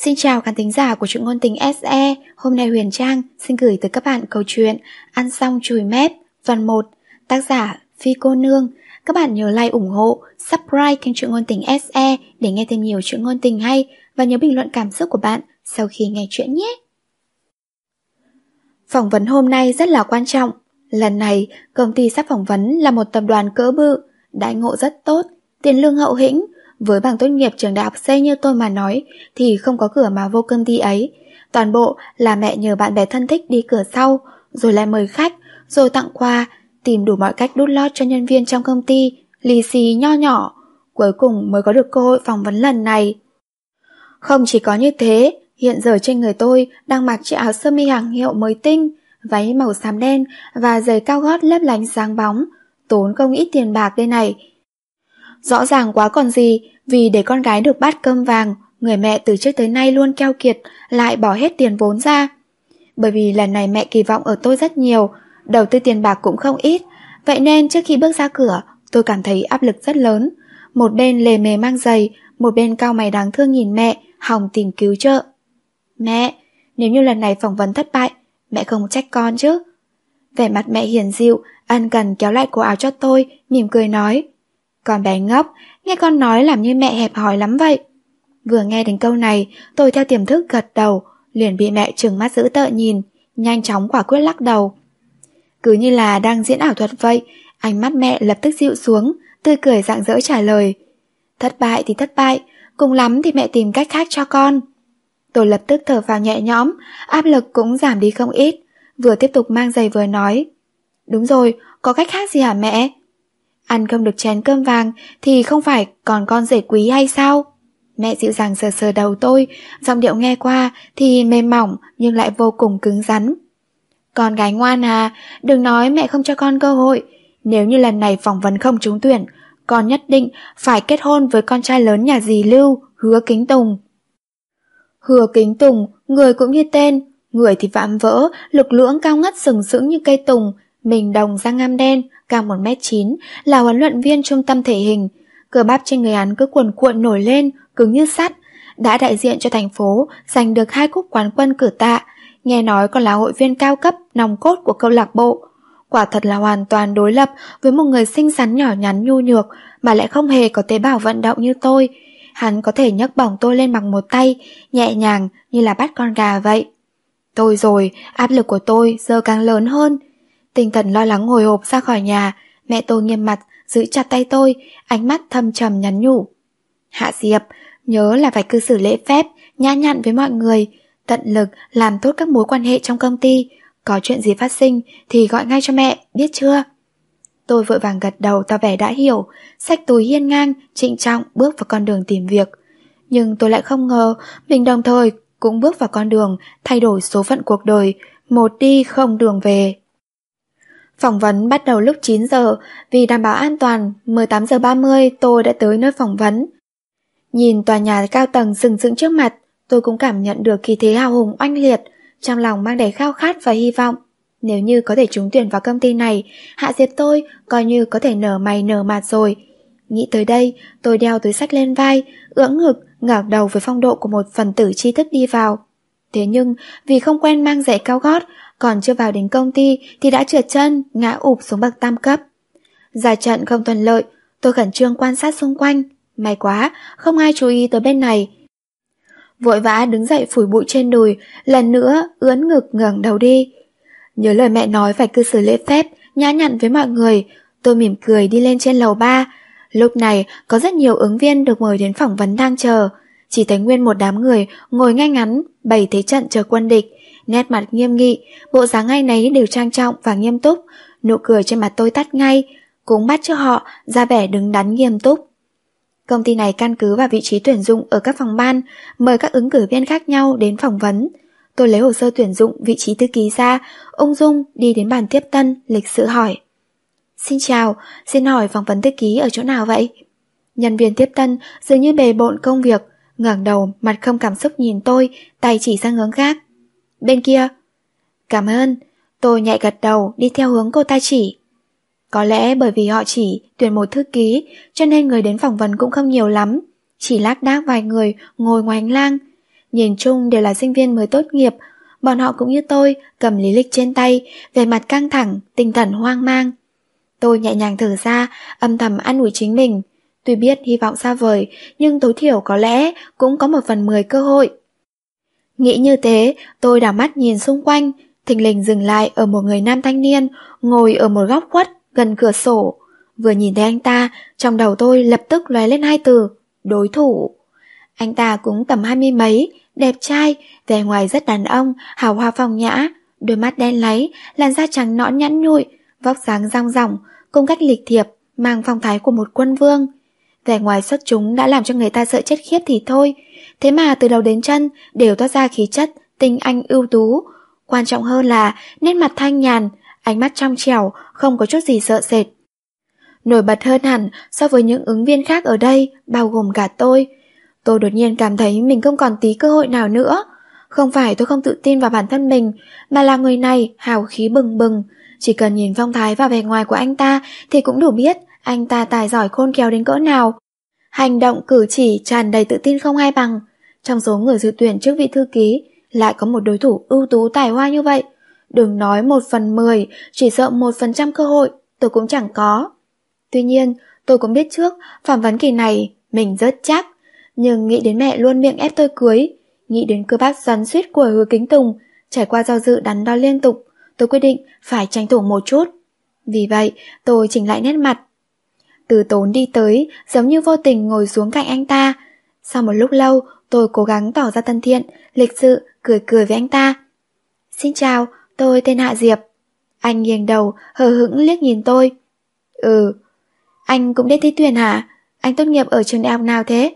Xin chào khán thính giả của chuyện ngôn tình SE, hôm nay Huyền Trang xin gửi tới các bạn câu chuyện Ăn xong chùi mép, phần 1, tác giả Phi Cô Nương. Các bạn nhớ like ủng hộ, subscribe kênh chuyện ngôn tình SE để nghe thêm nhiều chuyện ngôn tình hay và nhớ bình luận cảm xúc của bạn sau khi nghe chuyện nhé. Phỏng vấn hôm nay rất là quan trọng. Lần này, công ty sắp phỏng vấn là một tập đoàn cỡ bự, đại ngộ rất tốt, tiền lương hậu hĩnh, với bằng tốt nghiệp trường đại học xây như tôi mà nói thì không có cửa mà vô công ty ấy. Toàn bộ là mẹ nhờ bạn bè thân thích đi cửa sau, rồi lại mời khách, rồi tặng quà, tìm đủ mọi cách đút lót cho nhân viên trong công ty, lì xì nho nhỏ. Cuối cùng mới có được cơ hội phỏng vấn lần này. Không chỉ có như thế, hiện giờ trên người tôi đang mặc chiếc áo sơ mi hàng hiệu mới tinh, váy màu xám đen và giày cao gót lấp lánh sáng bóng. Tốn không ít tiền bạc đây này, Rõ ràng quá còn gì, vì để con gái được bát cơm vàng, người mẹ từ trước tới nay luôn keo kiệt, lại bỏ hết tiền vốn ra. Bởi vì lần này mẹ kỳ vọng ở tôi rất nhiều, đầu tư tiền bạc cũng không ít, vậy nên trước khi bước ra cửa, tôi cảm thấy áp lực rất lớn. Một bên lề mề mang giày, một bên cao mày đáng thương nhìn mẹ, hòng tìm cứu trợ. Mẹ, nếu như lần này phỏng vấn thất bại, mẹ không trách con chứ. Vẻ mặt mẹ hiền dịu, ân cần kéo lại cổ áo cho tôi, mỉm cười nói. Con bé ngốc, nghe con nói làm như mẹ hẹp hòi lắm vậy. Vừa nghe đến câu này, tôi theo tiềm thức gật đầu, liền bị mẹ trừng mắt giữ tợ nhìn, nhanh chóng quả quyết lắc đầu. Cứ như là đang diễn ảo thuật vậy, ánh mắt mẹ lập tức dịu xuống, tươi cười rạng rỡ trả lời. Thất bại thì thất bại, cùng lắm thì mẹ tìm cách khác cho con. Tôi lập tức thở vào nhẹ nhõm, áp lực cũng giảm đi không ít, vừa tiếp tục mang giày vừa nói. Đúng rồi, có cách khác gì hả mẹ? Ăn không được chén cơm vàng thì không phải còn con rể quý hay sao? Mẹ dịu dàng sờ sờ đầu tôi, giọng điệu nghe qua thì mềm mỏng nhưng lại vô cùng cứng rắn. Con gái ngoan à, đừng nói mẹ không cho con cơ hội. Nếu như lần này phỏng vấn không trúng tuyển, con nhất định phải kết hôn với con trai lớn nhà dì Lưu, hứa kính tùng. Hứa kính tùng, người cũng như tên, người thì vạm vỡ, lực lưỡng cao ngất sừng sững như cây tùng, mình đồng răng ngam đen, cao 1m9, là huấn luyện viên trung tâm thể hình. Cơ bắp trên người hắn cứ cuồn cuộn nổi lên, cứng như sắt. Đã đại diện cho thành phố, giành được hai cúp quán quân cử tạ. Nghe nói còn là hội viên cao cấp, nòng cốt của câu lạc bộ. Quả thật là hoàn toàn đối lập với một người xinh xắn nhỏ nhắn nhu nhược mà lại không hề có tế bào vận động như tôi. Hắn có thể nhấc bỏng tôi lên bằng một tay, nhẹ nhàng như là bắt con gà vậy. Tôi rồi, áp lực của tôi giờ càng lớn hơn. Tinh thần lo lắng ngồi hộp ra khỏi nhà, mẹ tôi nghiêm mặt, giữ chặt tay tôi, ánh mắt thâm trầm nhắn nhủ. Hạ Diệp, nhớ là phải cư xử lễ phép, nhã nhặn với mọi người, tận lực làm tốt các mối quan hệ trong công ty. Có chuyện gì phát sinh thì gọi ngay cho mẹ, biết chưa? Tôi vội vàng gật đầu tỏ vẻ đã hiểu, xách túi hiên ngang, trịnh trọng bước vào con đường tìm việc. Nhưng tôi lại không ngờ mình đồng thời cũng bước vào con đường thay đổi số phận cuộc đời, một đi không đường về. Phỏng vấn bắt đầu lúc 9 giờ, vì đảm bảo an toàn, 18 giờ 30 tôi đã tới nơi phỏng vấn. Nhìn tòa nhà cao tầng sừng sững trước mặt, tôi cũng cảm nhận được khí thế hào hùng oanh liệt, trong lòng mang đầy khao khát và hy vọng. Nếu như có thể trúng tuyển vào công ty này, Hạ Diệp tôi coi như có thể nở mày nở mặt rồi. Nghĩ tới đây, tôi đeo túi sách lên vai, ưỡng ngực, ngẩng đầu với phong độ của một phần tử tri thức đi vào. Thế nhưng, vì không quen mang giày cao gót, còn chưa vào đến công ty thì đã trượt chân, ngã ụp xuống bậc tam cấp. giải trận không thuận lợi, tôi khẩn trương quan sát xung quanh. May quá, không ai chú ý tới bên này. Vội vã đứng dậy phủi bụi trên đùi, lần nữa ướn ngực ngẩng đầu đi. Nhớ lời mẹ nói phải cư xử lễ phép, nhã nhặn với mọi người, tôi mỉm cười đi lên trên lầu ba. Lúc này có rất nhiều ứng viên được mời đến phỏng vấn đang chờ. Chỉ thấy nguyên một đám người ngồi ngay ngắn, bày thế trận chờ quân địch nét mặt nghiêm nghị, bộ dáng ngay nấy đều trang trọng và nghiêm túc, nụ cười trên mặt tôi tắt ngay, cũng bắt cho họ ra vẻ đứng đắn nghiêm túc. Công ty này căn cứ vào vị trí tuyển dụng ở các phòng ban, mời các ứng cử viên khác nhau đến phỏng vấn. Tôi lấy hồ sơ tuyển dụng vị trí thư ký ra, ung dung đi đến bàn tiếp tân, lịch sự hỏi. Xin chào, xin hỏi phỏng vấn thư ký ở chỗ nào vậy? Nhân viên tiếp tân dường như bề bộn công việc, ngẩng đầu, mặt không cảm xúc nhìn tôi, tay chỉ sang hướng khác. Bên kia. Cảm ơn. Tôi nhạy gật đầu đi theo hướng cô ta chỉ. Có lẽ bởi vì họ chỉ tuyển một thư ký cho nên người đến phỏng vấn cũng không nhiều lắm. Chỉ lác đác vài người ngồi ngoài hành lang. Nhìn chung đều là sinh viên mới tốt nghiệp, bọn họ cũng như tôi, cầm lý lịch trên tay, về mặt căng thẳng, tinh thần hoang mang. Tôi nhẹ nhàng thở ra, âm thầm ăn ủi chính mình. Tuy biết hy vọng xa vời, nhưng tối thiểu có lẽ cũng có một phần mười cơ hội. Nghĩ như thế, tôi đảo mắt nhìn xung quanh, thình lình dừng lại ở một người nam thanh niên, ngồi ở một góc khuất, gần cửa sổ. Vừa nhìn thấy anh ta, trong đầu tôi lập tức lóe lên hai từ, đối thủ. Anh ta cũng tầm hai mươi mấy, đẹp trai, vẻ ngoài rất đàn ông, hào hoa phong nhã, đôi mắt đen láy, làn da trắng nõn nhẵn nhụi, vóc dáng rong ròng, cung cách lịch thiệp, mang phong thái của một quân vương. Vẻ ngoài xuất chúng đã làm cho người ta sợ chết khiếp thì thôi, thế mà từ đầu đến chân đều toát ra khí chất, tinh anh ưu tú. Quan trọng hơn là nét mặt thanh nhàn, ánh mắt trong trẻo, không có chút gì sợ sệt. Nổi bật hơn hẳn so với những ứng viên khác ở đây, bao gồm cả tôi. Tôi đột nhiên cảm thấy mình không còn tí cơ hội nào nữa. Không phải tôi không tự tin vào bản thân mình, mà là người này hào khí bừng bừng. Chỉ cần nhìn phong thái và vẻ ngoài của anh ta thì cũng đủ biết anh ta tài giỏi khôn khéo đến cỡ nào. Hành động cử chỉ tràn đầy tự tin không ai bằng. Trong số người dự tuyển trước vị thư ký, lại có một đối thủ ưu tú tài hoa như vậy. Đừng nói một phần mười, chỉ sợ một phần trăm cơ hội, tôi cũng chẳng có. Tuy nhiên, tôi cũng biết trước, phỏng vấn kỳ này, mình rất chắc. Nhưng nghĩ đến mẹ luôn miệng ép tôi cưới, nghĩ đến cơ bác xoắn suýt của hứa kính tùng, trải qua do dự đắn đo liên tục, tôi quyết định phải tranh thủ một chút. Vì vậy, tôi chỉnh lại nét mặt. Từ tốn đi tới, giống như vô tình ngồi xuống cạnh anh ta. Sau một lúc lâu, tôi cố gắng tỏ ra thân thiện, lịch sự, cười cười với anh ta. Xin chào, tôi tên Hạ Diệp. Anh nghiêng đầu, hờ hững liếc nhìn tôi. Ừ, anh cũng đến thi tuyển hả? Anh tốt nghiệp ở trường đại học nào thế?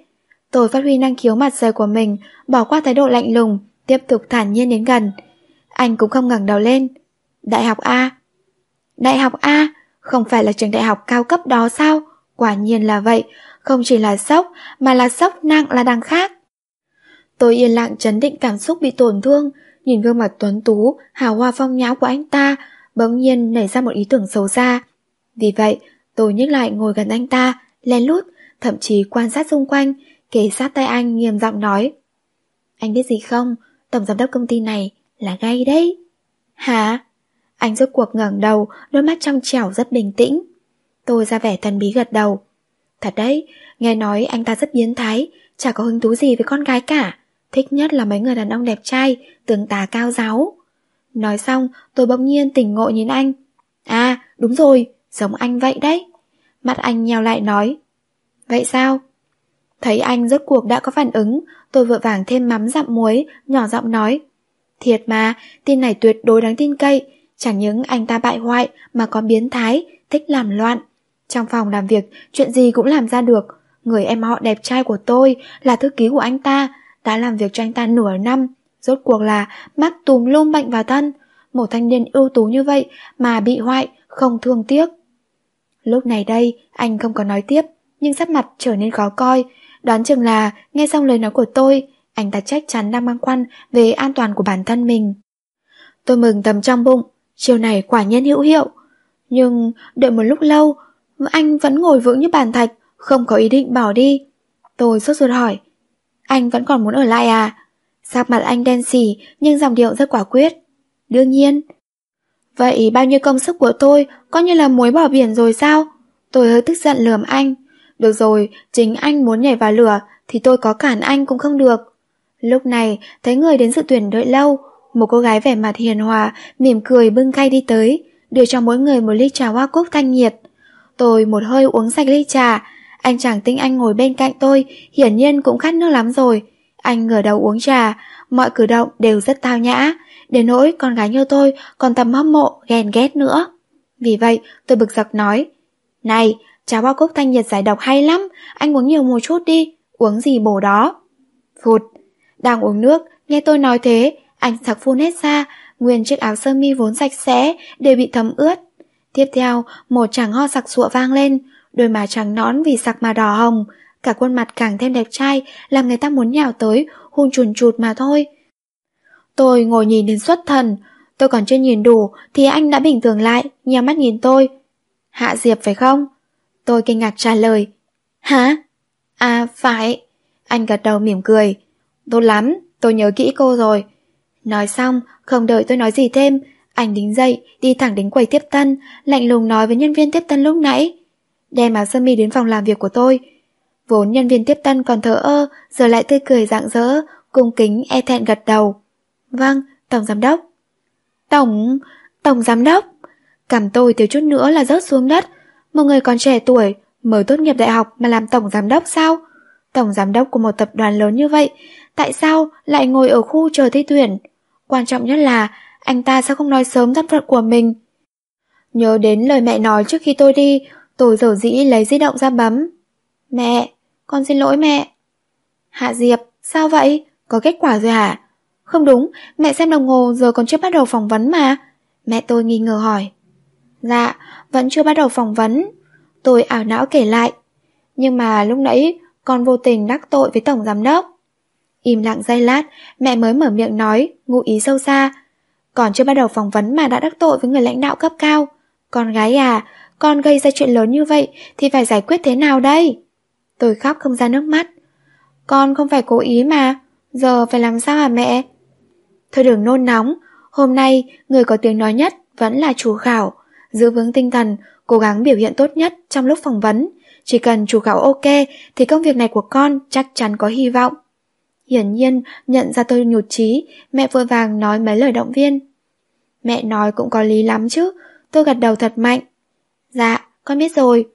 Tôi phát huy năng khiếu mặt dày của mình, bỏ qua thái độ lạnh lùng, tiếp tục thản nhiên đến gần. Anh cũng không ngẩng đầu lên. Đại học A. Đại học A? Không phải là trường đại học cao cấp đó sao? Quả nhiên là vậy, không chỉ là sốc, mà là sốc nặng là đằng khác. Tôi yên lặng chấn định cảm xúc bị tổn thương, nhìn gương mặt tuấn tú, hào hoa phong nhã của anh ta, bỗng nhiên nảy ra một ý tưởng xấu xa. Vì vậy, tôi nhích lại ngồi gần anh ta, lén lút, thậm chí quan sát xung quanh, kề sát tay anh nghiêm giọng nói. Anh biết gì không, tổng giám đốc công ty này là gay đấy. Hả? Anh rốt cuộc ngẩng đầu, đôi mắt trong trẻo rất bình tĩnh. Tôi ra vẻ thần bí gật đầu. Thật đấy, nghe nói anh ta rất biến thái, chả có hứng thú gì với con gái cả. Thích nhất là mấy người đàn ông đẹp trai, tướng tà cao giáo. Nói xong, tôi bỗng nhiên tỉnh ngộ nhìn anh. À, đúng rồi, giống anh vậy đấy. Mặt anh nheo lại nói. Vậy sao? Thấy anh rốt cuộc đã có phản ứng, tôi vội vàng thêm mắm dặm muối, nhỏ giọng nói. Thiệt mà, tin này tuyệt đối đáng tin cậy, chẳng những anh ta bại hoại mà còn biến thái, thích làm loạn. Trong phòng làm việc, chuyện gì cũng làm ra được. Người em họ đẹp trai của tôi là thư ký của anh ta, đã làm việc cho anh ta nửa năm, rốt cuộc là mắc tùm lum bệnh vào thân. Một thanh niên ưu tú như vậy mà bị hoại, không thương tiếc. Lúc này đây, anh không có nói tiếp, nhưng sắc mặt trở nên khó coi. Đoán chừng là, nghe xong lời nói của tôi, anh ta chắc chắn đang băn khoăn về an toàn của bản thân mình. Tôi mừng tầm trong bụng, chiều này quả nhiên hữu hiệu. Nhưng đợi một lúc lâu, anh vẫn ngồi vững như bàn thạch, không có ý định bỏ đi. Tôi sốt ruột hỏi, anh vẫn còn muốn ở lại à? Sắc mặt anh đen xỉ nhưng dòng điệu rất quả quyết. Đương nhiên. Vậy bao nhiêu công sức của tôi coi như là muối bỏ biển rồi sao? Tôi hơi tức giận lườm anh. Được rồi, chính anh muốn nhảy vào lửa thì tôi có cản anh cũng không được. Lúc này, thấy người đến dự tuyển đợi lâu, một cô gái vẻ mặt hiền hòa, mỉm cười bưng khay đi tới, đưa cho mỗi người một ly trà hoa cúc thanh nhiệt. Tôi một hơi uống sạch ly trà, anh chàng tinh anh ngồi bên cạnh tôi, hiển nhiên cũng khát nước lắm rồi. Anh ngửa đầu uống trà, mọi cử động đều rất tao nhã, đến nỗi con gái như tôi còn tầm hâm mộ, ghen ghét nữa. Vì vậy, tôi bực dọc nói, Này, trà bao cúc thanh nhiệt giải độc hay lắm, anh uống nhiều một chút đi, uống gì bổ đó. Phụt, đang uống nước, nghe tôi nói thế, anh sặc phun hết ra, nguyên chiếc áo sơ mi vốn sạch sẽ đều bị thấm ướt. Tiếp theo, một chàng ho sặc sụa vang lên, đôi má trắng nõn vì sặc mà đỏ hồng, cả khuôn mặt càng thêm đẹp trai, làm người ta muốn nhào tới, hôn chuồn chụt mà thôi. Tôi ngồi nhìn đến xuất thần, tôi còn chưa nhìn đủ thì anh đã bình thường lại, nhắm mắt nhìn tôi. Hạ Diệp phải không? Tôi kinh ngạc trả lời. Hả? À, phải. Anh gật đầu mỉm cười. Tốt lắm, tôi nhớ kỹ cô rồi. Nói xong, không đợi tôi nói gì thêm, anh đứng dậy, đi thẳng đến quầy tiếp tân, lạnh lùng nói với nhân viên tiếp tân lúc nãy. Đem áo sơ mi đến phòng làm việc của tôi. Vốn nhân viên tiếp tân còn thở ơ, giờ lại tươi cười rạng rỡ, cung kính e thẹn gật đầu. Vâng, Tổng Giám Đốc. Tổng... Tổng Giám Đốc. Cảm tôi thiếu chút nữa là rớt xuống đất. Một người còn trẻ tuổi, mới tốt nghiệp đại học mà làm Tổng Giám Đốc sao? Tổng Giám Đốc của một tập đoàn lớn như vậy, tại sao lại ngồi ở khu chờ thi tuyển? Quan trọng nhất là, anh ta sao không nói sớm thân phận của mình? Nhớ đến lời mẹ nói trước khi tôi đi, tôi dở dĩ lấy di động ra bấm. Mẹ, con xin lỗi mẹ. Hạ Diệp, sao vậy? Có kết quả rồi hả? Không đúng, mẹ xem đồng hồ giờ còn chưa bắt đầu phỏng vấn mà. Mẹ tôi nghi ngờ hỏi. Dạ, vẫn chưa bắt đầu phỏng vấn. Tôi ảo não kể lại. Nhưng mà lúc nãy con vô tình đắc tội với tổng giám đốc. Im lặng giây lát, mẹ mới mở miệng nói, ngụ ý sâu xa. Còn chưa bắt đầu phỏng vấn mà đã đắc tội với người lãnh đạo cấp cao. Con gái à, con gây ra chuyện lớn như vậy thì phải giải quyết thế nào đây? Tôi khóc không ra nước mắt. Con không phải cố ý mà, giờ phải làm sao hả mẹ? Thôi đừng nôn nóng, hôm nay người có tiếng nói nhất vẫn là chủ khảo. Giữ vững tinh thần, cố gắng biểu hiện tốt nhất trong lúc phỏng vấn. Chỉ cần chủ khảo ok thì công việc này của con chắc chắn có hy vọng. Hiển nhiên, nhận ra tôi nhụt chí, mẹ vội vàng nói mấy lời động viên. Mẹ nói cũng có lý lắm chứ, tôi gật đầu thật mạnh. Dạ, con biết rồi.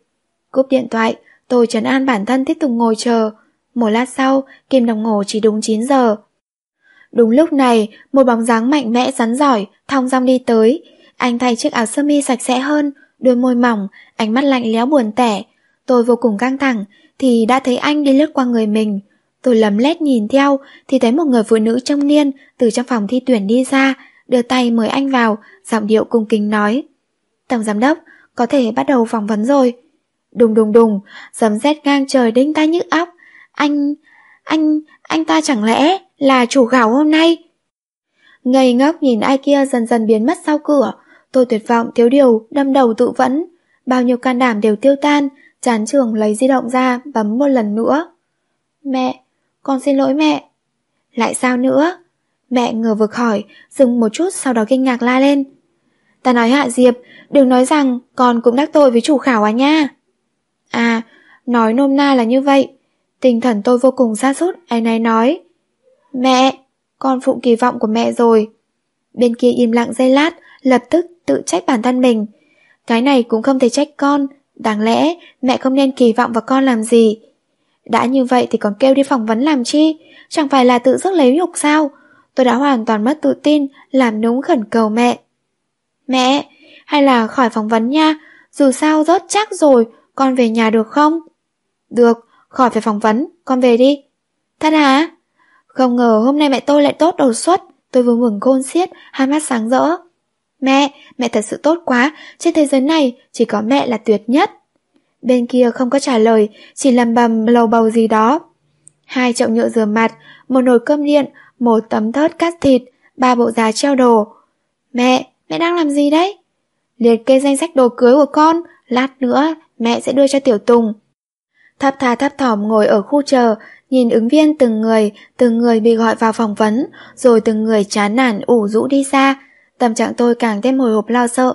Cúp điện thoại, tôi trấn an bản thân tiếp tục ngồi chờ. Một lát sau, kim đồng hồ chỉ đúng 9 giờ. Đúng lúc này, một bóng dáng mạnh mẽ rắn giỏi, thong dong đi tới. Anh thay chiếc áo sơ mi sạch sẽ hơn, đôi môi mỏng, ánh mắt lạnh lẽo buồn tẻ. Tôi vô cùng căng thẳng, thì đã thấy anh đi lướt qua người mình. Tôi lấm lét nhìn theo, thì thấy một người phụ nữ trong niên từ trong phòng thi tuyển đi ra, đưa tay mời anh vào, giọng điệu cung kính nói. Tổng giám đốc, có thể bắt đầu phỏng vấn rồi. Đùng đùng đùng, giấm rét ngang trời đinh tai nhức óc. Anh, anh, anh ta chẳng lẽ là chủ khảo hôm nay? Ngây ngốc nhìn ai kia dần dần biến mất sau cửa, tôi tuyệt vọng thiếu điều, đâm đầu tự vẫn. Bao nhiêu can đảm đều tiêu tan, chán trường lấy di động ra, bấm một lần nữa. Mẹ, con xin lỗi mẹ. Lại sao nữa? Mẹ ngờ vực hỏi, dừng một chút sau đó kinh ngạc la lên. Ta nói Hạ Diệp, đừng nói rằng con cũng đắc tội với chủ khảo à nha. À, nói nôm na là như vậy. Tinh thần tôi vô cùng xa sút anh này nói. Mẹ, con phụ kỳ vọng của mẹ rồi. Bên kia im lặng giây lát, lập tức tự trách bản thân mình. Cái này cũng không thể trách con, đáng lẽ mẹ không nên kỳ vọng vào con làm gì. Đã như vậy thì còn kêu đi phỏng vấn làm chi, chẳng phải là tự dứt lấy nhục sao? Tôi đã hoàn toàn mất tự tin, làm núng khẩn cầu mẹ. Mẹ, hay là khỏi phỏng vấn nha, dù sao rớt chắc rồi, con về nhà được không? Được, khỏi phải phỏng vấn, con về đi. Thật hả? Không ngờ hôm nay mẹ tôi lại tốt đột xuất, tôi vừa mừng khôn xiết, hai mắt sáng rỡ. Mẹ, mẹ thật sự tốt quá, trên thế giới này chỉ có mẹ là tuyệt nhất. Bên kia không có trả lời, chỉ lầm bầm lầu bầu gì đó. Hai chậu nhựa rửa mặt, một nồi cơm điện, một tấm thớt cắt thịt, ba bộ giá treo đồ. Mẹ, mẹ đang làm gì đấy? Liệt kê danh sách đồ cưới của con, lát nữa mẹ sẽ đưa cho Tiểu Tùng. Thấp thà thấp thỏm ngồi ở khu chờ, nhìn ứng viên từng người, từng người bị gọi vào phỏng vấn, rồi từng người chán nản ủ rũ đi xa. Tâm trạng tôi càng thêm hồi hộp lo sợ.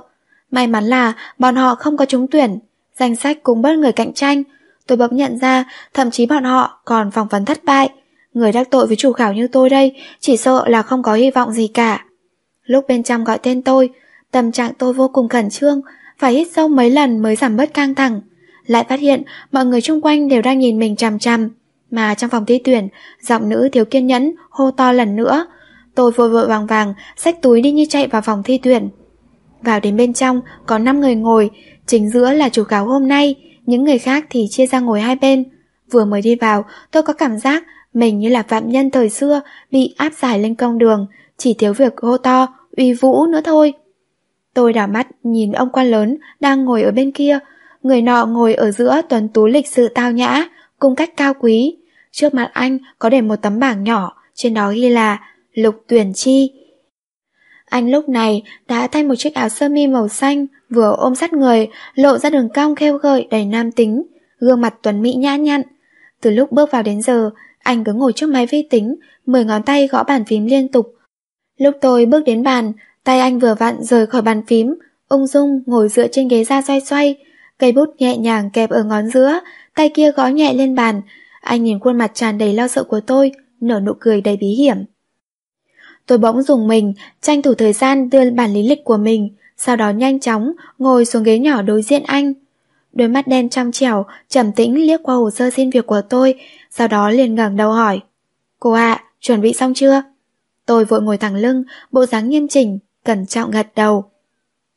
May mắn là bọn họ không có trúng tuyển, danh sách cũng bớt người cạnh tranh. Tôi bỗng nhận ra, thậm chí bọn họ còn phỏng vấn thất bại. Người đắc tội với chủ khảo như tôi đây, chỉ sợ là không có hy vọng gì cả. Lúc bên trong gọi tên tôi, tâm trạng tôi vô cùng khẩn trương, phải hít sâu mấy lần mới giảm bớt căng thẳng. Lại phát hiện mọi người xung quanh đều đang nhìn mình chằm chằm. Mà trong phòng thi tuyển, giọng nữ thiếu kiên nhẫn, hô to lần nữa. Tôi vội vội vàng vàng, xách túi đi như chạy vào phòng thi tuyển. Vào đến bên trong, có 5 người ngồi, chính giữa là chủ cáo hôm nay, những người khác thì chia ra ngồi hai bên. Vừa mới đi vào, tôi có cảm giác mình như là phạm nhân thời xưa bị áp giải lên công đường, chỉ thiếu việc hô to, uy vũ nữa thôi. Tôi đảo mắt nhìn ông quan lớn đang ngồi ở bên kia, người nọ ngồi ở giữa tuần tú lịch sự tao nhã, cung cách cao quý. Trước mặt anh có để một tấm bảng nhỏ, trên đó ghi là Lục Tuyển Chi. Anh lúc này đã thay một chiếc áo sơ mi màu xanh, vừa ôm sát người, lộ ra đường cong khêu gợi đầy nam tính, gương mặt tuấn mỹ nhã nhặn. Từ lúc bước vào đến giờ, Anh cứ ngồi trước máy vi tính, mười ngón tay gõ bàn phím liên tục. Lúc tôi bước đến bàn, tay anh vừa vặn rời khỏi bàn phím, ung dung ngồi dựa trên ghế ra xoay xoay, cây bút nhẹ nhàng kẹp ở ngón giữa, tay kia gõ nhẹ lên bàn. Anh nhìn khuôn mặt tràn đầy lo sợ của tôi, nở nụ cười đầy bí hiểm. Tôi bỗng dùng mình, tranh thủ thời gian đưa bản lý lịch của mình, sau đó nhanh chóng ngồi xuống ghế nhỏ đối diện anh. Đôi mắt đen trong trẻo, trầm tĩnh liếc qua hồ sơ xin việc của tôi, sau đó liền ngẩng đầu hỏi. Cô ạ, chuẩn bị xong chưa? Tôi vội ngồi thẳng lưng, bộ dáng nghiêm chỉnh, cẩn trọng gật đầu.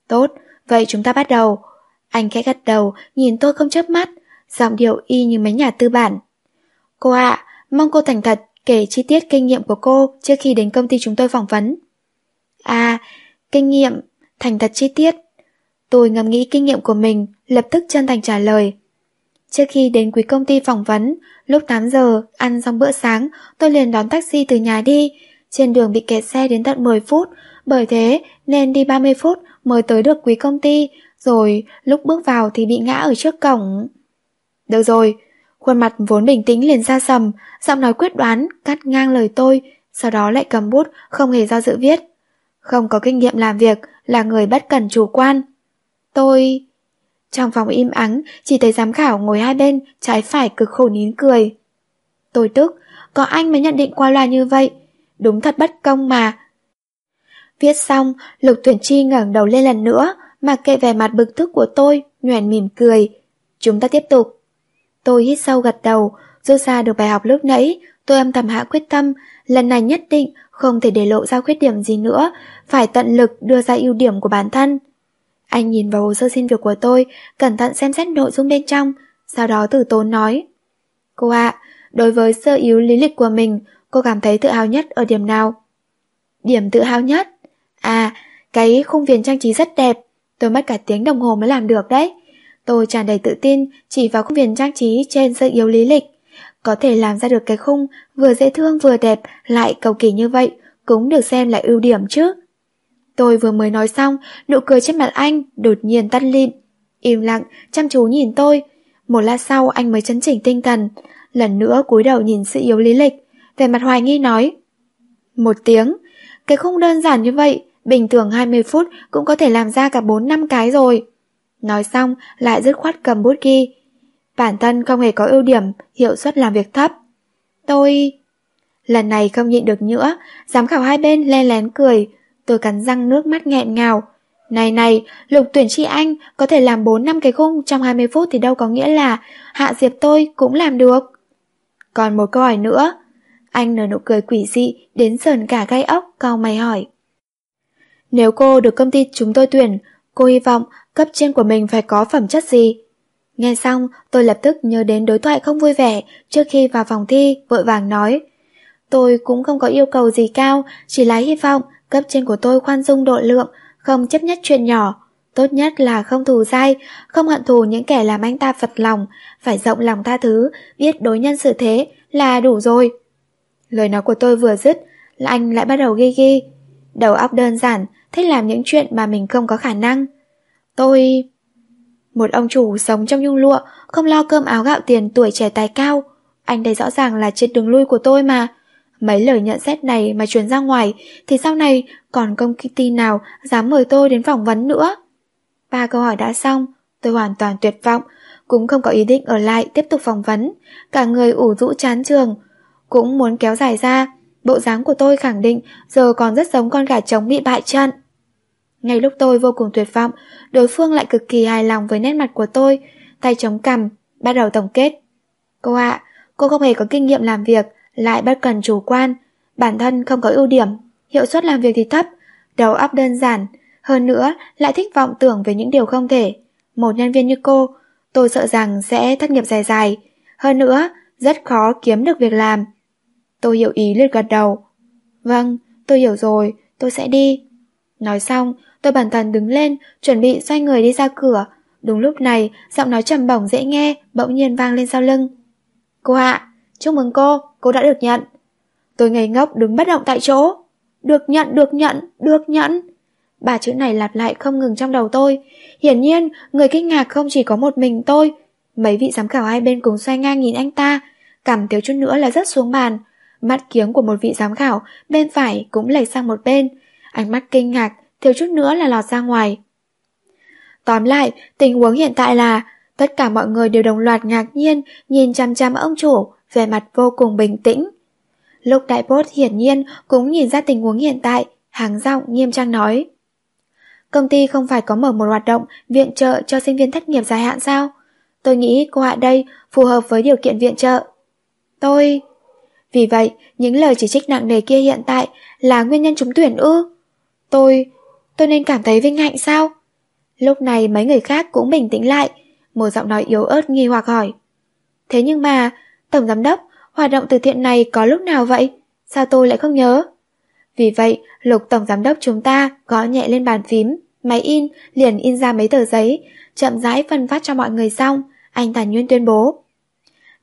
Tốt, vậy chúng ta bắt đầu. Anh khẽ gật đầu, nhìn tôi không chớp mắt, giọng điệu y như mấy nhà tư bản. Cô ạ, mong cô thành thật kể chi tiết kinh nghiệm của cô trước khi đến công ty chúng tôi phỏng vấn. À, kinh nghiệm, thành thật chi tiết. Tôi ngẫm nghĩ kinh nghiệm của mình, lập tức chân thành trả lời. Trước khi đến quý công ty phỏng vấn, lúc 8 giờ, ăn xong bữa sáng, tôi liền đón taxi từ nhà đi. Trên đường bị kẹt xe đến tận 10 phút, bởi thế nên đi 30 phút mới tới được quý công ty, rồi lúc bước vào thì bị ngã ở trước cổng. Được rồi, khuôn mặt vốn bình tĩnh liền ra sầm, giọng nói quyết đoán, cắt ngang lời tôi, sau đó lại cầm bút, không hề do dự viết. Không có kinh nghiệm làm việc, là người bất cần chủ quan. Tôi... Trong phòng im ắng, chỉ thấy giám khảo ngồi hai bên, trái phải cực khổ nín cười. Tôi tức, có anh mới nhận định qua loa như vậy. Đúng thật bất công mà. Viết xong, Lục Tuyển Chi ngẩng đầu lên lần nữa, mặc kệ vẻ mặt bực tức của tôi, nhoẻn mỉm cười. Chúng ta tiếp tục. Tôi hít sâu gật đầu, rút ra được bài học lúc nãy, tôi âm thầm hạ quyết tâm, lần này nhất định không thể để lộ ra khuyết điểm gì nữa, phải tận lực đưa ra ưu điểm của bản thân. Anh nhìn vào hồ sơ xin việc của tôi, cẩn thận xem xét nội dung bên trong, sau đó từ tốn nói. Cô ạ, đối với sơ yếu lý lịch của mình, cô cảm thấy tự hào nhất ở điểm nào? Điểm tự hào nhất? À, cái khung viền trang trí rất đẹp, tôi mất cả tiếng đồng hồ mới làm được đấy. Tôi tràn đầy tự tin chỉ vào khung viền trang trí trên sơ yếu lý lịch. Có thể làm ra được cái khung vừa dễ thương vừa đẹp lại cầu kỳ như vậy cũng được xem là ưu điểm chứ. Tôi vừa mới nói xong, nụ cười trên mặt anh đột nhiên tắt lịm. Im lặng, chăm chú nhìn tôi. Một lát sau anh mới chấn chỉnh tinh thần. Lần nữa cúi đầu nhìn sự yếu lý lịch, về mặt hoài nghi nói. Một tiếng, cái khung đơn giản như vậy, bình thường 20 phút cũng có thể làm ra cả 4 năm cái rồi. Nói xong, lại dứt khoát cầm bút ghi. Bản thân không hề có ưu điểm, hiệu suất làm việc thấp. Tôi... Lần này không nhịn được nữa, giám khảo hai bên len lén cười, tôi cắn răng nước mắt nghẹn ngào. Này này, lục tuyển chi anh có thể làm 4 năm cái khung trong 20 phút thì đâu có nghĩa là hạ diệp tôi cũng làm được. Còn một câu hỏi nữa. Anh nở nụ cười quỷ dị đến sờn cả gai ốc cau mày hỏi. Nếu cô được công ty chúng tôi tuyển, cô hy vọng cấp trên của mình phải có phẩm chất gì? Nghe xong, tôi lập tức nhớ đến đối thoại không vui vẻ trước khi vào phòng thi, vội vàng nói. Tôi cũng không có yêu cầu gì cao, chỉ là hy vọng cấp trên của tôi khoan dung độ lượng, không chấp nhất chuyện nhỏ. Tốt nhất là không thù dai, không hận thù những kẻ làm anh ta phật lòng, phải rộng lòng tha thứ, biết đối nhân xử thế là đủ rồi. Lời nói của tôi vừa dứt, là anh lại bắt đầu ghi ghi. Đầu óc đơn giản, thích làm những chuyện mà mình không có khả năng. Tôi... Một ông chủ sống trong nhung lụa, không lo cơm áo gạo tiền tuổi trẻ tài cao. Anh đây rõ ràng là trên đường lui của tôi mà. Mấy lời nhận xét này mà truyền ra ngoài thì sau này còn công ty nào dám mời tôi đến phỏng vấn nữa. Ba câu hỏi đã xong, tôi hoàn toàn tuyệt vọng, cũng không có ý định ở lại tiếp tục phỏng vấn. Cả người ủ rũ chán trường, cũng muốn kéo dài ra. Bộ dáng của tôi khẳng định giờ còn rất giống con gà trống bị bại trận. Ngay lúc tôi vô cùng tuyệt vọng, đối phương lại cực kỳ hài lòng với nét mặt của tôi, tay chống cằm, bắt đầu tổng kết. Cô ạ, cô không hề có kinh nghiệm làm việc, lại bất cần chủ quan, bản thân không có ưu điểm, hiệu suất làm việc thì thấp, đầu óc đơn giản, hơn nữa lại thích vọng tưởng về những điều không thể. Một nhân viên như cô, tôi sợ rằng sẽ thất nghiệp dài dài, hơn nữa rất khó kiếm được việc làm. Tôi hiểu ý liệt gật đầu. Vâng, tôi hiểu rồi, tôi sẽ đi. Nói xong, tôi bản thân đứng lên, chuẩn bị xoay người đi ra cửa. Đúng lúc này, giọng nói trầm bổng dễ nghe, bỗng nhiên vang lên sau lưng. Cô ạ, chúc mừng cô, cô đã được nhận. Tôi ngây ngốc đứng bất động tại chỗ. Được nhận, được nhận, được nhận. Ba chữ này lặp lại không ngừng trong đầu tôi. Hiển nhiên, người kinh ngạc không chỉ có một mình tôi. Mấy vị giám khảo hai bên cùng xoay ngang nhìn anh ta. cảm thiếu chút nữa là rất xuống bàn. Mắt kiếng của một vị giám khảo bên phải cũng lệch sang một bên. Ánh mắt kinh ngạc, thiếu chút nữa là lọt ra ngoài. Tóm lại, tình huống hiện tại là tất cả mọi người đều đồng loạt ngạc nhiên nhìn chăm chăm ông chủ, vẻ mặt vô cùng bình tĩnh. Lúc đại bốt hiển nhiên cũng nhìn ra tình huống hiện tại, hàng giọng nghiêm trang nói. Công ty không phải có mở một hoạt động viện trợ cho sinh viên thất nghiệp dài hạn sao? Tôi nghĩ cô ạ đây phù hợp với điều kiện viện trợ. Tôi... Vì vậy, những lời chỉ trích nặng nề kia hiện tại là nguyên nhân trúng tuyển ư? Tôi... tôi nên cảm thấy vinh hạnh sao? Lúc này mấy người khác cũng bình tĩnh lại, một giọng nói yếu ớt nghi hoặc hỏi. Thế nhưng mà, Tổng Giám Đốc, hoạt động từ thiện này có lúc nào vậy? Sao tôi lại không nhớ? Vì vậy, Lục Tổng Giám Đốc chúng ta gõ nhẹ lên bàn phím, máy in, liền in ra mấy tờ giấy, chậm rãi phân phát cho mọi người xong, anh Tàn Nguyên tuyên bố.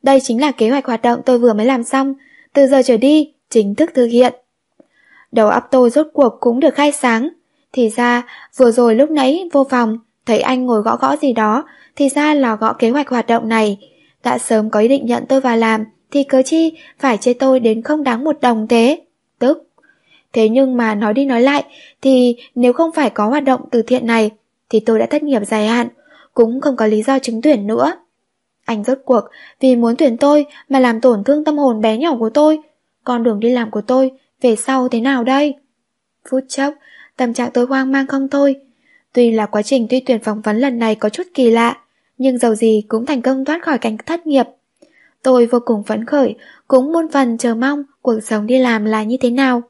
Đây chính là kế hoạch hoạt động tôi vừa mới làm xong, từ giờ trở đi, chính thức thực hiện. Đầu óc tôi rốt cuộc cũng được khai sáng. Thì ra, vừa rồi lúc nãy vô phòng, thấy anh ngồi gõ gõ gì đó, thì ra là gõ kế hoạch hoạt động này. Đã sớm có ý định nhận tôi vào làm, thì cớ chi phải chê tôi đến không đáng một đồng thế. Tức. Thế nhưng mà nói đi nói lại, thì nếu không phải có hoạt động từ thiện này, thì tôi đã thất nghiệp dài hạn, cũng không có lý do trúng tuyển nữa. Anh rốt cuộc vì muốn tuyển tôi mà làm tổn thương tâm hồn bé nhỏ của tôi. Con đường đi làm của tôi về sau thế nào đây? Phút chốc, tâm trạng tôi hoang mang không thôi. Tuy là quá trình tuy tuyển phỏng vấn lần này có chút kỳ lạ, nhưng dầu gì cũng thành công thoát khỏi cảnh thất nghiệp. Tôi vô cùng phấn khởi, cũng muôn phần chờ mong cuộc sống đi làm là như thế nào.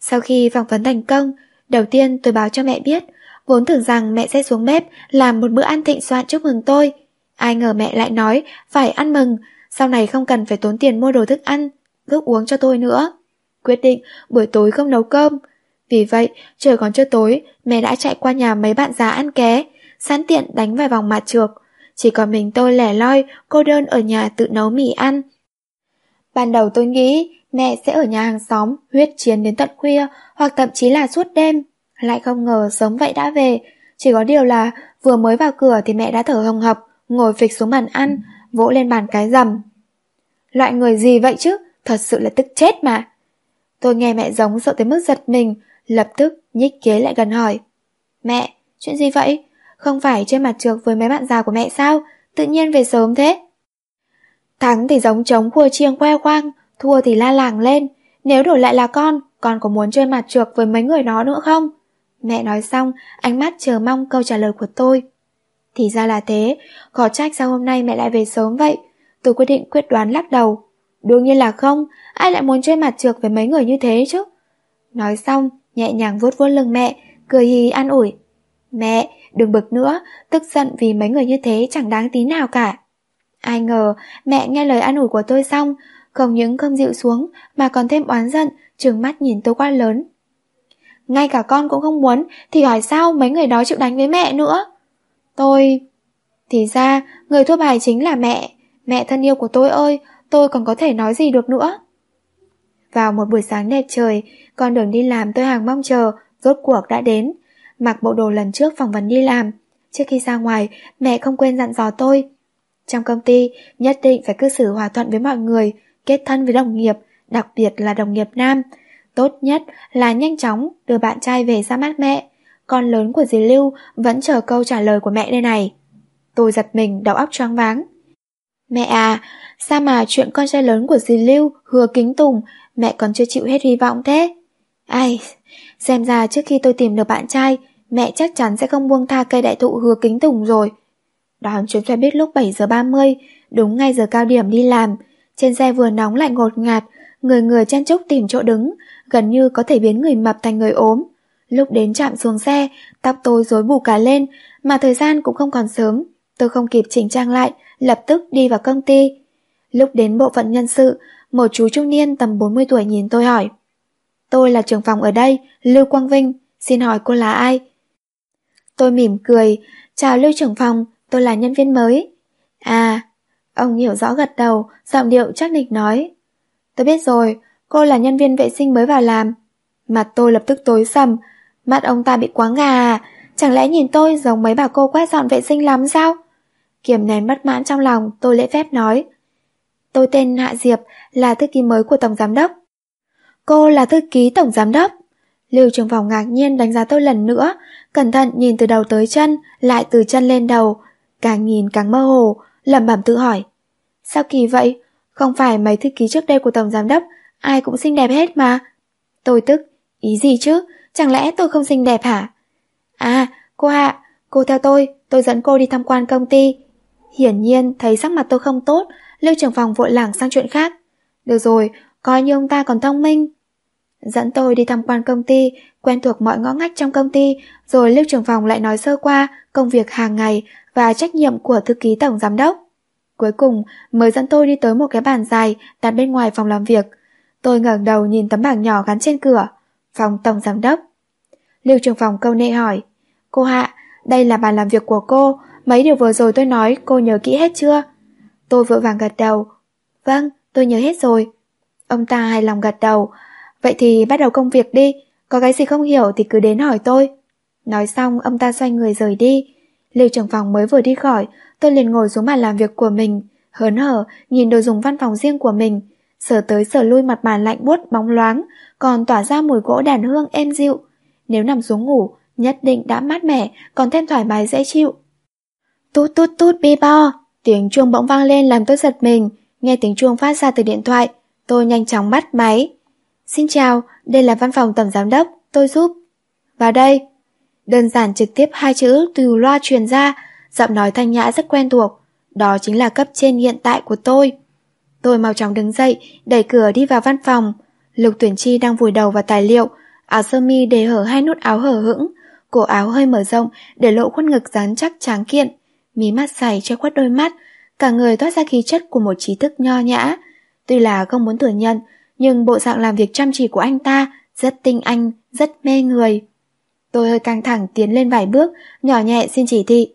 Sau khi phỏng vấn thành công, đầu tiên tôi báo cho mẹ biết, vốn tưởng rằng mẹ sẽ xuống bếp làm một bữa ăn thịnh soạn chúc mừng tôi. Ai ngờ mẹ lại nói phải ăn mừng, sau này không cần phải tốn tiền mua đồ thức ăn, nước uống cho tôi nữa. Quyết định buổi tối không nấu cơm. Vì vậy, trời còn chưa tối, mẹ đã chạy qua nhà mấy bạn già ăn ké, sẵn tiện đánh vài vòng mặt trược. Chỉ còn mình tôi lẻ loi, cô đơn ở nhà tự nấu mì ăn. Ban đầu tôi nghĩ mẹ sẽ ở nhà hàng xóm, huyết chiến đến tận khuya, hoặc thậm chí là suốt đêm. Lại không ngờ sớm vậy đã về, chỉ có điều là vừa mới vào cửa thì mẹ đã thở hồng hộc, ngồi phịch xuống bàn ăn, vỗ lên bàn cái rầm. Loại người gì vậy chứ, thật sự là tức chết mà. Tôi nghe mẹ giống sợ tới mức giật mình, lập tức nhích ghế lại gần hỏi. Mẹ, chuyện gì vậy? Không phải trên mặt trược với mấy bạn già của mẹ sao? Tự nhiên về sớm thế. Thắng thì giống trống khua chiêng khoe khoang, thua thì la làng lên. Nếu đổi lại là con, con có muốn chơi mặt trược với mấy người đó nữa không? Mẹ nói xong, ánh mắt chờ mong câu trả lời của tôi. Thì ra là thế, khó trách sao hôm nay mẹ lại về sớm vậy. Tôi quyết định quyết đoán lắc đầu. Đương nhiên là không, ai lại muốn chơi mặt trược với mấy người như thế chứ? Nói xong, nhẹ nhàng vuốt vuốt lưng mẹ, cười hì an ủi. Mẹ, đừng bực nữa, tức giận vì mấy người như thế chẳng đáng tí nào cả. Ai ngờ, mẹ nghe lời an ủi của tôi xong, không những không dịu xuống mà còn thêm oán giận, trừng mắt nhìn tôi quá lớn. Ngay cả con cũng không muốn, thì hỏi sao mấy người đó chịu đánh với mẹ nữa? Tôi... Thì ra, người thua bài chính là mẹ. Mẹ thân yêu của tôi ơi, tôi còn có thể nói gì được nữa. Vào một buổi sáng đẹp trời, con đường đi làm tôi hàng mong chờ, rốt cuộc đã đến. Mặc bộ đồ lần trước phỏng vấn đi làm. Trước khi ra ngoài, mẹ không quên dặn dò tôi. Trong công ty, nhất định phải cư xử hòa thuận với mọi người, kết thân với đồng nghiệp, đặc biệt là đồng nghiệp nam. Tốt nhất là nhanh chóng đưa bạn trai về ra mắt mẹ. Con lớn của dì Lưu vẫn chờ câu trả lời của mẹ đây này. Tôi giật mình đầu óc choáng váng. Mẹ à, sao mà chuyện con trai lớn của dì Lưu, hứa kính tùng, mẹ còn chưa chịu hết hy vọng thế? Ai, xem ra trước khi tôi tìm được bạn trai, mẹ chắc chắn sẽ không buông tha cây đại thụ hứa kính tùng rồi. Đón chuyến xe buýt lúc 7 giờ 30, đúng ngay giờ cao điểm đi làm. Trên xe vừa nóng lại ngột ngạt, người người chen chúc tìm chỗ đứng, gần như có thể biến người mập thành người ốm. Lúc đến chạm xuống xe, tóc tôi rối bù cả lên, mà thời gian cũng không còn sớm. Tôi không kịp chỉnh trang lại, lập tức đi vào công ty. Lúc đến bộ phận nhân sự, một chú trung niên tầm 40 tuổi nhìn tôi hỏi. Tôi là trưởng phòng ở đây, Lưu Quang Vinh, xin hỏi cô là ai? Tôi mỉm cười, chào Lưu trưởng phòng, tôi là nhân viên mới. À, ông hiểu rõ gật đầu, giọng điệu chắc nịch nói. Tôi biết rồi, cô là nhân viên vệ sinh mới vào làm. Mặt tôi lập tức tối sầm, mắt ông ta bị quáng gà à, chẳng lẽ nhìn tôi giống mấy bà cô quét dọn vệ sinh lắm sao? Kiềm nén bất mãn trong lòng, tôi lễ phép nói. tôi tên Hạ Diệp, là thư ký mới của Tổng Giám Đốc. Cô là thư ký Tổng Giám Đốc. Lưu Trường phòng ngạc nhiên đánh giá tôi lần nữa, cẩn thận nhìn từ đầu tới chân, lại từ chân lên đầu, càng nhìn càng mơ hồ, lẩm bẩm tự hỏi. Sao kỳ vậy? Không phải mấy thư ký trước đây của Tổng Giám Đốc, ai cũng xinh đẹp hết mà. Tôi tức, ý gì chứ, chẳng lẽ tôi không xinh đẹp hả? À, cô Hạ, cô theo tôi, tôi dẫn cô đi tham quan công ty. Hiển nhiên thấy sắc mặt tôi không tốt, Lưu trưởng phòng vội lảng sang chuyện khác. Được rồi, coi như ông ta còn thông minh. Dẫn tôi đi tham quan công ty, quen thuộc mọi ngõ ngách trong công ty, rồi Lưu trưởng phòng lại nói sơ qua công việc hàng ngày và trách nhiệm của thư ký tổng giám đốc. Cuối cùng mới dẫn tôi đi tới một cái bàn dài đặt bên ngoài phòng làm việc. Tôi ngẩng đầu nhìn tấm bảng nhỏ gắn trên cửa. Phòng tổng giám đốc. Lưu trưởng phòng câu nệ hỏi. Cô Hạ, đây là bàn làm việc của cô. Mấy điều vừa rồi tôi nói cô nhớ kỹ hết chưa? Tôi vội vàng gật đầu. Vâng, tôi nhớ hết rồi. Ông ta hài lòng gật đầu. Vậy thì bắt đầu công việc đi. Có cái gì không hiểu thì cứ đến hỏi tôi. Nói xong ông ta xoay người rời đi. Lưu trưởng phòng mới vừa đi khỏi, tôi liền ngồi xuống bàn làm việc của mình, hớn hở, nhìn đồ dùng văn phòng riêng của mình, sờ tới sờ lui mặt bàn lạnh buốt bóng loáng, còn tỏa ra mùi gỗ đàn hương êm dịu. Nếu nằm xuống ngủ, nhất định đã mát mẻ, còn thêm thoải mái dễ chịu. Tút tút tút bi bo, tiếng chuông bỗng vang lên làm tôi giật mình, nghe tiếng chuông phát ra từ điện thoại, tôi nhanh chóng bắt máy. Xin chào, đây là văn phòng tổng giám đốc, tôi giúp. Vào đây. Đơn giản trực tiếp hai chữ từ loa truyền ra, giọng nói thanh nhã rất quen thuộc. Đó chính là cấp trên hiện tại của tôi. Tôi mau chóng đứng dậy, đẩy cửa đi vào văn phòng. Lục tuyển chi đang vùi đầu vào tài liệu, áo sơ mi để hở hai nút áo hở hững, cổ áo hơi mở rộng để lộ khuôn ngực rắn chắc tráng kiện, mí mắt dày che khuất đôi mắt, cả người toát ra khí chất của một trí thức nho nhã. Tuy là không muốn thừa nhận, nhưng bộ dạng làm việc chăm chỉ của anh ta rất tinh anh, rất mê người. Tôi hơi căng thẳng tiến lên vài bước, nhỏ nhẹ xin chỉ thị.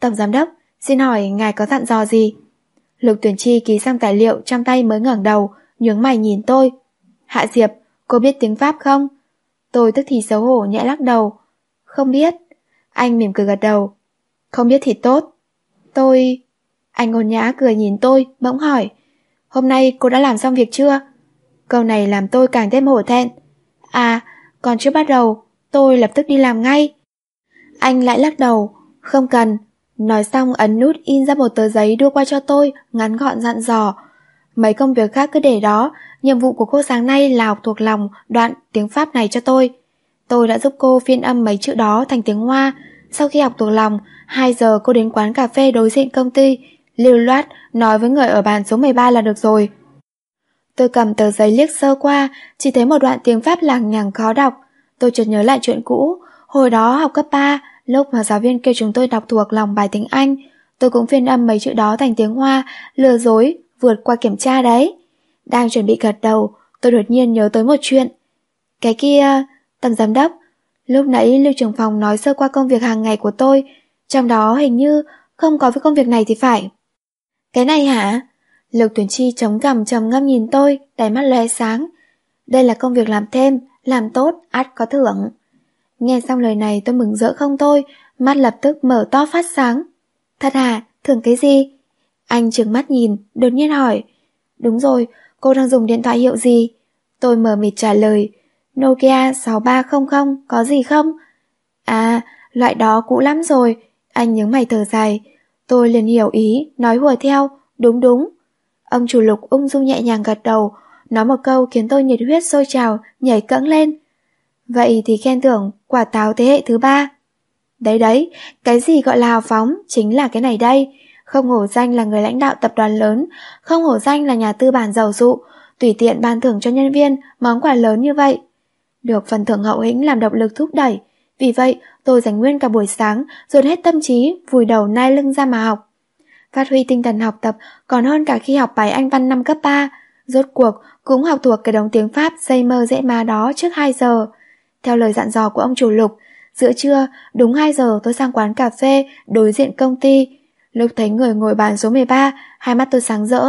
Tổng giám đốc, xin hỏi ngài có dặn dò gì? Lục tuyển chi ký sang tài liệu trong tay mới ngẩng đầu, nhướng mày nhìn tôi. Hạ Diệp, cô biết tiếng Pháp không? Tôi tức thì xấu hổ nhẹ lắc đầu. Không biết. Anh mỉm cười gật đầu. Không biết thì tốt. Tôi... Anh ngôn nhã cười nhìn tôi, bỗng hỏi. Hôm nay cô đã làm xong việc chưa? Câu này làm tôi càng thêm hổ thẹn. À, còn chưa bắt đầu, tôi lập tức đi làm ngay. Anh lại lắc đầu, không cần. Nói xong ấn nút in ra một tờ giấy đưa qua cho tôi, ngắn gọn dặn dò. Mấy công việc khác cứ để đó, nhiệm vụ của cô sáng nay là học thuộc lòng đoạn tiếng Pháp này cho tôi. Tôi đã giúp cô phiên âm mấy chữ đó thành tiếng Hoa. Sau khi học thuộc lòng, 2 giờ cô đến quán cà phê đối diện công ty, lưu loát nói với người ở bàn số 13 là được rồi. Tôi cầm tờ giấy liếc sơ qua, chỉ thấy một đoạn tiếng Pháp lằng nhằng khó đọc. Tôi chợt nhớ lại chuyện cũ, hồi đó học cấp 3, lúc mà giáo viên kêu chúng tôi đọc thuộc lòng bài tiếng Anh, tôi cũng phiên âm mấy chữ đó thành tiếng Hoa, lừa dối, vượt qua kiểm tra đấy. Đang chuẩn bị gật đầu, tôi đột nhiên nhớ tới một chuyện. Cái kia, tầm giám đốc, lúc nãy lưu trưởng phòng nói sơ qua công việc hàng ngày của tôi, trong đó hình như không có với công việc này thì phải. Cái này hả? Lục tuyển chi chống cằm trầm ngâm nhìn tôi, đáy mắt lóe sáng. Đây là công việc làm thêm, làm tốt, ắt có thưởng. Nghe xong lời này tôi mừng rỡ không thôi, mắt lập tức mở to phát sáng. Thật hả? Thưởng cái gì? Anh trừng mắt nhìn, đột nhiên hỏi. Đúng rồi, cô đang dùng điện thoại hiệu gì? Tôi mờ mịt trả lời. Nokia 6300, có gì không? À, loại đó cũ lắm rồi. Anh nhớ mày thở dài. Tôi liền hiểu ý, nói hùa theo. Đúng đúng. Ông chủ lục ung dung nhẹ nhàng gật đầu, nói một câu khiến tôi nhiệt huyết sôi trào, nhảy cẫng lên. Vậy thì khen thưởng quả táo thế hệ thứ ba. Đấy đấy, cái gì gọi là hào phóng chính là cái này đây. Không hổ danh là người lãnh đạo tập đoàn lớn, không hổ danh là nhà tư bản giàu dụ, tùy tiện ban thưởng cho nhân viên món quà lớn như vậy. Được phần thưởng hậu hĩnh làm động lực thúc đẩy, vì vậy tôi dành nguyên cả buổi sáng dồn hết tâm trí vùi đầu nai lưng ra mà học. Phát huy tinh thần học tập còn hơn cả khi học bài Anh văn năm cấp 3, rốt cuộc cũng học thuộc cái đống tiếng Pháp dây mơ dễ ma đó trước 2 giờ. Theo lời dặn dò của ông chủ lục, giữa trưa đúng 2 giờ tôi sang quán cà phê đối diện công ty. Lúc thấy người ngồi bàn số 13, hai mắt tôi sáng rỡ.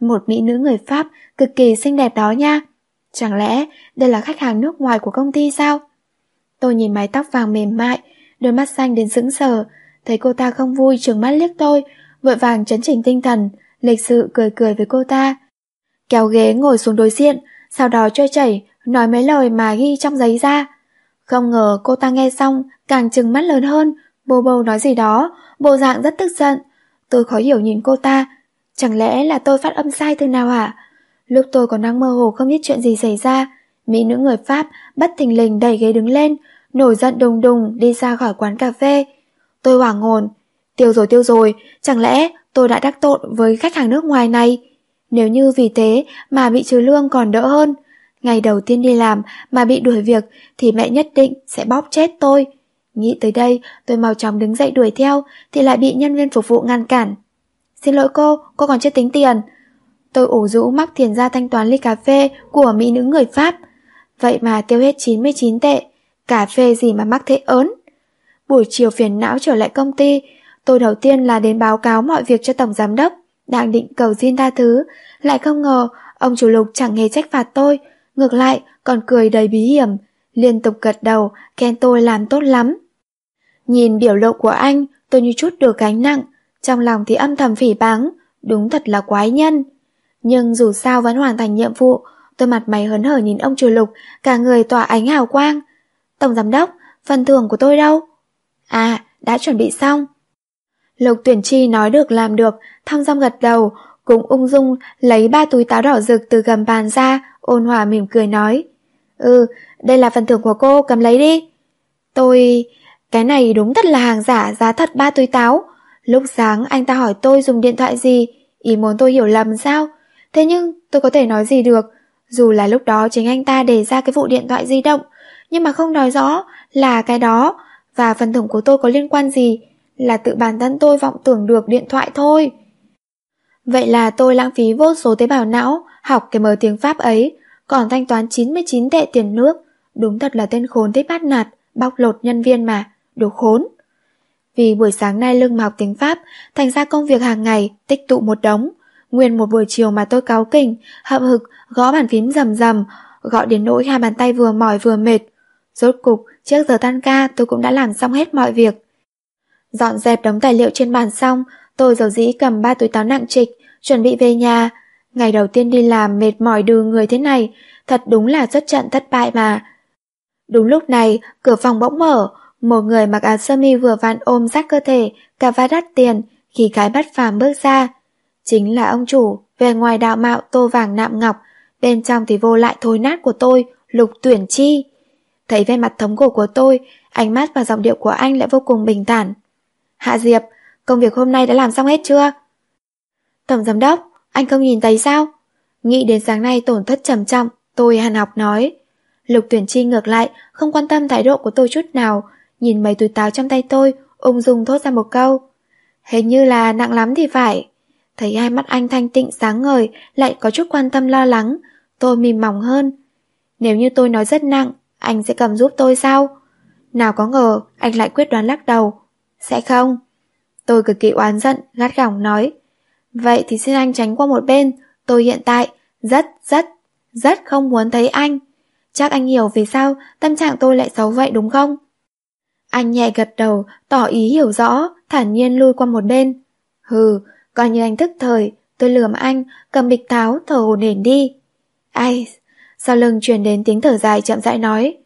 Một mỹ nữ người Pháp cực kỳ xinh đẹp đó nha. Chẳng lẽ đây là khách hàng nước ngoài của công ty sao? Tôi nhìn mái tóc vàng mềm mại, đôi mắt xanh đến sững sờ, thấy cô ta không vui trừng mắt liếc tôi, vội vàng chấn chỉnh tinh thần, lịch sự cười cười với cô ta. Kéo ghế ngồi xuống đối diện, sau đó chơi chảy, nói mấy lời mà ghi trong giấy ra. Không ngờ cô ta nghe xong, càng trừng mắt lớn hơn, bô bô nói gì đó, bộ dạng rất tức giận. Tôi khó hiểu nhìn cô ta, chẳng lẽ là tôi phát âm sai từ nào hả? Lúc tôi còn đang mơ hồ không biết chuyện gì xảy ra, mỹ nữ người Pháp bất thình lình đẩy ghế đứng lên, nổi giận đùng đùng đi ra khỏi quán cà phê. Tôi hoảng hồn, tiêu rồi tiêu rồi, chẳng lẽ tôi đã đắc tội với khách hàng nước ngoài này? Nếu như vì thế mà bị trừ lương còn đỡ hơn, ngày đầu tiên đi làm mà bị đuổi việc thì mẹ nhất định sẽ bóp chết tôi. Nghĩ tới đây, tôi mau chóng đứng dậy đuổi theo thì lại bị nhân viên phục vụ ngăn cản. Xin lỗi cô, cô còn chưa tính tiền. Tôi ủ rũ mắc tiền ra thanh toán ly cà phê của mỹ nữ người Pháp. Vậy mà tiêu hết 99 tệ, cà phê gì mà mắc thế ớn. Buổi chiều phiền não trở lại công ty, tôi đầu tiên là đến báo cáo mọi việc cho tổng giám đốc, đang định cầu xin tha thứ, lại không ngờ ông chủ lục chẳng hề trách phạt tôi, ngược lại còn cười đầy bí hiểm, liên tục gật đầu, khen tôi làm tốt lắm. Nhìn biểu lộ của anh, tôi như chút được gánh nặng, trong lòng thì âm thầm phỉ báng, đúng thật là quái nhân. Nhưng dù sao vẫn hoàn thành nhiệm vụ, tôi mặt mày hớn hở nhìn ông chủ lục, cả người tỏa ánh hào quang. Tổng giám đốc, phần thưởng của tôi đâu? À, đã chuẩn bị xong. Lục tuyển chi nói được làm được, thong dong gật đầu, cũng ung dung lấy ba túi táo đỏ rực từ gầm bàn ra, ôn hòa mỉm cười nói. Ừ, đây là phần thưởng của cô, cầm lấy đi. Tôi... Cái này đúng thật là hàng giả, giá thật ba túi táo. Lúc sáng anh ta hỏi tôi dùng điện thoại gì, ý muốn tôi hiểu lầm sao? Thế nhưng tôi có thể nói gì được, dù là lúc đó chính anh ta đề ra cái vụ điện thoại di động, nhưng mà không nói rõ là cái đó và phần thưởng của tôi có liên quan gì, là tự bản thân tôi vọng tưởng được điện thoại thôi. Vậy là tôi lãng phí vô số tế bào não học cái mờ tiếng Pháp ấy, còn thanh toán 99 tệ tiền nước. Đúng thật là tên khốn thích bát nạt, bóc lột nhân viên mà, đồ khốn. Vì buổi sáng nay lưng mà học tiếng Pháp, thành ra công việc hàng ngày tích tụ một đống. Nguyên một buổi chiều mà tôi cáu kỉnh, hậm hực, gõ bàn phím rầm rầm, gọi đến nỗi hai bàn tay vừa mỏi vừa mệt. Rốt cục, trước giờ tan ca tôi cũng đã làm xong hết mọi việc. Dọn dẹp đống tài liệu trên bàn xong, tôi dầu dĩ cầm ba túi táo nặng trịch, chuẩn bị về nhà. Ngày đầu tiên đi làm mệt mỏi đừ người thế này, thật đúng là rất trận thất bại mà. Đúng lúc này, cửa phòng bỗng mở, một người mặc áo sơ mi vừa vặn ôm sát cơ thể, cả vai đắt tiền, khi cái bắt phàm bước ra. Chính là ông chủ, về ngoài đạo mạo tô vàng nạm ngọc, bên trong thì vô lại thối nát của tôi, lục tuyển chi. Thấy vẻ mặt thống cổ của tôi, ánh mắt và giọng điệu của anh lại vô cùng bình thản. Hạ Diệp, công việc hôm nay đã làm xong hết chưa? Tổng giám đốc, anh không nhìn thấy sao? Nghĩ đến sáng nay tổn thất trầm trọng, tôi hàn học nói. Lục tuyển chi ngược lại, không quan tâm thái độ của tôi chút nào, nhìn mấy túi táo trong tay tôi, ung dung thốt ra một câu. Hình như là nặng lắm thì phải. Thấy hai mắt anh thanh tịnh sáng ngời, lại có chút quan tâm lo lắng, tôi mềm mỏng hơn. Nếu như tôi nói rất nặng, anh sẽ cầm giúp tôi sao? Nào có ngờ, anh lại quyết đoán lắc đầu. Sẽ không. Tôi cực kỳ oán giận, gắt gỏng nói. Vậy thì xin anh tránh qua một bên, tôi hiện tại rất, rất, rất không muốn thấy anh. Chắc anh hiểu vì sao tâm trạng tôi lại xấu vậy đúng không? Anh nhẹ gật đầu, tỏ ý hiểu rõ, thản nhiên lui qua một bên. Hừ, coi như anh thức thời, tôi lườm anh, cầm bịch táo, thở hồn hển đi. Ai, sau lưng truyền đến tiếng thở dài chậm rãi nói.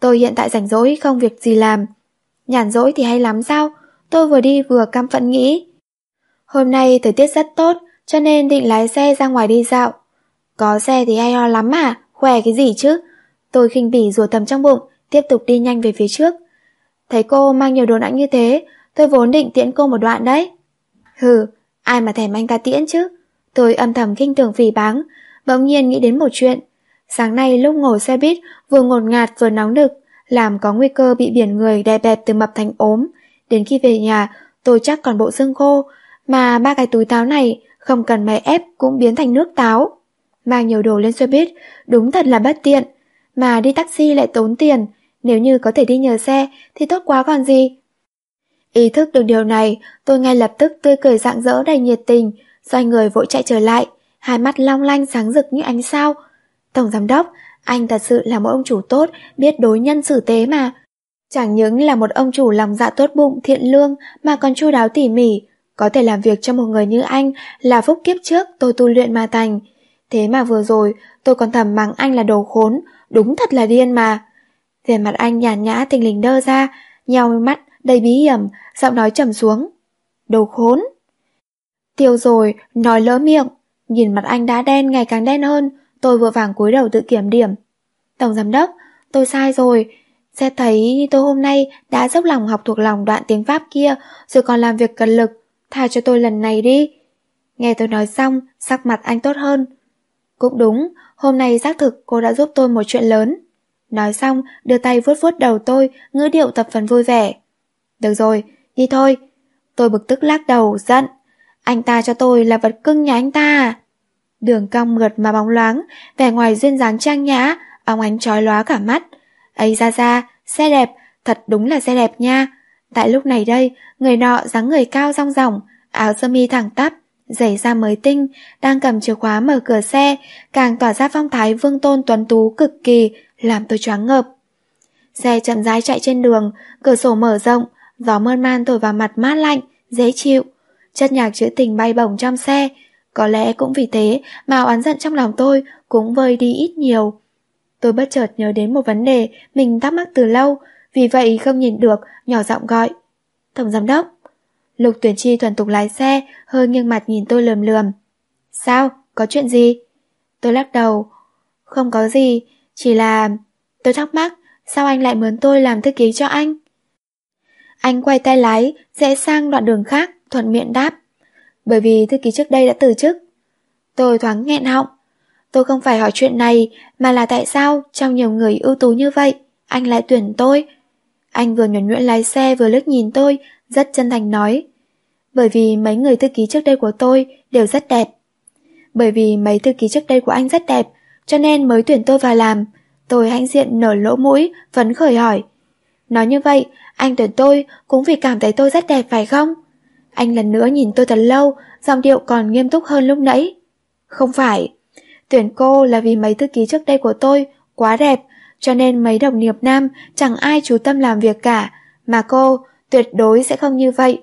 Tôi hiện tại rảnh rỗi không việc gì làm. Nhàn rỗi thì hay lắm sao? Tôi vừa đi vừa căm phẫn nghĩ. Hôm nay thời tiết rất tốt, cho nên định lái xe ra ngoài đi dạo. Có xe thì hay ho lắm à, khỏe cái gì chứ? Tôi khinh bỉ rùa tầm trong bụng, tiếp tục đi nhanh về phía trước. Thấy cô mang nhiều đồ nặng như thế, tôi vốn định tiễn cô một đoạn đấy. Hừ, ai mà thèm anh ta tiễn chứ? Tôi âm thầm kinh tưởng phỉ báng, bỗng nhiên nghĩ đến một chuyện. Sáng nay lúc ngồi xe buýt vừa ngột ngạt vừa nóng nực, làm có nguy cơ bị biển người đè bẹp từ mập thành ốm. Đến khi về nhà, tôi chắc còn bộ xương khô, mà ba cái túi táo này không cần mày ép cũng biến thành nước táo. Mang nhiều đồ lên xe buýt, đúng thật là bất tiện. Mà đi taxi lại tốn tiền, nếu như có thể đi nhờ xe thì tốt quá còn gì. Ý thức được điều này, tôi ngay lập tức tươi cười rạng rỡ đầy nhiệt tình, xoay người vội chạy trở lại, hai mắt long lanh sáng rực như ánh sao. Tổng giám đốc, anh thật sự là một ông chủ tốt, biết đối nhân xử tế mà. Chẳng những là một ông chủ lòng dạ tốt bụng, thiện lương mà còn chu đáo tỉ mỉ, Có thể làm việc cho một người như anh là phúc kiếp trước tôi tu luyện mà thành. Thế mà vừa rồi tôi còn thầm mắng anh là đồ khốn, đúng thật là điên mà. Về mặt anh nhàn nhã tình lình đơ ra, nheo mắt đầy bí hiểm, giọng nói trầm xuống. Đồ khốn. Tiêu rồi, nói lỡ miệng, nhìn mặt anh đã đen ngày càng đen hơn, tôi vừa vàng cúi đầu tự kiểm điểm. Tổng giám đốc, tôi sai rồi, sẽ thấy tôi hôm nay đã dốc lòng học thuộc lòng đoạn tiếng Pháp kia, rồi còn làm việc cần lực, tha cho tôi lần này đi. Nghe tôi nói xong, sắc mặt anh tốt hơn. Cũng đúng, hôm nay xác thực cô đã giúp tôi một chuyện lớn. Nói xong, đưa tay vuốt vuốt đầu tôi, ngữ điệu tập phần vui vẻ. Được rồi, đi thôi. Tôi bực tức lắc đầu, giận. Anh ta cho tôi là vật cưng nhà anh ta? À? Đường cong mượt mà bóng loáng, vẻ ngoài duyên dáng trang nhã, ông ánh trói lóa cả mắt. ấy ra ra, xe đẹp, thật đúng là xe đẹp nha. Tại lúc này đây, người nọ dáng người cao rong ròng, áo sơ mi thẳng tắp, giày da mới tinh, đang cầm chìa khóa mở cửa xe, càng tỏa ra phong thái vương tôn tuấn tú cực kỳ, làm tôi choáng ngợp. Xe chậm rãi chạy trên đường, cửa sổ mở rộng, gió mơn man thổi vào mặt mát lạnh, dễ chịu. Chất nhạc trữ tình bay bổng trong xe, có lẽ cũng vì thế mà oán giận trong lòng tôi cũng vơi đi ít nhiều. Tôi bất chợt nhớ đến một vấn đề mình thắc mắc từ lâu, vì vậy không nhìn được, nhỏ giọng gọi. Tổng giám đốc. Lục tuyển chi thuần tục lái xe, hơi nghiêng mặt nhìn tôi lườm lườm. Sao? Có chuyện gì? Tôi lắc đầu. Không có gì, chỉ là... Tôi thắc mắc, sao anh lại mướn tôi làm thư ký cho anh? Anh quay tay lái, rẽ sang đoạn đường khác, thuận miệng đáp. Bởi vì thư ký trước đây đã từ chức. Tôi thoáng nghẹn họng. Tôi không phải hỏi chuyện này, mà là tại sao trong nhiều người ưu tú như vậy, anh lại tuyển tôi. Anh vừa nhuẩn nhuyễn lái xe vừa lướt nhìn tôi, rất chân thành nói. Bởi vì mấy người thư ký trước đây của tôi đều rất đẹp. Bởi vì mấy thư ký trước đây của anh rất đẹp, cho nên mới tuyển tôi vào làm. Tôi hãnh diện nở lỗ mũi, phấn khởi hỏi. Nói như vậy, anh tuyển tôi cũng vì cảm thấy tôi rất đẹp phải không? Anh lần nữa nhìn tôi thật lâu, giọng điệu còn nghiêm túc hơn lúc nãy. Không phải. Tuyển cô là vì mấy thư ký trước đây của tôi quá đẹp, cho nên mấy đồng nghiệp nam chẳng ai chú tâm làm việc cả, mà cô tuyệt đối sẽ không như vậy.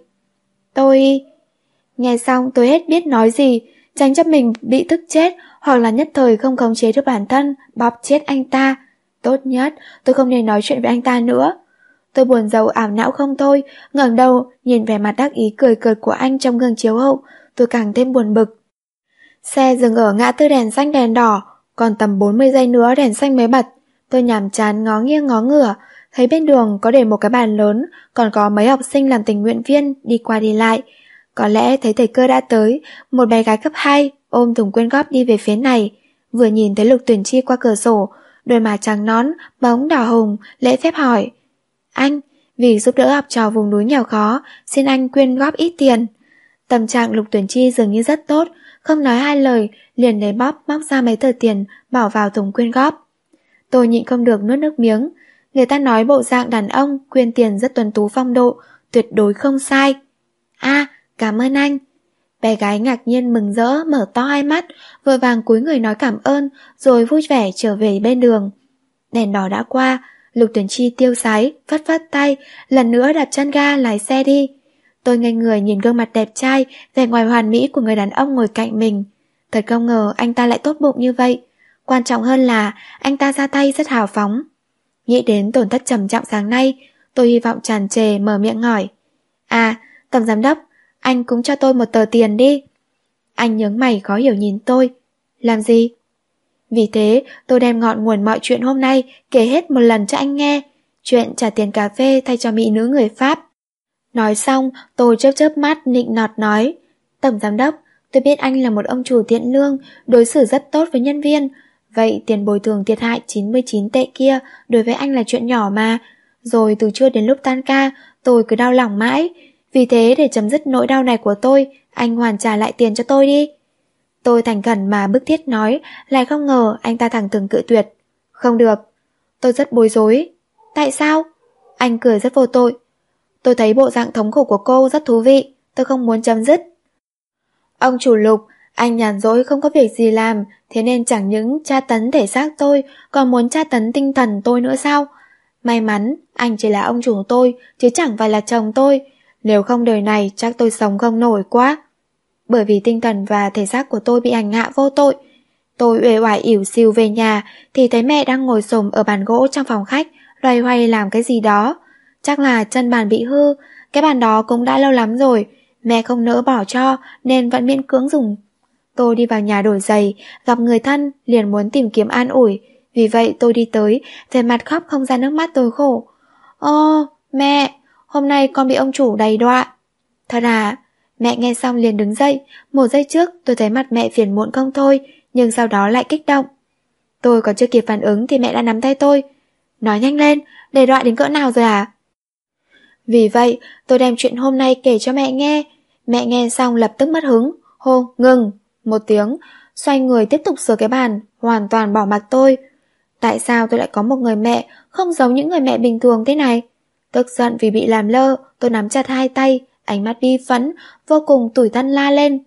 Tôi... Nghe xong tôi hết biết nói gì, tránh cho mình bị tức chết hoặc là nhất thời không khống chế được bản thân, bóp chết anh ta. Tốt nhất, tôi không nên nói chuyện với anh ta nữa. Tôi buồn giàu ảo não không thôi, ngẩng đầu, nhìn vẻ mặt đắc ý cười cợt của anh trong gương chiếu hậu, tôi càng thêm buồn bực. Xe dừng ở ngã tư đèn xanh đèn đỏ, còn tầm 40 giây nữa đèn xanh mới bật. Tôi nhàm chán ngó nghiêng ngó ngửa, thấy bên đường có để một cái bàn lớn, còn có mấy học sinh làm tình nguyện viên đi qua đi lại. Có lẽ thấy thầy cơ đã tới, một bé gái cấp 2 ôm thùng quyên góp đi về phía này. Vừa nhìn thấy lục tuyển chi qua cửa sổ, đôi má trắng nón, bóng đỏ hồng, lễ phép hỏi. Anh, vì giúp đỡ học trò vùng núi nghèo khó, xin anh quyên góp ít tiền. Tâm trạng lục tuyển chi dường như rất tốt, không nói hai lời, liền lấy bóp móc ra mấy tờ tiền, bỏ vào thùng quyên góp. Tôi nhịn không được nuốt nước miếng. Người ta nói bộ dạng đàn ông quyên tiền rất tuần tú phong độ, tuyệt đối không sai. a cảm ơn anh. Bé gái ngạc nhiên mừng rỡ mở to hai mắt, vội vàng cúi người nói cảm ơn, rồi vui vẻ trở về bên đường. Đèn đỏ đã qua, Lục Tuyển Chi tiêu sái, phất phất tay, lần nữa đặt chân ga lái xe đi. Tôi ngây người nhìn gương mặt đẹp trai, vẻ ngoài hoàn mỹ của người đàn ông ngồi cạnh mình. Thật không ngờ anh ta lại tốt bụng như vậy. Quan trọng hơn là anh ta ra tay rất hào phóng. Nghĩ đến tổn thất trầm trọng sáng nay, tôi hy vọng tràn trề mở miệng hỏi. À, tổng giám đốc, anh cũng cho tôi một tờ tiền đi. Anh nhướng mày khó hiểu nhìn tôi. Làm gì? Vì thế, tôi đem ngọn nguồn mọi chuyện hôm nay kể hết một lần cho anh nghe. Chuyện trả tiền cà phê thay cho mỹ nữ người Pháp. Nói xong, tôi chớp chớp mắt nịnh nọt nói. Tổng giám đốc, tôi biết anh là một ông chủ thiện lương, đối xử rất tốt với nhân viên. Vậy tiền bồi thường thiệt hại 99 tệ kia đối với anh là chuyện nhỏ mà. Rồi từ trưa đến lúc tan ca, tôi cứ đau lòng mãi. Vì thế để chấm dứt nỗi đau này của tôi, anh hoàn trả lại tiền cho tôi đi. Tôi thành khẩn mà bức thiết nói, lại không ngờ anh ta thẳng thừng cự tuyệt. Không được. Tôi rất bối rối. Tại sao? Anh cười rất vô tội. Tôi thấy bộ dạng thống khổ của cô rất thú vị, tôi không muốn chấm dứt. Ông chủ lục, anh nhàn rỗi không có việc gì làm, thế nên chẳng những tra tấn thể xác tôi, còn muốn tra tấn tinh thần tôi nữa sao? May mắn, anh chỉ là ông chủ tôi, chứ chẳng phải là chồng tôi. Nếu không đời này chắc tôi sống không nổi quá. Bởi vì tinh thần và thể xác của tôi bị hành hạ vô tội. Tôi uể oải ỉu xìu về nhà thì thấy mẹ đang ngồi xổm ở bàn gỗ trong phòng khách, loay hoay làm cái gì đó. Chắc là chân bàn bị hư, cái bàn đó cũng đã lâu lắm rồi, mẹ không nỡ bỏ cho nên vẫn miễn cưỡng dùng. Tôi đi vào nhà đổi giày, gặp người thân, liền muốn tìm kiếm an ủi. Vì vậy tôi đi tới, về mặt khóc không ra nước mắt tôi khổ. Ô, mẹ, hôm nay con bị ông chủ đầy đọa. Thật à? Mẹ nghe xong liền đứng dậy, một giây trước tôi thấy mặt mẹ phiền muộn không thôi, nhưng sau đó lại kích động. Tôi còn chưa kịp phản ứng thì mẹ đã nắm tay tôi. Nói nhanh lên, đầy đọa đến cỡ nào rồi à? Vì vậy, tôi đem chuyện hôm nay kể cho mẹ nghe. Mẹ nghe xong lập tức mất hứng. Hô, ngừng. Một tiếng, xoay người tiếp tục sửa cái bàn, hoàn toàn bỏ mặt tôi. Tại sao tôi lại có một người mẹ không giống những người mẹ bình thường thế này? Tức giận vì bị làm lơ, tôi nắm chặt hai tay, ánh mắt bi phấn, vô cùng tủi thân la lên.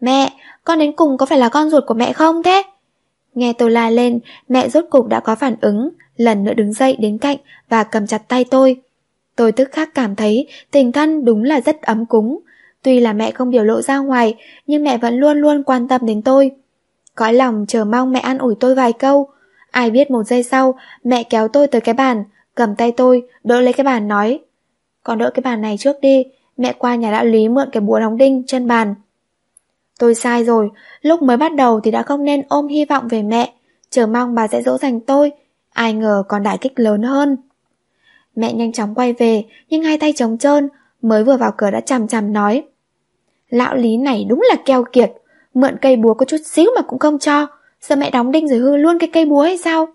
Mẹ, con đến cùng có phải là con ruột của mẹ không thế? Nghe tôi la lên, mẹ rốt cục đã có phản ứng, lần nữa đứng dậy đến cạnh và cầm chặt tay tôi. Tôi tức khắc cảm thấy tình thân đúng là rất ấm cúng. Tuy là mẹ không biểu lộ ra ngoài, nhưng mẹ vẫn luôn luôn quan tâm đến tôi. Cõi lòng chờ mong mẹ an ủi tôi vài câu. Ai biết một giây sau, mẹ kéo tôi tới cái bàn, cầm tay tôi, đỡ lấy cái bàn nói. Con đỡ cái bàn này trước đi, mẹ qua nhà đạo lý mượn cái búa đóng đinh chân bàn. Tôi sai rồi, lúc mới bắt đầu thì đã không nên ôm hy vọng về mẹ, chờ mong bà sẽ dỗ dành tôi, ai ngờ còn đại kích lớn hơn. Mẹ nhanh chóng quay về, nhưng hai tay trống trơn, mới vừa vào cửa đã chằm chằm nói. Lão lý này đúng là keo kiệt, mượn cây búa có chút xíu mà cũng không cho, sợ mẹ đóng đinh rồi hư luôn cái cây búa hay sao?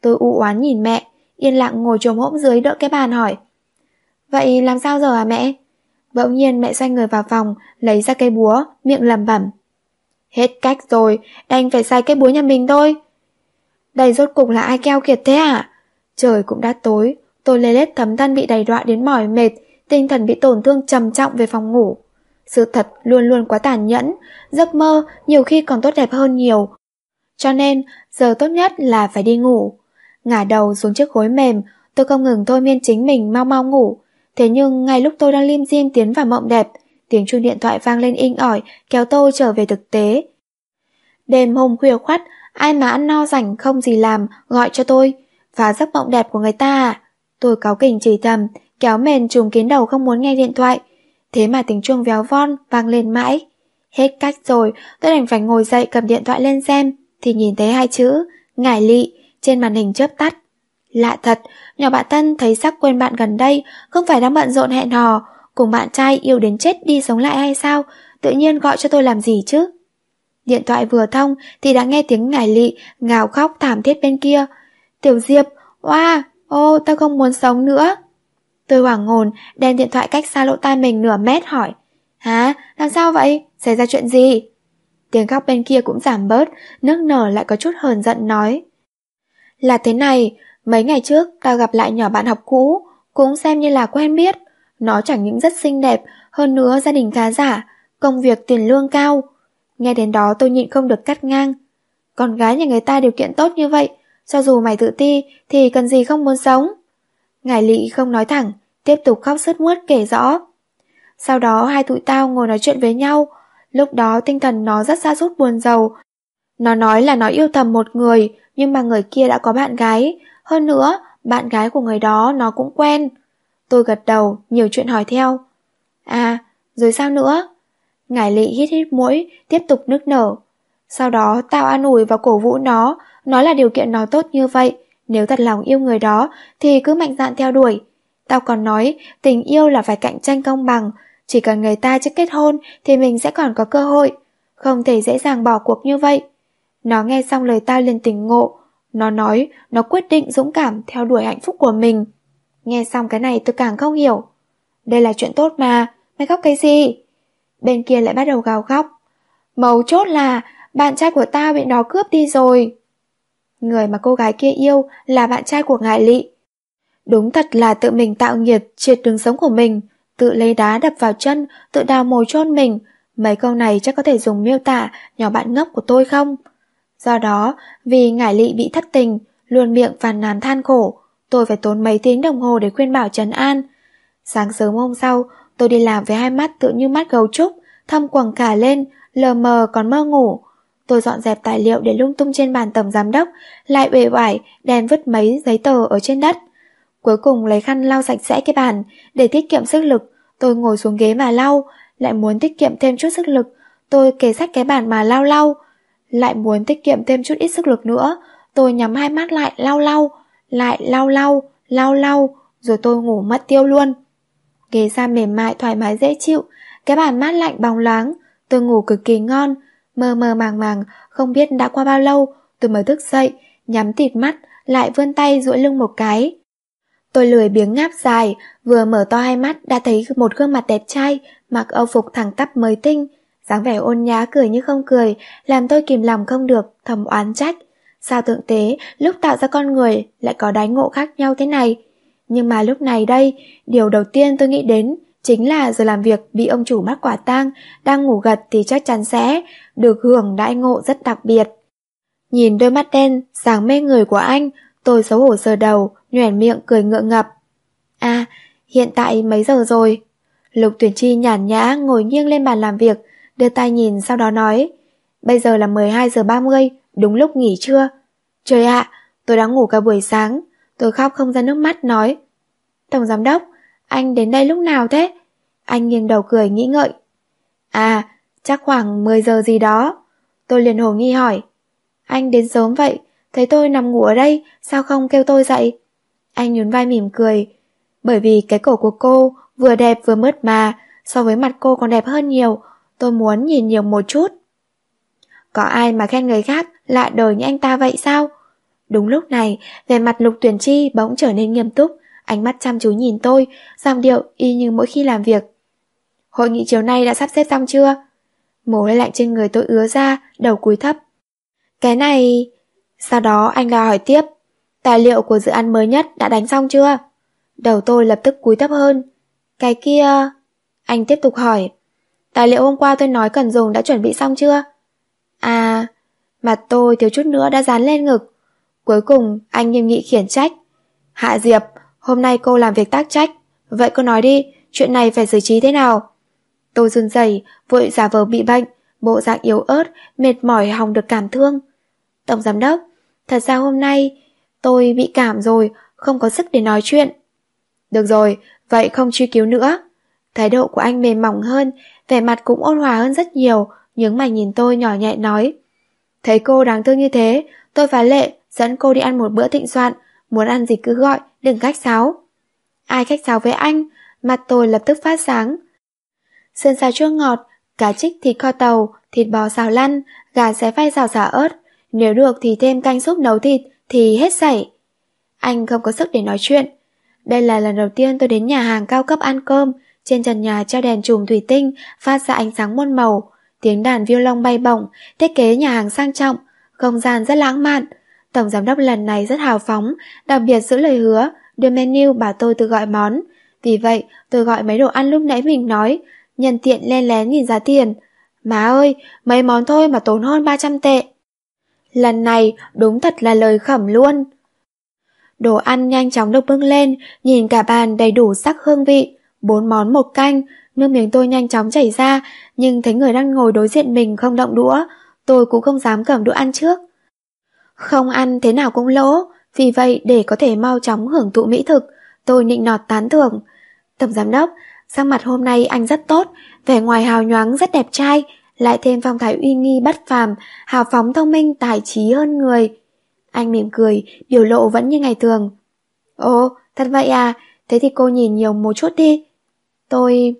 Tôi u oán nhìn mẹ, yên lặng ngồi trồm hỗn dưới đỡ cái bàn hỏi. Vậy làm sao giờ à mẹ? Bỗng nhiên mẹ xoay người vào phòng, lấy ra cây búa, miệng lẩm bẩm. Hết cách rồi, đành phải xài cây búa nhà mình thôi. Đây rốt cục là ai keo kiệt thế à? Trời cũng đã tối, tôi lê lết thấm thân bị đầy đọa đến mỏi mệt, tinh thần bị tổn thương trầm trọng về phòng ngủ. Sự thật luôn luôn quá tàn nhẫn, giấc mơ nhiều khi còn tốt đẹp hơn nhiều. Cho nên, giờ tốt nhất là phải đi ngủ. Ngả đầu xuống chiếc gối mềm, tôi không ngừng thôi miên chính mình mau mau ngủ. Thế nhưng ngay lúc tôi đang lim dim tiến vào mộng đẹp, tiếng chuông điện thoại vang lên inh ỏi, kéo tôi trở về thực tế. Đêm hôm khuya khoắt, ai mà ăn no rảnh không gì làm, gọi cho tôi. Và giấc mộng đẹp của người ta à? Tôi cáo kỉnh chỉ thầm, kéo mền trùm kín đầu không muốn nghe điện thoại. Thế mà tiếng chuông véo von vang lên mãi. Hết cách rồi, tôi đành phải ngồi dậy cầm điện thoại lên xem, thì nhìn thấy hai chữ, ngải lị, trên màn hình chớp tắt. Lạ thật, nhỏ bạn Tân thấy sắc quên bạn gần đây, không phải đang bận rộn hẹn hò, cùng bạn trai yêu đến chết đi sống lại hay sao, tự nhiên gọi cho tôi làm gì chứ? Điện thoại vừa thông thì đã nghe tiếng ngải lị, ngào khóc thảm thiết bên kia. Tiểu Diệp, oa, ô, tao không muốn sống nữa. Tôi hoảng hồn, đem điện thoại cách xa lỗ tai mình nửa mét hỏi. Hả, làm sao vậy? Xảy ra chuyện gì? Tiếng khóc bên kia cũng giảm bớt, nước nở lại có chút hờn giận nói. Là thế này, mấy ngày trước tao gặp lại nhỏ bạn học cũ, cũng xem như là quen biết. Nó chẳng những rất xinh đẹp, hơn nữa gia đình khá giả, công việc tiền lương cao. Nghe đến đó tôi nhịn không được cắt ngang. Con gái nhà người ta điều kiện tốt như vậy, cho dù mày tự ti thì cần gì không muốn sống. Ngài Lị không nói thẳng, tiếp tục khóc sướt mướt kể rõ. Sau đó hai tụi tao ngồi nói chuyện với nhau, lúc đó tinh thần nó rất xa sút buồn giàu. Nó nói là nó yêu thầm một người, nhưng mà người kia đã có bạn gái, hơn nữa, bạn gái của người đó nó cũng quen. Tôi gật đầu, nhiều chuyện hỏi theo. À, rồi sao nữa? Ngải lị hít hít mũi, tiếp tục nức nở. Sau đó tao an ủi và cổ vũ nó, nói là điều kiện nó tốt như vậy. Nếu thật lòng yêu người đó, thì cứ mạnh dạn theo đuổi. Tao còn nói, tình yêu là phải cạnh tranh công bằng. Chỉ cần người ta chưa kết hôn, thì mình sẽ còn có cơ hội. Không thể dễ dàng bỏ cuộc như vậy. Nó nghe xong lời tao liền tỉnh ngộ. Nó nói, nó quyết định dũng cảm theo đuổi hạnh phúc của mình. Nghe xong cái này tôi càng không hiểu. Đây là chuyện tốt mà, mày khóc cái gì? Bên kia lại bắt đầu gào khóc. Mấu chốt là bạn trai của tao bị nó cướp đi rồi. Người mà cô gái kia yêu là bạn trai của ngại lị. Đúng thật là tự mình tạo nghiệp, triệt đường sống của mình, tự lấy đá đập vào chân, tự đào mồi chôn mình. Mấy câu này chắc có thể dùng miêu tả nhỏ bạn ngốc của tôi không? Do đó, vì ngải lị bị thất tình, luôn miệng phàn nàn than khổ, tôi phải tốn mấy tiếng đồng hồ để khuyên bảo Trần An. Sáng sớm hôm sau, Tôi đi làm với hai mắt tự như mắt gấu trúc, thâm quầng cả lên, lờ mờ còn mơ ngủ. Tôi dọn dẹp tài liệu để lung tung trên bàn tổng giám đốc, lại bề oải, đèn vứt mấy giấy tờ ở trên đất. Cuối cùng lấy khăn lau sạch sẽ cái bàn, để tiết kiệm sức lực, tôi ngồi xuống ghế mà lau, lại muốn tiết kiệm thêm chút sức lực, tôi kề sát cái bàn mà lau lau. Lại muốn tiết kiệm thêm chút ít sức lực nữa, tôi nhắm hai mắt lại lau lau, lại lau lau, lau lau, rồi tôi ngủ mất tiêu luôn. Ghế da mềm mại thoải mái dễ chịu, cái bàn mát lạnh bóng loáng, tôi ngủ cực kỳ ngon, mơ mơ màng màng, không biết đã qua bao lâu, tôi mới thức dậy, nhắm tịt mắt, lại vươn tay duỗi lưng một cái. Tôi lười biếng ngáp dài, vừa mở to hai mắt đã thấy một gương mặt đẹp trai, mặc âu phục thẳng tắp mới tinh, dáng vẻ ôn nhá cười như không cười, làm tôi kìm lòng không được, thầm oán trách. Sao thượng tế lúc tạo ra con người lại có đáy ngộ khác nhau thế này? Nhưng mà lúc này đây, điều đầu tiên tôi nghĩ đến chính là giờ làm việc bị ông chủ bắt quả tang, đang ngủ gật thì chắc chắn sẽ được hưởng đãi ngộ rất đặc biệt. Nhìn đôi mắt đen, sáng mê người của anh, tôi xấu hổ sờ đầu, nhoẻn miệng cười ngượng ngập. À, hiện tại mấy giờ rồi? Lục tuyển chi nhàn nhã ngồi nghiêng lên bàn làm việc, đưa tay nhìn sau đó nói. Bây giờ là 12 giờ 30, đúng lúc nghỉ trưa. Trời ạ, tôi đã ngủ cả buổi sáng, tôi khóc không ra nước mắt nói. Tổng giám đốc, anh đến đây lúc nào thế? Anh nghiêng đầu cười nghĩ ngợi. À, chắc khoảng 10 giờ gì đó. Tôi liền hồ nghi hỏi. Anh đến sớm vậy, thấy tôi nằm ngủ ở đây, sao không kêu tôi dậy? Anh nhún vai mỉm cười. Bởi vì cái cổ của cô vừa đẹp vừa mướt mà, so với mặt cô còn đẹp hơn nhiều, tôi muốn nhìn nhiều một chút. Có ai mà khen người khác lại đời như anh ta vậy sao? Đúng lúc này, về mặt lục tuyển chi bỗng trở nên nghiêm túc, ánh mắt chăm chú nhìn tôi, giọng điệu y như mỗi khi làm việc. Hội nghị chiều nay đã sắp xếp xong chưa? Mồ hôi lạnh trên người tôi ứa ra, đầu cúi thấp. Cái này... Sau đó anh lại hỏi tiếp, tài liệu của dự án mới nhất đã đánh xong chưa? Đầu tôi lập tức cúi thấp hơn. Cái kia... Anh tiếp tục hỏi, tài liệu hôm qua tôi nói cần dùng đã chuẩn bị xong chưa? À, mặt tôi thiếu chút nữa đã dán lên ngực. Cuối cùng anh nghiêm nghị khiển trách. Hạ Diệp, hôm nay cô làm việc tác trách. Vậy cô nói đi, chuyện này phải xử trí thế nào? Tôi run rẩy, vội giả vờ bị bệnh, bộ dạng yếu ớt, mệt mỏi hòng được cảm thương. Tổng giám đốc, thật ra hôm nay tôi bị cảm rồi, không có sức để nói chuyện. Được rồi, vậy không truy cứu nữa. Thái độ của anh mềm mỏng hơn, vẻ mặt cũng ôn hòa hơn rất nhiều, nhướng mày nhìn tôi nhỏ nhẹ nói. Thấy cô đáng thương như thế, tôi và Lệ dẫn cô đi ăn một bữa thịnh soạn, muốn ăn gì cứ gọi, đừng khách sáo. Ai khách sáo với anh, mặt tôi lập tức phát sáng. Sơn xào chua ngọt, cá trích thịt kho tàu, thịt bò xào lăn, gà xé phay xào xả ớt, nếu được thì thêm canh súp nấu thịt thì hết sảy. Anh không có sức để nói chuyện. Đây là lần đầu tiên tôi đến nhà hàng cao cấp ăn cơm, trên trần nhà treo đèn chùm thủy tinh, phát ra ánh sáng muôn màu, tiếng đàn violon bay bổng, thiết kế nhà hàng sang trọng, không gian rất lãng mạn. Tổng giám đốc lần này rất hào phóng, đặc biệt giữ lời hứa, đưa menu bảo tôi tự gọi món. Vì vậy, tôi gọi mấy đồ ăn lúc nãy mình nói, nhân tiện len lén nhìn giá tiền. Má ơi, mấy món thôi mà tốn hơn 300 tệ. Lần này đúng thật là lời khẩm luôn. Đồ ăn nhanh chóng được bưng lên, nhìn cả bàn đầy đủ sắc hương vị, bốn món một canh, nước miếng tôi nhanh chóng chảy ra, nhưng thấy người đang ngồi đối diện mình không động đũa, tôi cũng không dám cầm đũa ăn trước. Không ăn thế nào cũng lỗ, vì vậy để có thể mau chóng hưởng thụ mỹ thực, tôi nịnh nọt tán thưởng. Tổng giám đốc, sắc mặt hôm nay anh rất tốt, vẻ ngoài hào nhoáng rất đẹp trai, lại thêm phong thái uy nghi bất phàm, hào phóng thông minh tài trí hơn người. Anh mỉm cười, biểu lộ vẫn như ngày thường. Ồ, thật vậy à, thế thì cô nhìn nhiều một chút đi. Tôi...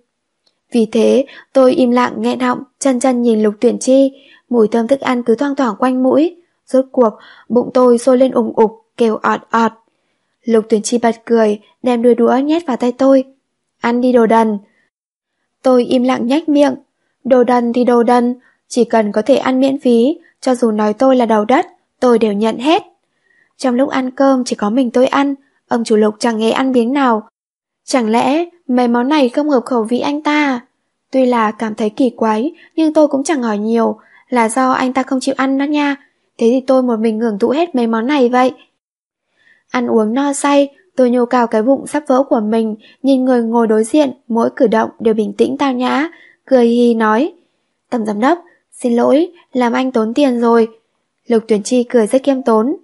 Vì thế, tôi im lặng nghẹn họng, chân chân nhìn lục tuyển chi, mùi thơm thức ăn cứ thoang thoảng quanh mũi. Rốt cuộc, bụng tôi sôi lên ủng ục, kêu ọt ọt. Lục tuyển chi bật cười, đem đuôi đũa nhét vào tay tôi. Ăn đi đồ đần. Tôi im lặng nhách miệng. Đồ đần thì đồ đần, chỉ cần có thể ăn miễn phí, cho dù nói tôi là đầu đất, tôi đều nhận hết. Trong lúc ăn cơm chỉ có mình tôi ăn, ông chủ lục chẳng hề ăn miếng nào. Chẳng lẽ mấy món này không hợp khẩu vị anh ta? Tuy là cảm thấy kỳ quái, nhưng tôi cũng chẳng hỏi nhiều, là do anh ta không chịu ăn đó nha. Thế thì tôi một mình hưởng thụ hết mấy món này vậy. Ăn uống no say, Tôi nhô cao cái bụng sắp vỡ của mình, nhìn người ngồi đối diện, mỗi cử động đều bình tĩnh tao nhã, cười hì nói. Tầm giám đốc, xin lỗi, làm anh tốn tiền rồi. Lục tuyển chi cười rất kiêm tốn.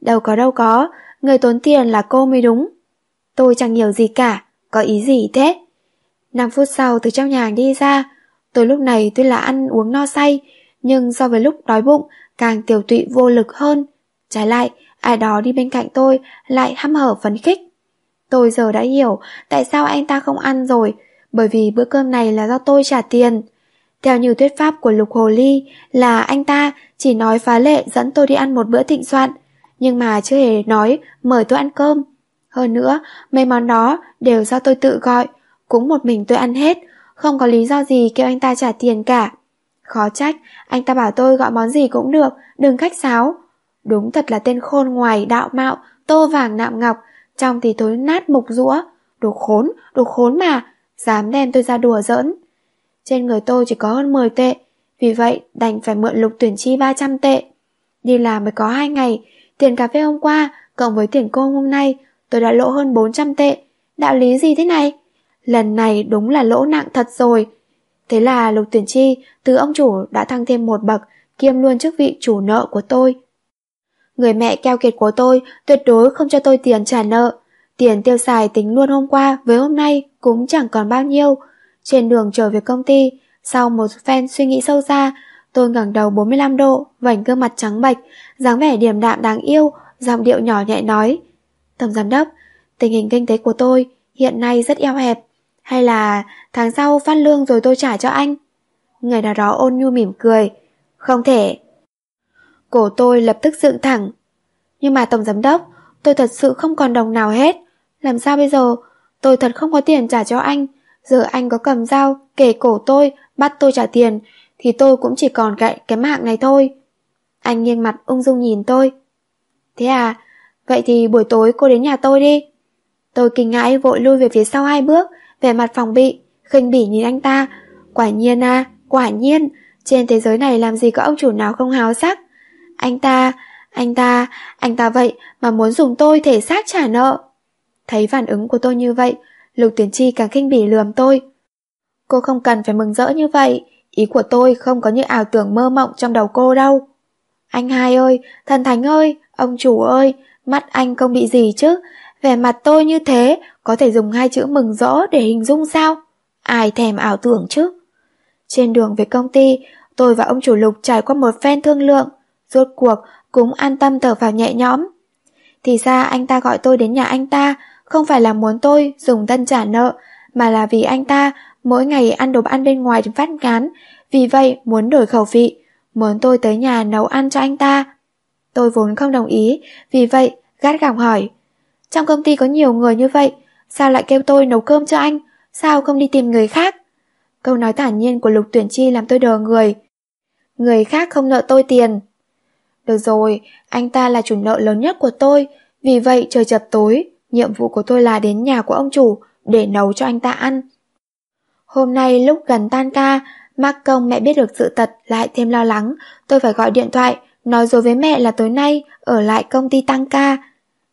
Đâu có đâu có, người tốn tiền là cô mới đúng. Tôi chẳng hiểu gì cả, có ý gì thế? 5 phút sau từ trong nhà đi ra, tôi lúc này tuy là ăn uống no say, nhưng so với lúc đói bụng càng tiểu tụy vô lực hơn. Trái lại, ai đó đi bên cạnh tôi lại hăm hở phấn khích. Tôi giờ đã hiểu tại sao anh ta không ăn rồi, bởi vì bữa cơm này là do tôi trả tiền. Theo như thuyết pháp của Lục Hồ Ly là anh ta chỉ nói phá lệ dẫn tôi đi ăn một bữa thịnh soạn, nhưng mà chưa hề nói mời tôi ăn cơm. Hơn nữa, mấy món đó đều do tôi tự gọi, cũng một mình tôi ăn hết, không có lý do gì kêu anh ta trả tiền cả. Khó trách, anh ta bảo tôi gọi món gì cũng được, đừng khách sáo. Đúng thật là tên khôn ngoài đạo mạo, tô vàng nạm ngọc, trong thì thối nát mục rũa. Đồ khốn, đồ khốn mà, dám đem tôi ra đùa giỡn. Trên người tôi chỉ có hơn 10 tệ, vì vậy đành phải mượn lục tuyển chi 300 tệ. Đi làm mới có hai ngày, tiền cà phê hôm qua cộng với tiền cô hôm nay tôi đã lỗ hơn 400 tệ. Đạo lý gì thế này? Lần này đúng là lỗ nặng thật rồi. Thế là Lục Tuyển Chi từ ông chủ đã thăng thêm một bậc, kiêm luôn chức vị chủ nợ của tôi. Người mẹ keo kiệt của tôi tuyệt đối không cho tôi tiền trả nợ. Tiền tiêu xài tính luôn hôm qua với hôm nay cũng chẳng còn bao nhiêu. Trên đường trở về công ty, sau một phen suy nghĩ sâu xa, tôi ngẩng đầu 45 độ, vảnh gương mặt trắng bệch, dáng vẻ điềm đạm đáng yêu, giọng điệu nhỏ nhẹ nói. Tổng giám đốc, tình hình kinh tế của tôi hiện nay rất eo hẹp, hay là tháng sau phát lương rồi tôi trả cho anh? Người nào đó ôn nhu mỉm cười. Không thể. Cổ tôi lập tức dựng thẳng. Nhưng mà Tổng Giám Đốc, tôi thật sự không còn đồng nào hết. Làm sao bây giờ? Tôi thật không có tiền trả cho anh. Giờ anh có cầm dao, kể cổ tôi, bắt tôi trả tiền, thì tôi cũng chỉ còn cạnh cái mạng này thôi. Anh nghiêng mặt ung dung nhìn tôi. Thế à, vậy thì buổi tối cô đến nhà tôi đi. Tôi kinh ngãi vội lui về phía sau hai bước, vẻ mặt phòng bị, khinh bỉ nhìn anh ta. Quả nhiên à, quả nhiên, trên thế giới này làm gì có ông chủ nào không háo sắc. Anh ta, anh ta, anh ta vậy mà muốn dùng tôi thể xác trả nợ. Thấy phản ứng của tôi như vậy, Lục tiến Chi càng khinh bỉ lườm tôi. Cô không cần phải mừng rỡ như vậy, ý của tôi không có những ảo tưởng mơ mộng trong đầu cô đâu. Anh hai ơi, thần thánh ơi, ông chủ ơi, mắt anh không bị gì chứ, vẻ mặt tôi như thế, có thể dùng hai chữ mừng rỡ để hình dung sao? Ai thèm ảo tưởng chứ? Trên đường về công ty, tôi và ông chủ lục trải qua một phen thương lượng, rốt cuộc cũng an tâm thở vào nhẹ nhõm. Thì ra anh ta gọi tôi đến nhà anh ta, không phải là muốn tôi dùng thân trả nợ, mà là vì anh ta mỗi ngày ăn đồ ăn bên ngoài phát ngán, vì vậy muốn đổi khẩu vị, muốn tôi tới nhà nấu ăn cho anh ta. Tôi vốn không đồng ý, vì vậy gắt gỏng hỏi. Trong công ty có nhiều người như vậy, sao lại kêu tôi nấu cơm cho anh, sao không đi tìm người khác? Câu nói thản nhiên của Lục Tuyển Chi làm tôi đờ người. Người khác không nợ tôi tiền. Được rồi, anh ta là chủ nợ lớn nhất của tôi, vì vậy trời chập tối, nhiệm vụ của tôi là đến nhà của ông chủ để nấu cho anh ta ăn. Hôm nay lúc gần tan ca, mắc công mẹ biết được sự tật lại thêm lo lắng, tôi phải gọi điện thoại, nói dối với mẹ là tối nay ở lại công ty tăng ca.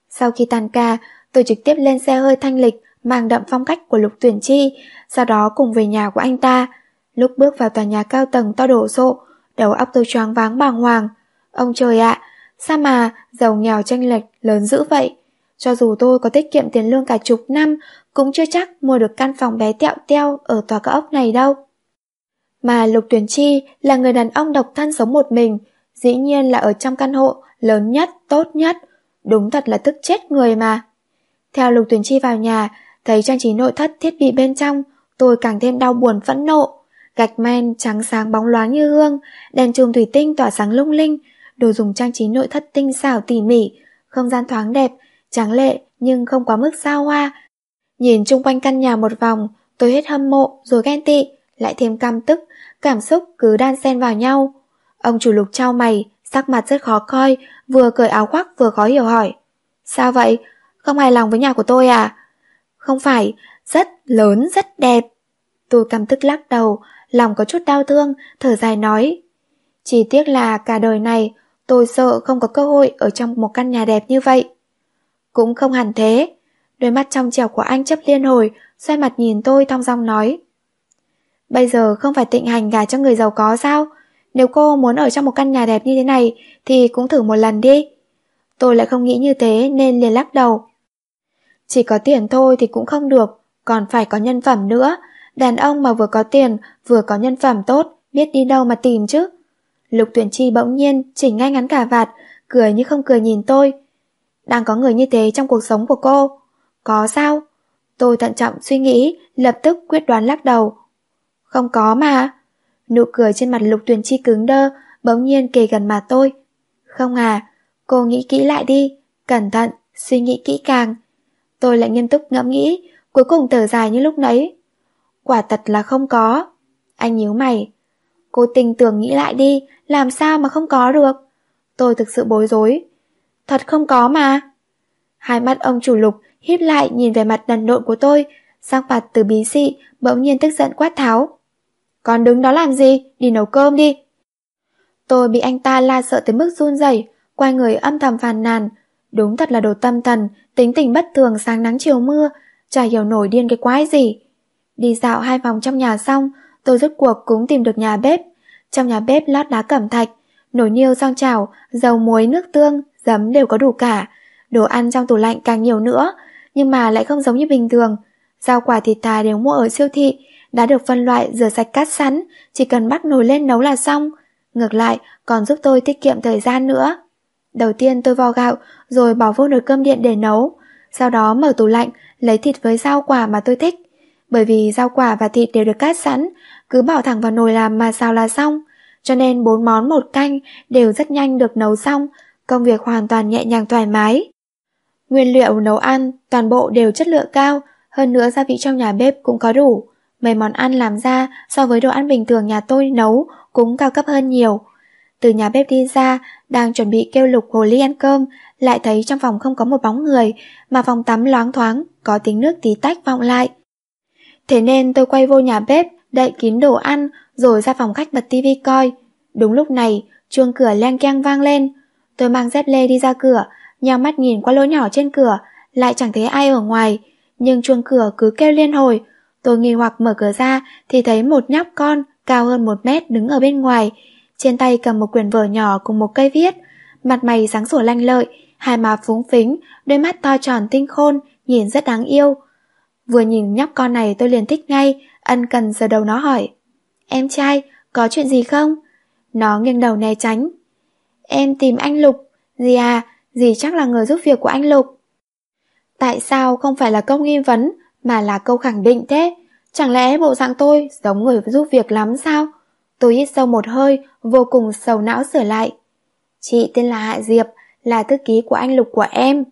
Sau khi tan ca, tôi trực tiếp lên xe hơi thanh lịch, mang đậm phong cách của Lục Tuyển Chi, sau đó cùng về nhà của anh ta. Lúc bước vào tòa nhà cao tầng to đổ sộ, đầu óc tôi choáng váng bàng hoàng. Ông trời ạ, sao mà giàu nghèo tranh lệch lớn dữ vậy? Cho dù tôi có tiết kiệm tiền lương cả chục năm, cũng chưa chắc mua được căn phòng bé tẹo teo ở tòa cao ốc này đâu. Mà Lục Tuyển Chi là người đàn ông độc thân sống một mình, dĩ nhiên là ở trong căn hộ lớn nhất, tốt nhất. Đúng thật là tức chết người mà. Theo Lục Tuyển Chi vào nhà, thấy trang trí nội thất thiết bị bên trong, tôi càng thêm đau buồn phẫn nộ. Gạch men trắng sáng bóng loáng như hương, đèn chùm thủy tinh tỏa sáng lung linh, đồ dùng trang trí nội thất tinh xảo tỉ mỉ, không gian thoáng đẹp, tráng lệ nhưng không quá mức xa hoa. Nhìn chung quanh căn nhà một vòng, tôi hết hâm mộ rồi ghen tị, lại thêm căm tức, cảm xúc cứ đan xen vào nhau. Ông chủ lục trao mày, sắc mặt rất khó coi, vừa cởi áo khoác vừa khó hiểu hỏi. Sao vậy? Không hài lòng với nhà của tôi à? Không phải, rất lớn, rất đẹp. Tôi căm tức lắc đầu, lòng có chút đau thương, thở dài nói. Chỉ tiếc là cả đời này tôi sợ không có cơ hội ở trong một căn nhà đẹp như vậy. Cũng không hẳn thế. Đôi mắt trong trẻo của anh chấp liên hồi, xoay mặt nhìn tôi thong dong nói. Bây giờ không phải tịnh hành gả cho người giàu có sao? Nếu cô muốn ở trong một căn nhà đẹp như thế này thì cũng thử một lần đi. Tôi lại không nghĩ như thế nên liền lắc đầu. Chỉ có tiền thôi thì cũng không được, còn phải có nhân phẩm nữa. Đàn ông mà vừa có tiền, vừa có nhân phẩm tốt, biết đi đâu mà tìm chứ. Lục tuyển chi bỗng nhiên, chỉnh ngay ngắn cả vạt, cười như không cười nhìn tôi. Đang có người như thế trong cuộc sống của cô. Có sao? Tôi thận trọng suy nghĩ, lập tức quyết đoán lắc đầu. Không có mà. Nụ cười trên mặt lục tuyển chi cứng đơ, bỗng nhiên kề gần mặt tôi. Không à, cô nghĩ kỹ lại đi, cẩn thận, suy nghĩ kỹ càng. Tôi lại nghiêm túc ngẫm nghĩ, cuối cùng thở dài như lúc nấy. Quả thật là không có. Anh nhíu mày. Cô tình tưởng nghĩ lại đi, làm sao mà không có được? Tôi thực sự bối rối. Thật không có mà. Hai mắt ông chủ lục híp lại nhìn về mặt đần độn của tôi, sang mặt từ bí xị, bỗng nhiên tức giận quát tháo. Còn đứng đó làm gì? Đi nấu cơm đi. Tôi bị anh ta la sợ tới mức run rẩy, quay người âm thầm phàn nàn. Đúng thật là đồ tâm thần, tính tình bất thường sáng nắng chiều mưa, chả hiểu nổi điên cái quái gì. Đi dạo hai vòng trong nhà xong, tôi rốt cuộc cũng tìm được nhà bếp. Trong nhà bếp lót đá cẩm thạch, nồi niêu xong chảo, dầu muối, nước tương, giấm đều có đủ cả. Đồ ăn trong tủ lạnh càng nhiều nữa, nhưng mà lại không giống như bình thường. Rau quả thịt thà đều mua ở siêu thị, đã được phân loại rửa sạch cắt sẵn, chỉ cần bắt nồi lên nấu là xong. Ngược lại, còn giúp tôi tiết kiệm thời gian nữa. Đầu tiên tôi vo gạo, rồi bỏ vô nồi cơm điện để nấu. Sau đó mở tủ lạnh, lấy thịt với rau quả mà tôi thích. Bởi vì rau quả và thịt đều được cắt sẵn, cứ bỏ thẳng vào nồi làm mà xào là xong. Cho nên bốn món một canh đều rất nhanh được nấu xong, công việc hoàn toàn nhẹ nhàng thoải mái. Nguyên liệu nấu ăn toàn bộ đều chất lượng cao, hơn nữa gia vị trong nhà bếp cũng có đủ. Mấy món ăn làm ra so với đồ ăn bình thường nhà tôi nấu cũng cao cấp hơn nhiều. Từ nhà bếp đi ra, đang chuẩn bị kêu lục hồ ly ăn cơm, lại thấy trong phòng không có một bóng người, mà phòng tắm loáng thoáng, có tiếng nước tí tách vọng lại. Thế nên tôi quay vô nhà bếp, đậy kín đồ ăn, rồi ra phòng khách bật tivi coi. Đúng lúc này, chuông cửa leng keng vang lên. Tôi mang dép lê đi ra cửa, nhào mắt nhìn qua lỗ nhỏ trên cửa, lại chẳng thấy ai ở ngoài, nhưng chuông cửa cứ kêu liên hồi. Tôi nghi hoặc mở cửa ra thì thấy một nhóc con cao hơn một mét đứng ở bên ngoài, trên tay cầm một quyển vở nhỏ cùng một cây viết, mặt mày sáng sủa lanh lợi, hai má phúng phính, đôi mắt to tròn tinh khôn, nhìn rất đáng yêu. Vừa nhìn nhóc con này tôi liền thích ngay, ân cần giờ đầu nó hỏi. Em trai, có chuyện gì không? Nó nghiêng đầu né tránh. Em tìm anh Lục. Gì à, gì chắc là người giúp việc của anh Lục. Tại sao không phải là công nghi vấn, mà là câu khẳng định thế? Chẳng lẽ bộ dạng tôi giống người giúp việc lắm sao? Tôi hít sâu một hơi, vô cùng sầu não sửa lại. Chị tên là Hạ Diệp, là thư ký của anh Lục của em.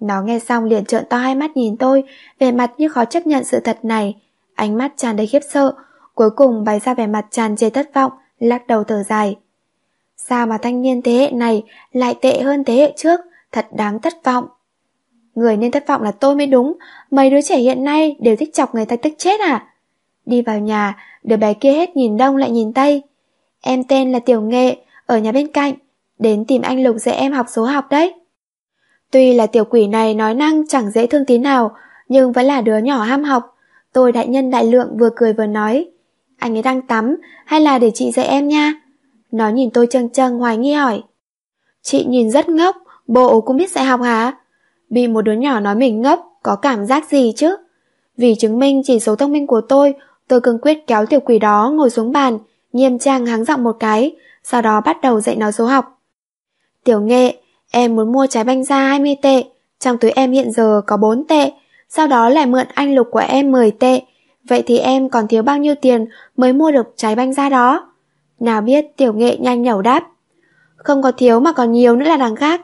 Nó nghe xong liền trợn to hai mắt nhìn tôi, vẻ mặt như khó chấp nhận sự thật này. Ánh mắt tràn đầy khiếp sợ, cuối cùng bày ra vẻ mặt tràn trề thất vọng, lắc đầu thở dài. Sao mà thanh niên thế hệ này lại tệ hơn thế hệ trước, thật đáng thất vọng. Người nên thất vọng là tôi mới đúng, mấy đứa trẻ hiện nay đều thích chọc người ta tức chết à? Đi vào nhà, đứa bé kia hết nhìn đông lại nhìn tây. Em tên là Tiểu Nghệ, ở nhà bên cạnh, đến tìm anh Lục dạy em học số học đấy. Tuy là tiểu quỷ này nói năng chẳng dễ thương tí nào, nhưng vẫn là đứa nhỏ ham học. Tôi đại nhân đại lượng vừa cười vừa nói, anh ấy đang tắm, hay là để chị dạy em nha? Nó nhìn tôi châng châng hoài nghi hỏi. Chị nhìn rất ngốc, bộ cũng biết dạy học hả? Bị một đứa nhỏ nói mình ngốc, có cảm giác gì chứ? Vì chứng minh chỉ số thông minh của tôi, tôi cương quyết kéo tiểu quỷ đó ngồi xuống bàn, nghiêm trang háng giọng một cái, sau đó bắt đầu dạy nó số học. Tiểu nghệ, em muốn mua trái banh ra 20 tệ, trong túi em hiện giờ có 4 tệ, sau đó lại mượn anh lục của em 10 tệ, vậy thì em còn thiếu bao nhiêu tiền mới mua được trái banh ra đó? Nào biết tiểu nghệ nhanh nhẩu đáp. Không có thiếu mà còn nhiều nữa là đằng khác.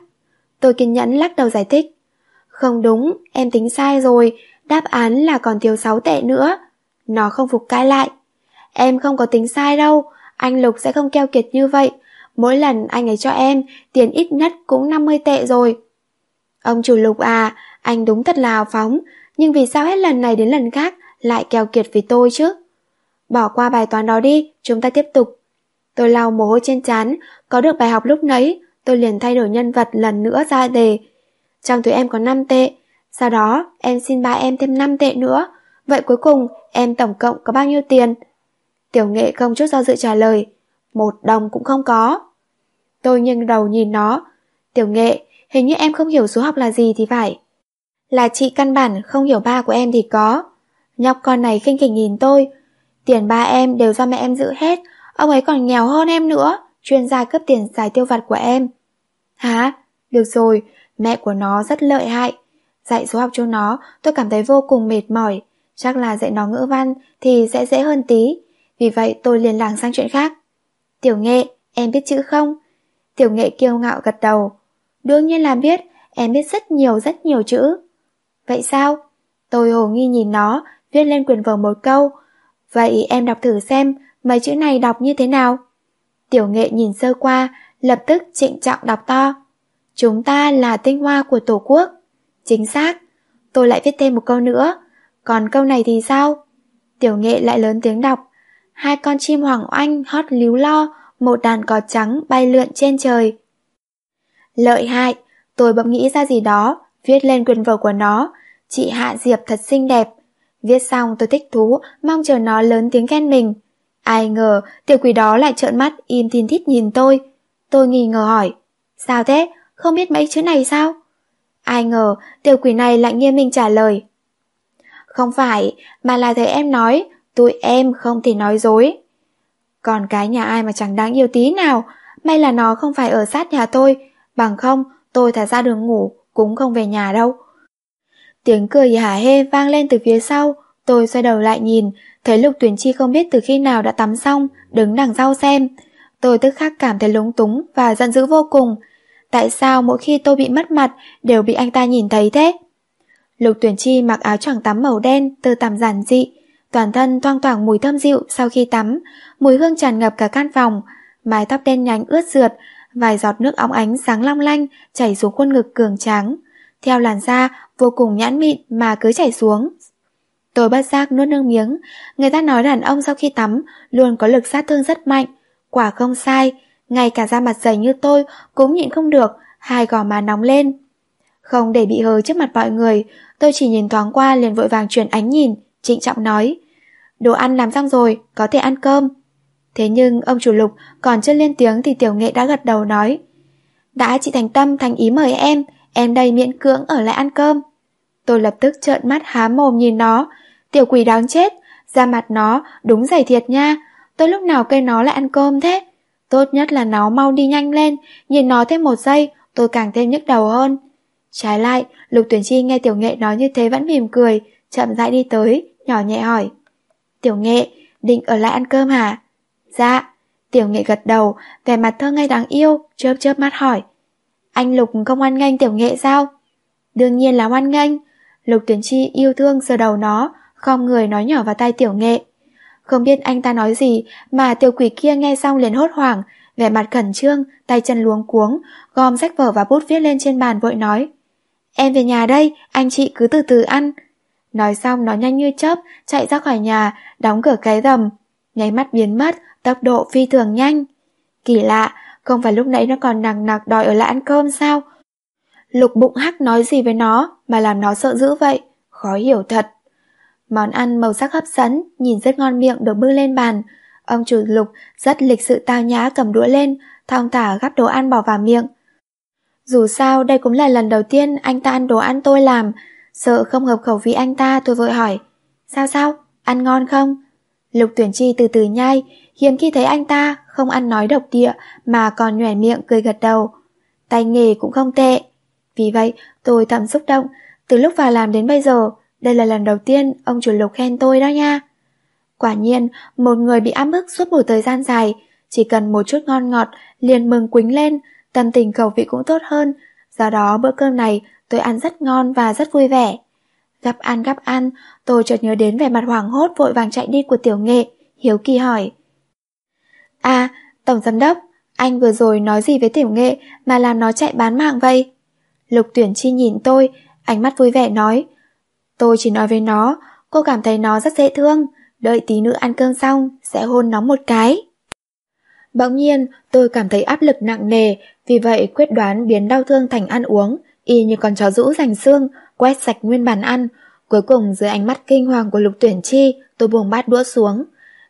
Tôi kiên nhẫn lắc đầu giải thích. Không đúng, em tính sai rồi, đáp án là còn thiếu 6 tệ nữa. Nó không phục cãi lại. Em không có tính sai đâu, anh Lục sẽ không keo kiệt như vậy. Mỗi lần anh ấy cho em, tiền ít nhất cũng 50 tệ rồi. Ông chủ Lục à, anh đúng thật là hào phóng, nhưng vì sao hết lần này đến lần khác lại keo kiệt vì tôi chứ? Bỏ qua bài toán đó đi, chúng ta tiếp tục. Tôi lau mồ hôi trên trán, có được bài học lúc nấy, tôi liền thay đổi nhân vật lần nữa ra đề. Trong túi em có 5 tệ, Sau đó em xin ba em thêm 5 tệ nữa. Vậy cuối cùng em tổng cộng có bao nhiêu tiền? Tiểu nghệ không chút do dự trả lời. Một đồng cũng không có. Tôi nghiêng đầu nhìn nó. Tiểu nghệ, hình như em không hiểu số học là gì thì phải. Là chị căn bản không hiểu ba của em thì có. Nhóc con này khinh khỉnh nhìn tôi. Tiền ba em đều do mẹ em giữ hết, ông ấy còn nghèo hơn em nữa, chuyên gia cấp tiền xài tiêu vặt của em. Hả? Được rồi, mẹ của nó rất lợi hại. Dạy số học cho nó, tôi cảm thấy vô cùng mệt mỏi. Chắc là dạy nó ngữ văn thì sẽ dễ hơn tí. Vì vậy tôi liền làng sang chuyện khác. Tiểu nghệ, em biết chữ không? Tiểu nghệ kiêu ngạo gật đầu. Đương nhiên là biết, em biết rất nhiều rất nhiều chữ. Vậy sao? Tôi hồ nghi nhìn nó, viết lên quyển vở một câu. Vậy em đọc thử xem, mấy chữ này đọc như thế nào? Tiểu nghệ nhìn sơ qua, lập tức trịnh trọng đọc to. Chúng ta là tinh hoa của Tổ quốc. Chính xác. Tôi lại viết thêm một câu nữa. Còn câu này thì sao? Tiểu nghệ lại lớn tiếng đọc. Hai con chim hoàng oanh hót líu lo, một đàn cò trắng bay lượn trên trời. Lợi hại, tôi bỗng nghĩ ra gì đó, viết lên quyền vở của nó. Chị Hạ Diệp thật xinh đẹp. Viết xong tôi thích thú, mong chờ nó lớn tiếng khen mình. Ai ngờ, tiểu quỷ đó lại trợn mắt im tin thít nhìn tôi. Tôi nghi ngờ hỏi, sao thế, không biết mấy chữ này sao? Ai ngờ, tiểu quỷ này lại nghiêm minh trả lời. Không phải, mà là thầy em nói, tụi em không thể nói dối. Còn cái nhà ai mà chẳng đáng yêu tí nào, may là nó không phải ở sát nhà tôi, bằng không tôi thả ra đường ngủ, cũng không về nhà đâu. Tiếng cười hả hê vang lên từ phía sau, tôi xoay đầu lại nhìn, thấy Lục Tuyển Chi không biết từ khi nào đã tắm xong, đứng đằng sau xem. Tôi tức khắc cảm thấy lúng túng và giận dữ vô cùng. Tại sao mỗi khi tôi bị mất mặt đều bị anh ta nhìn thấy thế? Lục Tuyển Chi mặc áo choàng tắm màu đen, từ tằm giản dị, toàn thân toang toảng mùi thơm dịu sau khi tắm, mùi hương tràn ngập cả căn phòng, mái tóc đen nhánh ướt rượt, vài giọt nước óng ánh sáng long lanh chảy xuống khuôn ngực cường tráng, theo làn da vô cùng nhãn mịn mà cứ chảy xuống. Tôi bất giác nuốt nước miếng, người ta nói đàn ông sau khi tắm luôn có lực sát thương rất mạnh, quả không sai, ngay cả da mặt dày như tôi cũng nhịn không được, hai gò má nóng lên. Không để bị hờ trước mặt mọi người, tôi chỉ nhìn thoáng qua liền vội vàng chuyển ánh nhìn, trịnh trọng nói. Đồ ăn làm xong rồi, có thể ăn cơm. Thế nhưng ông chủ lục còn chưa lên tiếng thì tiểu nghệ đã gật đầu nói. Đã chị thành tâm thành ý mời em, em đây miễn cưỡng ở lại ăn cơm. Tôi lập tức trợn mắt há mồm nhìn nó, tiểu quỷ đáng chết, da mặt nó đúng dày thiệt nha, tôi lúc nào cây nó lại ăn cơm thế. Tốt nhất là nó mau đi nhanh lên, nhìn nó thêm một giây, tôi càng thêm nhức đầu hơn. Trái lại, Lục Tuyển Chi nghe Tiểu Nghệ nói như thế vẫn mỉm cười, chậm rãi đi tới, nhỏ nhẹ hỏi. Tiểu Nghệ, định ở lại ăn cơm hả? Dạ. Tiểu Nghệ gật đầu, vẻ mặt thơ ngây đáng yêu, chớp chớp mắt hỏi. Anh Lục không hoan nghênh Tiểu Nghệ sao? Đương nhiên là hoan nghênh. Lục Tuyển Chi yêu thương sờ đầu nó, không người nói nhỏ vào tay Tiểu Nghệ. Không biết anh ta nói gì mà tiểu quỷ kia nghe xong liền hốt hoảng, vẻ mặt khẩn trương, tay chân luống cuống, gom sách vở và bút viết lên trên bàn vội nói. Em về nhà đây, anh chị cứ từ từ ăn. Nói xong nó nhanh như chớp, chạy ra khỏi nhà, đóng cửa cái rầm. Nháy mắt biến mất, tốc độ phi thường nhanh. Kỳ lạ, không phải lúc nãy nó còn nặng nặc đòi ở lại ăn cơm sao? Lục bụng hắc nói gì với nó mà làm nó sợ dữ vậy? Khó hiểu thật. Món ăn màu sắc hấp dẫn, nhìn rất ngon miệng được bưng lên bàn. Ông chủ lục rất lịch sự tao nhã cầm đũa lên, thong thả gắp đồ ăn bỏ vào miệng. Dù sao đây cũng là lần đầu tiên anh ta ăn đồ ăn tôi làm, sợ không hợp khẩu vị anh ta tôi vội hỏi. Sao sao, ăn ngon không? Lục tuyển chi từ từ nhai, hiếm khi thấy anh ta không ăn nói độc địa mà còn nhoẻn miệng cười gật đầu. Tay nghề cũng không tệ. Vì vậy tôi thầm xúc động, từ lúc vào làm đến bây giờ, đây là lần đầu tiên ông chủ lục khen tôi đó nha. Quả nhiên, một người bị áp bức suốt một thời gian dài, chỉ cần một chút ngon ngọt, liền mừng quính lên, tâm tình khẩu vị cũng tốt hơn. Do đó bữa cơm này tôi ăn rất ngon và rất vui vẻ. Gắp ăn gắp ăn, tôi chợt nhớ đến vẻ mặt hoảng hốt vội vàng chạy đi của tiểu nghệ, hiếu kỳ hỏi. À, Tổng Giám Đốc, anh vừa rồi nói gì với tiểu nghệ mà làm nó chạy bán mạng vậy? Lục tuyển chi nhìn tôi, ánh mắt vui vẻ nói. Tôi chỉ nói với nó, cô cảm thấy nó rất dễ thương, đợi tí nữa ăn cơm xong, sẽ hôn nó một cái. Bỗng nhiên, tôi cảm thấy áp lực nặng nề, vì vậy quyết đoán biến đau thương thành ăn uống, y như con chó rũ rành xương, quét sạch nguyên bàn ăn. Cuối cùng dưới ánh mắt kinh hoàng của Lục Tuyển Chi, tôi buông bát đũa xuống.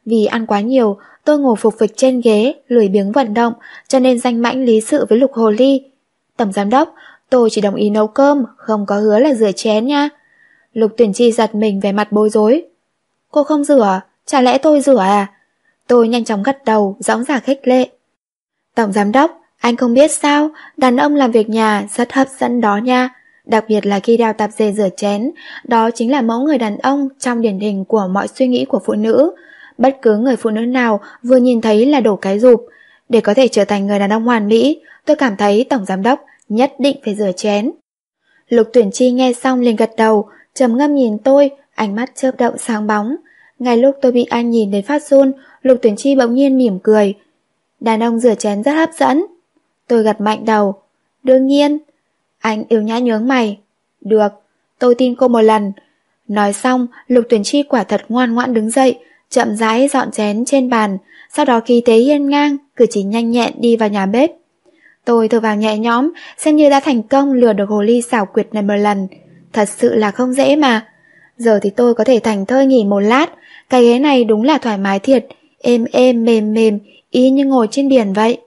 Vì ăn quá nhiều, tôi ngồi phục vịch trên ghế, lười biếng vận động, cho nên danh mãnh lý sự với Lục Hồ Ly. Tổng giám đốc, tôi chỉ đồng ý nấu cơm, không có hứa là rửa chén nha. Lục Tuyển Chi giật mình về mặt bối rối. Cô không rửa, chả lẽ tôi rửa à? Tôi nhanh chóng gật đầu, dõng dạc khích lệ. Tổng giám đốc, anh không biết sao, đàn ông làm việc nhà rất hấp dẫn đó nha. Đặc biệt là khi đeo tạp dề rửa chén, đó chính là mẫu người đàn ông trong điển hình của mọi suy nghĩ của phụ nữ. Bất cứ người phụ nữ nào vừa nhìn thấy là đổ cái rụp. Để có thể trở thành người đàn ông hoàn mỹ, tôi cảm thấy tổng giám đốc nhất định phải rửa chén. Lục tuyển chi nghe xong liền gật đầu, trầm ngâm nhìn tôi, ánh mắt chớp động sáng bóng. Ngay lúc tôi bị anh nhìn đến phát run, Lục tuyển chi bỗng nhiên mỉm cười. Đàn ông rửa chén rất hấp dẫn. Tôi gật mạnh đầu. Đương nhiên. Anh yêu nhã nhướng mày. Được, tôi tin cô một lần. Nói xong, Lục tuyển chi quả thật ngoan ngoãn đứng dậy, chậm rãi dọn chén trên bàn, sau đó khí tế hiên ngang, cử chỉ nhanh nhẹn đi vào nhà bếp. Tôi thở vào nhẹ nhõm, xem như đã thành công lừa được hồ ly xảo quyệt này một lần. Thật sự là không dễ mà. Giờ thì tôi có thể thành thơi nghỉ một lát, cái ghế này đúng là thoải mái thiệt, êm êm mềm mềm, y như ngồi trên biển vậy.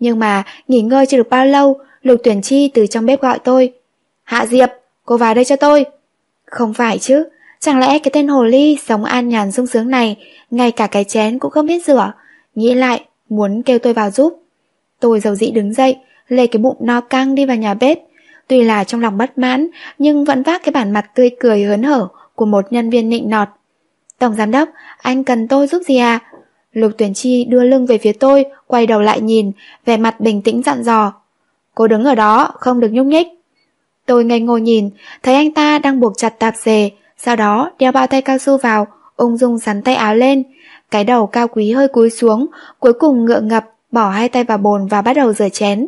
Nhưng mà nghỉ ngơi chưa được bao lâu, Lục Tuyển Chi từ trong bếp gọi tôi. Hạ Diệp, cô vào đây cho tôi. Không phải chứ, chẳng lẽ cái tên hồ ly sống an nhàn sung sướng này, ngay cả cái chén cũng không biết rửa. Nghĩ lại, muốn kêu tôi vào giúp. Tôi dầu dĩ đứng dậy, lê cái bụng no căng đi vào nhà bếp. Tuy là trong lòng bất mãn, nhưng vẫn vác cái bản mặt tươi cười hớn hở của một nhân viên nịnh nọt. Tổng giám đốc, anh cần tôi giúp gì à? Lục tuyển chi đưa lưng về phía tôi, quay đầu lại nhìn, vẻ mặt bình tĩnh dặn dò. Cô đứng ở đó, không được nhúc nhích. Tôi ngây ngô nhìn, thấy anh ta đang buộc chặt tạp dề, sau đó đeo bao tay cao su vào, ung dung sắn tay áo lên. Cái đầu cao quý hơi cúi xuống, cuối cùng ngựa ngập, bỏ hai tay vào bồn và bắt đầu rửa chén.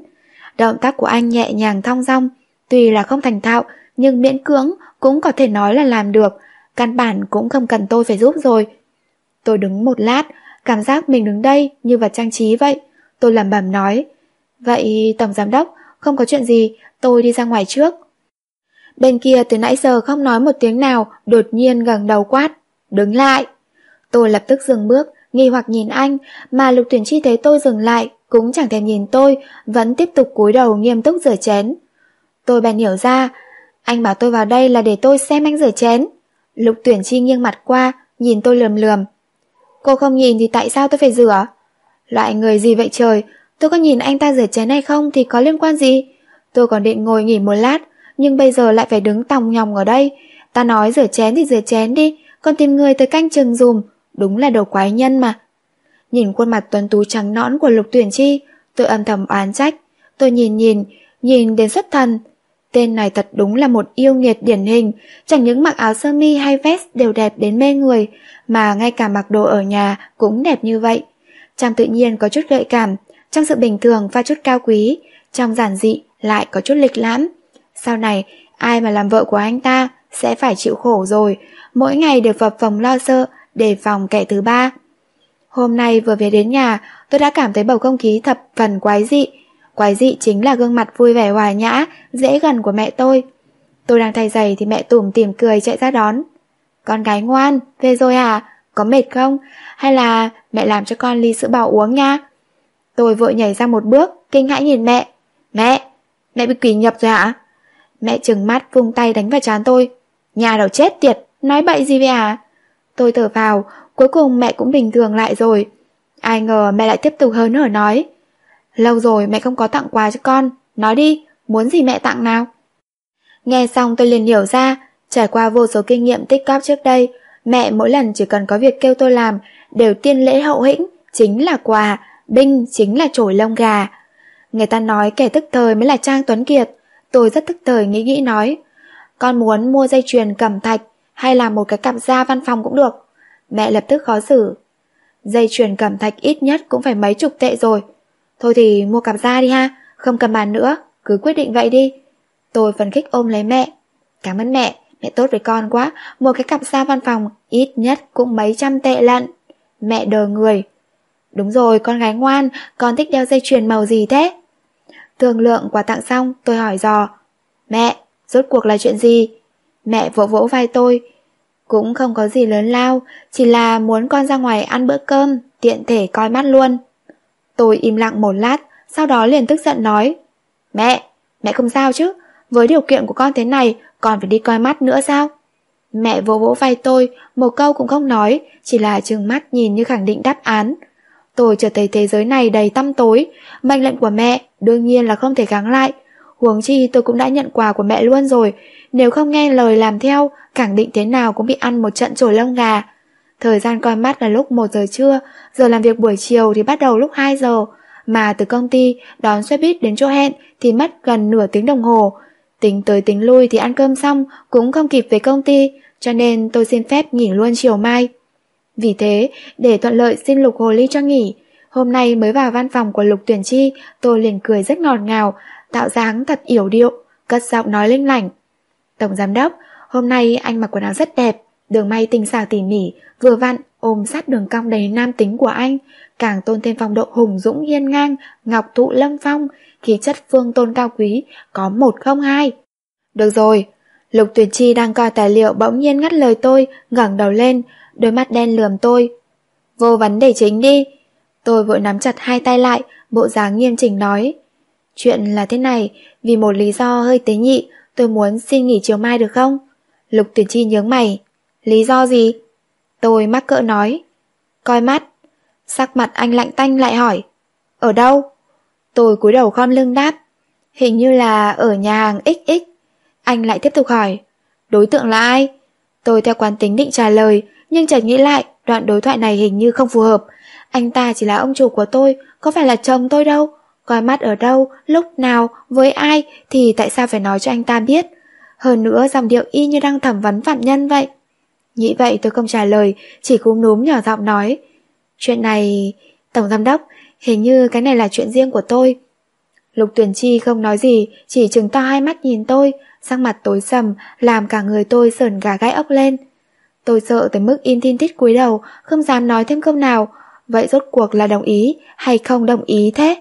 Động tác của anh nhẹ nhàng thong dong, tuy là không thành thạo, nhưng miễn cưỡng cũng có thể nói là làm được, căn bản cũng không cần tôi phải giúp rồi. Tôi đứng một lát, cảm giác mình đứng đây như vật trang trí vậy. Tôi lẩm bẩm nói, vậy tổng giám đốc, không có chuyện gì, tôi đi ra ngoài trước. Bên kia từ nãy giờ không nói một tiếng nào, đột nhiên gần đầu quát, đứng lại. Tôi lập tức dừng bước, nghi hoặc nhìn anh, mà lục tuyển chi thấy tôi dừng lại, cũng chẳng thèm nhìn tôi, vẫn tiếp tục cúi đầu nghiêm túc rửa chén. Tôi bèn hiểu ra, anh bảo tôi vào đây là để tôi xem anh rửa chén. Lục tuyển chi nghiêng mặt qua, nhìn tôi lườm lườm. Cô không nhìn thì tại sao tôi phải rửa? Loại người gì vậy trời, tôi có nhìn anh ta rửa chén hay không thì có liên quan gì? Tôi còn định ngồi nghỉ một lát, nhưng bây giờ lại phải đứng tòng nhòng ở đây. Ta nói rửa chén thì rửa chén đi, còn tìm người tới canh chừng dùm, đúng là đồ quái nhân mà. Nhìn khuôn mặt tuấn tú trắng nõn của Lục Tuyển Chi, tôi âm thầm oán trách. Tôi nhìn nhìn, nhìn đến xuất thần. Tên này thật đúng là một yêu nghiệt điển hình, chẳng những mặc áo sơ mi hay vest đều đẹp đến mê người, mà ngay cả mặc đồ ở nhà cũng đẹp như vậy. Trang tự nhiên có chút gợi cảm, trong sự bình thường pha chút cao quý, trong giản dị lại có chút lịch lãm. Sau này, ai mà làm vợ của anh ta sẽ phải chịu khổ rồi, mỗi ngày đều phập phòng lo sợ, đề phòng kẻ thứ ba. Hôm nay vừa về đến nhà, tôi đã cảm thấy bầu không khí thập phần quái dị. Quái dị chính là gương mặt vui vẻ hòa nhã, dễ gần của mẹ tôi. Tôi đang thay giày thì mẹ tủm tỉm cười chạy ra đón. Con gái ngoan, về rồi à? Có mệt không? Hay là mẹ làm cho con ly sữa bò uống nha? Tôi vội nhảy ra một bước, kinh hãi nhìn mẹ. Mẹ, mẹ bị quỷ nhập rồi hả? Mẹ trừng mắt vung tay đánh vào trán tôi. Nhà đầu chết tiệt, nói bậy gì vậy à? Tôi thở vào, cuối cùng mẹ cũng bình thường lại rồi. Ai ngờ mẹ lại tiếp tục hớn hở nói. Lâu rồi mẹ không có tặng quà cho con, nói đi, muốn gì mẹ tặng nào? Nghe xong tôi liền hiểu ra, trải qua vô số kinh nghiệm tích cóp trước đây, mẹ mỗi lần chỉ cần có việc kêu tôi làm, đều tiên lễ hậu hĩnh, chính là quà, binh chính là chổi lông gà. Người ta nói kẻ tức thời mới là Trang Tuấn Kiệt, tôi rất tức thời nghĩ nghĩ nói. Con muốn mua dây chuyền cẩm thạch, hay là một cái cặp da văn phòng cũng được. Mẹ lập tức khó xử. Dây chuyền cẩm thạch ít nhất cũng phải mấy chục tệ rồi. Thôi thì mua cặp da đi ha, không cầm bàn nữa, cứ quyết định vậy đi. Tôi phần khích ôm lấy mẹ. Cảm ơn mẹ, mẹ tốt với con quá, mua cái cặp da văn phòng ít nhất cũng mấy trăm tệ lận. Mẹ đờ người. Đúng rồi, con gái ngoan, con thích đeo dây chuyền màu gì thế? Thương lượng quà tặng xong, tôi hỏi dò. Mẹ, rốt cuộc là chuyện gì? Mẹ vỗ vỗ vai tôi. Cũng không có gì lớn lao, chỉ là muốn con ra ngoài ăn bữa cơm, tiện thể coi mắt luôn. Tôi im lặng một lát, sau đó liền tức giận nói. Mẹ, mẹ không sao chứ, với điều kiện của con thế này, còn phải đi coi mắt nữa sao? Mẹ vỗ vỗ vai tôi, một câu cũng không nói, chỉ là trừng mắt nhìn như khẳng định đáp án. Tôi trở thấy thế giới này đầy tăm tối, mệnh lệnh của mẹ đương nhiên là không thể gắng lại. Huống chi tôi cũng đã nhận quà của mẹ luôn rồi, nếu không nghe lời làm theo, khẳng định thế nào cũng bị ăn một trận trồi lông gà. Thời gian coi mắt là lúc 1 giờ trưa, giờ làm việc buổi chiều thì bắt đầu lúc 2 giờ, mà từ công ty đón xe buýt đến chỗ hẹn thì mất gần nửa tiếng đồng hồ. Tính tới tính lui thì ăn cơm xong cũng không kịp về công ty, cho nên tôi xin phép nghỉ luôn chiều mai. Vì thế, để thuận lợi xin Lục Hồ Ly cho nghỉ, hôm nay mới vào văn phòng của Lục Tuyển Chi, tôi liền cười rất ngọt ngào, tạo dáng thật yểu điệu, cất giọng nói linh lảnh. Tổng giám đốc, hôm nay anh mặc quần áo rất đẹp, đường may tinh xảo tỉ mỉ, vừa vặn ôm sát đường cong đầy nam tính của anh, càng tôn thêm phong độ hùng dũng hiên ngang, ngọc thụ lâm phong, khí chất phương tôn cao quý, có một không hai. Được rồi, Lục Tuyển Chi đang coi tài liệu bỗng nhiên ngắt lời tôi, ngẩng đầu lên, đôi mắt đen lườm tôi. Vô vấn đề chính đi. Tôi vội nắm chặt hai tay lại, bộ dáng nghiêm chỉnh nói. Chuyện là thế này, vì một lý do hơi tế nhị, tôi muốn xin nghỉ chiều mai được không? Lục Tuyển Chi nhướng mày. Lý do gì? Tôi mắc cỡ nói. Coi mắt. Sắc mặt anh lạnh tanh lại hỏi. Ở đâu? Tôi cúi đầu khom lưng đáp. Hình như là ở nhà hàng XX. Anh lại tiếp tục hỏi. Đối tượng là ai? Tôi theo quán tính định trả lời, nhưng chợt nghĩ lại, đoạn đối thoại này hình như không phù hợp. Anh ta chỉ là ông chủ của tôi, có phải là chồng tôi đâu. Coi mắt ở đâu, lúc nào, với ai thì tại sao phải nói cho anh ta biết. Hơn nữa dòng điệu y như đang thẩm vấn phạm nhân vậy. Nghĩ vậy tôi không trả lời, chỉ cúm núm nhỏ giọng nói. Chuyện này... Tổng giám đốc, hình như cái này là chuyện riêng của tôi. Lục tuyển chi không nói gì, chỉ trừng to hai mắt nhìn tôi, sắc mặt tối sầm, làm cả người tôi sờn gà gai ốc lên. Tôi sợ tới mức in tin tít cúi đầu, không dám nói thêm câu nào. Vậy rốt cuộc là đồng ý hay không đồng ý thế?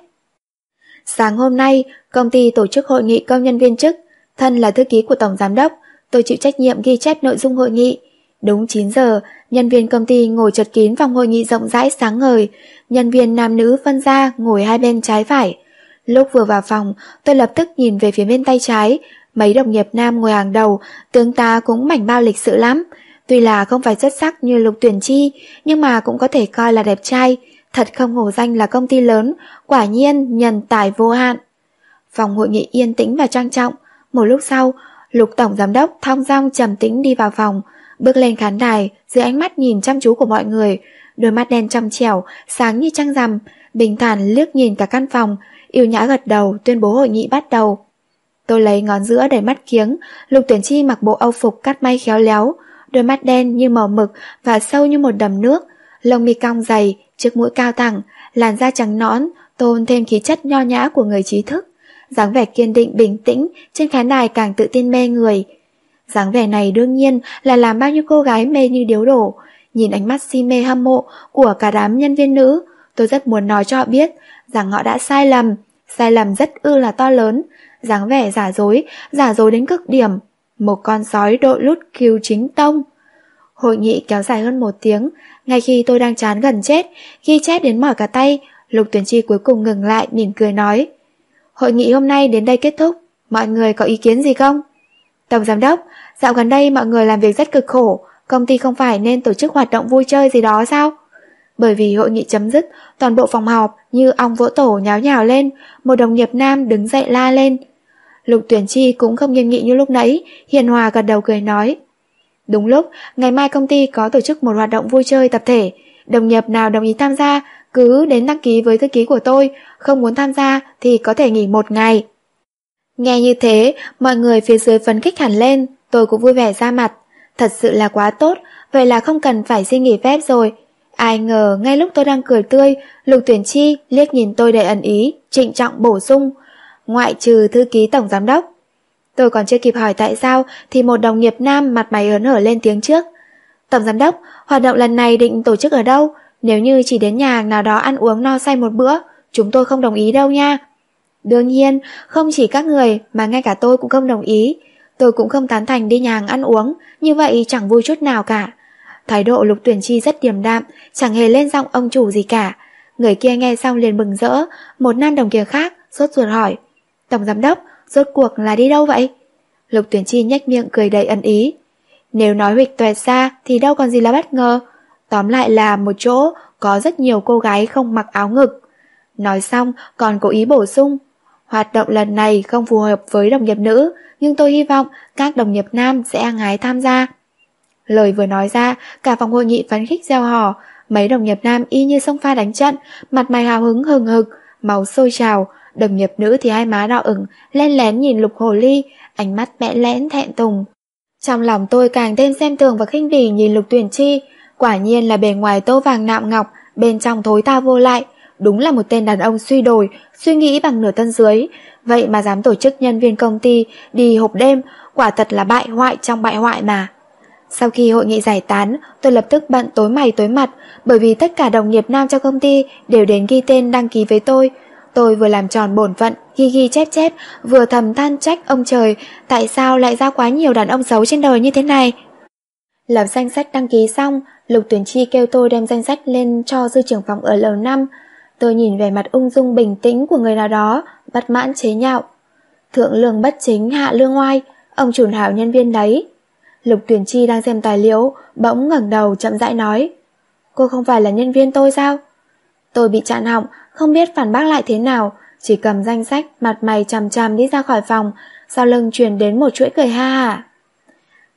Sáng hôm nay, công ty tổ chức hội nghị công nhân viên chức. Thân là thư ký của Tổng Giám đốc, tôi chịu trách nhiệm ghi chép nội dung hội nghị. Đúng 9 giờ, nhân viên công ty ngồi chật kín phòng hội nghị rộng rãi sáng ngời. Nhân viên nam nữ phân ra ngồi hai bên trái phải. Lúc vừa vào phòng, tôi lập tức nhìn về phía bên tay trái. Mấy đồng nghiệp nam ngồi hàng đầu, tướng tá cũng mảnh bao lịch sự lắm. Tuy là không phải xuất sắc như lục tuyển chi, nhưng mà cũng có thể coi là đẹp trai. Thật không hổ danh là công ty lớn, quả nhiên nhân tài vô hạn. Phòng hội nghị yên tĩnh và trang trọng. Một lúc sau, lục tổng giám đốc thong dong trầm tĩnh đi vào phòng, bước lên khán đài dưới ánh mắt nhìn chăm chú của mọi người. Đôi mắt đen trong trẻo, sáng như trăng rằm, bình thản liếc nhìn cả căn phòng, yêu nhã gật đầu tuyên bố hội nghị bắt đầu. Tôi lấy ngón giữa đẩy mắt kiếng, lục tuyển chi mặc bộ âu phục cắt may khéo léo, đôi mắt đen như màu mực và sâu như một đầm nước, lông mi cong dày, chiếc mũi cao thẳng, làn da trắng nõn, tôn thêm khí chất nho nhã của người trí thức. dáng vẻ kiên định bình tĩnh trên khán đài càng tự tin mê người dáng vẻ này đương nhiên là làm bao nhiêu cô gái mê như điếu đổ. Nhìn ánh mắt si mê hâm mộ của cả đám nhân viên nữ, tôi rất muốn nói cho họ biết rằng họ đã sai lầm, sai lầm rất ư là to lớn, dáng vẻ giả dối, giả dối đến cực điểm, một con sói đội lút cứu chính tông. Hội nghị kéo dài hơn một tiếng, ngay khi tôi đang chán gần chết, ghi chép đến mỏi cả tay, Lục Tuyển Chi cuối cùng ngừng lại mỉm cười nói. Hội nghị hôm nay đến đây kết thúc, mọi người có ý kiến gì không? Tổng Giám đốc, dạo gần đây mọi người làm việc rất cực khổ, công ty không phải nên tổ chức hoạt động vui chơi gì đó sao? Bởi vì hội nghị chấm dứt, toàn bộ phòng họp như ong vỗ tổ nháo nhào lên, một đồng nghiệp nam đứng dậy la lên. Lục Tuyển Chi cũng không nghiêm nghị như lúc nãy, hiền hòa gật đầu cười nói. Đúng lúc, ngày mai công ty có tổ chức một hoạt động vui chơi tập thể, đồng nghiệp nào đồng ý tham gia, cứ đến đăng ký với thư ký của tôi, không muốn tham gia thì có thể nghỉ một ngày. Nghe như thế, mọi người phía dưới phấn khích hẳn lên, tôi cũng vui vẻ ra mặt. Thật sự là quá tốt, vậy là không cần phải xin nghỉ phép rồi. Ai ngờ ngay lúc tôi đang cười tươi, Lục Tuyển Chi liếc nhìn tôi đầy ẩn ý, trịnh trọng bổ sung ngoại trừ thư ký tổng giám đốc. Tôi còn chưa kịp hỏi tại sao thì một đồng nghiệp nam mặt mày hớn hở lên tiếng trước. Tổng giám đốc, hoạt động lần này định tổ chức ở đâu? Nếu như chỉ đến nhà hàng nào đó ăn uống no say một bữa, chúng tôi không đồng ý đâu nha. Đương nhiên, không chỉ các người mà ngay cả tôi cũng không đồng ý. Tôi cũng không tán thành đi nhà hàng ăn uống, như vậy chẳng vui chút nào cả. Thái độ lục tuyển chi rất điềm đạm, chẳng hề lên giọng ông chủ gì cả. Người kia nghe xong liền bừng rỡ, một nam đồng kia khác, sốt ruột hỏi. Tổng giám đốc, rốt cuộc là đi đâu vậy? Lục tuyển chi nhếch miệng cười đầy ân ý. Nếu nói huỵch tuệ xa thì đâu còn gì là bất ngờ. Tóm lại là một chỗ có rất nhiều cô gái không mặc áo ngực. Nói xong còn cố ý bổ sung. Hoạt động lần này không phù hợp với đồng nghiệp nữ, nhưng tôi hy vọng các đồng nghiệp nam sẽ ăn hái tham gia. Lời vừa nói ra, cả phòng hội nghị phấn khích gieo hò, mấy đồng nghiệp nam y như sông pha đánh trận, mặt mày hào hứng hừng hực, máu sôi trào, đồng nghiệp nữ thì hai má đỏ ửng, len lén nhìn lục hồ ly, ánh mắt mẹ lẽn thẹn tùng. Trong lòng tôi càng thêm xem tường và khinh bỉ nhìn lục tuyển chi, quả nhiên là bề ngoài tô vàng nạm ngọc, bên trong thối ta vô lại, đúng là một tên đàn ông suy đồi, suy nghĩ bằng nửa thân dưới, vậy mà dám tổ chức nhân viên công ty đi hộp đêm, quả thật là bại hoại trong bại hoại mà. Sau khi hội nghị giải tán, tôi lập tức bận tối mày tối mặt, bởi vì tất cả đồng nghiệp nam trong công ty đều đến ghi tên đăng ký với tôi. Tôi vừa làm tròn bổn phận, ghi ghi chép chép, vừa thầm than trách ông trời, tại sao lại ra quá nhiều đàn ông xấu trên đời như thế này. Lập danh sách đăng ký xong, Lục Tuyển Chi kêu tôi đem danh sách lên cho dư trưởng phòng ở lầu 5. Tôi nhìn về mặt ung dung bình tĩnh của người nào đó, bất mãn chế nhạo. Thượng lương bất chính hạ lương oai, ông chủ hảo nhân viên đấy. Lục Tuyển Chi đang xem tài liệu, bỗng ngẩng đầu chậm rãi nói. Cô không phải là nhân viên tôi sao? Tôi bị chặn họng, không biết phản bác lại thế nào, chỉ cầm danh sách, mặt mày chằm chằm đi ra khỏi phòng, sau lưng truyền đến một chuỗi cười ha hả.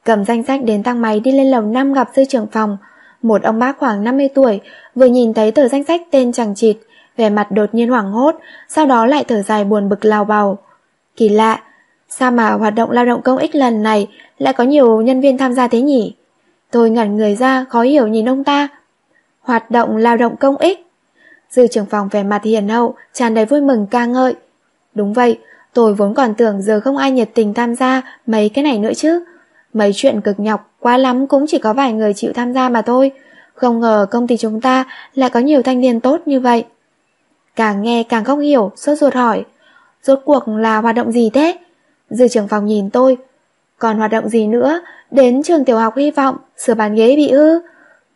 Cầm danh sách đến thang máy đi lên lầu 5 gặp sư trưởng phòng, một ông bác khoảng 50 tuổi, vừa nhìn thấy tờ danh sách tên chẳng chịt, vẻ mặt đột nhiên hoảng hốt, sau đó lại thở dài buồn bực lao bào. Kỳ lạ, sao mà hoạt động lao động công ích lần này lại có nhiều nhân viên tham gia thế nhỉ? Tôi ngẩn người ra, khó hiểu nhìn ông ta. Hoạt động lao động công ích. Dư trưởng phòng vẻ mặt hiền hậu, tràn đầy vui mừng ca ngợi. Đúng vậy, tôi vốn còn tưởng giờ không ai nhiệt tình tham gia mấy cái này nữa chứ. Mấy chuyện cực nhọc, quá lắm cũng chỉ có vài người chịu tham gia mà thôi. Không ngờ công ty chúng ta lại có nhiều thanh niên tốt như vậy. Càng nghe càng không hiểu, sốt ruột hỏi. Rốt cuộc là hoạt động gì thế? Dư trưởng phòng nhìn tôi. Còn hoạt động gì nữa? Đến trường tiểu học hy vọng, sửa bàn ghế bị hư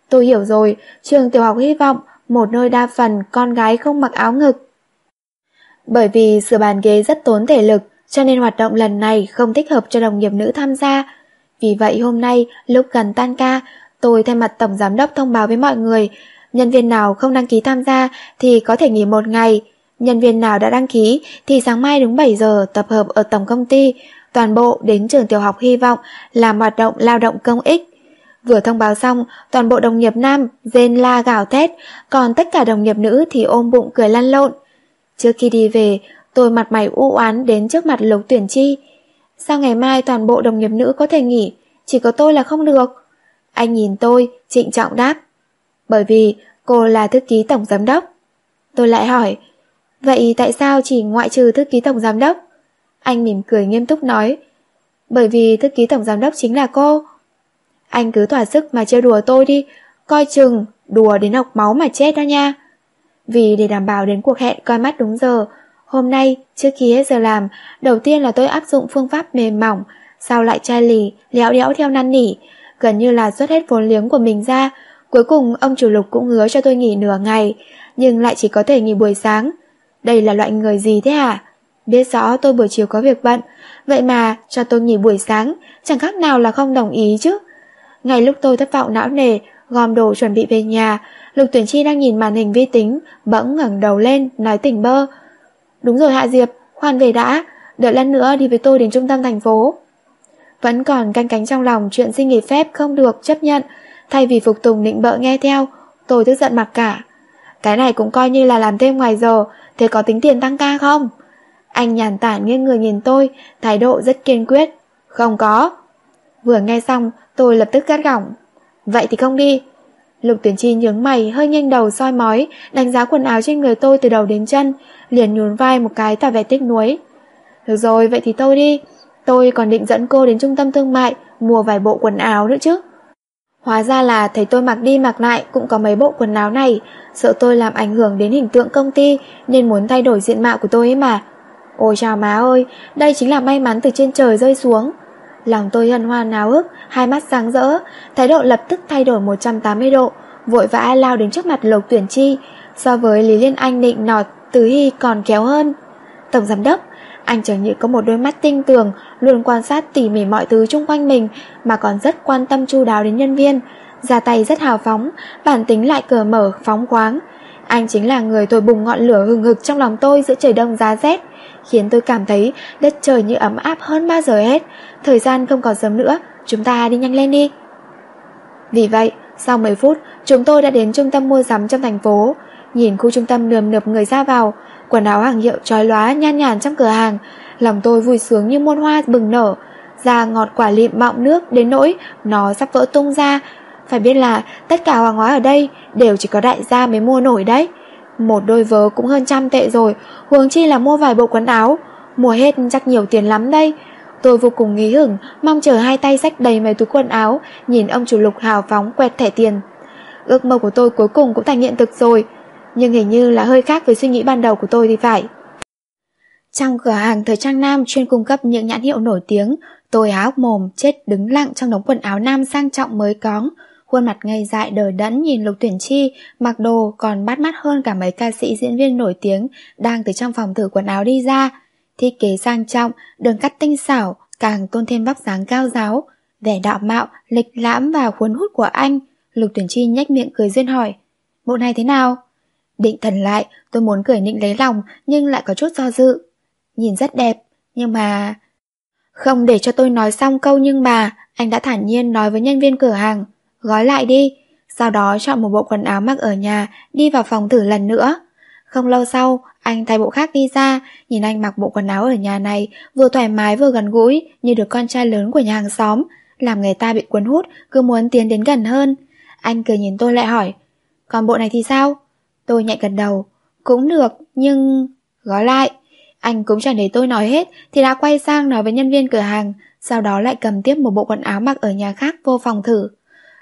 Tôi hiểu rồi, trường tiểu học hy vọng, một nơi đa phần con gái không mặc áo ngực. Bởi vì sửa bàn ghế rất tốn thể lực, cho nên hoạt động lần này không thích hợp cho đồng nghiệp nữ tham gia. Vì vậy hôm nay, lúc gần tan ca, tôi thay mặt tổng giám đốc thông báo với mọi người, nhân viên nào không đăng ký tham gia thì có thể nghỉ một ngày, nhân viên nào đã đăng ký thì sáng mai đúng 7 giờ tập hợp ở tổng công ty, toàn bộ đến trường tiểu học hy vọng làm hoạt động lao động công ích. Vừa thông báo xong, toàn bộ đồng nghiệp nam rên la gào thét, còn tất cả đồng nghiệp nữ thì ôm bụng cười lăn lộn. Trước khi đi về, tôi mặt mày u oán đến trước mặt Lục Tuyển Chi. Sao ngày mai toàn bộ đồng nghiệp nữ có thể nghỉ, chỉ có tôi là không được? Anh nhìn tôi, trịnh trọng đáp. Bởi vì cô là thư ký tổng giám đốc. Tôi lại hỏi, vậy tại sao chỉ ngoại trừ thư ký tổng giám đốc? Anh mỉm cười nghiêm túc nói, bởi vì thư ký tổng giám đốc chính là cô. Anh cứ thỏa sức mà chơi đùa tôi đi, coi chừng, đùa đến học máu mà chết đó nha. Vì để đảm bảo đến cuộc hẹn coi mắt đúng giờ, hôm nay, trước khi hết giờ làm, đầu tiên là tôi áp dụng phương pháp mềm mỏng, sau lại chai lì, léo đẽo theo năn nỉ, gần như là xuất hết vốn liếng của mình ra. Cuối cùng ông chủ lục cũng hứa cho tôi nghỉ nửa ngày, nhưng lại chỉ có thể nghỉ buổi sáng. Đây là loại người gì thế hả? Biết rõ tôi buổi chiều có việc bận, vậy mà cho tôi nghỉ buổi sáng, chẳng khác nào là không đồng ý chứ. Ngay lúc tôi thất vọng não nề, gom đồ chuẩn bị về nhà, Lục Tuyển Chi đang nhìn màn hình vi tính, bỗng ngẩng đầu lên, nói tỉnh bơ. Đúng rồi Hạ Diệp, khoan về đã, đợi lát nữa đi với tôi đến trung tâm thành phố. Vẫn còn canh cánh trong lòng chuyện xin nghỉ phép không được chấp nhận, thay vì phục tùng nịnh bợ nghe theo, tôi tức giận mặc cả. Cái này cũng coi như là làm thêm ngoài giờ, thế có tính tiền tăng ca không? Anh nhàn tản nghiêng người nhìn tôi, thái độ rất kiên quyết. Không có. Vừa nghe xong, tôi lập tức gắt gỏng. Vậy thì không đi. Lục tuyển chi nhướng mày, hơi nghiêng đầu soi mói, đánh giá quần áo trên người tôi từ đầu đến chân, liền nhún vai một cái tỏ vẻ tiếc nuối. Được rồi, vậy thì tôi đi. Tôi còn định dẫn cô đến trung tâm thương mại, mua vài bộ quần áo nữa chứ. Hóa ra là thấy tôi mặc đi mặc lại cũng có mấy bộ quần áo này, sợ tôi làm ảnh hưởng đến hình tượng công ty nên muốn thay đổi diện mạo của tôi ấy mà. Ôi chào má ơi, đây chính là may mắn từ trên trời rơi xuống. Lòng tôi hân hoan náo ức, hai mắt sáng rỡ, thái độ lập tức thay đổi 180 độ, vội vã lao đến trước mặt Lục Tuyển Chi, so với Lý Liên Anh định nọt, Tứ Hy còn kéo hơn. Tổng giám đốc, anh chẳng những có một đôi mắt tinh tường, luôn quan sát tỉ mỉ mọi thứ xung quanh mình, mà còn rất quan tâm chu đáo đến nhân viên, ra tay rất hào phóng, bản tính lại cởi mở, phóng khoáng. Anh chính là người thổi bùng ngọn lửa hừng hực trong lòng tôi giữa trời đông giá rét, khiến tôi cảm thấy đất trời như ấm áp hơn bao giờ hết. Thời gian không còn sớm nữa, chúng ta đi nhanh lên đi. Vì vậy, sau 10 phút, chúng tôi đã đến trung tâm mua sắm trong thành phố. Nhìn khu trung tâm nườm nượp người ra vào, quần áo hàng hiệu trói lóa nhan nhản trong cửa hàng, lòng tôi vui sướng như muôn hoa bừng nở. Da ngọt quả lịm mọng nước đến nỗi nó sắp vỡ tung ra. Phải biết là tất cả hoàng hóa ở đây đều chỉ có đại gia mới mua nổi đấy. Một đôi vớ cũng hơn trăm tệ rồi, huống chi là mua vài bộ quần áo. Mua hết chắc nhiều tiền lắm đây. Tôi vô cùng nghí hửng, mong chờ hai tay sách đầy mấy túi quần áo, nhìn ông chủ lục hào phóng quẹt thẻ tiền. Ước mơ của tôi cuối cùng cũng thành hiện thực rồi, nhưng hình như là hơi khác với suy nghĩ ban đầu của tôi thì phải. Trong cửa hàng thời trang nam chuyên cung cấp những nhãn hiệu nổi tiếng, tôi há hốc mồm chết đứng lặng trong đống quần áo nam sang trọng mới có, khuôn mặt ngây dại đờ đẫn nhìn Lục Tuyển Chi, mặc đồ còn bắt mắt hơn cả mấy ca sĩ diễn viên nổi tiếng đang từ trong phòng thử quần áo đi ra. Thiết kế sang trọng, đường cắt tinh xảo, càng tôn thêm vóc dáng cao giáo, vẻ đạo mạo, lịch lãm và cuốn hút của anh. Lục Tuyển Chi nhếch miệng cười duyên hỏi, bộ này thế nào? Định thần lại, tôi muốn cười nịnh lấy lòng nhưng lại có chút do dự. Nhìn rất đẹp, nhưng mà... Không để cho tôi nói xong câu nhưng mà, anh đã thản nhiên nói với nhân viên cửa hàng gói lại đi, sau đó chọn một bộ quần áo mặc ở nhà, đi vào phòng thử lần nữa. Không lâu sau, anh thay bộ khác đi ra, nhìn anh mặc bộ quần áo ở nhà này, vừa thoải mái vừa gần gũi, như được con trai lớn của nhà hàng xóm, làm người ta bị cuốn hút, cứ muốn tiến đến gần hơn. Anh cười nhìn tôi lại hỏi, còn bộ này thì sao? Tôi nhạy gật đầu, cũng được, nhưng... Gói lại. Anh cũng chẳng để tôi nói hết, thì đã quay sang nói với nhân viên cửa hàng, sau đó lại cầm tiếp một bộ quần áo mặc ở nhà khác vô phòng thử.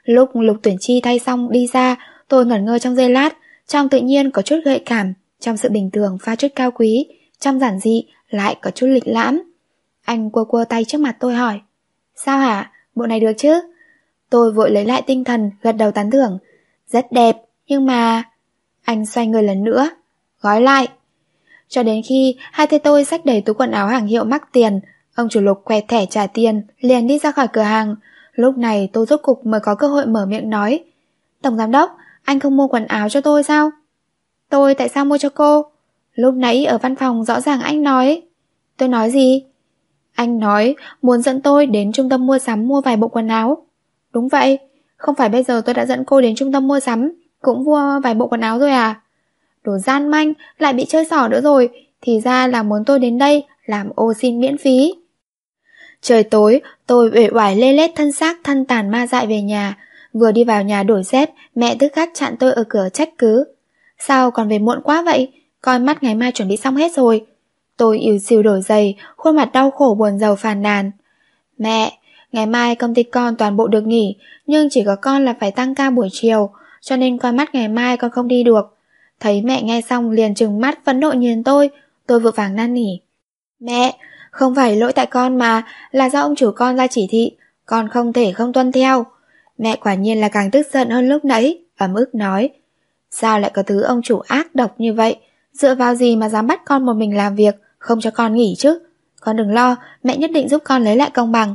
Lúc Lục Tuyển Chi thay xong đi ra, tôi ngẩn ngơ trong giây lát, trong tự nhiên có chút gợi cảm, trong sự bình thường pha chút cao quý, trong giản dị lại có chút lịch lãm. Anh quơ quơ tay trước mặt tôi hỏi, sao hả, bộ này được chứ? Tôi vội lấy lại tinh thần, gật đầu tán thưởng, rất đẹp, nhưng mà... Anh xoay người lần nữa, gói lại. Cho đến khi hai tay tôi xách đầy túi quần áo hàng hiệu mắc tiền, ông chủ lục quẹt thẻ trả tiền, liền đi ra khỏi cửa hàng, Lúc này tôi rốt cục mới có cơ hội mở miệng nói Tổng giám đốc, anh không mua quần áo cho tôi sao? Tôi tại sao mua cho cô? Lúc nãy ở văn phòng rõ ràng anh nói Tôi nói gì? Anh nói muốn dẫn tôi đến trung tâm mua sắm mua vài bộ quần áo Đúng vậy, không phải bây giờ tôi đã dẫn cô đến trung tâm mua sắm cũng mua vài bộ quần áo rồi à? Đồ gian manh, lại bị chơi xỏ nữa rồi Thì ra là muốn tôi đến đây làm ô xin miễn phí Trời tối, tôi uể oải lê lết thân xác thân tàn ma dại về nhà. Vừa đi vào nhà đổi dép, mẹ tức khắc chặn tôi ở cửa trách cứ. Sao còn về muộn quá vậy? Coi mắt ngày mai chuẩn bị xong hết rồi. Tôi yếu xìu đổi giày, khuôn mặt đau khổ buồn giàu phàn nàn. Mẹ, ngày mai công ty con toàn bộ được nghỉ, nhưng chỉ có con là phải tăng ca buổi chiều, cho nên coi mắt ngày mai con không đi được. Thấy mẹ nghe xong liền trừng mắt phẫn nộ nhìn tôi, tôi vội vàng năn nỉ. Mẹ, không phải lỗi tại con mà, là do ông chủ con ra chỉ thị, con không thể không tuân theo. Mẹ quả nhiên là càng tức giận hơn lúc nãy, và ức nói. Sao lại có thứ ông chủ ác độc như vậy? Dựa vào gì mà dám bắt con một mình làm việc, không cho con nghỉ chứ? Con đừng lo, mẹ nhất định giúp con lấy lại công bằng.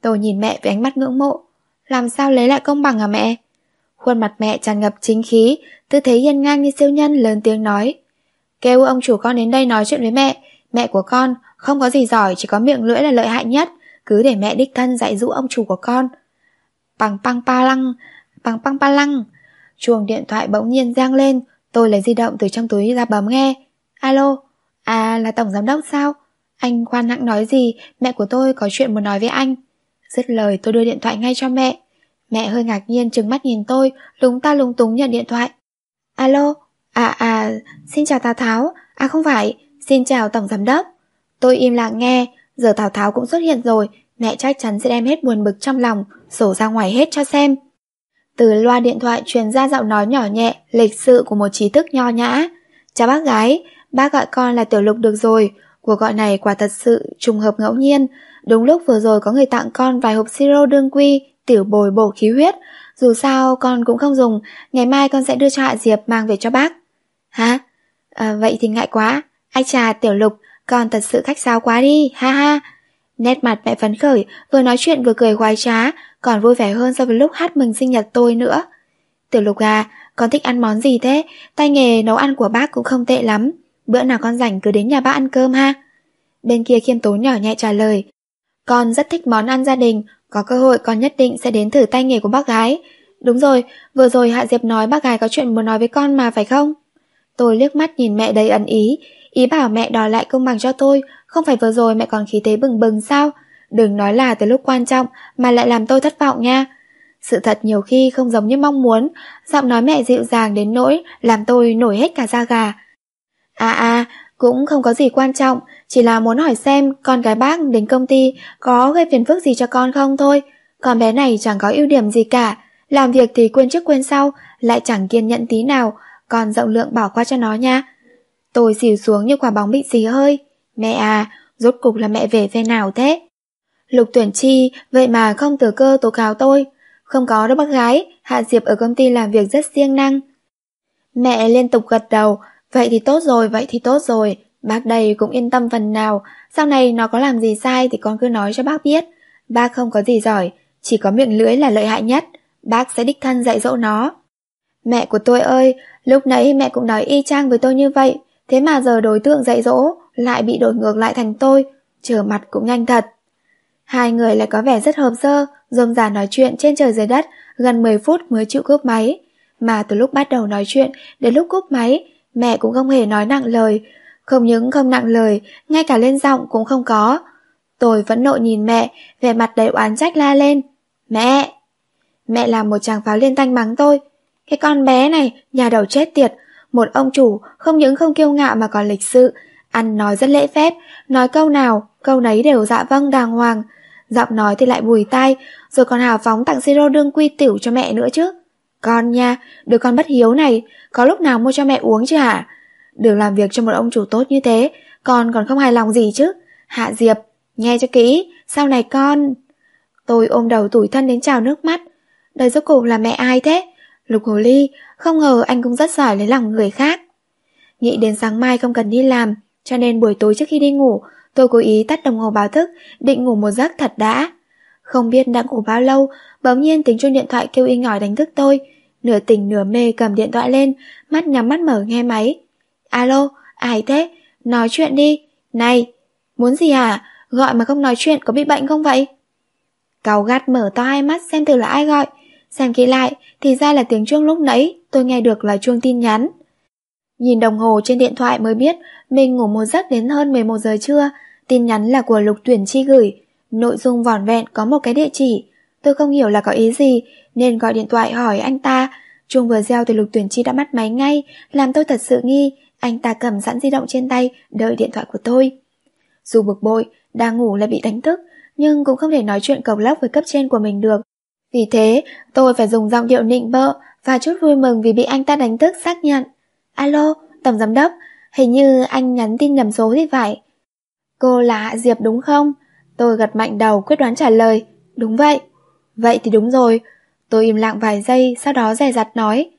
Tôi nhìn mẹ với ánh mắt ngưỡng mộ. Làm sao lấy lại công bằng à mẹ? Khuôn mặt mẹ tràn ngập chính khí, tư thế hiên ngang như siêu nhân lớn tiếng nói. Kêu ông chủ con đến đây nói chuyện với mẹ, mẹ của con không có gì giỏi, chỉ có miệng lưỡi là lợi hại nhất, cứ để mẹ đích thân dạy dỗ ông chủ của con. Bằng păng pa lăng, bằng păng pa lăng. Chuông điện thoại bỗng nhiên giang lên, tôi lấy di động từ trong túi ra bấm nghe. Alo, à là tổng giám đốc sao? Anh khoan nặng nói gì, mẹ của tôi có chuyện muốn nói với anh. Dứt lời tôi đưa điện thoại ngay cho mẹ. Mẹ hơi ngạc nhiên trừng mắt nhìn tôi, lúng ta lúng túng nhận điện thoại. Alo, à à, xin chào Tào Tháo, à không phải, xin chào tổng giám đốc. Tôi im lặng nghe, giờ tào Tháo cũng xuất hiện rồi, mẹ chắc chắn sẽ đem hết buồn bực trong lòng, sổ ra ngoài hết cho xem. Từ loa điện thoại truyền ra giọng nói nhỏ nhẹ, lịch sự của một trí thức nho nhã. Chào bác gái, bác gọi con là Tiểu Lục được rồi, cuộc gọi này quả thật sự trùng hợp ngẫu nhiên, Đúng lúc vừa rồi có người tặng con vài hộp siro đương quy, tiểu bồi bổ khí huyết. Dù sao con cũng không dùng, ngày mai con sẽ đưa cho Hạ Diệp mang về cho bác. Hả? À, vậy thì ngại quá. Ai trà tiểu lục, con thật sự khách sáo quá đi, ha ha. Nét mặt mẹ phấn khởi, vừa nói chuyện vừa cười khoái trá, còn vui vẻ hơn so với lúc hát mừng sinh nhật tôi nữa. Tiểu lục à, con thích ăn món gì thế? Tay nghề nấu ăn của bác cũng không tệ lắm. Bữa nào con rảnh cứ đến nhà bác ăn cơm ha. Bên kia khiêm tốn nhỏ nhẹ trả lời. Con rất thích món ăn gia đình, có cơ hội con nhất định sẽ đến thử tay nghề của bác gái. Đúng rồi, vừa rồi Hạ Diệp nói bác gái có chuyện muốn nói với con mà phải không? Tôi liếc mắt nhìn mẹ đầy ẩn ý, ý bảo mẹ đòi lại công bằng cho tôi, không phải vừa rồi mẹ còn khí thế bừng bừng sao? Đừng nói là tới lúc quan trọng mà lại làm tôi thất vọng nha. Sự thật nhiều khi không giống như mong muốn, giọng nói mẹ dịu dàng đến nỗi làm tôi nổi hết cả da gà. À à, cũng không có gì quan trọng, chỉ là muốn hỏi xem con gái bác đến công ty có gây phiền phức gì cho con không thôi. Con bé này chẳng có ưu điểm gì cả, làm việc thì quên trước quên sau, lại chẳng kiên nhẫn tí nào, còn rộng lượng bỏ qua cho nó nha. Tôi xỉu xuống như quả bóng bị xì hơi. Mẹ à, rốt cục là mẹ về phe nào thế? Lục tuyển chi, vậy mà không từ cơ tố cáo tôi. Không có đâu bác gái, Hạ Diệp ở công ty làm việc rất siêng năng. Mẹ liên tục gật đầu, vậy thì tốt rồi, vậy thì tốt rồi. Bác đây cũng yên tâm phần nào, sau này nó có làm gì sai thì con cứ nói cho bác biết. Bác không có gì giỏi, chỉ có miệng lưỡi là lợi hại nhất, bác sẽ đích thân dạy dỗ nó. Mẹ của tôi ơi, lúc nãy mẹ cũng nói y chang với tôi như vậy, thế mà giờ đối tượng dạy dỗ lại bị đổi ngược lại thành tôi, trở mặt cũng nhanh thật. Hai người lại có vẻ rất hợp sơ, rôm rả nói chuyện trên trời dưới đất, gần 10 phút mới chịu cúp máy. Mà từ lúc bắt đầu nói chuyện đến lúc cúp máy, mẹ cũng không hề nói nặng lời. Không những không nặng lời, ngay cả lên giọng cũng không có. Tôi vẫn nộ nhìn mẹ, vẻ mặt đầy oán trách la lên. Mẹ! Mẹ làm một chàng pháo liên tanh mắng tôi. Cái con bé này, nhà đầu chết tiệt. Một ông chủ không những không kiêu ngạo mà còn lịch sự, ăn nói rất lễ phép, nói câu nào, câu nấy đều dạ vâng đàng hoàng. Giọng nói thì lại bùi tai, rồi còn hào phóng tặng siro đương quy tiểu cho mẹ nữa chứ. Con nha, đứa con bất hiếu này, có lúc nào mua cho mẹ uống chứ hả? Được làm việc cho một ông chủ tốt như thế, con còn không hài lòng gì chứ. Hạ Diệp, nghe cho kỹ, sau này con... Tôi ôm đầu tủi thân đến trào nước mắt. Đây rốt cuộc là mẹ ai thế? Lục Hồ Ly, không ngờ anh cũng rất giỏi lấy lòng người khác. Nghĩ đến sáng mai không cần đi làm, cho nên buổi tối trước khi đi ngủ, tôi cố ý tắt đồng hồ báo thức, định ngủ một giấc thật đã. Không biết đã ngủ bao lâu, bỗng nhiên tính chuông điện thoại kêu inh ỏi đánh thức tôi. Nửa tỉnh nửa mê cầm điện thoại lên, mắt nhắm mắt mở nghe máy. Alo, ai thế? Nói chuyện đi. Này, muốn gì à? Gọi mà không nói chuyện có bị bệnh không vậy? Cáu gắt mở to hai mắt xem từ là ai gọi. Xem kỹ lại, thì ra là tiếng chuông lúc nãy, tôi nghe được là chuông tin nhắn. Nhìn đồng hồ trên điện thoại mới biết mình ngủ một giấc đến hơn 11 giờ trưa, tin nhắn là của Lục Tuyển Chi gửi, nội dung vỏn vẹn có một cái địa chỉ. Tôi không hiểu là có ý gì, nên gọi điện thoại hỏi anh ta. Chuông vừa reo thì Lục Tuyển Chi đã bắt máy ngay, làm tôi thật sự nghi, anh ta cầm sẵn di động trên tay, đợi điện thoại của tôi. Dù bực bội, đang ngủ lại bị đánh thức, nhưng cũng không thể nói chuyện cầu lóc với cấp trên của mình được. Vì thế, tôi phải dùng giọng điệu nịnh bợ và chút vui mừng vì bị anh ta đánh thức xác nhận. Alo, tổng giám đốc, hình như anh nhắn tin nhầm số thì phải. Cô là Hạ Diệp đúng không? Tôi gật mạnh đầu quyết đoán trả lời. Đúng vậy. Vậy thì đúng rồi. Tôi im lặng vài giây, sau đó dè dặt nói.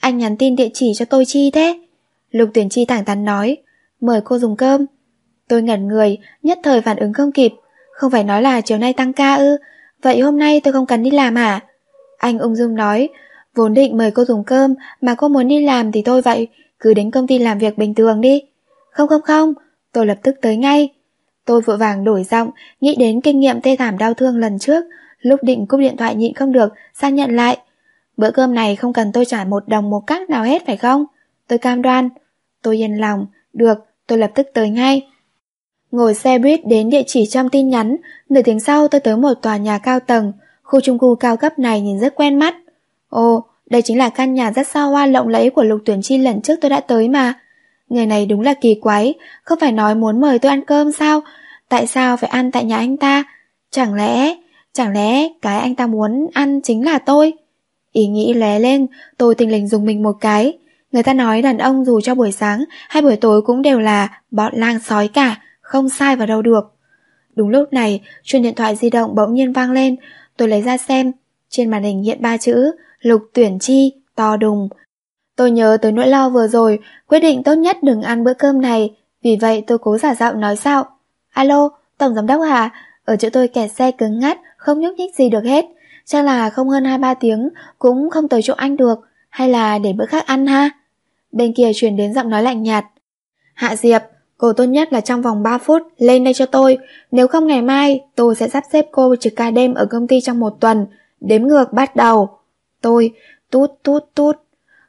Anh nhắn tin địa chỉ cho tôi chi thế? Lục tuyển chi thẳng thắn nói. Mời cô dùng cơm. Tôi ngẩn người, nhất thời phản ứng không kịp. Không phải nói là chiều nay tăng ca ư, vậy hôm nay tôi không cần đi làm à? Anh ung dung nói, vốn định mời cô dùng cơm mà cô muốn đi làm thì thôi vậy, cứ đến công ty làm việc bình thường đi. Không không không, tôi lập tức tới ngay. Tôi vội vàng đổi giọng, nghĩ đến kinh nghiệm tê thảm đau thương lần trước, lúc định cúp điện thoại nhịn không được, sang nhận lại. Bữa cơm này không cần tôi trả một đồng một cắc nào hết phải không? Tôi cam đoan. Tôi yên lòng, được, tôi lập tức tới ngay. Ngồi xe buýt đến địa chỉ trong tin nhắn, nửa tiếng sau tôi tới một tòa nhà cao tầng, khu trung cư cao cấp này nhìn rất quen mắt. Ồ, đây chính là căn nhà rất xa hoa lộng lẫy của Lục Tuyển Chi lần trước tôi đã tới mà. Người này đúng là kỳ quái, không phải nói muốn mời tôi ăn cơm sao? Tại sao phải ăn tại nhà anh ta? Chẳng lẽ, chẳng lẽ cái anh ta muốn ăn chính là tôi? Ý nghĩ lé lên, tôi tình lình dùng mình một cái. Người ta nói đàn ông dù cho buổi sáng hay buổi tối cũng đều là bọn lang sói cả, không sai vào đâu được. Đúng lúc này, chuông điện thoại di động bỗng nhiên vang lên, tôi lấy ra xem. Trên màn hình hiện ba chữ, Lục Tuyển Chi, to đùng. Tôi nhớ tới nỗi lo vừa rồi, quyết định tốt nhất đừng ăn bữa cơm này, vì vậy tôi cố giả giọng nói sao. Alo, Tổng Giám Đốc hả? Ở chỗ tôi kẹt xe cứng ngắt, không nhúc nhích gì được hết. Chắc là không hơn 2-3 tiếng, cũng không tới chỗ anh được. Hay là để bữa khác ăn ha? Bên kia truyền đến giọng nói lạnh nhạt. Hạ Diệp, cô tốt nhất là trong vòng 3 phút lên đây cho tôi. Nếu không ngày mai, tôi sẽ sắp xếp cô trực ca đêm ở công ty trong một tuần. Đếm ngược bắt đầu. Tôi, tút tút tút.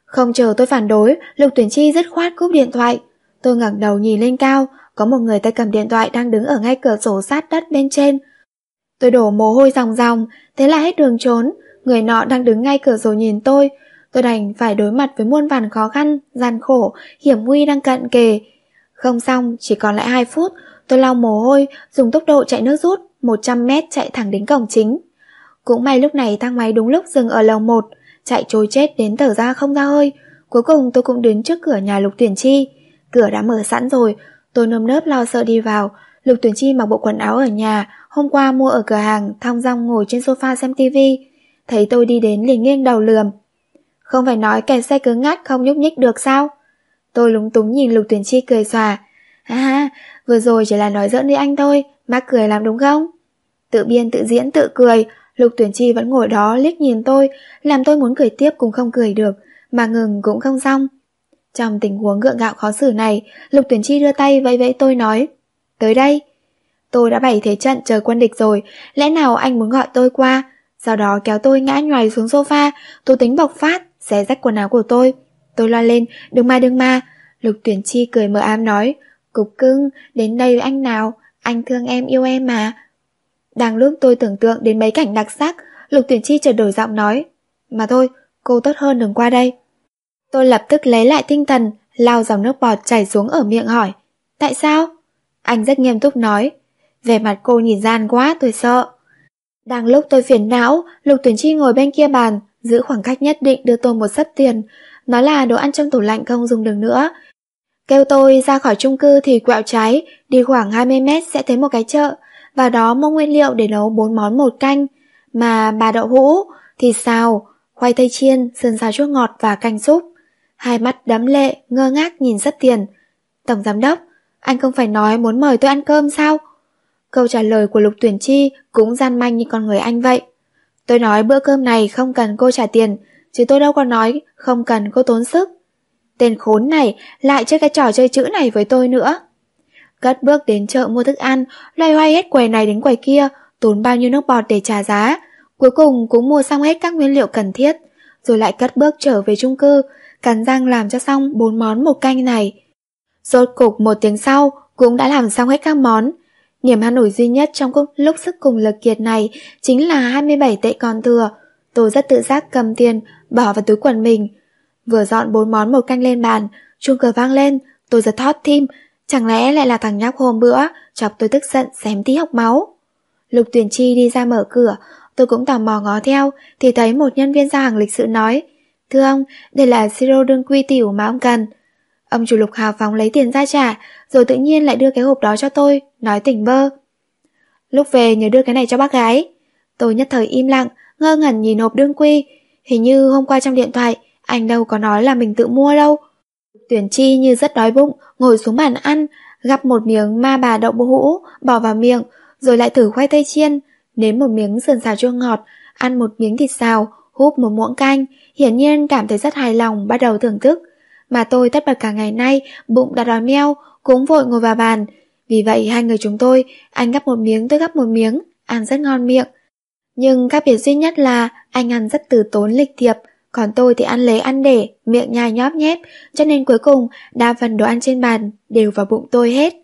Không chờ tôi phản đối, Lục Tuyển Chi dứt khoát cúp điện thoại. Tôi ngẩng đầu nhìn lên cao, có một người tay cầm điện thoại đang đứng ở ngay cửa sổ sát đất bên trên. Tôi đổ mồ hôi ròng ròng, thế là hết đường trốn, người nọ đang đứng ngay cửa sổ nhìn tôi. Tôi đành phải đối mặt với muôn vàn khó khăn, gian khổ, hiểm nguy đang cận kề. Không xong, chỉ còn lại 2 phút, tôi lau mồ hôi, dùng tốc độ chạy nước rút, 100 mét chạy thẳng đến cổng chính. Cũng may lúc này thang máy đúng lúc dừng ở lầu 1, chạy trôi chết đến thở ra không ra hơi. Cuối cùng tôi cũng đến trước cửa nhà Lục Tuyển Chi. Cửa đã mở sẵn rồi, tôi nơm nớp lo sợ đi vào. Lục Tuyển Chi mặc bộ quần áo ở nhà, hôm qua mua ở cửa hàng, thong dong ngồi trên sofa xem tivi. Thấy tôi đi đến liền nghiêng đầu lườm. Không phải nói kẹt xe cứng ngắt không nhúc nhích được sao? Tôi lúng túng nhìn Lục Tuyển Chi cười xòa. Ha ha, vừa rồi chỉ là nói giỡn với anh thôi, mắc cười làm đúng không? Tự biên tự diễn tự cười, Lục Tuyển Chi vẫn ngồi đó liếc nhìn tôi, làm tôi muốn cười tiếp cũng không cười được, mà ngừng cũng không xong. Trong tình huống gượng gạo khó xử này, Lục Tuyển Chi đưa tay vẫy vẫy tôi nói, tới đây. Tôi đã bày thế trận chờ quân địch rồi, lẽ nào anh muốn gọi tôi qua? Sau đó kéo tôi ngã nhoài xuống sofa, tôi tính bộc phát, xé rách quần áo của tôi. Tôi lo lên, đừng ma đừng ma. Lục Tuyển Chi cười mờ ám nói, cục cưng, đến đây với anh nào, anh thương em yêu em mà. Đang lúc tôi tưởng tượng đến mấy cảnh đặc sắc, Lục Tuyển Chi chợt đổi giọng nói. Mà thôi, cô tốt hơn đừng qua đây. Tôi lập tức lấy lại tinh thần, lao dòng nước bọt chảy xuống ở miệng hỏi. Tại sao? Anh rất nghiêm túc nói. Về mặt cô nhìn gian quá, tôi sợ. Đang lúc tôi phiền não, Lục Tuyển Chi ngồi bên kia bàn, giữ khoảng cách nhất định đưa tôi một sấp tiền. Nói là đồ ăn trong tủ lạnh không dùng được nữa. Kêu tôi ra khỏi chung cư thì quẹo trái, đi khoảng 20 mét sẽ thấy một cái chợ và đó mua nguyên liệu để nấu bốn món một canh, mà bà đậu hũ, thịt xào, khoai tây chiên, sườn xào chua ngọt và canh súp. Hai mắt đấm lệ, ngơ ngác nhìn rất tiền. Tổng giám đốc, anh không phải nói muốn mời tôi ăn cơm sao? Câu trả lời của Lục Tuyển Chi cũng gian manh như con người anh vậy. Tôi nói bữa cơm này không cần cô trả tiền, chứ tôi đâu có nói không cần cô tốn sức. Tên khốn này lại chơi cái trò chơi chữ này với tôi nữa. Cất bước đến chợ mua thức ăn, loay hoay hết quầy này đến quầy kia, tốn bao nhiêu nước bọt để trả giá. Cuối cùng cũng mua xong hết các nguyên liệu cần thiết, rồi lại cất bước trở về chung cư, cắn răng làm cho xong bốn món một canh này. Rốt cục một tiếng sau, cũng đã làm xong hết các món. Niềm han ủi duy nhất trong lúc sức cùng lực kiệt này chính là 27 tệ còn thừa. Tôi rất tự giác cầm tiền, bỏ vào túi quần mình. Vừa dọn bốn món một canh lên bàn, chuông cửa vang lên, tôi giật thót tim, Chẳng lẽ lại là thằng nhóc hôm bữa Chọc tôi tức giận xém tí học máu Lục tuyển chi đi ra mở cửa Tôi cũng tò mò ngó theo Thì thấy một nhân viên giao hàng lịch sự nói Thưa ông, đây là siro đương quy tiểu mà ông cần Ông chủ lục hào phóng lấy tiền ra trả rồi tự nhiên lại đưa cái hộp đó cho tôi Nói tỉnh bơ. Lúc về nhớ đưa cái này cho bác gái. Tôi nhất thời im lặng Ngơ ngẩn nhìn hộp đương quy. Hình như hôm qua trong điện thoại Anh đâu có nói là mình tự mua đâu. Tuyển chi như rất đói bụng, ngồi xuống bàn ăn, gặp một miếng ma bà đậu bố hũ, bỏ vào miệng, rồi lại thử khoai tây chiên, nếm một miếng sườn xào chua ngọt, ăn một miếng thịt xào, húp một muỗng canh, hiển nhiên cảm thấy rất hài lòng, bắt đầu thưởng thức. Mà tôi tất bật cả ngày nay, bụng đã đói meo, cũng vội ngồi vào bàn. Vì vậy hai người chúng tôi, anh gắp một miếng tôi gắp một miếng, ăn rất ngon miệng. Nhưng khác biệt duy nhất là anh ăn rất từ tốn lịch thiệp, còn tôi thì ăn lấy ăn để, miệng nhai nhóp nhép, cho nên cuối cùng đa phần đồ ăn trên bàn đều vào bụng tôi hết.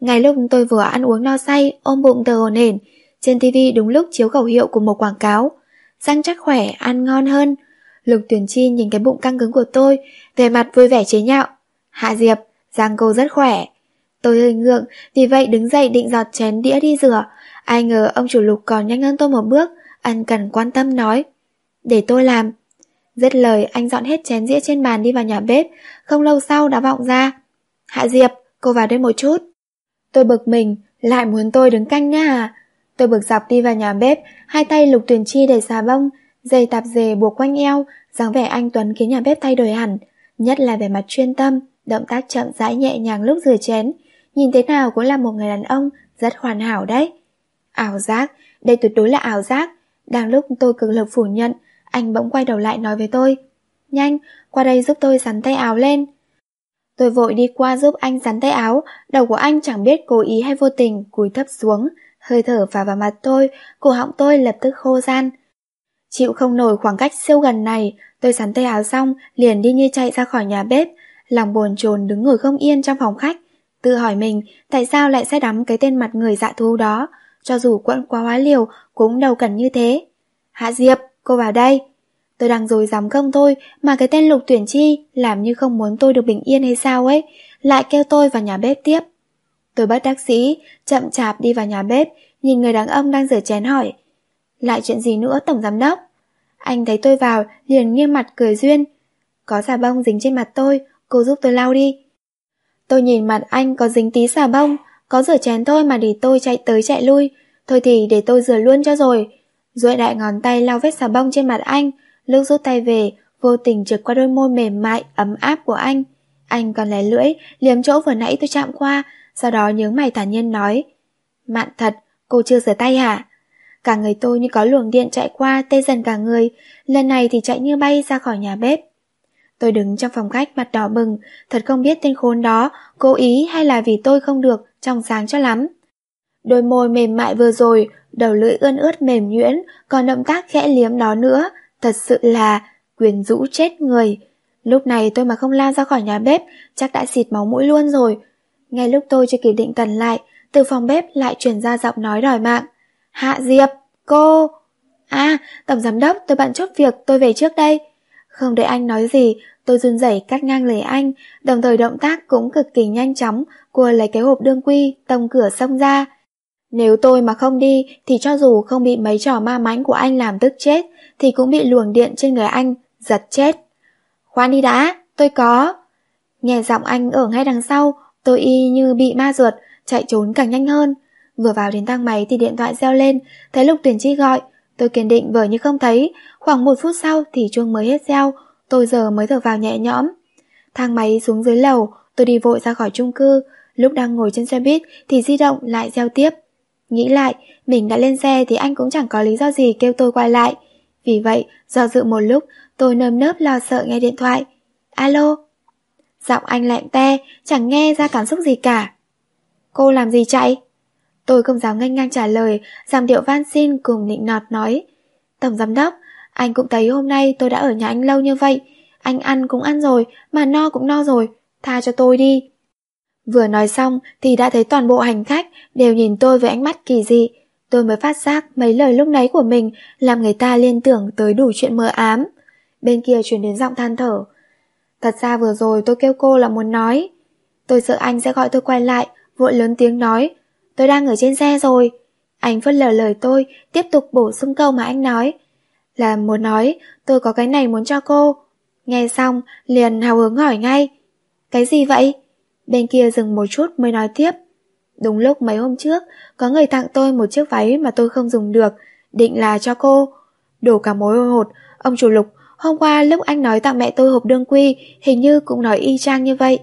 Ngay lúc tôi vừa ăn uống no say, ôm bụng tờ hồn hển, trên tivi đúng lúc chiếu khẩu hiệu của một quảng cáo. Răng chắc khỏe, ăn ngon hơn. Lục tuyển chi nhìn cái bụng căng cứng của tôi, về mặt vui vẻ chế nhạo. Hạ Diệp, Giang cô rất khỏe. Tôi hơi ngượng, vì vậy đứng dậy định giọt chén đĩa đi rửa. Ai ngờ ông chủ lục còn nhanh hơn tôi một bước, ăn cần quan tâm nói. Để tôi làm. Dứt lời anh dọn hết chén dĩa trên bàn đi vào nhà bếp Không lâu sau đã vọng ra Hạ Diệp, cô vào đây một chút Tôi bực mình Lại muốn tôi đứng canh nha à? Tôi bực dọc đi vào nhà bếp, hai tay lục tuyển chi để xà bông, giày tạp dề buộc quanh eo, dáng vẻ anh Tuấn khiến nhà bếp thay đổi hẳn, nhất là về mặt chuyên tâm, động tác chậm rãi nhẹ nhàng lúc rửa chén, nhìn thế nào cũng là một người đàn ông rất hoàn hảo đấy. Ảo giác, đây tuyệt đối là ảo giác. Đang lúc tôi cực lực phủ nhận, anh bỗng quay đầu lại nói với tôi. Nhanh, qua đây giúp tôi sắn tay áo lên. Tôi vội đi qua giúp anh sắn tay áo, đầu của anh chẳng biết cố ý hay vô tình cúi thấp xuống, hơi thở vào vào mặt tôi, cổ họng tôi lập tức khô gian. Chịu không nổi khoảng cách siêu gần này, tôi sắn tay áo xong, liền đi như chạy ra khỏi nhà bếp, lòng buồn chồn đứng ngồi không yên trong phòng khách, tự hỏi mình tại sao lại sẽ đắm cái tên mặt người dạ thú đó, cho dù quẫn quá hóa liều cũng đâu cần như thế. Hạ Diệp, cô vào đây. Tôi đang rồi dám không thôi mà cái tên lục tuyển chi làm như không muốn tôi được bình yên hay sao ấy, lại kêu tôi vào nhà bếp tiếp. Tôi bất đắc sĩ, chậm chạp đi vào nhà bếp, nhìn người đàn ông đang rửa chén hỏi. Lại chuyện gì nữa tổng giám đốc? Anh thấy tôi vào, liền nghiêng mặt cười duyên. Có xà bông dính trên mặt tôi, cô giúp tôi lau đi. Tôi nhìn mặt anh có dính tí xà bông, có rửa chén thôi mà để tôi chạy tới chạy lui. Thôi thì để tôi rửa luôn cho rồi. Rồi đại ngón tay lau vết xà bông trên mặt anh, lúc rút tay về, vô tình trượt qua đôi môi mềm mại, ấm áp của anh. Anh còn lé lưỡi, liếm chỗ vừa nãy tôi chạm qua, sau đó nhướng mày thản nhiên nói. Mạn thật, cô chưa rửa tay hả? Cả người tôi như có luồng điện chạy qua, tê dần cả người, lần này thì chạy như bay ra khỏi nhà bếp. Tôi đứng trong phòng khách mặt đỏ bừng, thật không biết tên khốn đó cố ý hay là vì tôi không được trong sáng cho lắm. Đôi môi mềm mại vừa rồi, đầu lưỡi ươn ướt mềm nhuyễn, còn động tác khẽ liếm đó nữa, thật sự là quyền rũ chết người. Lúc này tôi mà không lao ra khỏi nhà bếp, chắc đã xịt máu mũi luôn rồi. Ngay lúc tôi chưa kịp định tần lại, từ phòng bếp lại truyền ra giọng nói đòi mạng. Hạ Diệp, cô... À, tổng giám đốc, tôi bận chốt việc, tôi về trước đây. Không đợi anh nói gì, tôi run rẩy cắt ngang lời anh, đồng thời động tác cũng cực kỳ nhanh chóng, cua lấy cái hộp đương quy, tông cửa xông ra. Nếu tôi mà không đi, thì cho dù không bị mấy trò ma mãnh của anh làm tức chết, thì cũng bị luồng điện trên người anh, giật chết. Khoan đi đã, tôi có. Nghe giọng anh ở ngay đằng sau, tôi y như bị ma ruột, chạy trốn càng nhanh hơn. Vừa vào đến thang máy thì điện thoại reo lên, thấy Lục Tuyển Chi gọi, tôi kiên định vờ như không thấy, khoảng một phút sau thì chuông mới hết reo, tôi giờ mới thở vào nhẹ nhõm. Thang máy xuống dưới lầu, tôi đi vội ra khỏi chung cư, lúc đang ngồi trên xe buýt thì di động lại reo tiếp. Nghĩ lại, mình đã lên xe thì anh cũng chẳng có lý do gì kêu tôi quay lại. Vì vậy, do dự một lúc, tôi nơm nớp lo sợ nghe điện thoại. Alo? Giọng anh lạnh te, chẳng nghe ra cảm xúc gì cả. Cô làm gì chạy? Tôi không dám nganh ngang trả lời, giọng điệu van xin cùng nịnh nọt nói. Tổng giám đốc, anh cũng thấy hôm nay tôi đã ở nhà anh lâu như vậy. Anh ăn cũng ăn rồi, mà no cũng no rồi. Tha cho tôi đi. Vừa nói xong thì đã thấy toàn bộ hành khách đều nhìn tôi với ánh mắt kỳ dị. Tôi mới phát giác mấy lời lúc nấy của mình làm người ta liên tưởng tới đủ chuyện mơ ám. Bên kia chuyển đến giọng than thở. Thật ra vừa rồi tôi kêu cô là muốn nói. Tôi sợ anh sẽ gọi tôi quay lại, vội lớn tiếng nói. Tôi đang ở trên xe rồi. Anh phớt lờ lời tôi, tiếp tục bổ sung câu mà anh nói. Là muốn nói, tôi có cái này muốn cho cô. Nghe xong, liền hào hứng hỏi ngay. Cái gì vậy? Bên kia dừng một chút mới nói tiếp. Đúng lúc mấy hôm trước, có người tặng tôi một chiếc váy mà tôi không dùng được, định là cho cô. Đổ cả mối hột, ông chủ lục, hôm qua lúc anh nói tặng mẹ tôi hộp đương quy, hình như cũng nói y chang như vậy.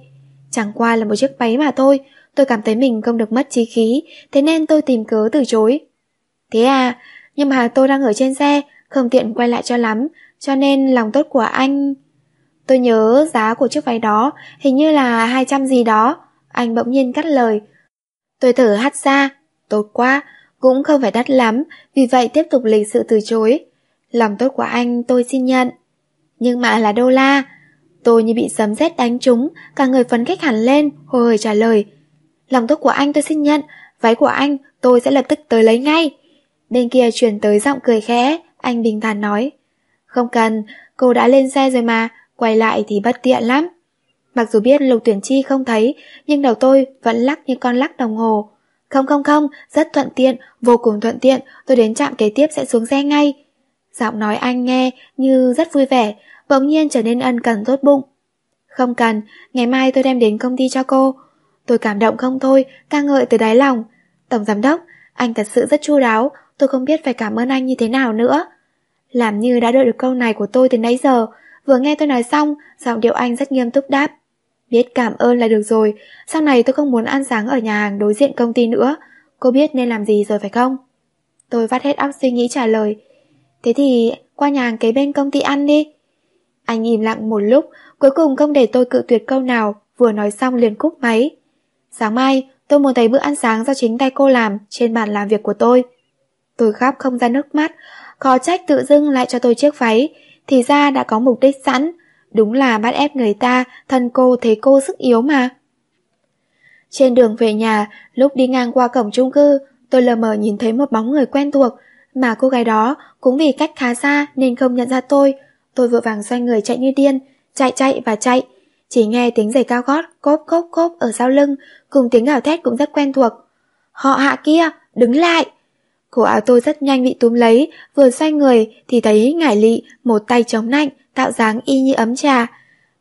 Chẳng qua là một chiếc váy mà thôi, tôi cảm thấy mình không được mất trí khí, thế nên tôi tìm cớ từ chối. Thế à, nhưng mà tôi đang ở trên xe, không tiện quay lại cho lắm, cho nên lòng tốt của anh... Tôi nhớ giá của chiếc váy đó, hình như là 200 gì đó. Anh bỗng nhiên cắt lời. Tôi thở hắt ra. Tốt quá, cũng không phải đắt lắm, vì vậy tiếp tục lịch sự từ chối. Lòng tốt của anh tôi xin nhận. Nhưng mà là đô la. Tôi như bị sấm sét đánh trúng, cả người phấn khích hẳn lên, hồi hồi trả lời. Lòng tốt của anh tôi xin nhận, váy của anh tôi sẽ lập tức tới lấy ngay. Bên kia truyền tới giọng cười khẽ, anh bình thản nói. Không cần, cô đã lên xe rồi mà, quay lại thì bất tiện lắm. Mặc dù biết Lục Tuyển Chi không thấy, nhưng đầu tôi vẫn lắc như con lắc đồng hồ. Không không không, rất thuận tiện, vô cùng thuận tiện, tôi đến trạm kế tiếp sẽ xuống xe ngay. Giọng nói anh nghe như rất vui vẻ, bỗng nhiên trở nên ân cần tốt bụng. Không cần, ngày mai tôi đem đến công ty cho cô. Tôi cảm động không thôi, ca ngợi từ đáy lòng. Tổng giám đốc, anh thật sự rất chu đáo, tôi không biết phải cảm ơn anh như thế nào nữa. Làm như đã đợi được câu này của tôi từ nãy giờ, vừa nghe tôi nói xong, giọng điệu anh rất nghiêm túc đáp. Biết cảm ơn là được rồi, sau này tôi không muốn ăn sáng ở nhà hàng đối diện công ty nữa. Cô biết nên làm gì rồi phải không? Tôi vắt hết óc suy nghĩ trả lời. Thế thì qua nhà hàng kế bên công ty ăn đi. Anh im lặng một lúc, cuối cùng không để tôi cự tuyệt câu nào, vừa nói xong liền cúp máy. Sáng mai, tôi muốn thấy bữa ăn sáng do chính tay cô làm trên bàn làm việc của tôi. Tôi khóc không ra nước mắt, khó trách tự dưng lại cho tôi chiếc váy, thì ra đã có mục đích sẵn, đúng là bắt ép người ta, thân cô thấy cô sức yếu mà. Trên đường về nhà, lúc đi ngang qua cổng chung cư, tôi lờ mờ nhìn thấy một bóng người quen thuộc, mà cô gái đó cũng vì cách khá xa nên không nhận ra tôi. Tôi vội vàng xoay người chạy như điên, chạy chạy và chạy. Chỉ nghe tiếng giày cao gót cốp cốp cốp ở sau lưng, cùng tiếng gào thét cũng rất quen thuộc. Họ hạ kia, đứng lại! Cổ áo tôi rất nhanh bị túm lấy, vừa xoay người thì thấy ngải lị, một tay chống nạnh, tạo dáng y như ấm trà.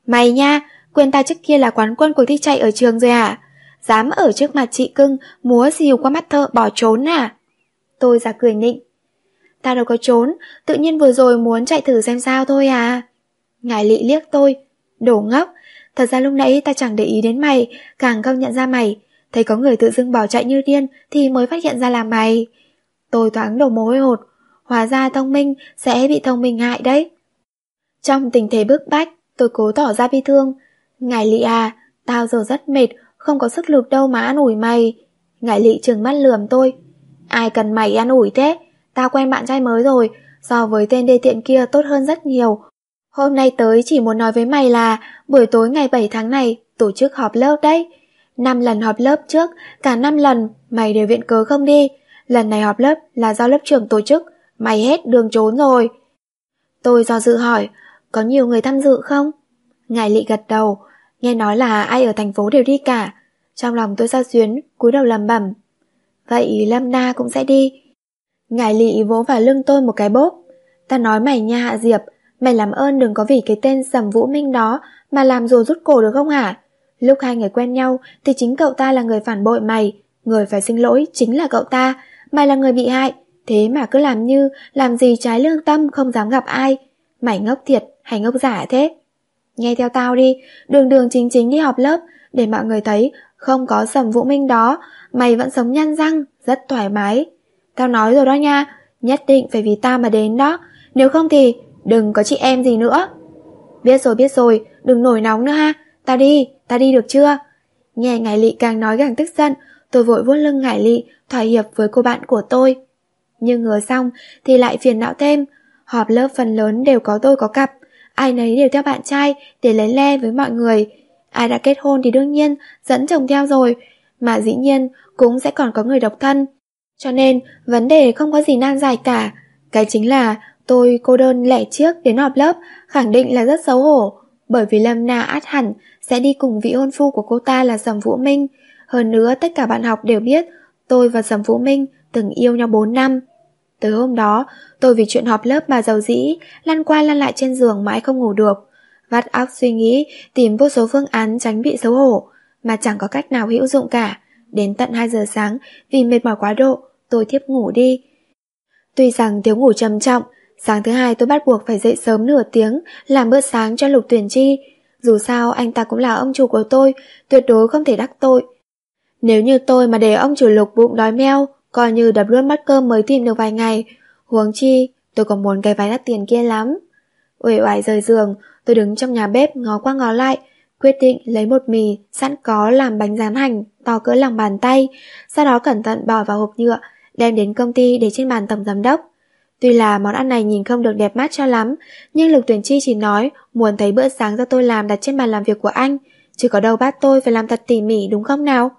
Mày nha, quên ta trước kia là quán quân cuộc thi chạy ở trường rồi à? Dám ở trước mặt chị cưng, múa dìu qua mắt thợ bỏ trốn à? Tôi ra cười nịnh. Ta đâu có trốn, tự nhiên vừa rồi muốn chạy thử xem sao thôi à. Ngải lị liếc tôi. Đổ ngốc, thật ra lúc nãy ta chẳng để ý đến mày, càng không nhận ra mày. Thấy có người tự dưng bỏ chạy như điên thì mới phát hiện ra là mày. Tôi thoáng đầu mồ hôi hột, hóa ra thông minh sẽ bị thông minh hại đấy. Trong tình thế bức bách, tôi cố tỏ ra bi thương. Ngài lị à, tao giờ rất mệt, không có sức lực đâu mà ăn ủi mày. ngài lị trừng mắt lườm tôi. Ai cần mày ăn ủi thế? Tao quen bạn trai mới rồi, so với tên đê tiện kia tốt hơn rất nhiều. Hôm nay tới chỉ muốn nói với mày là buổi tối ngày 7 tháng này tổ chức họp lớp đấy. Năm lần họp lớp trước, cả năm lần mày đều viện cớ không đi. Lần này họp lớp là do lớp trưởng tổ chức, mày hết đường trốn rồi. Tôi do dự hỏi, có nhiều người tham dự không? Ngài lị gật đầu, nghe nói là ai ở thành phố đều đi cả. Trong lòng tôi sao xuyến, cúi đầu lầm bẩm. Vậy Lâm Na cũng sẽ đi. Ngài lị vỗ vào lưng tôi một cái bốp. Ta nói mày nha Hạ Diệp, mày làm ơn đừng có vì cái tên Sầm Vũ Minh đó mà làm rồi rút cổ được không hả? Lúc hai người quen nhau thì chính cậu ta là người phản bội mày, người phải xin lỗi chính là cậu ta, mày là người bị hại, thế mà cứ làm như làm gì trái lương tâm không dám gặp ai. Mày ngốc thiệt hay ngốc giả thế? Nghe theo tao đi, đường đường chính chính đi học lớp, để mọi người thấy không có sầm vũ minh đó, mày vẫn sống nhăn răng, rất thoải mái. Tao nói rồi đó nha, nhất định phải vì tao mà đến đó, nếu không thì đừng có chị em gì nữa. Biết rồi biết rồi, đừng nổi nóng nữa ha, tao đi, tao đi được chưa? Nghe ngài Lị càng nói càng tức giận, tôi vội vuốt lưng Ngải Lị, thỏa hiệp với cô bạn của tôi. Nhưng ngờ xong thì lại phiền não thêm, họp lớp phần lớn đều có tôi có cặp, ai nấy đều theo bạn trai để lấy le với mọi người. Ai đã kết hôn thì đương nhiên dẫn chồng theo rồi, mà dĩ nhiên cũng sẽ còn có người độc thân. Cho nên vấn đề không có gì nan giải cả. Cái chính là tôi cô đơn lẻ trước đến họp lớp khẳng định là rất xấu hổ, bởi vì Lâm Na át hẳn sẽ đi cùng vị hôn phu của cô ta là Sầm Vũ Minh. Hơn nữa tất cả bạn học đều biết tôi và Sầm Vũ Minh từng yêu nhau 4 năm. Tới hôm đó, tôi vì chuyện họp lớp mà giàu dĩ, lăn qua lăn lại trên giường mãi không ngủ được. Vắt óc suy nghĩ, tìm vô số phương án tránh bị xấu hổ, mà chẳng có cách nào hữu dụng cả. Đến tận 2 giờ sáng, vì mệt mỏi quá độ, tôi thiếp ngủ đi. Tuy rằng thiếu ngủ trầm trọng, sáng thứ hai tôi bắt buộc phải dậy sớm nửa tiếng, làm bữa sáng cho Lục Tuyển Chi. Dù sao anh ta cũng là ông chủ của tôi, tuyệt đối không thể đắc tội. Nếu như tôi mà để ông chủ Lục bụng đói meo, coi như đập luôn mắt cơm mới tìm được vài ngày, huống chi tôi còn muốn cái váy đắt tiền kia lắm. Uể oải rời giường, tôi đứng trong nhà bếp ngó qua ngó lại, quyết định lấy một mì sẵn có làm bánh rán hành to cỡ lòng bàn tay, sau đó cẩn thận bỏ vào hộp nhựa, đem đến công ty để trên bàn tổng giám đốc. Tuy là món ăn này nhìn không được đẹp mắt cho lắm, nhưng Lục Tuyển Chi chỉ nói muốn thấy bữa sáng do tôi làm đặt trên bàn làm việc của anh, chứ có đâu bắt tôi phải làm thật tỉ mỉ đúng không nào?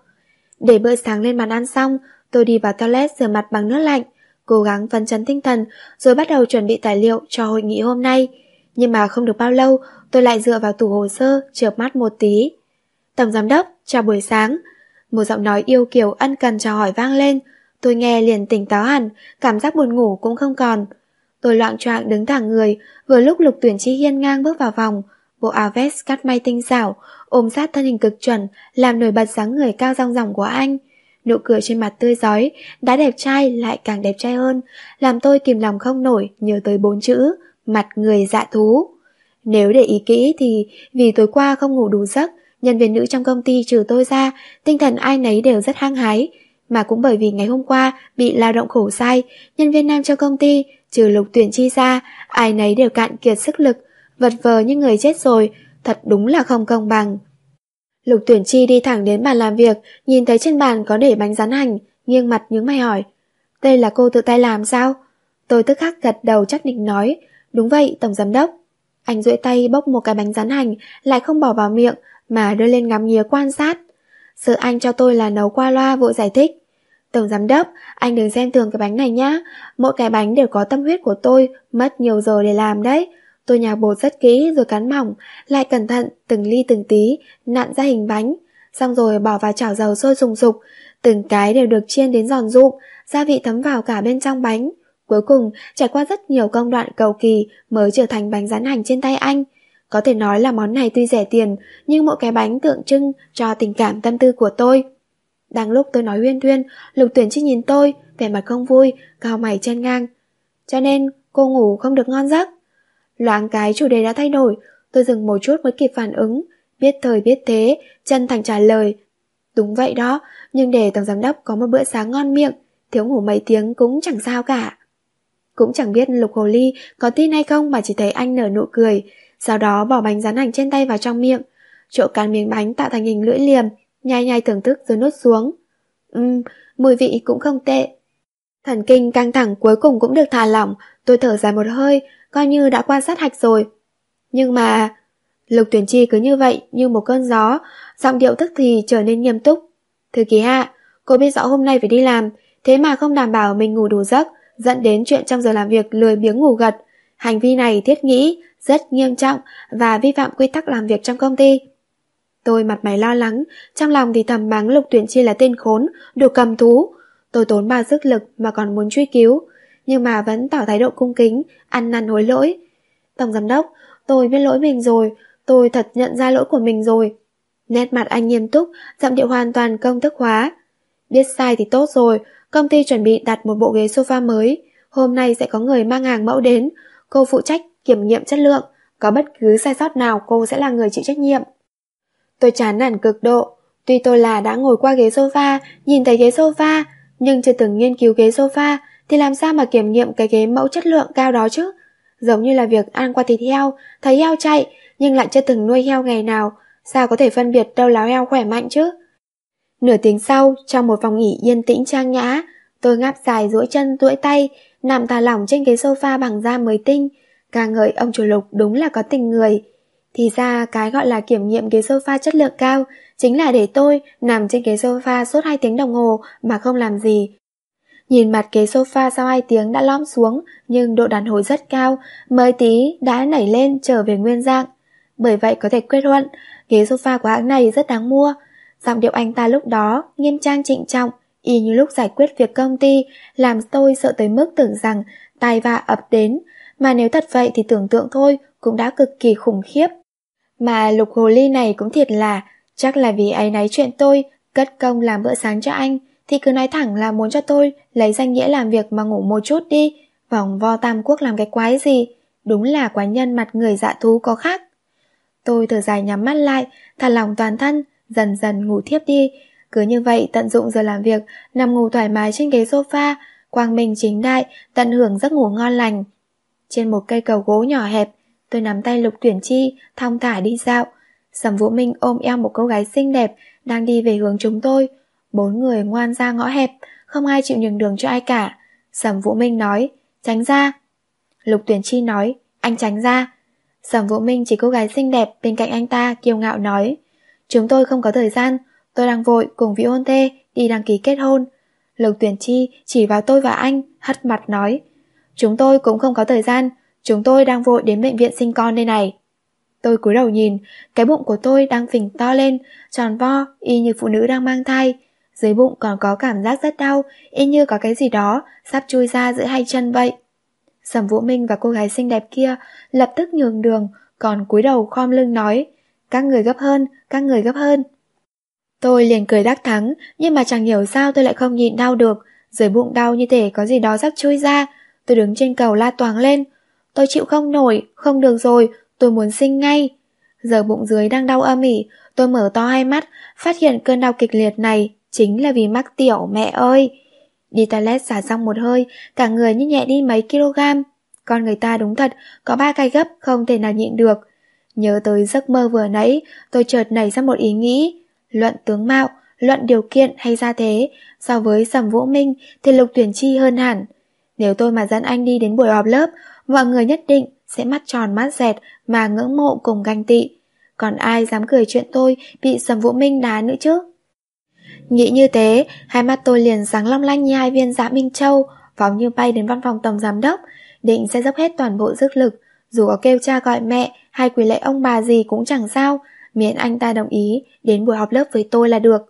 Để bữa sáng lên bàn ăn xong, tôi đi vào toilet rửa mặt bằng nước lạnh, cố gắng phấn chấn tinh thần rồi bắt đầu chuẩn bị tài liệu cho hội nghị hôm nay. Nhưng mà không được bao lâu, tôi lại dựa vào tủ hồ sơ, chợp mắt một tí. Tổng giám đốc, chào buổi sáng. Một giọng nói yêu kiều ân cần chào hỏi vang lên. Tôi nghe liền tỉnh táo hẳn, cảm giác buồn ngủ cũng không còn. Tôi loạn choạng đứng thẳng người, vừa lúc lục tuyển chi hiên ngang bước vào phòng. Bộ áo vest cắt may tinh xảo, ôm sát thân hình cực chuẩn, làm nổi bật dáng người cao rong ròng của anh. Nụ cười trên mặt tươi giói, đã đẹp trai lại càng đẹp trai hơn, làm tôi kìm lòng không nổi nhớ tới bốn chữ, mặt người dạ thú. Nếu để ý kỹ thì vì tối qua không ngủ đủ giấc, nhân viên nữ trong công ty trừ tôi ra, tinh thần ai nấy đều rất hăng hái. Mà cũng bởi vì ngày hôm qua bị lao động khổ sai, nhân viên nam trong công ty, trừ lục tuyển chi ra, ai nấy đều cạn kiệt sức lực, vật vờ như người chết rồi, thật đúng là không công bằng. Lục tuyển chi đi thẳng đến bàn làm việc, nhìn thấy trên bàn có để bánh rán hành, nghiêng mặt nhướng mày hỏi. Đây là cô tự tay làm sao? Tôi tức khắc gật đầu chắc định nói. Đúng vậy, Tổng Giám Đốc. Anh duỗi tay bốc một cái bánh rán hành, lại không bỏ vào miệng, mà đưa lên ngắm nghía quan sát. Sợ anh cho tôi là nấu qua loa vội giải thích. Tổng giám đốc, anh đừng xem thường cái bánh này nhá. Mỗi cái bánh đều có tâm huyết của tôi, mất nhiều giờ để làm đấy. Tôi nhào bột rất kỹ rồi cắn mỏng, lại cẩn thận từng ly từng tí, nặn ra hình bánh. Xong rồi bỏ vào chảo dầu sôi sùng sục, từng cái đều được chiên đến giòn rụm, gia vị thấm vào cả bên trong bánh. Cuối cùng, trải qua rất nhiều công đoạn cầu kỳ mới trở thành bánh rán hành trên tay anh. Có thể nói là món này tuy rẻ tiền, nhưng mỗi cái bánh tượng trưng cho tình cảm tâm tư của tôi. Đang lúc tôi nói huyên thuyên, lục tuyển chi nhìn tôi, vẻ mặt không vui, cao mày chen ngang. Cho nên, cô ngủ không được ngon giấc. Loáng cái chủ đề đã thay đổi, tôi dừng một chút mới kịp phản ứng, biết thời biết thế, chân thành trả lời. Đúng vậy đó, nhưng để tổng giám đốc có một bữa sáng ngon miệng, thiếu ngủ mấy tiếng cũng chẳng sao cả. Cũng chẳng biết Lục Hồ Ly có tin hay không mà chỉ thấy anh nở nụ cười, sau đó bỏ bánh rán hành trên tay vào trong miệng. Chỗ cán miếng bánh tạo thành hình lưỡi liềm, nhai nhai thưởng thức rồi nuốt xuống. Ừm, mùi vị cũng không tệ. Thần kinh căng thẳng cuối cùng cũng được thả lỏng, tôi thở dài một hơi, coi như đã quan sát hạch rồi. Nhưng mà... Lục tuyển chi cứ như vậy, như một cơn gió, giọng điệu tức thì trở nên nghiêm túc. Thư ký hạ, cô biết rõ hôm nay phải đi làm, thế mà không đảm bảo mình ngủ đủ giấc, dẫn đến chuyện trong giờ làm việc lười biếng ngủ gật. Hành vi này thiết nghĩ, rất nghiêm trọng và vi phạm quy tắc làm việc trong công ty. Tôi mặt mày lo lắng, trong lòng thì thầm mắng Lục Tuyển Chi là tên khốn, đồ cầm thú. Tôi tốn bao sức lực mà còn muốn truy cứu, nhưng mà vẫn tỏ thái độ cung kính, ăn năn hối lỗi. Tổng giám đốc, tôi biết lỗi mình rồi, tôi thật nhận ra lỗi của mình rồi. Nét mặt anh nghiêm túc, giọng điệu hoàn toàn công thức hóa. Biết sai thì tốt rồi, công ty chuẩn bị đặt một bộ ghế sofa mới. Hôm nay sẽ có người mang hàng mẫu đến, cô phụ trách kiểm nghiệm chất lượng, có bất cứ sai sót nào cô sẽ là người chịu trách nhiệm. Tôi chán nản cực độ, tuy tôi là đã ngồi qua ghế sofa, nhìn thấy ghế sofa, nhưng chưa từng nghiên cứu ghế sofa, thì làm sao mà kiểm nghiệm cái ghế mẫu chất lượng cao đó chứ? Giống như là việc ăn qua thịt heo, thấy heo chạy, nhưng lại chưa từng nuôi heo ngày nào, sao có thể phân biệt đâu là heo khỏe mạnh chứ? Nửa tiếng sau, trong một phòng nghỉ yên tĩnh trang nhã, tôi ngáp dài duỗi chân duỗi tay, nằm thả lỏng trên ghế sofa bằng da mới tinh, ca ngợi ông chủ lục đúng là có tình người. Thì ra cái gọi là kiểm nghiệm ghế sofa chất lượng cao chính là để tôi nằm trên ghế sofa suốt 2 tiếng đồng hồ mà không làm gì. Nhìn mặt ghế sofa sau hai tiếng đã lom xuống nhưng độ đàn hồi rất cao, mới tí đã nảy lên trở về nguyên dạng. Bởi vậy có thể quyết luận, ghế sofa của hãng này rất đáng mua. Giọng điệu anh ta lúc đó nghiêm trang trịnh trọng, y như lúc giải quyết việc công ty, làm tôi sợ tới mức tưởng rằng tai vạ ập đến, mà nếu thật vậy thì tưởng tượng thôi cũng đã cực kỳ khủng khiếp. Mà lục hồ ly này cũng thiệt là, chắc là vì ấy náy chuyện tôi, cất công làm bữa sáng cho anh, thì cứ nói thẳng là muốn cho tôi lấy danh nghĩa làm việc mà ngủ một chút đi, vòng vo tam quốc làm cái quái gì, đúng là quái nhân mặt người dạ thú có khác. Tôi thở dài nhắm mắt lại, thả lòng toàn thân, dần dần ngủ thiếp đi, cứ như vậy tận dụng giờ làm việc, nằm ngủ thoải mái trên ghế sofa, quang minh chính đại, tận hưởng giấc ngủ ngon lành. Trên một cây cầu gỗ nhỏ hẹp, tôi nắm tay Lục Tuyển Chi, thong thả đi dạo. Sầm Vũ Minh ôm eo một cô gái xinh đẹp, đang đi về hướng chúng tôi. Bốn người ngoan ra ngõ hẹp, không ai chịu nhường đường cho ai cả. Sầm Vũ Minh nói, tránh ra. Lục Tuyển Chi nói, anh tránh ra. Sầm Vũ Minh chỉ cô gái xinh đẹp bên cạnh anh ta kiêu ngạo nói, chúng tôi không có thời gian, tôi đang vội cùng vị hôn thê đi đăng ký kết hôn. Lục Tuyển Chi chỉ vào tôi và anh, hất mặt nói, Chúng tôi cũng không có thời gian, chúng tôi đang vội đến bệnh viện sinh con đây này. Tôi cúi đầu nhìn, cái bụng của tôi đang phình to lên, tròn vo, y như phụ nữ đang mang thai. Dưới bụng còn có cảm giác rất đau, y như có cái gì đó sắp chui ra giữa hai chân vậy. Sầm Vũ Minh và cô gái xinh đẹp kia lập tức nhường đường, còn cúi đầu khom lưng nói, các người gấp hơn, các người gấp hơn. Tôi liền cười đắc thắng, nhưng mà chẳng hiểu sao tôi lại không nhịn đau được. Dưới bụng đau như thể có gì đó sắp chui ra. Tôi đứng trên cầu la toáng lên. Tôi chịu không nổi, không được rồi, tôi muốn sinh ngay. Giờ bụng dưới đang đau âm ỉ, tôi mở to hai mắt, phát hiện cơn đau kịch liệt này chính là vì mắc tiểu mẹ ơi. Đi toilet xả xong một hơi, cả người như nhẹ đi mấy kg. Con người ta đúng thật, có ba cái gấp không thể nào nhịn được. Nhớ tới giấc mơ vừa nãy, tôi chợt nảy ra một ý nghĩ. Luận tướng mạo, luận điều kiện hay ra thế, so với Sầm Vũ Minh thì Lục Tuyển Chi hơn hẳn. Nếu tôi mà dẫn anh đi đến buổi họp lớp, mọi người nhất định sẽ mắt tròn mắt dẹt mà ngưỡng mộ cùng ganh tị. Còn ai dám cười chuyện tôi bị Sầm Vũ Minh đá nữa chứ? Nghĩ như thế, hai mắt tôi liền sáng long lanh như hai viên dạ Minh Châu, phóng như bay đến văn phòng tổng giám đốc, định sẽ dốc hết toàn bộ sức lực, dù có kêu cha gọi mẹ hay quỳ lệ ông bà gì cũng chẳng sao, miễn anh ta đồng ý đến buổi họp lớp với tôi là được.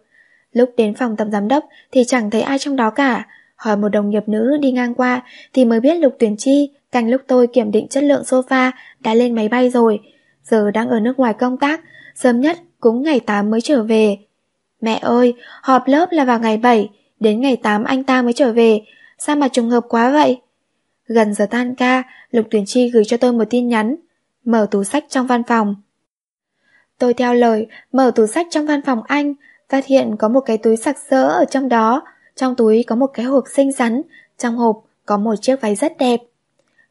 Lúc đến phòng tổng giám đốc thì chẳng thấy ai trong đó cả, hỏi một đồng nghiệp nữ đi ngang qua thì mới biết Lục Tuyển Chi canh lúc tôi kiểm định chất lượng sofa đã lên máy bay rồi, giờ đang ở nước ngoài công tác, sớm nhất cũng ngày 8 mới trở về. Mẹ ơi, họp lớp là vào ngày 7, đến ngày 8 anh ta mới trở về, sao mà trùng hợp quá vậy? Gần giờ tan ca, Lục Tuyển Chi gửi cho tôi một tin nhắn, mở tủ sách trong văn phòng. Tôi theo lời, mở tủ sách trong văn phòng anh, phát hiện có một cái túi sặc sỡ ở trong đó, trong túi có một cái hộp xinh xắn, trong hộp có một chiếc váy rất đẹp.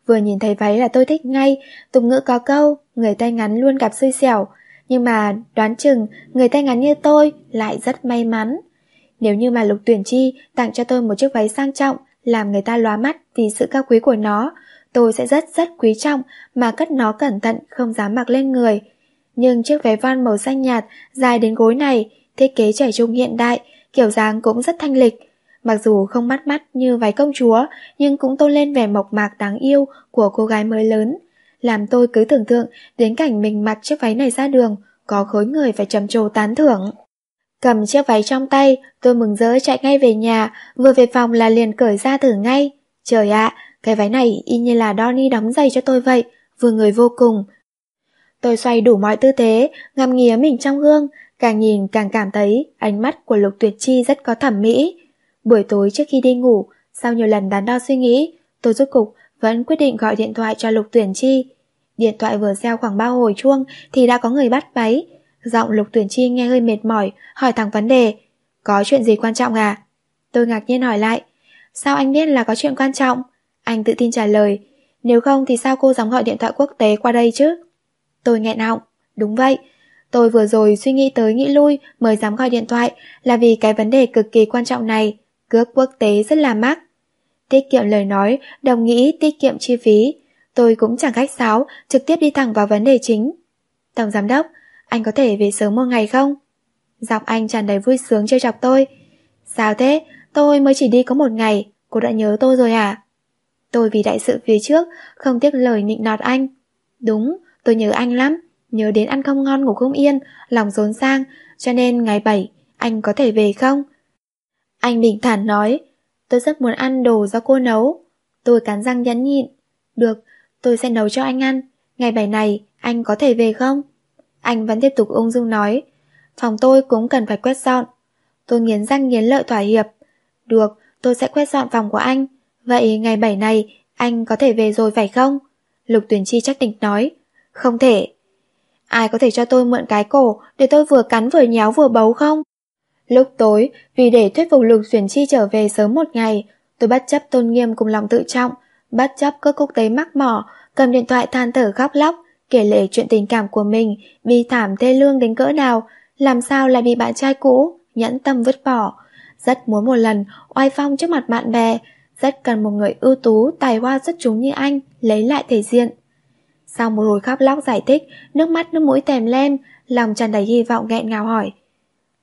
Vừa nhìn thấy váy là tôi thích ngay, tục ngữ có câu, người tay ngắn luôn gặp xui xẻo, nhưng mà đoán chừng người tay ngắn như tôi lại rất may mắn. Nếu như mà Lục Tuyển Chi tặng cho tôi một chiếc váy sang trọng, làm người ta lóa mắt vì sự cao quý của nó, tôi sẽ rất rất quý trọng mà cất nó cẩn thận không dám mặc lên người. Nhưng chiếc váy voan màu xanh nhạt dài đến gối này, thiết kế trẻ trung hiện đại, kiểu dáng cũng rất thanh lịch. Mặc dù không mắt mắt như váy công chúa, nhưng cũng tôn lên vẻ mộc mạc đáng yêu của cô gái mới lớn. Làm tôi cứ tưởng tượng đến cảnh mình mặc chiếc váy này ra đường, có khối người phải trầm trồ tán thưởng. Cầm chiếc váy trong tay, tôi mừng rỡ chạy ngay về nhà, vừa về phòng là liền cởi ra thử ngay. Trời ạ, cái váy này y như là Donny đóng giày cho tôi vậy, vừa người vô cùng. Tôi xoay đủ mọi tư thế, ngắm nghía mình trong gương, càng nhìn càng cảm thấy ánh mắt của Lục Tuyệt Chi rất có thẩm mỹ. Buổi tối trước khi đi ngủ, sau nhiều lần đắn đo suy nghĩ, tôi rốt cục vẫn quyết định gọi điện thoại cho Lục Tuyển Chi. Điện thoại vừa reo khoảng ba hồi chuông thì đã có người bắt máy. Giọng Lục Tuyển Chi nghe hơi mệt mỏi, hỏi thẳng vấn đề. Có chuyện gì quan trọng à? Tôi ngạc nhiên hỏi lại. Sao anh biết là có chuyện quan trọng? Anh tự tin trả lời. Nếu không thì sao cô dám gọi điện thoại quốc tế qua đây chứ? Tôi nghẹn họng. Đúng vậy. Tôi vừa rồi suy nghĩ tới nghĩ lui mới dám gọi điện thoại là vì cái vấn đề cực kỳ quan trọng này. Cước quốc tế rất là mắc. Tiết kiệm lời nói, đồng nghĩ tiết kiệm chi phí. Tôi cũng chẳng khách sáo, trực tiếp đi thẳng vào vấn đề chính. Tổng giám đốc, anh có thể về sớm một ngày không? Giọng anh tràn đầy vui sướng trêu chọc tôi. Sao thế? Tôi mới chỉ đi có một ngày, cô đã nhớ tôi rồi à? Tôi vì đại sự phía trước, không tiếc lời nịnh nọt anh. Đúng, tôi nhớ anh lắm, nhớ đến ăn không ngon ngủ không yên, lòng rốn sang, cho nên ngày 7, anh có thể về không? Anh bình thản nói, tôi rất muốn ăn đồ do cô nấu. Tôi cắn răng nhẫn nhịn. Được, tôi sẽ nấu cho anh ăn. Ngày bảy này, anh có thể về không? Anh vẫn tiếp tục ung dung nói, phòng tôi cũng cần phải quét dọn. Tôi nghiến răng nghiến lợi thỏa hiệp. Được, tôi sẽ quét dọn phòng của anh. Vậy ngày bảy này, anh có thể về rồi phải không? Lục Tuyển Chi chắc định nói. Không thể. Ai có thể cho tôi mượn cái cổ để tôi vừa cắn vừa nhéo vừa bấu không? Lúc tối, vì để thuyết phục Lục Tuyển Chi trở về sớm một ngày, tôi bất chấp tôn nghiêm cùng lòng tự trọng, bất chấp cơ quốc tế mắc mỏ, cầm điện thoại than thở khóc lóc, kể lể chuyện tình cảm của mình, bi thảm thê lương đến cỡ nào, làm sao lại bị bạn trai cũ, nhẫn tâm vứt bỏ. Rất muốn một lần oai phong trước mặt bạn bè, rất cần một người ưu tú, tài hoa xuất chúng như anh, lấy lại thể diện. Sau một hồi khóc lóc giải thích, nước mắt nước mũi tèm lem lòng tràn đầy hy vọng nghẹn ngào hỏi.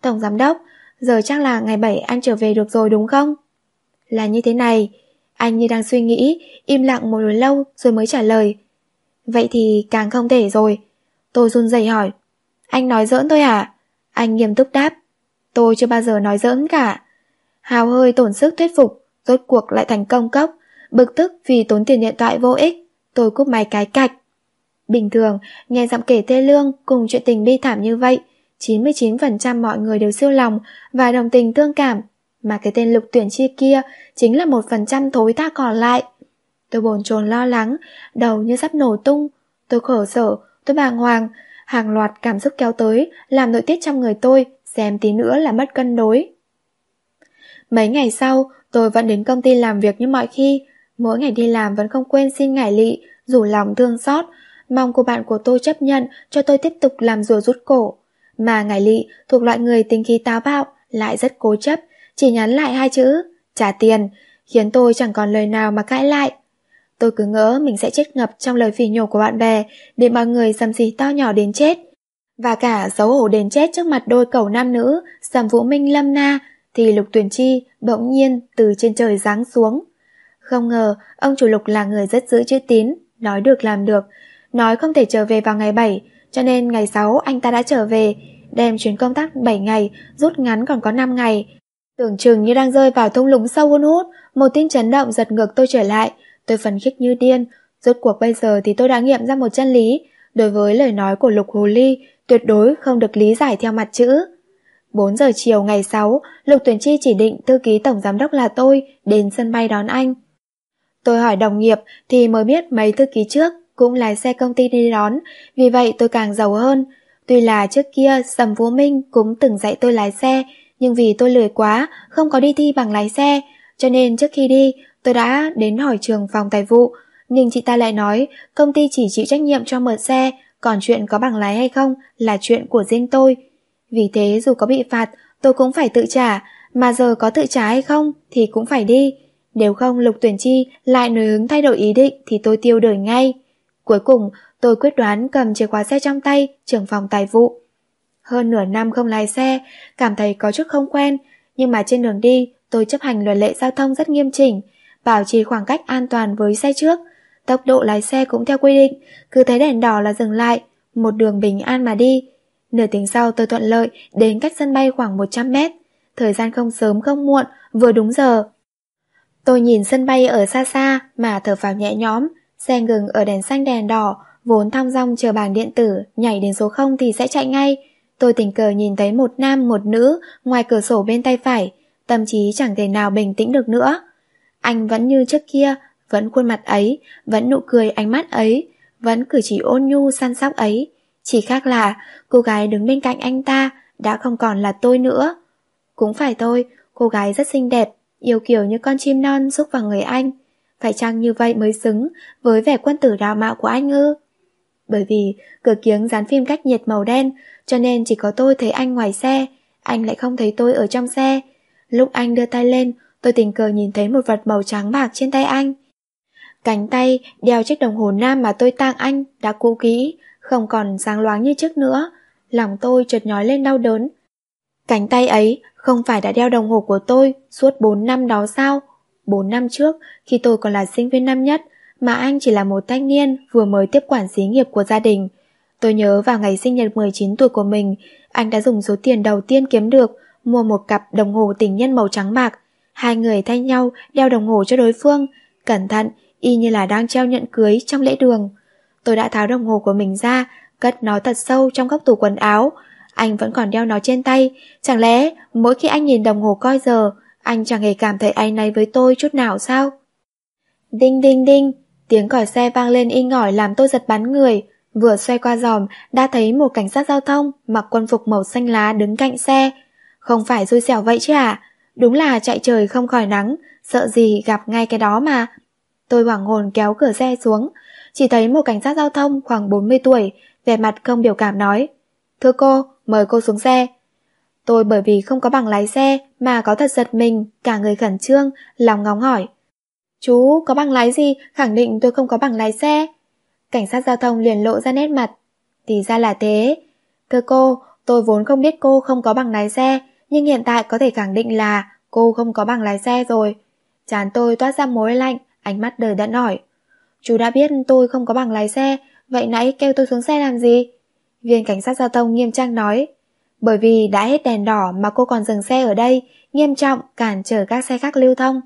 Tổng giám đốc, giờ chắc là ngày 7 anh trở về được rồi đúng không? Là như thế này, anh như đang suy nghĩ, im lặng một hồi lâu rồi mới trả lời. Vậy thì càng không thể rồi. Tôi run rẩy hỏi. Anh nói giỡn thôi à? Anh nghiêm túc đáp. Tôi chưa bao giờ nói giỡn cả. Hào hơi tổn sức thuyết phục, rốt cuộc lại thành công cốc. Bực tức vì tốn tiền điện thoại vô ích, tôi cúp máy cái cạch. Bình thường, nghe giọng kể thê lương cùng chuyện tình bi thảm như vậy, 99% mọi người đều siêu lòng và đồng tình thương cảm, mà cái tên lục tuyển chi kia chính là một phần trăm thối tha còn lại. Tôi bồn chồn lo lắng, đầu như sắp nổ tung. Tôi khổ sở, tôi bàng hoàng, hàng loạt cảm xúc kéo tới, làm nội tiết trong người tôi, xem tí nữa là mất cân đối. Mấy ngày sau, tôi vẫn đến công ty làm việc như mọi khi, mỗi ngày đi làm vẫn không quên xin ngải lị, rủ lòng thương xót, mong cô bạn của tôi chấp nhận cho tôi tiếp tục làm rùa rút cổ. Mà ngải lị thuộc loại người tính khí táo bạo, lại rất cố chấp, chỉ nhắn lại hai chữ, trả tiền, khiến tôi chẳng còn lời nào mà cãi lại. Tôi cứ ngỡ mình sẽ chết ngập trong lời phỉ nhổ của bạn bè, để mọi người dầm xì to nhỏ đến chết. Và cả xấu hổ đến chết trước mặt đôi cầu nam nữ, Sầm Vũ Minh Lâm Na, thì Lục Tuyền Chi bỗng nhiên từ trên trời giáng xuống. Không ngờ, ông chủ Lục là người rất giữ chữ tín, nói được làm được, nói không thể trở về vào ngày 7, cho nên ngày 6 anh ta đã trở về, đem chuyến công tác 7 ngày, rút ngắn còn có 5 ngày. Tưởng chừng như đang rơi vào thung lũng sâu hun hút, một tin chấn động giật ngược tôi trở lại, tôi phấn khích như điên, rốt cuộc bây giờ thì tôi đã nghiệm ra một chân lý, đối với lời nói của Lục Hồ Ly, tuyệt đối không được lý giải theo mặt chữ. 4 giờ chiều ngày 6, Lục Tuyển Chi chỉ định thư ký tổng giám đốc là tôi đến sân bay đón anh. Tôi hỏi đồng nghiệp thì mới biết mấy thư ký trước cũng lái xe công ty đi đón, vì vậy tôi càng giàu hơn. Tuy là trước kia Sầm Vũ Minh cũng từng dạy tôi lái xe, nhưng vì tôi lười quá, không có đi thi bằng lái xe, cho nên trước khi đi, tôi đã đến hỏi trường phòng tài vụ, nhưng chị ta lại nói công ty chỉ chịu trách nhiệm cho mở xe, còn chuyện có bằng lái hay không là chuyện của riêng tôi. Vì thế dù có bị phạt, tôi cũng phải tự trả, mà giờ có tự trả hay không thì cũng phải đi. Nếu không Lục Tuyển Chi lại nổi hứng thay đổi ý định thì tôi tiêu đời ngay. Cuối cùng, tôi quyết đoán cầm chìa khóa xe trong tay, trưởng phòng tài vụ. Hơn nửa năm không lái xe, cảm thấy có chút không quen, nhưng mà trên đường đi, tôi chấp hành luật lệ giao thông rất nghiêm chỉnh, bảo trì khoảng cách an toàn với xe trước. Tốc độ lái xe cũng theo quy định, cứ thấy đèn đỏ là dừng lại, một đường bình an mà đi. Nửa tiếng sau tôi thuận lợi đến cách sân bay khoảng 100 mét, thời gian không sớm không muộn, vừa đúng giờ. Tôi nhìn sân bay ở xa xa mà thở phào nhẹ nhõm, xe ngừng ở đèn xanh đèn đỏ, vốn thong dong chờ bảng điện tử, nhảy đến số 0 thì sẽ chạy ngay. Tôi tình cờ nhìn thấy một nam một nữ ngoài cửa sổ bên tay phải, tâm trí chẳng thể nào bình tĩnh được nữa. Anh vẫn như trước kia, vẫn khuôn mặt ấy, vẫn nụ cười ánh mắt ấy, vẫn cử chỉ ôn nhu săn sóc ấy. Chỉ khác là cô gái đứng bên cạnh anh ta đã không còn là tôi nữa. Cũng phải tôi, cô gái rất xinh đẹp, yêu kiều như con chim non xúc vào người anh. Phải chăng như vậy mới xứng với vẻ quân tử đào mạo của anh ư? Bởi vì cửa kiếng dán phim cách nhiệt màu đen, cho nên chỉ có tôi thấy anh ngoài xe, anh lại không thấy tôi ở trong xe. Lúc anh đưa tay lên, tôi tình cờ nhìn thấy một vật màu trắng bạc trên tay anh. Cánh tay đeo chiếc đồng hồ nam mà tôi tặng anh đã cũ kỹ, không còn sáng loáng như trước nữa. Lòng tôi chợt nhói lên đau đớn. Cánh tay ấy không phải đã đeo đồng hồ của tôi suốt 4 năm đó sao? 4 năm trước, khi tôi còn là sinh viên năm nhất, mà anh chỉ là một thanh niên vừa mới tiếp quản xí nghiệp của gia đình. Tôi nhớ vào ngày sinh nhật 19 tuổi của mình, anh đã dùng số tiền đầu tiên kiếm được mua một cặp đồng hồ tình nhân màu trắng bạc. Hai người thay nhau đeo đồng hồ cho đối phương, cẩn thận, y như là đang treo nhận cưới trong lễ đường. Tôi đã tháo đồng hồ của mình ra, cất nó thật sâu trong góc tủ quần áo. Anh vẫn còn đeo nó trên tay, chẳng lẽ mỗi khi anh nhìn đồng hồ coi giờ, anh chẳng hề cảm thấy áy náy với tôi chút nào sao? Đinh đinh đinh, tiếng còi xe vang lên in ngỏi làm tôi giật bắn người. Vừa xoay qua giòm, đã thấy một cảnh sát giao thông mặc quân phục màu xanh lá đứng cạnh xe. Không phải xui xẻo vậy chứ à? Đúng là chạy trời không khỏi nắng, sợ gì gặp ngay cái đó mà. Tôi hoảng hồn kéo cửa xe xuống, chỉ thấy một cảnh sát giao thông khoảng 40 tuổi, vẻ mặt không biểu cảm nói. Thưa cô, mời cô xuống xe. Tôi bởi vì không có bằng lái xe mà có thật giật mình, cả người khẩn trương, lòng ngóng hỏi. Chú có bằng lái gì, khẳng định tôi không có bằng lái xe. Cảnh sát giao thông liền lộ ra nét mặt. Thì ra là thế. Thưa cô, tôi vốn không biết cô không có bằng lái xe, nhưng hiện tại có thể khẳng định là cô không có bằng lái xe rồi. Chán tôi toát ra mối lạnh, ánh mắt đời đẫn hỏi. Chú đã biết tôi không có bằng lái xe, vậy nãy kêu tôi xuống xe làm gì? Viên cảnh sát giao thông nghiêm trang nói. Bởi vì đã hết đèn đỏ mà cô còn dừng xe ở đây, nghiêm trọng cản trở các xe khác lưu thông.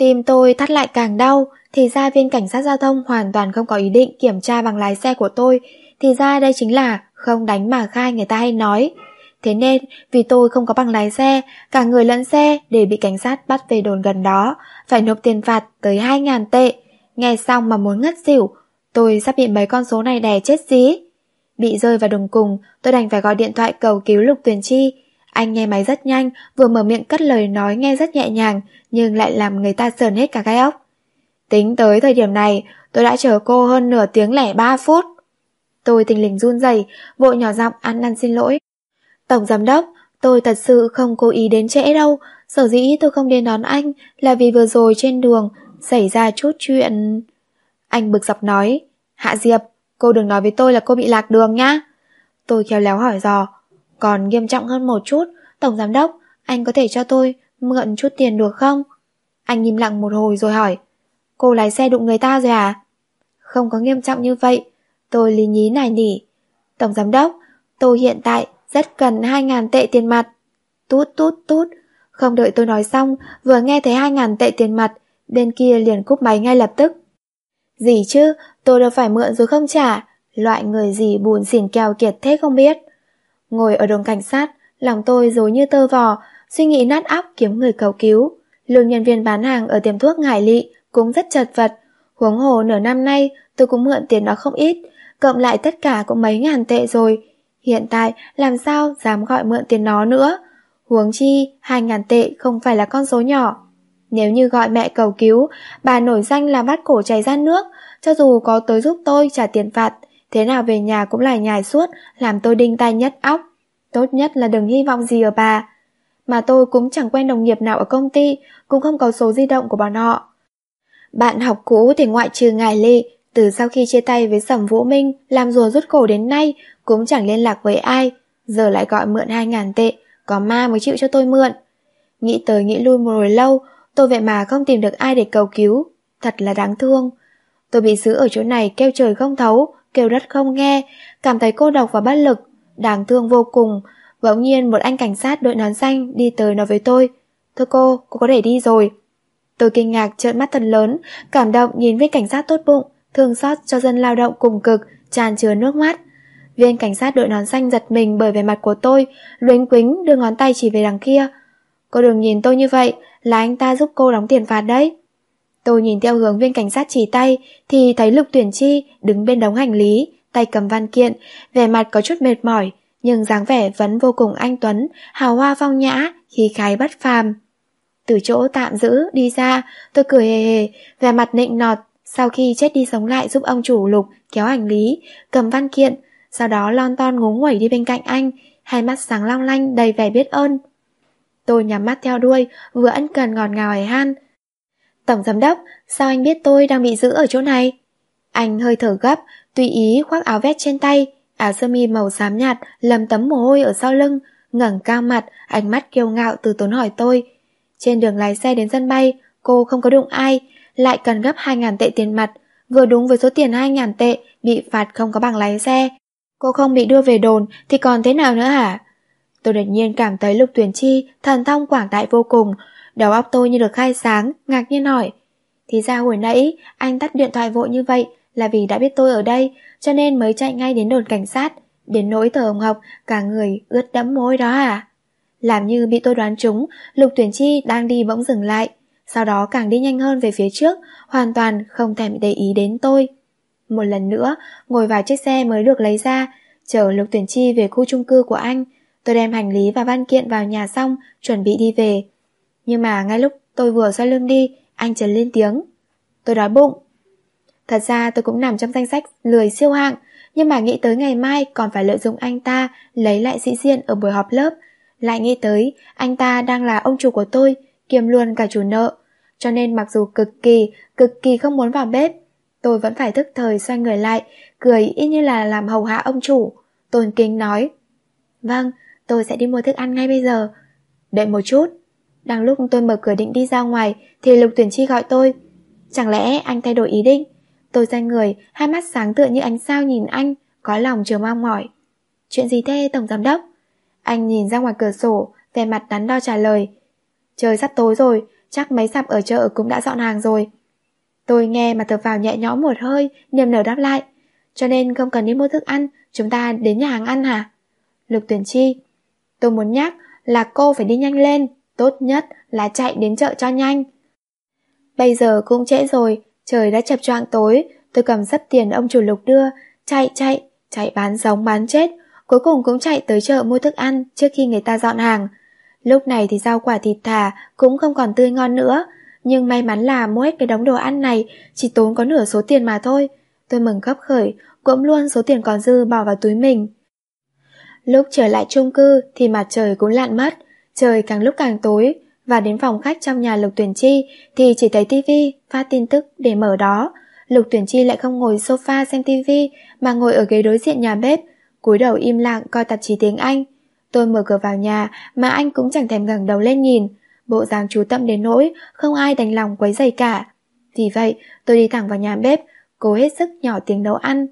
Tim tôi thắt lại càng đau, thì ra viên cảnh sát giao thông hoàn toàn không có ý định kiểm tra bằng lái xe của tôi, thì ra đây chính là Không đánh mà khai người ta hay nói. Thế nên, vì tôi không có bằng lái xe, cả người lẫn xe để bị cảnh sát bắt về đồn gần đó, phải nộp tiền phạt tới 2.000 tệ. Nghe xong mà muốn ngất xỉu, tôi sắp bị mấy con số này đè chết dí. Bị rơi vào đường cùng, tôi đành phải gọi điện thoại cầu cứu Lục Tuyền Chi. Anh nghe máy rất nhanh, vừa mở miệng cất lời nói nghe rất nhẹ nhàng, nhưng lại làm người ta sờn hết cả gai ốc. Tính tới thời điểm này, tôi đã chờ cô hơn nửa tiếng lẻ ba phút. Tôi tình lình run rẩy, vội nhỏ giọng ăn năn xin lỗi. Tổng giám đốc, tôi thật sự không cố ý đến trễ đâu, sở dĩ tôi không đến đón anh là vì vừa rồi trên đường xảy ra chút chuyện... Anh bực dọc nói, Hạ Diệp, cô đừng nói với tôi là cô bị lạc đường nhá. Tôi khéo léo hỏi dò, còn nghiêm trọng hơn một chút, Tổng Giám Đốc, anh có thể cho tôi mượn chút tiền được không? Anh im lặng một hồi rồi hỏi, cô lái xe đụng người ta rồi à? Không có nghiêm trọng như vậy, tôi lý nhí nài nỉ. Tổng Giám Đốc, tôi hiện tại rất cần 2.000 tệ tiền mặt. Tút tút tút, không đợi tôi nói xong, vừa nghe thấy 2.000 tệ tiền mặt, bên kia liền cúp máy ngay lập tức. Gì chứ, tôi đâu phải mượn rồi không trả, loại người gì buồn xỉn kèo kiệt thế không biết. Ngồi ở đồn cảnh sát, lòng tôi dối như tơ vò, suy nghĩ nát óc kiếm người cầu cứu. Lương nhân viên bán hàng ở tiệm thuốc ngải lị cũng rất chật vật. Huống hồ nửa năm nay tôi cũng mượn tiền đó không ít, cộng lại tất cả cũng mấy ngàn tệ rồi. Hiện tại làm sao dám gọi mượn tiền nó nữa. Huống chi, hai ngàn tệ không phải là con số nhỏ. Nếu như gọi mẹ cầu cứu, bà nổi danh là bắt cổ chảy ra nước, cho dù có tới giúp tôi trả tiền phạt, thế nào về nhà cũng lại nhài suốt, làm tôi đinh tai nhất óc. Tốt nhất là đừng hy vọng gì ở bà. Mà tôi cũng chẳng quen đồng nghiệp nào ở công ty, cũng không có số di động của bọn họ. Bạn học cũ thì ngoại trừ ngài Lê, từ sau khi chia tay với Sầm Vũ Minh, làm rùa rút cổ đến nay, cũng chẳng liên lạc với ai, giờ lại gọi mượn hai ngàn tệ, có ma mới chịu cho tôi mượn. Nghĩ tới nghĩ lui một hồi lâu, tôi vậy mà không tìm được ai để cầu cứu, thật là đáng thương. Tôi bị giữ ở chỗ này kêu trời không thấu, kêu rất không nghe, cảm thấy cô độc và bất lực, đáng thương vô cùng. Bỗng nhiên một anh cảnh sát đội nón xanh đi tới nói với tôi, Thưa cô, cô có thể đi rồi. Tôi kinh ngạc trợn mắt thật lớn, cảm động nhìn viên cảnh sát tốt bụng, thương xót cho dân lao động cùng cực, tràn chứa nước mắt. Viên cảnh sát đội nón xanh giật mình bởi vẻ mặt của tôi, luyến quính đưa ngón tay chỉ về đằng kia. Cô đừng nhìn tôi như vậy, là anh ta giúp cô đóng tiền phạt đấy. Tôi nhìn theo hướng viên cảnh sát chỉ tay thì thấy Lục Tuyển Chi đứng bên đống hành lý, tay cầm văn kiện, vẻ mặt có chút mệt mỏi, nhưng dáng vẻ vẫn vô cùng anh tuấn, hào hoa phong nhã, khí khái bất phàm. Từ chỗ tạm giữ đi ra, tôi cười hề hề, vẻ mặt nịnh nọt, sau khi chết đi sống lại giúp ông chủ Lục kéo hành lý, cầm văn kiện, sau đó lon ton ngúng nguẩy đi bên cạnh anh, hai mắt sáng long lanh đầy vẻ biết ơn. Tôi nhắm mắt theo đuôi, vừa ân cần ngọt ngào hỏi han. Tổng giám đốc, sao anh biết tôi đang bị giữ ở chỗ này? Anh hơi thở gấp, tùy ý khoác áo vest trên tay, áo sơ mi màu xám nhạt, lầm tấm mồ hôi ở sau lưng, ngẩng cao mặt, ánh mắt kiêu ngạo từ tốn hỏi tôi. Trên đường lái xe đến sân bay, cô không có đụng ai, lại cần gấp 2.000 tệ tiền mặt, vừa đúng với số tiền 2.000 tệ, bị phạt không có bằng lái xe. Cô không bị đưa về đồn thì còn thế nào nữa hả? Tôi đột nhiên cảm thấy Lục Tuyển Chi thần thông quảng đại vô cùng, đầu óc tôi như được khai sáng, ngạc nhiên hỏi. Thì ra hồi nãy anh tắt điện thoại vội như vậy là vì đã biết tôi ở đây, cho nên mới chạy ngay đến đồn cảnh sát, đến nỗi thở hồng hộc, cả người ướt đẫm môi đó à? Làm như bị tôi đoán trúng, Lục Tuyển Chi đang đi bỗng dừng lại, sau đó càng đi nhanh hơn về phía trước, hoàn toàn không thèm để ý đến tôi. Một lần nữa, ngồi vào chiếc xe mới được lấy ra, chở Lục Tuyển Chi về khu chung cư của anh. Tôi đem hành lý và văn kiện vào nhà xong, chuẩn bị đi về. Nhưng mà ngay lúc tôi vừa xoay lưng đi, anh Trần lên tiếng. Tôi đói bụng. Thật ra tôi cũng nằm trong danh sách lười siêu hạng, nhưng mà nghĩ tới ngày mai còn phải lợi dụng anh ta lấy lại sĩ diện ở buổi họp lớp. Lại nghĩ tới anh ta đang là ông chủ của tôi, kiềm luôn cả chủ nợ. Cho nên mặc dù cực kỳ, cực kỳ không muốn vào bếp, tôi vẫn phải thức thời xoay người lại, cười y như là làm hầu hạ ông chủ. Tôn kính nói. Vâng, tôi sẽ đi mua thức ăn ngay bây giờ. Đợi một chút. Đang lúc tôi mở cửa định đi ra ngoài thì Lục Tuyển Chi gọi tôi. Chẳng lẽ anh thay đổi ý định? Tôi xoay người, hai mắt sáng tựa như ánh sao nhìn anh, có lòng chờ mong mỏi. Chuyện gì thế Tổng Giám Đốc? Anh nhìn ra ngoài cửa sổ, về mặt đắn đo trả lời. Trời sắp tối rồi, chắc mấy sạp ở chợ cũng đã dọn hàng rồi. Tôi nghe mà thở vào nhẹ nhõm một hơi, niềm nở đáp lại. cho nên không cần đi mua thức ăn, chúng ta đến nhà hàng ăn hả? Lục tuyển chi, tôi muốn nhắc là cô phải đi nhanh lên, tốt nhất là chạy đến chợ cho nhanh. Bây giờ cũng trễ rồi, trời đã chập choạng tối, tôi cầm sắp tiền ông chủ lục đưa, chạy chạy, chạy bán giống bán chết, cuối cùng cũng chạy tới chợ mua thức ăn trước khi người ta dọn hàng. Lúc này thì rau quả thịt thà cũng không còn tươi ngon nữa, nhưng may mắn là mua hết cái đống đồ ăn này chỉ tốn có nửa số tiền mà thôi. Tôi mừng gấp khởi, cũng luôn số tiền còn dư bỏ vào túi mình. Lúc trở lại chung cư thì mặt trời cũng lặn mất, trời càng lúc càng tối, và đến phòng khách trong nhà Lục Tuyển Chi thì chỉ thấy tivi phát tin tức để mở đó. Lục Tuyển Chi lại không ngồi sofa xem tivi mà ngồi ở ghế đối diện nhà bếp, cúi đầu im lặng coi tạp chí tiếng Anh. Tôi mở cửa vào nhà mà anh cũng chẳng thèm ngẩng đầu lên nhìn, bộ dáng chú tâm đến nỗi không ai đành lòng quấy dày cả. Vì vậy, tôi đi thẳng vào nhà bếp, cố hết sức nhỏ tiếng nấu ăn.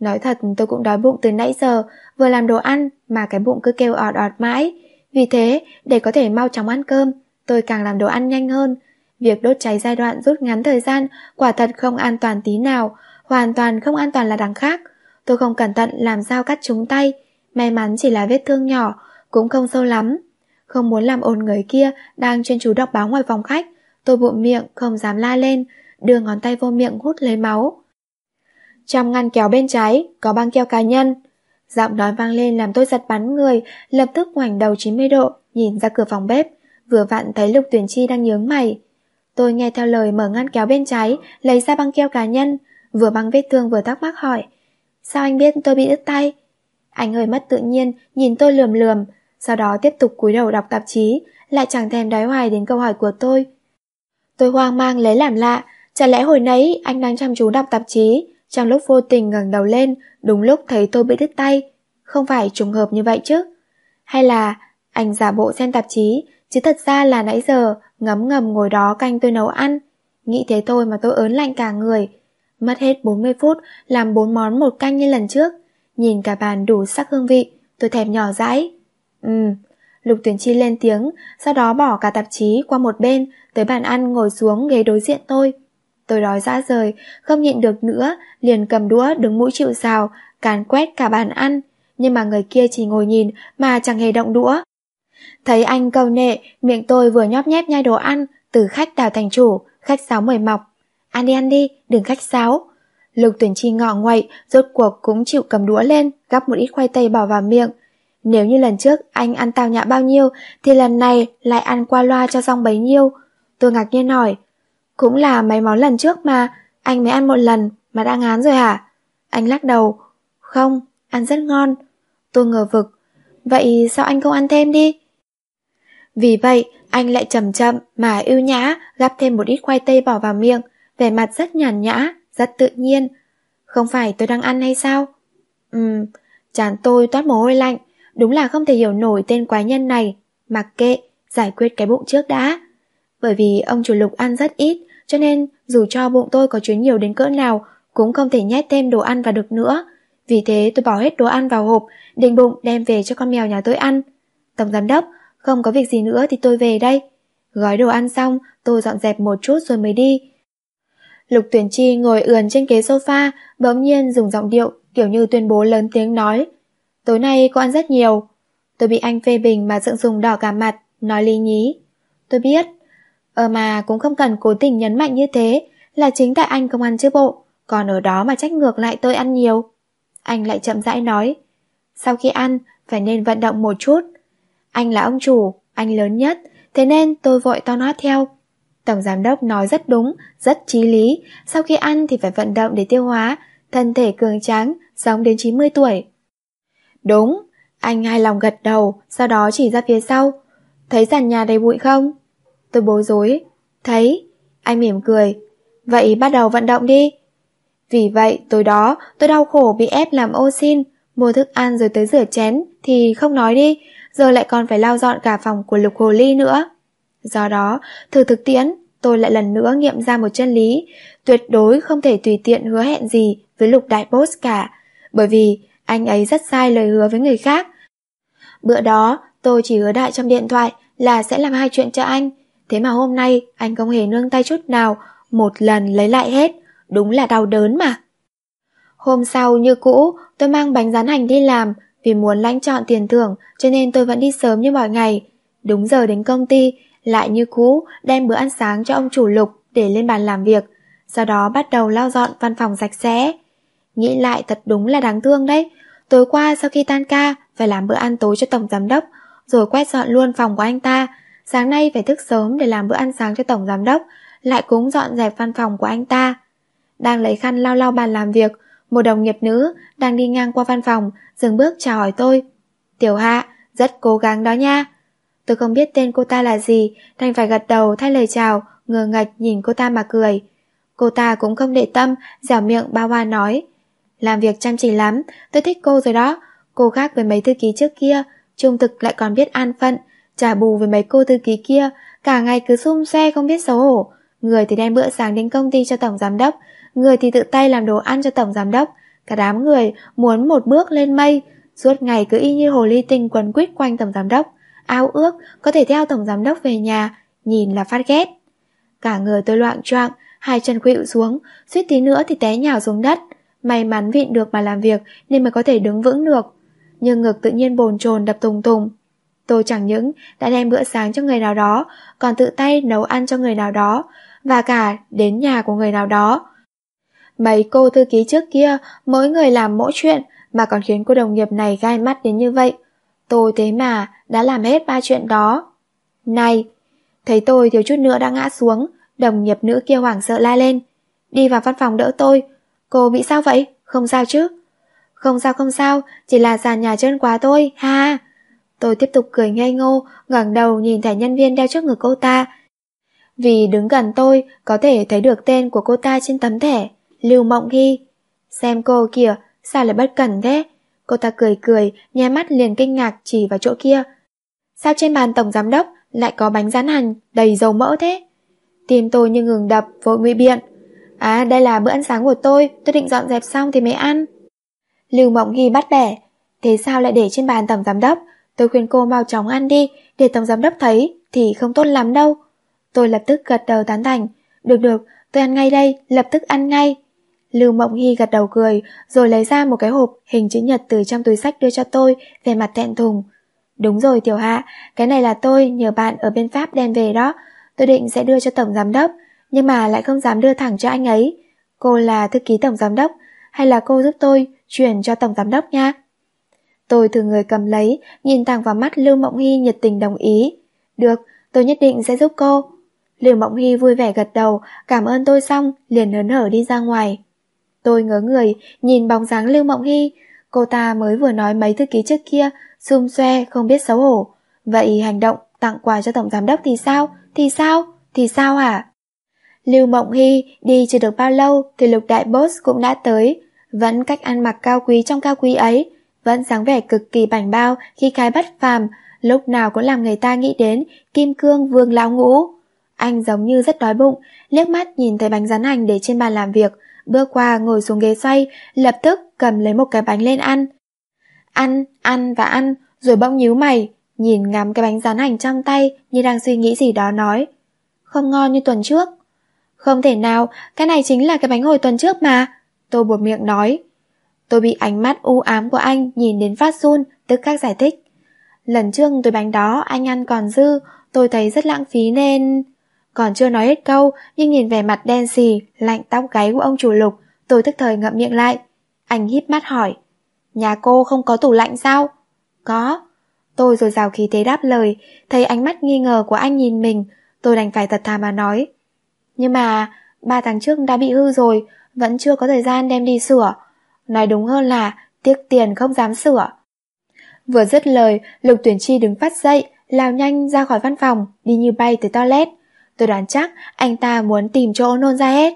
Nói thật tôi cũng đói bụng từ nãy giờ, vừa làm đồ ăn mà cái bụng cứ kêu ọt ọt mãi. Vì thế, để có thể mau chóng ăn cơm, tôi càng làm đồ ăn nhanh hơn. Việc đốt cháy giai đoạn rút ngắn thời gian quả thật không an toàn tí nào, hoàn toàn không an toàn là đằng khác. Tôi không cẩn thận làm sao cắt trúng tay, may mắn chỉ là vết thương nhỏ, cũng không sâu lắm. Không muốn làm ồn người kia đang chuyên chú đọc báo ngoài phòng khách, tôi bụm miệng không dám la lên, đưa ngón tay vô miệng hút lấy máu. Trong ngăn kéo bên trái có băng keo cá nhân. Giọng nói vang lên làm tôi giật bắn người, lập tức ngoảnh đầu 90 độ, nhìn ra cửa phòng bếp, vừa vặn thấy Lục Tuyển Chi đang nhướng mày. Tôi nghe theo lời mở ngăn kéo bên trái, lấy ra băng keo cá nhân, vừa băng vết thương vừa thắc mắc hỏi. Sao anh biết tôi bị đứt tay? Anh hơi mất tự nhiên, nhìn tôi lườm lườm, sau đó tiếp tục cúi đầu đọc tạp chí, lại chẳng thèm đói hoài đến câu hỏi của tôi. Tôi hoang mang lấy làm lạ, chả lẽ hồi nãy anh đang chăm chú đọc tạp chí, trong lúc vô tình ngẩng đầu lên, đúng lúc thấy tôi bị đứt tay. Không phải trùng hợp như vậy chứ? Hay là anh giả bộ xem tạp chí, chứ thật ra là nãy giờ ngấm ngầm ngồi đó canh tôi nấu ăn. Nghĩ thế thôi mà tôi ớn lạnh cả người. Mất hết 40 phút làm bốn món một canh như lần trước. Nhìn cả bàn đủ sắc hương vị, tôi thèm nhỏ dãi. Ừm, Lục Tuyển Chi lên tiếng, sau đó bỏ cả tạp chí qua một bên, tới bàn ăn ngồi xuống ghế đối diện tôi. Tôi đói dã rời, không nhịn được nữa, liền cầm đũa đứng mũi chịu sào càn quét cả bàn ăn, nhưng mà người kia chỉ ngồi nhìn mà chẳng hề động đũa. Thấy anh cầu nệ, miệng tôi vừa nhóp nhép nhai đồ ăn, từ khách đào thành chủ, khách sáo mời mọc. Ăn đi ăn đi, đừng khách sáo. Lục tuyển chi ngọ nguậy, rốt cuộc cũng chịu cầm đũa lên, gắp một ít khoai tây bỏ vào miệng. Nếu như lần trước anh ăn tao nhã bao nhiêu, thì lần này lại ăn qua loa cho xong bấy nhiêu. Tôi ngạc nhiên hỏi, cũng là mấy món lần trước mà, anh mới ăn một lần mà đã ngán rồi hả? Anh lắc đầu, không, ăn rất ngon. Tôi ngờ vực, vậy sao anh không ăn thêm đi? Vì vậy, anh lại chậm chậm mà ưu nhã gắp thêm một ít khoai tây bỏ vào miệng, vẻ mặt rất nhàn nhã, rất tự nhiên. Không phải tôi đang ăn hay sao? Ừm, chán tôi toát mồ hôi lạnh, đúng là không thể hiểu nổi tên quái nhân này. Mặc kệ, giải quyết cái bụng trước đã. Bởi vì ông chủ lục ăn rất ít, cho nên dù cho bụng tôi có chứa nhiều đến cỡ nào, cũng không thể nhét thêm đồ ăn vào được nữa. Vì thế tôi bỏ hết đồ ăn vào hộp, định bụng đem về cho con mèo nhà tôi ăn. Tổng giám đốc, không có việc gì nữa thì tôi về đây. Gói đồ ăn xong, tôi dọn dẹp một chút rồi mới đi. Lục tuyển chi ngồi ườn trên ghế sofa, bỗng nhiên dùng giọng điệu kiểu như tuyên bố lớn tiếng nói. Tối nay cô ăn rất nhiều. Tôi bị anh phê bình mà dựng dùng đỏ cả mặt, nói lý nhí. Tôi biết. Ờ mà cũng không cần cố tình nhấn mạnh như thế, là chính tại anh không ăn chứ bộ, còn ở đó mà trách ngược lại tôi ăn nhiều. Anh lại chậm rãi nói. Sau khi ăn, phải nên vận động một chút. Anh là ông chủ, anh lớn nhất, thế nên tôi vội to nót theo. Tổng giám đốc nói rất đúng, rất trí lý, sau khi ăn thì phải vận động để tiêu hóa, thân thể cường tráng, sống đến 90 tuổi. Đúng, anh hài lòng gật đầu, sau đó chỉ ra phía sau. Thấy sàn nhà đầy bụi không? Tôi bối rối. Thấy. Anh mỉm cười. Vậy bắt đầu vận động đi. Vì vậy, tối đó, tôi đau khổ bị ép làm ô xin, mua thức ăn rồi tới rửa chén, thì không nói đi, giờ lại còn phải lau dọn cả phòng của Lục Hồ Ly nữa. Do đó, thử thực tiễn, tôi lại lần nữa nghiệm ra một chân lý, tuyệt đối không thể tùy tiện hứa hẹn gì với Lục Đại Boss cả, bởi vì anh ấy rất sai lời hứa với người khác. Bữa đó, tôi chỉ hứa đại trong điện thoại là sẽ làm hai chuyện cho anh, thế mà hôm nay anh không hề nương tay chút nào, một lần lấy lại hết, đúng là đau đớn mà. Hôm sau như cũ, tôi mang bánh rán hành đi làm, vì muốn lãnh chọn tiền thưởng cho nên tôi vẫn đi sớm như mọi ngày. Đúng giờ đến công ty, lại như cũ đem bữa ăn sáng cho ông chủ lục để lên bàn làm việc, sau đó bắt đầu lau dọn văn phòng sạch sẽ. Nghĩ lại thật đúng là đáng thương đấy. Tối qua sau khi tan ca, phải làm bữa ăn tối cho tổng giám đốc, rồi quét dọn luôn phòng của anh ta. Sáng nay phải thức sớm để làm bữa ăn sáng cho tổng giám đốc, lại cũng dọn dẹp văn phòng của anh ta. Đang lấy khăn lau lau bàn làm việc, một đồng nghiệp nữ đang đi ngang qua văn phòng, dừng bước chào hỏi tôi. Tiểu Hạ, rất cố gắng đó nha. Tôi không biết tên cô ta là gì, đành phải gật đầu thay lời chào, ngờ ngạch nhìn cô ta mà cười. Cô ta cũng không để tâm, dẻo miệng ba hoa nói. Làm việc chăm chỉ lắm, tôi thích cô rồi đó. Cô khác với mấy thư ký trước kia, trung thực lại còn biết an phận, trả bù với mấy cô thư ký kia, cả ngày cứ xung xe không biết xấu hổ. Người thì đem bữa sáng đến công ty cho tổng giám đốc, người thì tự tay làm đồ ăn cho tổng giám đốc. Cả đám người muốn một bước lên mây, suốt ngày cứ y như hồ ly tinh quấn quýt quanh tổng giám đốc, ao ước có thể theo tổng giám đốc về nhà, nhìn là phát ghét. Cả người tôi loạn choạng, hai chân khuỵu xuống, suýt tí nữa thì té nhào xuống đất. May mắn vịn được mà làm việc nên mới có thể đứng vững được. Nhưng ngực tự nhiên bồn chồn đập tùng tùng. Tôi chẳng những đã đem bữa sáng cho người nào đó, còn tự tay nấu ăn cho người nào đó, và cả đến nhà của người nào đó. Mấy cô thư ký trước kia, mỗi người làm mỗi chuyện, mà còn khiến cô đồng nghiệp này gai mắt đến như vậy. Tôi thế mà, đã làm hết ba chuyện đó. Này! Thấy tôi thiếu chút nữa đã ngã xuống, đồng nghiệp nữ kia hoảng sợ la lên. Đi vào văn phòng đỡ tôi. Cô bị sao vậy? Không sao chứ? Không sao không sao, chỉ là sàn nhà chân quá thôi, ha. Tôi tiếp tục cười ngây ngô, ngẩng đầu nhìn thẻ nhân viên đeo trước ngực cô ta. Vì đứng gần tôi, có thể thấy được tên của cô ta trên tấm thẻ. Lưu Mộng Hy. Xem cô kìa, sao lại bất cẩn thế? Cô ta cười cười, nhé mắt liền kinh ngạc chỉ vào chỗ kia. Sao trên bàn tổng giám đốc lại có bánh rán hành đầy dầu mỡ thế? Tim tôi như ngừng đập, vội nguy biện. À, đây là bữa ăn sáng của tôi, tôi định dọn dẹp xong thì mới ăn. Lưu Mộng Hy bắt bẻ. Thế sao lại để trên bàn tổng giám đốc? Tôi khuyên cô mau chóng ăn đi, để tổng giám đốc thấy thì không tốt lắm đâu. Tôi lập tức gật đầu tán thành. Được được, tôi ăn ngay đây, lập tức ăn ngay. Lưu Mộng Hy gật đầu cười, rồi lấy ra một cái hộp hình chữ nhật từ trong túi sách đưa cho tôi, về mặt thẹn thùng. Đúng rồi Tiểu Hạ, cái này là tôi nhờ bạn ở bên Pháp đem về đó. Tôi định sẽ đưa cho Tổng Giám Đốc, nhưng mà lại không dám đưa thẳng cho anh ấy. Cô là thư ký Tổng Giám Đốc, hay là cô giúp tôi chuyển cho Tổng Giám Đốc nha? Tôi thử người cầm lấy, nhìn thẳng vào mắt Lưu Mộng Hy nhiệt tình đồng ý. Được, tôi nhất định sẽ giúp cô. Lưu Mộng Hy vui vẻ gật đầu, cảm ơn tôi xong, liền hớn hở đi ra ngoài. Tôi ngớ người, nhìn bóng dáng Lưu Mộng Hy, cô ta mới vừa nói mấy thư ký trước kia, xung xoe, không biết xấu hổ. Vậy hành động tặng quà cho Tổng Giám Đốc thì sao? Thì sao? Thì sao hả? Lưu Mộng Hy đi chưa được bao lâu thì lục đại boss cũng đã tới. Vẫn cách ăn mặc cao quý trong cao quý ấy, vẫn dáng vẻ cực kỳ bảnh bao khi khai bắt phàm, lúc nào cũng làm người ta nghĩ đến Kim Cương Vương Lão Ngũ. Anh giống như rất đói bụng, liếc mắt nhìn thấy bánh rán hành để trên bàn làm việc, bước qua ngồi xuống ghế xoay, lập tức cầm lấy một cái bánh lên ăn. Ăn, ăn và ăn, rồi bỗng nhíu mày, nhìn ngắm cái bánh rán hành trong tay như đang suy nghĩ gì đó nói. Không ngon như tuần trước. Không thể nào, cái này chính là cái bánh hồi tuần trước mà. Tôi buột miệng nói. Tôi bị ánh mắt u ám của anh nhìn đến phát run, tức khắc giải thích. Lần trước tôi bánh đó anh ăn còn dư, tôi thấy rất lãng phí nên... Còn chưa nói hết câu, nhưng nhìn vẻ mặt đen xì, lạnh tóc gáy của ông chủ lục, tôi tức thời ngậm miệng lại. Anh híp mắt hỏi, nhà cô không có tủ lạnh sao? Có. Tôi rồi rào khí thế đáp lời, thấy ánh mắt nghi ngờ của anh nhìn mình, tôi đành phải thật thà mà nói. Nhưng mà, ba tháng trước đã bị hư rồi, vẫn chưa có thời gian đem đi sửa. Nói đúng hơn là, tiếc tiền không dám sửa. Vừa dứt lời, Lục Tuyển Chi đứng phát dậy, lao nhanh ra khỏi văn phòng, đi như bay tới toilet. Tôi đoán chắc anh ta muốn tìm chỗ nôn ra hết.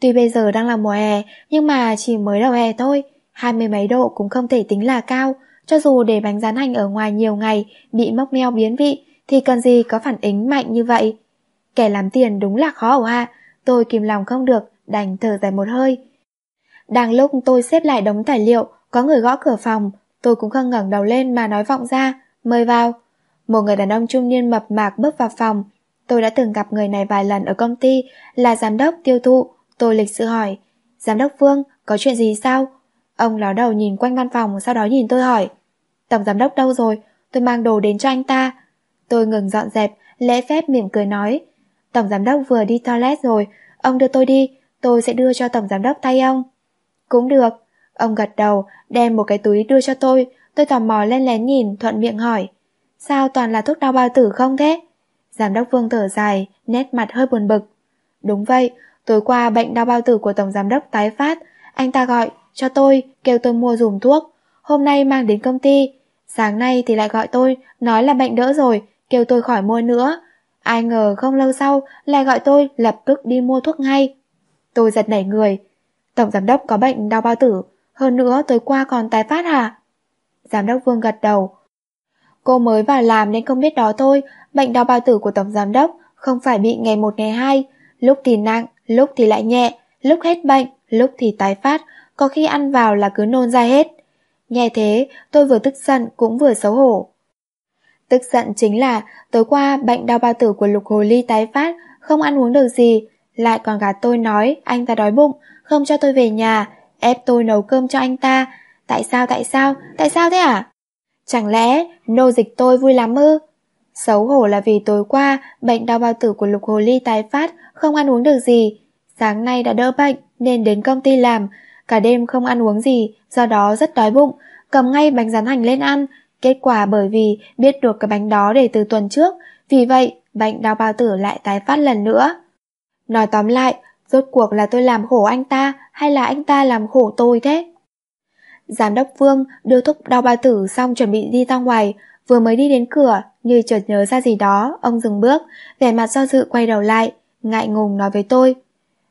Tuy bây giờ đang là mùa hè, nhưng mà chỉ mới đầu hè thôi, hai mươi mấy độ cũng không thể tính là cao. Cho dù để bánh rán hành ở ngoài nhiều ngày, bị mốc meo biến vị, thì cần gì có phản ứng mạnh như vậy. Kẻ làm tiền đúng là khó ổ ha, tôi kìm lòng không được, đành thở dài một hơi. Đang lúc tôi xếp lại đống tài liệu, có người gõ cửa phòng, tôi cũng không ngẩng đầu lên mà nói vọng ra, mời vào. Một người đàn ông trung niên mập mạc bước vào phòng, Tôi đã từng gặp người này vài lần ở công ty, là giám đốc tiêu thụ. Tôi lịch sự hỏi, giám đốc Phương, có chuyện gì sao? Ông ló đầu nhìn quanh văn phòng Sau đó nhìn tôi hỏi Tổng giám đốc đâu rồi Tôi mang đồ đến cho anh ta Tôi ngừng dọn dẹp Lễ phép mỉm cười nói Tổng giám đốc vừa đi toilet rồi Ông đưa tôi đi Tôi sẽ đưa cho tổng giám đốc tay ông cũng được. Ông gật đầu, Đem một cái túi đưa cho tôi. Tôi tò mò lên lén nhìn, Thuận miệng hỏi. Sao toàn là thuốc đau bao tử không thế? Giám đốc Vương thở dài, Nét mặt hơi buồn bực. Đúng vậy, Tối qua bệnh đau bao tử của tổng giám đốc tái phát. Anh ta gọi, cho tôi, Kêu tôi mua dùm thuốc. Hôm nay mang đến công ty. Sáng nay thì lại gọi tôi, Nói là bệnh đỡ rồi, Kêu tôi khỏi mua nữa. Ai ngờ không lâu sau, lại gọi tôi, lập tức đi mua thuốc ngay. Tôi giật nảy người. Tổng giám đốc có bệnh đau bao tử, hơn nữa tối qua còn tái phát hả? Giám đốc Vương gật đầu. Cô mới vào làm nên không biết đó thôi, bệnh đau bao tử của tổng giám đốc không phải bị ngày một ngày hai, lúc thì nặng, lúc thì lại nhẹ, lúc hết bệnh, lúc thì tái phát, có khi ăn vào là cứ nôn ra hết. Nghe thế, tôi vừa tức giận cũng vừa xấu hổ. Tức giận chính là tối qua bệnh đau bao tử của Lục Hồ Ly tái phát, không ăn uống được gì, lại còn gạt tôi nói anh ta đói bụng, không cho tôi về nhà, ép tôi nấu cơm cho anh ta. Tại sao, tại sao, tại sao thế à? Chẳng lẽ nô dịch tôi vui lắm ư? Xấu hổ là vì tối qua bệnh đau bao tử của Lục Hồ Ly tái phát, không ăn uống được gì. Sáng nay đã đỡ bệnh nên đến công ty làm, cả đêm không ăn uống gì, do đó rất đói bụng, cầm ngay bánh rán hành lên ăn, Kết quả bởi vì biết được cái bánh đó để từ tuần trước, vì vậy bệnh đau bao tử lại tái phát lần nữa. Nói tóm lại, rốt cuộc là tôi làm khổ anh ta hay là anh ta làm khổ tôi thế? Giám đốc Vương đưa thúc đau bao tử xong chuẩn bị đi ra ngoài, vừa mới đi đến cửa, như chợt nhớ ra gì đó, ông dừng bước, vẻ mặt do dự quay đầu lại, ngại ngùng nói với tôi.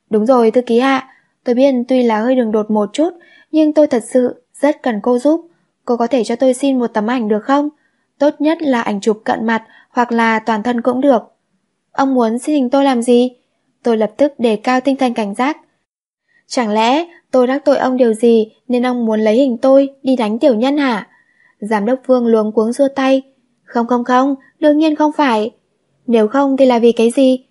Đúng rồi, thư ký hạ, tôi biết tuy là hơi đường đột một chút, nhưng tôi thật sự rất cần cô giúp. Cô có thể cho tôi xin một tấm ảnh được không? Tốt nhất là ảnh chụp cận mặt hoặc là toàn thân cũng được. Ông muốn xin hình tôi làm gì? Tôi lập tức đề cao tinh thần cảnh giác. Chẳng lẽ tôi đắc tội ông điều gì nên ông muốn lấy hình tôi đi đánh tiểu nhân hả? Giám đốc Vương luống cuống xua tay. Không không không, đương nhiên không phải. Nếu không thì là vì cái gì?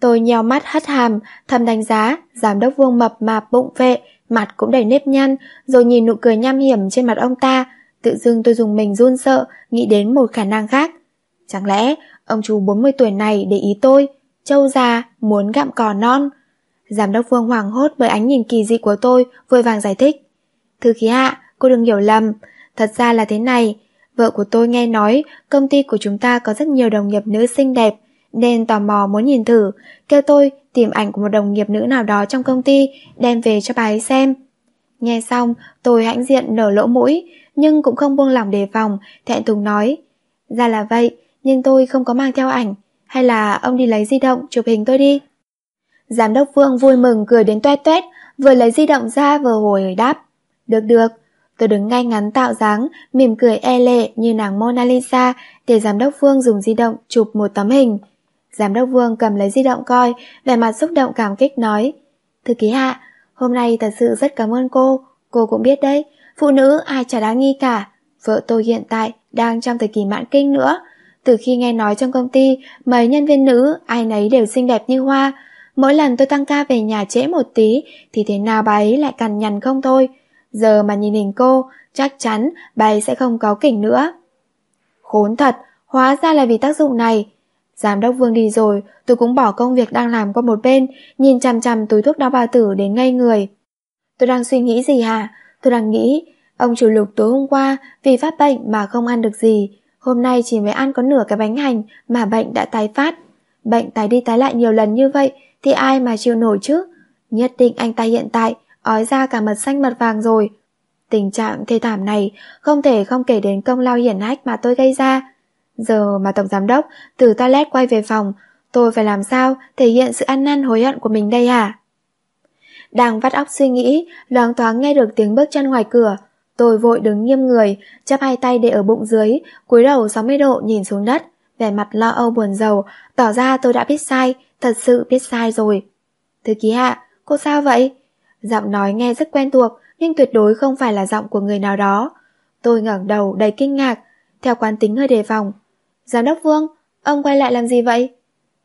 Tôi nheo mắt hất hàm, thầm đánh giá, giám đốc Vương mập mạp bụng vệ, mặt cũng đầy nếp nhăn, rồi nhìn nụ cười nham hiểm trên mặt ông ta, tự dưng tôi dùng mình run sợ, nghĩ đến một khả năng khác. Chẳng lẽ ông chú 40 tuổi này để ý tôi, châu già, muốn gặm cỏ non? Giám đốc Vương hoảng hốt bởi ánh nhìn kỳ dị của tôi, vội vàng giải thích. Thư khí hạ, cô đừng hiểu lầm, thật ra là thế này, vợ của tôi nghe nói công ty của chúng ta có rất nhiều đồng nghiệp nữ xinh đẹp, nên tò mò muốn nhìn thử, kêu tôi tìm ảnh của một đồng nghiệp nữ nào đó trong công ty, đem về cho bà ấy xem. Nghe xong, tôi hãnh diện nở lỗ mũi, nhưng cũng không buông lỏng đề phòng, thẹn thùng nói. Ra là vậy, nhưng tôi không có mang theo ảnh, hay là ông đi lấy di động chụp hình tôi đi. Giám đốc Vương vui mừng cười đến toe toét, vừa lấy di động ra vừa hồi đáp. Được được, tôi đứng ngay ngắn tạo dáng, mỉm cười e lệ như nàng Mona Lisa để giám đốc Vương dùng di động chụp một tấm hình. Giám đốc Vương cầm lấy di động coi, vẻ mặt xúc động cảm kích nói. Thư ký hạ, hôm nay thật sự rất cảm ơn cô, cô cũng biết đấy, phụ nữ ai chả đáng nghi cả. Vợ tôi hiện tại đang trong thời kỳ mãn kinh nữa. Từ khi nghe nói trong công ty, mấy nhân viên nữ, ai nấy đều xinh đẹp như hoa. Mỗi lần tôi tăng ca về nhà trễ một tí, thì thế nào bà ấy lại cằn nhằn không thôi. Giờ mà nhìn hình cô, chắc chắn bà ấy sẽ không có kỉnh nữa. Khốn thật, hóa ra là vì tác dụng này. Giám đốc Vương đi rồi, tôi cũng bỏ công việc đang làm qua một bên, nhìn chằm chằm túi thuốc đau bao tử đến ngây người. Tôi đang suy nghĩ gì hả? Tôi đang nghĩ, ông chủ lục tối hôm qua vì phát bệnh mà không ăn được gì, hôm nay chỉ mới ăn có nửa cái bánh hành mà bệnh đã tái phát. Bệnh tái đi tái lại nhiều lần như vậy thì ai mà chịu nổi chứ? Nhất định anh ta hiện tại ói ra cả mật xanh mật vàng rồi. Tình trạng thê thảm này không thể không kể đến công lao hiển hách mà tôi gây ra. Giờ mà tổng giám đốc từ toilet quay về phòng, tôi phải làm sao thể hiện sự ăn năn hối hận của mình đây hả? Đang vắt óc suy nghĩ, loáng thoáng nghe được tiếng bước chân ngoài cửa. Tôi vội đứng nghiêm người, chắp hai tay để ở bụng dưới, cúi đầu 60 độ nhìn xuống đất, vẻ mặt lo âu buồn rầu, tỏ ra tôi đã biết sai, thật sự biết sai rồi. Thư ký hạ, cô sao vậy? Giọng nói nghe rất quen thuộc, nhưng tuyệt đối không phải là giọng của người nào đó. Tôi ngẩng đầu đầy kinh ngạc, theo quán tính hơi đề phòng. Giám đốc Vương, ông quay lại làm gì vậy?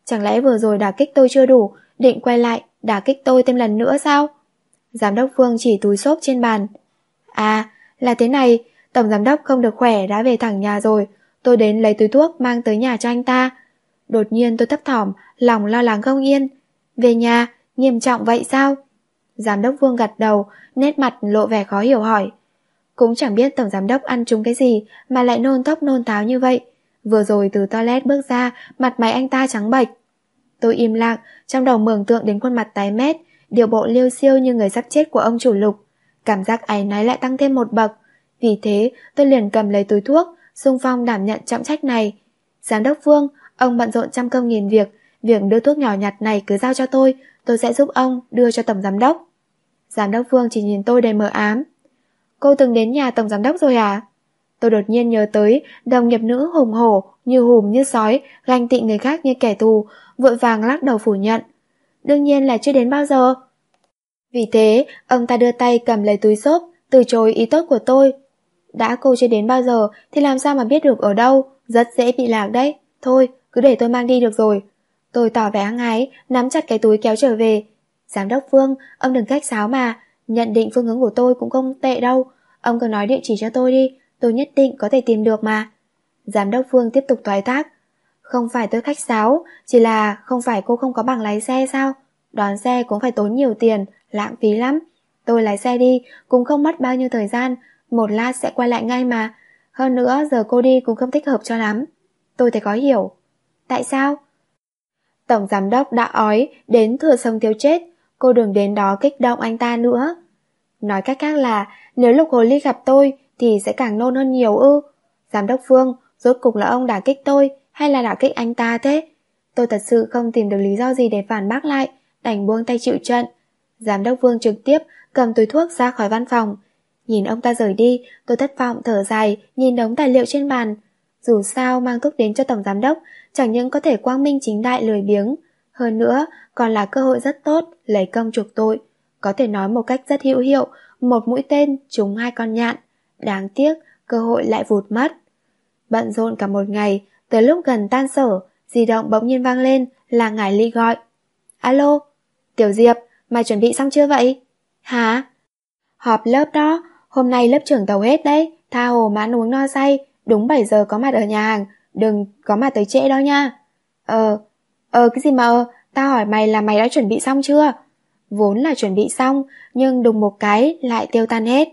Chẳng lẽ vừa rồi đả kích tôi chưa đủ, định quay lại, đả kích tôi thêm lần nữa sao? Giám đốc Vương chỉ túi xốp trên bàn. À, là thế này, tổng giám đốc không được khỏe đã về thẳng nhà rồi, tôi đến lấy túi thuốc mang tới nhà cho anh ta. Đột nhiên tôi thấp thỏm, lòng lo lắng không yên. Về nhà, nghiêm trọng vậy sao? Giám đốc Vương gật đầu, nét mặt lộ vẻ khó hiểu hỏi. Cũng chẳng biết tổng giám đốc ăn trúng cái gì mà lại nôn tóc nôn táo như vậy. Vừa rồi từ toilet bước ra, mặt mày anh ta trắng bệch. Tôi im lặng, trong đầu mường tượng đến khuôn mặt tái mét, điều bộ liêu siêu như người sắp chết của ông chủ lục. Cảm giác áy náy lại tăng thêm một bậc. Vì thế, tôi liền cầm lấy túi thuốc, xung phong đảm nhận trọng trách này. Giám đốc Vương, ông bận rộn trăm công nghìn việc, việc đưa thuốc nhỏ nhặt này cứ giao cho tôi, tôi sẽ giúp ông đưa cho tổng giám đốc. Giám đốc Vương chỉ nhìn tôi đầy mờ ám. Cô từng đến nhà tổng giám đốc rồi à? Tôi đột nhiên nhớ tới đồng nghiệp nữ hùng hổ, như hùm như sói, ganh tị người khác như kẻ thù, vội vàng lắc đầu phủ nhận. Đương nhiên là chưa đến bao giờ. Vì thế, ông ta đưa tay cầm lấy túi xốp, từ chối ý tốt của tôi. Đã cô chưa đến bao giờ thì làm sao mà biết được ở đâu, rất dễ bị lạc đấy. Thôi, cứ để tôi mang đi được rồi. Tôi tỏ vẻ hăng ái, nắm chặt cái túi kéo trở về. Giám đốc Phương, ông đừng cách sáo mà, nhận định phương hướng của tôi cũng không tệ đâu. Ông cứ nói địa chỉ cho tôi đi, tôi nhất định có thể tìm được mà. Giám đốc Phương tiếp tục thoái thác. Không phải tôi khách sáo, chỉ là không phải cô không có bằng lái xe sao? Đón xe cũng phải tốn nhiều tiền, lãng phí lắm. Tôi lái xe đi, cũng không mất bao nhiêu thời gian, một lát sẽ quay lại ngay mà. Hơn nữa giờ cô đi cũng không thích hợp cho lắm. Tôi thấy có hiểu. Tại sao? Tổng giám đốc đã ói đến thừa sông thiếu chết, cô đừng đến đó kích động anh ta nữa. Nói cách khác là nếu lục hồ ly gặp tôi thì sẽ càng nôn hơn nhiều ư. Giám đốc Phương, rốt cục là ông đả kích tôi hay là đả kích anh ta thế? Tôi thật sự không tìm được lý do gì để phản bác lại, đành buông tay chịu trận. Giám đốc Vương trực tiếp cầm túi thuốc ra khỏi văn phòng. Nhìn ông ta rời đi, tôi thất vọng thở dài, nhìn đống tài liệu trên bàn. Dù sao mang thuốc đến cho tổng giám đốc, chẳng những có thể quang minh chính đại lười biếng, hơn nữa còn là cơ hội rất tốt lấy công chuộc tội. Có thể nói một cách rất hữu hiệu, một mũi tên trúng hai con nhạn. Đáng tiếc, cơ hội lại vụt mất. Bận rộn cả một ngày, tới lúc gần tan sở, di động bỗng nhiên vang lên là ngài ly gọi. Alo, Tiểu Diệp, mày chuẩn bị xong chưa vậy? Hả? Họp lớp đó, hôm nay lớp trưởng tàu hết đấy, tha hồ mà uống no say, đúng 7 giờ có mặt ở nhà hàng, đừng có mặt tới trễ đó nha. Ờ, ờ cái gì mà ờ, tao hỏi mày là mày đã chuẩn bị xong chưa? Vốn là chuẩn bị xong, nhưng đùng một cái lại tiêu tan hết.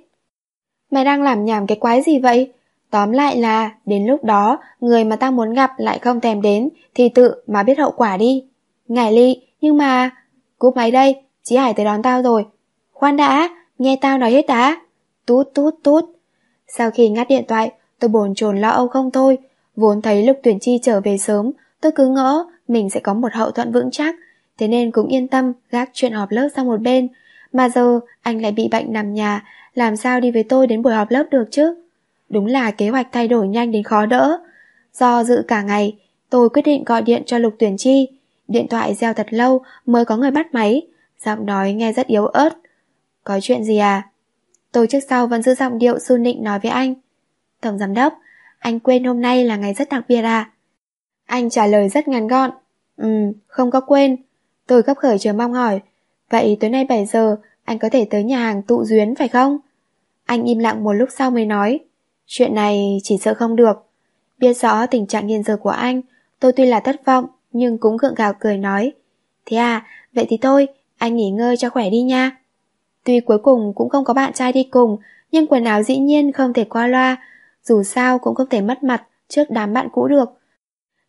Mày đang làm nhảm cái quái gì vậy? Tóm lại là, đến lúc đó, người mà tao muốn gặp lại không thèm đến, thì tự mà biết hậu quả đi. Ngải ly, nhưng mà... Cúp máy đây, Chị Hải tới đón tao rồi. Khoan đã, nghe tao nói hết đã. Tút tút tút. Sau khi ngắt điện thoại, tôi bồn chồn lo âu không thôi. Vốn thấy Lục Tuyển Chi trở về sớm, tôi cứ ngỡ mình sẽ có một hậu thuẫn vững chắc, thế nên cũng yên tâm gác chuyện họp lớp sang một bên. Mà giờ anh lại bị bệnh nằm nhà, làm sao đi với tôi đến buổi họp lớp được chứ? Đúng là kế hoạch thay đổi nhanh đến khó đỡ. Do dự cả ngày, tôi quyết định gọi điện cho Lục Tuyển Chi. Điện thoại reo thật lâu mới có người bắt máy, giọng nói nghe rất yếu ớt. Có chuyện gì à? Tôi trước sau vẫn giữ giọng điệu su nịnh nói với anh. Tổng giám đốc, anh quên hôm nay là ngày rất đặc biệt à? Anh trả lời rất ngắn gọn. Ừ, không có quên. Tôi gấp khởi chờ mong hỏi. Vậy tối nay 7 giờ, anh có thể tới nhà hàng tụ duyến phải không? Anh im lặng một lúc sau mới nói. Chuyện này chỉ sợ không được. Biết rõ tình trạng hiện giờ của anh, tôi tuy là thất vọng, nhưng cũng gượng gạo cười nói. Thế à, vậy thì thôi, anh nghỉ ngơi cho khỏe đi nha. Tuy cuối cùng cũng không có bạn trai đi cùng, nhưng quần áo dĩ nhiên không thể qua loa, dù sao cũng không thể mất mặt trước đám bạn cũ được.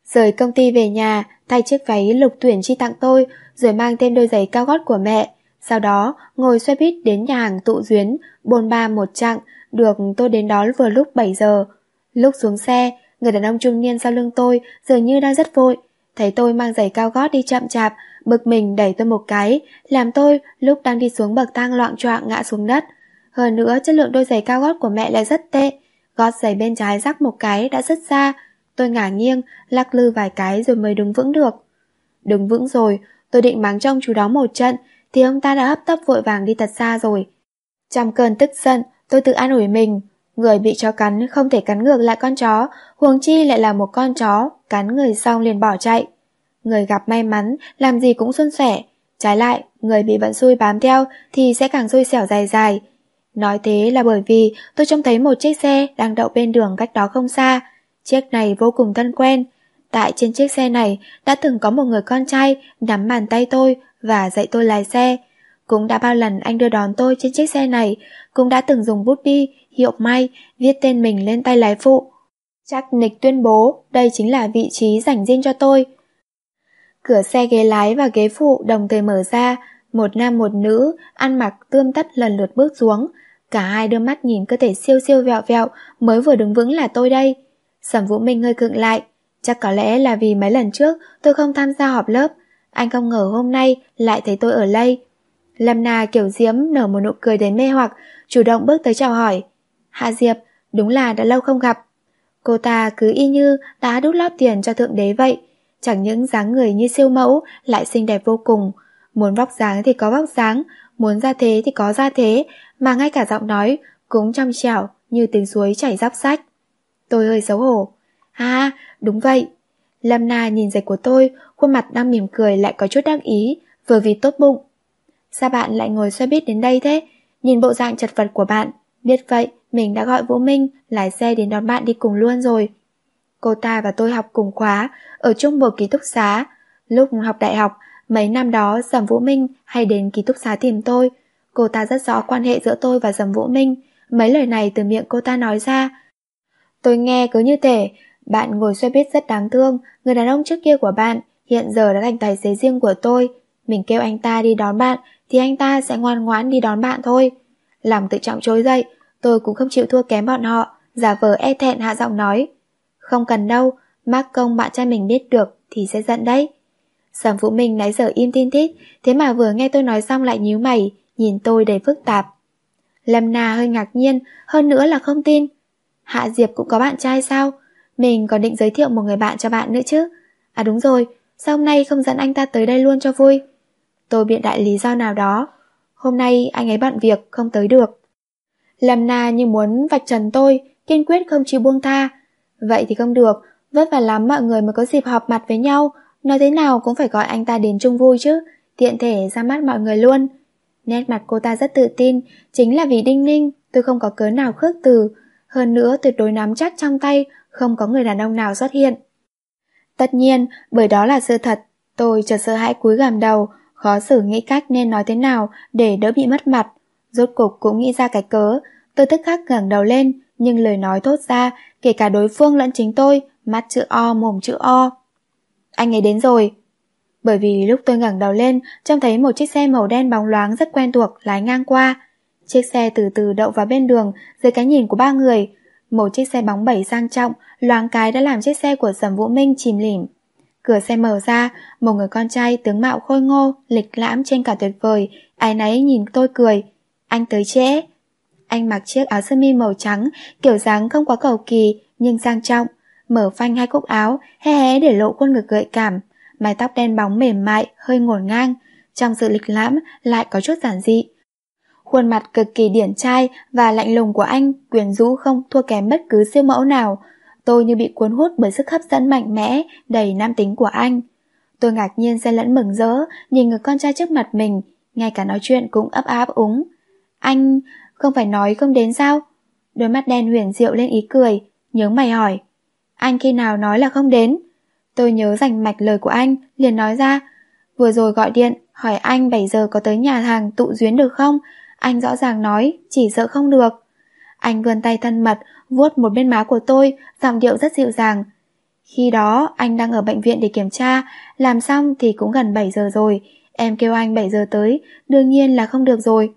Rời công ty về nhà, thay chiếc váy lục tuyển chi tặng tôi, rồi mang thêm đôi giày cao gót của mẹ. Sau đó, ngồi xe buýt đến nhà hàng tụ duyến, bồn ba một chặng, được tôi đến đó vừa lúc 7 giờ. Lúc xuống xe, người đàn ông trung niên sau lưng tôi dường như đang rất vội. Thấy tôi mang giày cao gót đi chậm chạp, bực mình đẩy tôi một cái, làm tôi lúc đang đi xuống bậc thang loạn choạng ngã xuống đất. Hơn nữa chất lượng đôi giày cao gót của mẹ lại rất tệ. Gót giày bên trái rắc một cái đã rất xa. Tôi ngả nghiêng, lắc lư vài cái rồi mới đứng vững được. Đứng vững rồi, tôi định mắng trong chú đó một trận, thì ông ta đã hấp tấp vội vàng đi thật xa rồi. Trong cơn tức giận, tôi tự an ủi mình. Người bị chó cắn không thể cắn ngược lại con chó, huống chi lại là một con chó, cắn người xong liền bỏ chạy. Người gặp may mắn, làm gì cũng xuân sẻ. Trái lại, người bị vận xui bám theo thì sẽ càng xui xẻo dài dài. Nói thế là bởi vì tôi trông thấy một chiếc xe đang đậu bên đường cách đó không xa. Chiếc này vô cùng thân quen. Tại trên chiếc xe này đã từng có một người con trai nắm bàn tay tôi và dạy tôi lái xe. Cũng đã bao lần anh đưa đón tôi trên chiếc xe này, cũng đã từng dùng bút bi, hiệu may, viết tên mình lên tay lái phụ. Chắc nịch tuyên bố đây chính là vị trí dành riêng cho tôi. Cửa xe ghế lái và ghế phụ đồng thời mở ra, một nam một nữ, ăn mặc tươm tất lần lượt bước xuống. Cả hai đưa mắt nhìn cơ thể siêu siêu vẹo vẹo, mới vừa đứng vững là tôi đây. Sầm Vũ Minh hơi cựng lại, chắc có lẽ là vì mấy lần trước tôi không tham gia họp lớp, anh không ngờ hôm nay lại thấy tôi ở đây. Lâm Na kiểu diếm nở một nụ cười đến mê hoặc, chủ động bước tới chào hỏi. Hạ Diệp, đúng là đã lâu không gặp. Cô ta cứ y như đã đút lót tiền cho thượng đế vậy, chẳng những dáng người như siêu mẫu lại xinh đẹp vô cùng. Muốn vóc dáng thì có vóc dáng, muốn ra thế thì có ra thế, mà ngay cả giọng nói cũng trong trẻo như tiếng suối chảy róc sách. Tôi hơi xấu hổ. À, đúng vậy. Lâm Na nhìn giày của tôi, khuôn mặt đang mỉm cười lại có chút đắc ý, vừa vì tốt bụng. Sao bạn lại ngồi xe buýt đến đây thế? Nhìn bộ dạng chật vật của bạn, biết vậy mình đã gọi Vũ Minh lái xe đến đón bạn đi cùng luôn rồi. Cô ta và tôi học cùng khóa, ở chung một ký túc xá. Lúc học đại học, mấy năm đó Dầm Vũ Minh hay đến ký túc xá tìm tôi. Cô ta rất rõ quan hệ giữa tôi và Dầm Vũ Minh. Mấy lời này từ miệng cô ta nói ra. Tôi nghe cứ như thể, bạn ngồi xe buýt rất đáng thương, người đàn ông trước kia của bạn hiện giờ đã thành tài xế riêng của tôi. Mình kêu anh ta đi đón bạn thì anh ta sẽ ngoan ngoãn đi đón bạn thôi. Lòng tự trọng trỗi dậy, tôi cũng không chịu thua kém bọn họ, giả vờ e thẹn hạ giọng nói. Không cần đâu, mắc công bạn trai mình biết được thì sẽ giận đấy. Sầm Vũ Minh nãy giờ im tin tít, thế mà vừa nghe tôi nói xong lại nhíu mày, nhìn tôi đầy phức tạp. Lâm Na hơi ngạc nhiên, hơn nữa là không tin. Hạ Diệp cũng có bạn trai sao? Mình còn định giới thiệu một người bạn cho bạn nữa chứ. À đúng rồi, sao hôm nay không dẫn anh ta tới đây luôn cho vui? Tôi biện đại lý do nào đó. Hôm nay anh ấy bận việc, không tới được. Lâm Na như muốn vạch trần tôi, kiên quyết không chịu buông tha. Vậy thì không được, vất vả lắm mọi người mới có dịp họp mặt với nhau, nói thế nào cũng phải gọi anh ta đến chung vui chứ, tiện thể ra mắt mọi người luôn. Nét mặt cô ta rất tự tin, chính là vì Đinh Ninh, tôi không có cớ nào khước từ, hơn nữa tuyệt đối nắm chắc trong tay, không có người đàn ông nào xuất hiện. Tất nhiên, bởi đó là sự thật, tôi chợt sợ hãi cúi gằm đầu, khó xử nghĩ cách nên nói thế nào để đỡ bị mất mặt. Rốt cục cũng nghĩ ra cái cớ, tôi tức khắc ngẩng đầu lên, nhưng lời nói thốt ra, kể cả đối phương lẫn chính tôi, mắt chữ O mồm chữ O. Anh ấy đến rồi. Bởi vì lúc tôi ngẩng đầu lên, trông thấy một chiếc xe màu đen bóng loáng rất quen thuộc lái ngang qua. Chiếc xe từ từ đậu vào bên đường dưới cái nhìn của ba người. Một chiếc xe bóng bẩy sang trọng, loáng cái đã làm chiếc xe của Sầm Vũ Minh chìm lỉm. Cửa xe mở ra, một người con trai tướng mạo khôi ngô, lịch lãm trên cả tuyệt vời, ai nấy nhìn tôi cười. Anh tới trễ. Anh mặc chiếc áo sơ mi màu trắng, kiểu dáng không quá cầu kỳ, nhưng sang trọng. Mở phanh hai cúc áo, hé hé để lộ khuôn ngực gợi cảm. Mái tóc đen bóng mềm mại, hơi ngổn ngang. Trong sự lịch lãm lại có chút giản dị. Khuôn mặt cực kỳ điển trai và lạnh lùng của anh quyến rũ không thua kém bất cứ siêu mẫu nào. Tôi như bị cuốn hút bởi sức hấp dẫn mạnh mẽ, đầy nam tính của anh. Tôi ngạc nhiên xen lẫn mừng rỡ, nhìn người con trai trước mặt mình, ngay cả nói chuyện cũng ấp áp úng. Anh không phải nói không đến sao? Đôi mắt đen huyền diệu lên ý cười, nhớ mày hỏi. Anh khi nào nói là không đến? Tôi nhớ rành mạch lời của anh, liền nói ra. Vừa rồi gọi điện, hỏi anh 7 giờ có tới nhà hàng tụ duyến được không? Anh rõ ràng nói, chỉ sợ không được. Anh vươn tay thân mật, vuốt một bên má của tôi, giọng điệu rất dịu dàng. Khi đó, anh đang ở bệnh viện để kiểm tra, làm xong thì cũng gần 7 giờ rồi. Em kêu anh 7 giờ tới, đương nhiên là không được rồi.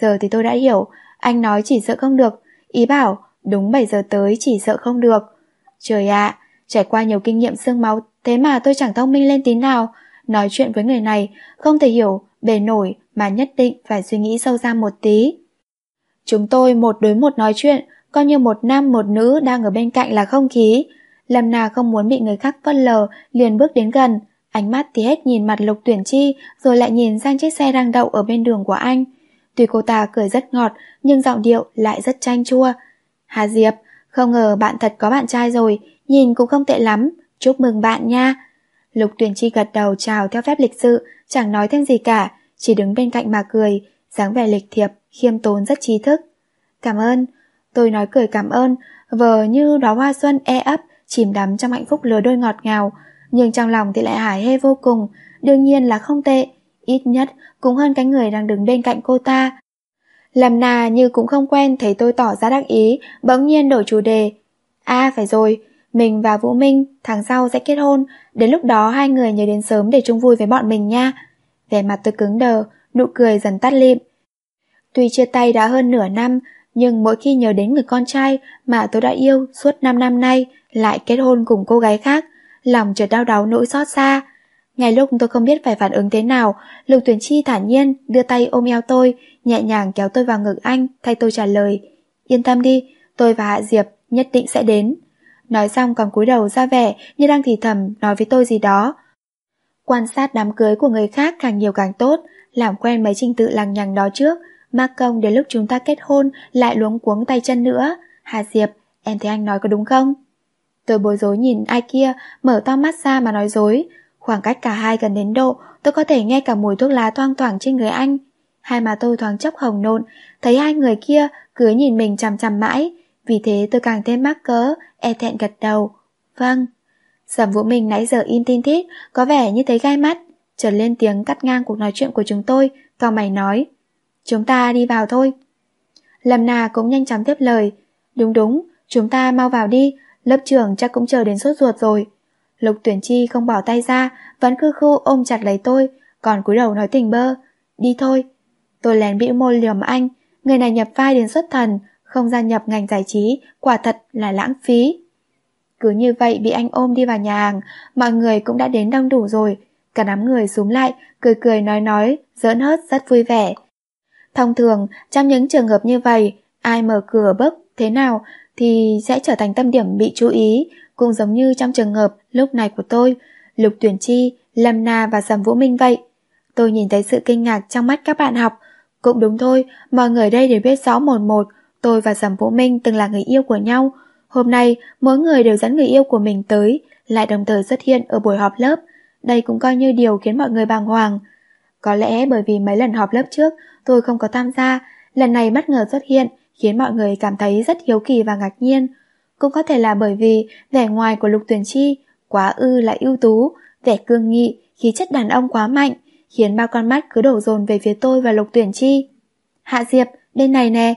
Giờ thì tôi đã hiểu, anh nói chỉ sợ không được. Ý bảo, đúng 7 giờ tới chỉ sợ không được. Trời ạ, trải qua nhiều kinh nghiệm xương máu, thế mà tôi chẳng thông minh lên tí nào. Nói chuyện với người này, không thể hiểu, bề nổi mà nhất định phải suy nghĩ sâu xa một tí. Chúng tôi một đối một nói chuyện, coi như một nam một nữ đang ở bên cạnh là không khí. Lâm Na không muốn bị người khác phớt lờ, liền bước đến gần. Ánh mắt thì hết nhìn mặt lục tuyển chi, rồi lại nhìn sang chiếc xe đang đậu ở bên đường của anh. Tuy cô ta cười rất ngọt, nhưng giọng điệu lại rất chanh chua. Hà Diệp, không ngờ bạn thật có bạn trai rồi, nhìn cũng không tệ lắm, chúc mừng bạn nha. Lục tuyển chi gật đầu chào theo phép lịch sự, chẳng nói thêm gì cả, chỉ đứng bên cạnh mà cười, dáng vẻ lịch thiệp khiêm tốn rất trí thức. Cảm ơn, tôi nói cười cảm ơn, vờ như đó hoa xuân e ấp, chìm đắm trong hạnh phúc lứa đôi ngọt ngào, nhưng trong lòng thì lại hài hê vô cùng, đương nhiên là không tệ, ít nhất cũng hơn cái người đang đứng bên cạnh cô ta. làm nà như cũng không quen thấy tôi tỏ ra đắc ý, bỗng nhiên đổi chủ đề. À phải rồi, mình và Vũ Minh tháng sau sẽ kết hôn, đến lúc đó hai người nhớ đến sớm để chung vui với bọn mình nha. Vẻ mặt tôi cứng đờ, nụ cười dần tắt lịm. Tuy chia tay đã hơn nửa năm, nhưng mỗi khi nhớ đến người con trai mà tôi đã yêu suốt 5 năm nay lại kết hôn cùng cô gái khác, lòng chợt đau đáu nỗi xót xa. Ngay lúc tôi không biết phải phản ứng thế nào, Lục Tuyển Chi thản nhiên đưa tay ôm eo tôi, nhẹ nhàng kéo tôi vào ngực anh, thay tôi trả lời. Yên tâm đi, tôi và Hạ Diệp nhất định sẽ đến. Nói xong còn cúi đầu ra vẻ như đang thì thầm nói với tôi gì đó. Quan sát đám cưới của người khác càng nhiều càng tốt, làm quen mấy trình tự lằng nhằng đó trước, mắc công đến lúc chúng ta kết hôn lại luống cuống tay chân nữa. Hà Diệp, em thấy anh nói có đúng không? Tôi bối rối nhìn ai kia, mở to mắt ra mà nói dối. Khoảng cách cả hai gần đến độ, tôi có thể nghe cả mùi thuốc lá thoang thoảng trên người anh. Hai mà tôi thoáng chốc hồng nộn, thấy hai người kia cứ nhìn mình chằm chằm mãi. Vì thế tôi càng thêm mắc cỡ, e thẹn gật đầu. Vâng. Sầm vũ mình nãy giờ im tin thít, có vẻ như thấy gai mắt. Trần lên tiếng cắt ngang cuộc nói chuyện của chúng tôi, cao mày nói. Chúng ta đi vào thôi. Lâm nà cũng nhanh chóng tiếp lời. Đúng đúng, chúng ta mau vào đi, lớp trưởng chắc cũng chờ đến sốt ruột rồi. Lục tuyển chi không bỏ tay ra, vẫn khư khu ôm chặt lấy tôi, còn cúi đầu nói tình bơ. Đi thôi. Tôi lén bĩu môi liềm anh, người này nhập vai đến xuất thần, không gia nhập ngành giải trí, quả thật là lãng phí. Cứ như vậy bị anh ôm đi vào nhà hàng, mọi người cũng đã đến đông đủ rồi. Cả đám người xuống lại, cười cười nói nói, giỡn hớt rất vui vẻ. Thông thường, trong những trường hợp như vậy, ai mở cửa bước thế nào thì sẽ trở thành tâm điểm bị chú ý, cũng giống như trong trường hợp lúc này của tôi, Lục Tuyển Chi, Lâm Na và Sầm Vũ Minh vậy. Tôi nhìn thấy sự kinh ngạc trong mắt các bạn học. Cũng đúng thôi, mọi người đây đều biết rõ một một, tôi và Sầm Vũ Minh từng là người yêu của nhau. Hôm nay, mỗi người đều dẫn người yêu của mình tới, lại đồng thời xuất hiện ở buổi họp lớp. Đây cũng coi như điều khiến mọi người bàng hoàng. Có lẽ bởi vì mấy lần họp lớp trước, tôi không có tham gia, lần này bất ngờ xuất hiện, khiến mọi người cảm thấy rất hiếu kỳ và ngạc nhiên. Cũng có thể là bởi vì vẻ ngoài của Lục Tuyển Chi quá ư là ưu tú, vẻ cương nghị, khí chất đàn ông quá mạnh, khiến bao con mắt cứ đổ dồn về phía tôi và Lục Tuyển Chi. Hạ Diệp, bên này nè.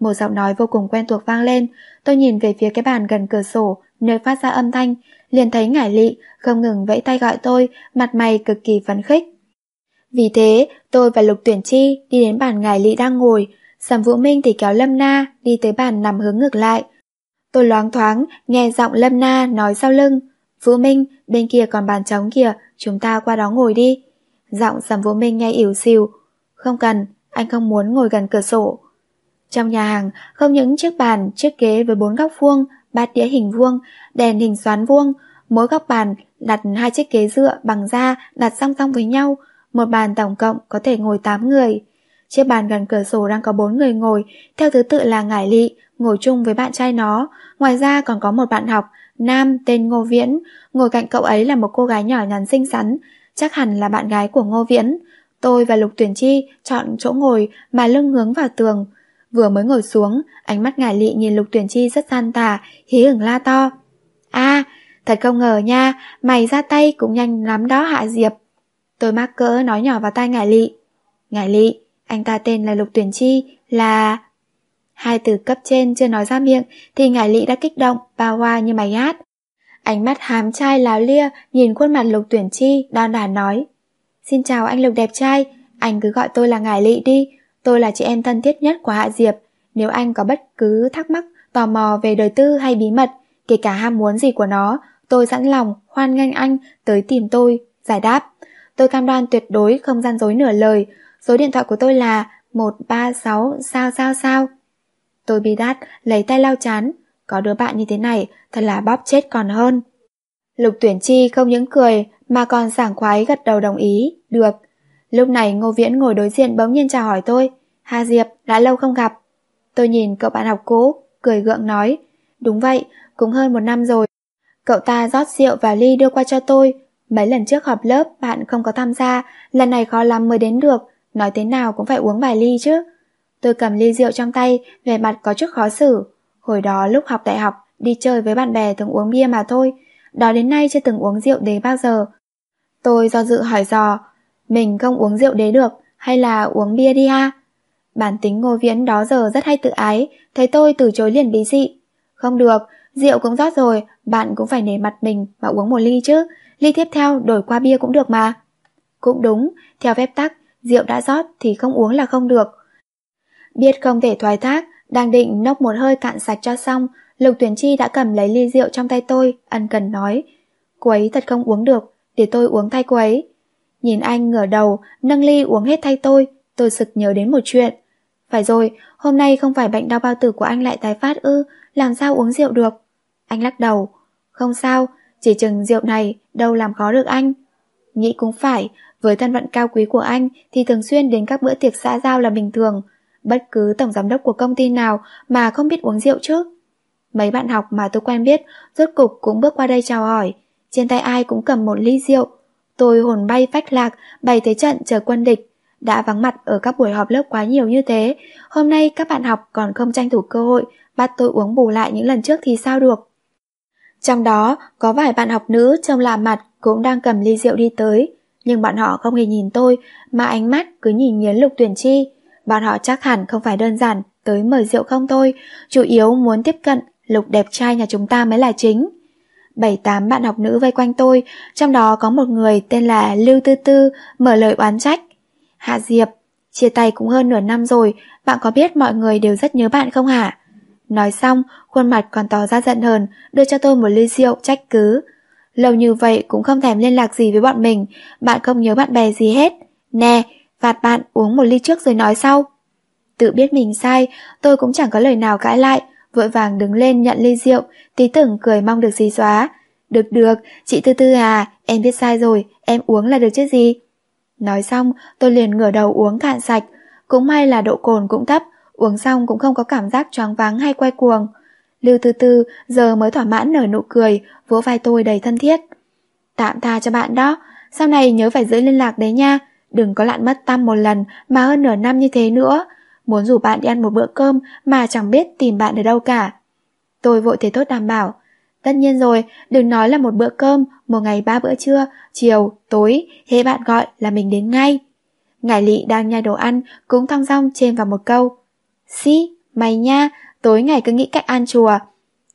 Một giọng nói vô cùng quen thuộc vang lên, tôi nhìn về phía cái bàn gần cửa sổ, nơi phát ra âm thanh, liền thấy ngải lị, không ngừng vẫy tay gọi tôi, mặt mày cực kỳ phấn khích. Vì thế, tôi và Lục Tuyển Chi đi đến bàn ngải lị đang ngồi, Sầm Vũ Minh thì kéo Lâm Na đi tới bàn nằm hướng ngược lại. Tôi loáng thoáng nghe giọng Lâm Na nói sau lưng. Vũ Minh, bên kia còn bàn trống kìa, chúng ta qua đó ngồi đi. Giọng Sầm Vũ Minh nghe ỉu xìu. Không cần, anh không muốn ngồi gần cửa sổ. Trong nhà hàng, không những chiếc bàn, chiếc ghế với bốn góc vuông, bát đĩa hình vuông, đèn hình xoắn vuông, mỗi góc bàn đặt hai chiếc ghế dựa bằng da đặt song song với nhau, một bàn tổng cộng có thể ngồi 8 người. Chiếc bàn gần cửa sổ đang có bốn người ngồi, theo thứ tự là Ngải Lị, ngồi chung với bạn trai nó. Ngoài ra còn có một bạn học, nam tên Ngô Viễn, ngồi cạnh cậu ấy là một cô gái nhỏ nhắn xinh xắn, chắc hẳn là bạn gái của Ngô Viễn. Tôi và Lục Tuyển Chi chọn chỗ ngồi mà lưng hướng vào tường. Vừa mới ngồi xuống, ánh mắt Ngải Lị nhìn Lục Tuyển Chi rất gian tà, hí hửng la to. a thật không ngờ nha, mày ra tay cũng nhanh lắm đó Hạ Diệp. Tôi mắc cỡ nói nhỏ vào tai Ngải Lị. Ngải Lị, anh ta tên là Lục Tuyển Chi, là... Hai từ cấp trên chưa nói ra miệng thì ngải lị đã kích động, bao hoa như mày hát. Ánh mắt hám trai láo lia nhìn khuôn mặt Lục Tuyển Chi, đan đàn nói. Xin chào anh Lục đẹp trai, anh cứ gọi tôi là ngải lị đi, tôi là chị em thân thiết nhất của Hạ Diệp. Nếu anh có bất cứ thắc mắc, tò mò về đời tư hay bí mật, kể cả ham muốn gì của nó, tôi sẵn lòng, hoan nghênh anh tới tìm tôi, giải đáp. Tôi cam đoan tuyệt đối không gian dối nửa lời, Số điện thoại của tôi là 136 sao sao sao. Tôi bi đát, lấy tay lau chán. Có đứa bạn như thế này, thật là bóp chết còn hơn. Lục tuyển chi không những cười, mà còn sảng khoái gật đầu đồng ý. Được. Lúc này Ngô Viễn ngồi đối diện bỗng nhiên chào hỏi tôi. Hà Diệp, đã lâu không gặp. Tôi nhìn cậu bạn học cũ, cười gượng nói. Đúng vậy, cũng hơn một năm rồi. Cậu ta rót rượu và ly đưa qua cho tôi. Mấy lần trước họp lớp bạn không có tham gia, lần này khó lắm mới đến được, nói thế nào cũng phải uống vài ly chứ. Tôi cầm ly rượu trong tay, vẻ mặt có chút khó xử. Hồi đó lúc học đại học, đi chơi với bạn bè từng uống bia mà thôi. Đó đến nay chưa từng uống rượu đế bao giờ. Tôi do dự hỏi dò, mình không uống rượu đế được, hay là uống bia đi ha? Bản tính ngô viễn đó giờ rất hay tự ái, thấy tôi từ chối liền bí dị. Không được, rượu cũng rót rồi, bạn cũng phải nể mặt mình mà uống một ly chứ, ly tiếp theo đổi qua bia cũng được mà. Cũng đúng, theo phép tắc, rượu đã rót thì không uống là không được. Biết không thể thoái thác, đang định nốc một hơi cạn sạch cho xong, Lục Tuyển Chi đã cầm lấy ly rượu trong tay tôi, ân cần nói. Cô ấy thật không uống được, để tôi uống thay cô ấy. Nhìn anh ngửa đầu, nâng ly uống hết thay tôi, tôi sực nhớ đến một chuyện. Phải rồi, hôm nay không phải bệnh đau bao tử của anh lại tái phát ư, làm sao uống rượu được? Anh lắc đầu. Không sao, chỉ chừng rượu này đâu làm khó được anh. Nghĩ cũng phải, với thân phận cao quý của anh thì thường xuyên đến các bữa tiệc xã giao là bình thường. Bất cứ tổng giám đốc của công ty nào mà không biết uống rượu chứ. Mấy bạn học mà tôi quen biết rốt cục cũng bước qua đây chào hỏi. Trên tay ai cũng cầm một ly rượu. Tôi hồn bay phách lạc, bày thế trận chờ quân địch. Đã vắng mặt ở các buổi họp lớp quá nhiều như thế, hôm nay các bạn học còn không tranh thủ cơ hội bắt tôi uống bù lại những lần trước thì sao được. Trong đó, có vài bạn học nữ trông lạ mặt cũng đang cầm ly rượu đi tới, nhưng bọn họ không hề nhìn tôi, mà ánh mắt cứ nhìn nghiến lục tuyển chi. Bọn họ chắc hẳn không phải đơn giản tới mời rượu không thôi, chủ yếu muốn tiếp cận lục đẹp trai nhà chúng ta mới là chính. Bảy tám bạn học nữ vây quanh tôi, trong đó có một người tên là Lưu Tư Tư mở lời oán trách. Hạ Diệp, chia tay cũng hơn nửa năm rồi, bạn có biết mọi người đều rất nhớ bạn không hả? Nói xong, khuôn mặt còn tỏ ra giận hờn, đưa cho tôi một ly rượu trách cứ. Lâu như vậy cũng không thèm liên lạc gì với bọn mình, bạn không nhớ bạn bè gì hết. Nè, phạt bạn uống một ly trước rồi nói sau. Tự biết mình sai, tôi cũng chẳng có lời nào cãi lại, vội vàng đứng lên nhận ly rượu, tí tưởng cười mong được gì xóa. Được được, chị Tư Tư à, em biết sai rồi, em uống là được chứ gì. Nói xong, tôi liền ngửa đầu uống cạn sạch, cũng may là độ cồn cũng thấp, uống xong cũng không có cảm giác choáng váng hay quay cuồng. Lưu Tư Tư giờ mới thỏa mãn nở nụ cười, vỗ vai tôi đầy thân thiết. Tạm tha cho bạn đó, sau này nhớ phải giữ liên lạc đấy nha, đừng có lặn mất tâm một lần mà hơn nửa năm như thế nữa. Muốn rủ bạn đi ăn một bữa cơm mà chẳng biết tìm bạn ở đâu cả. Tôi vội thế tốt đảm bảo. Tất nhiên rồi, đừng nói là một bữa cơm, một ngày ba bữa trưa, chiều, tối, hễ bạn gọi là mình đến ngay. Ngải lị đang nhai đồ ăn, cũng thong dong chêm vào một câu. Si, mày nha, tối ngày cứ nghĩ cách ăn chùa.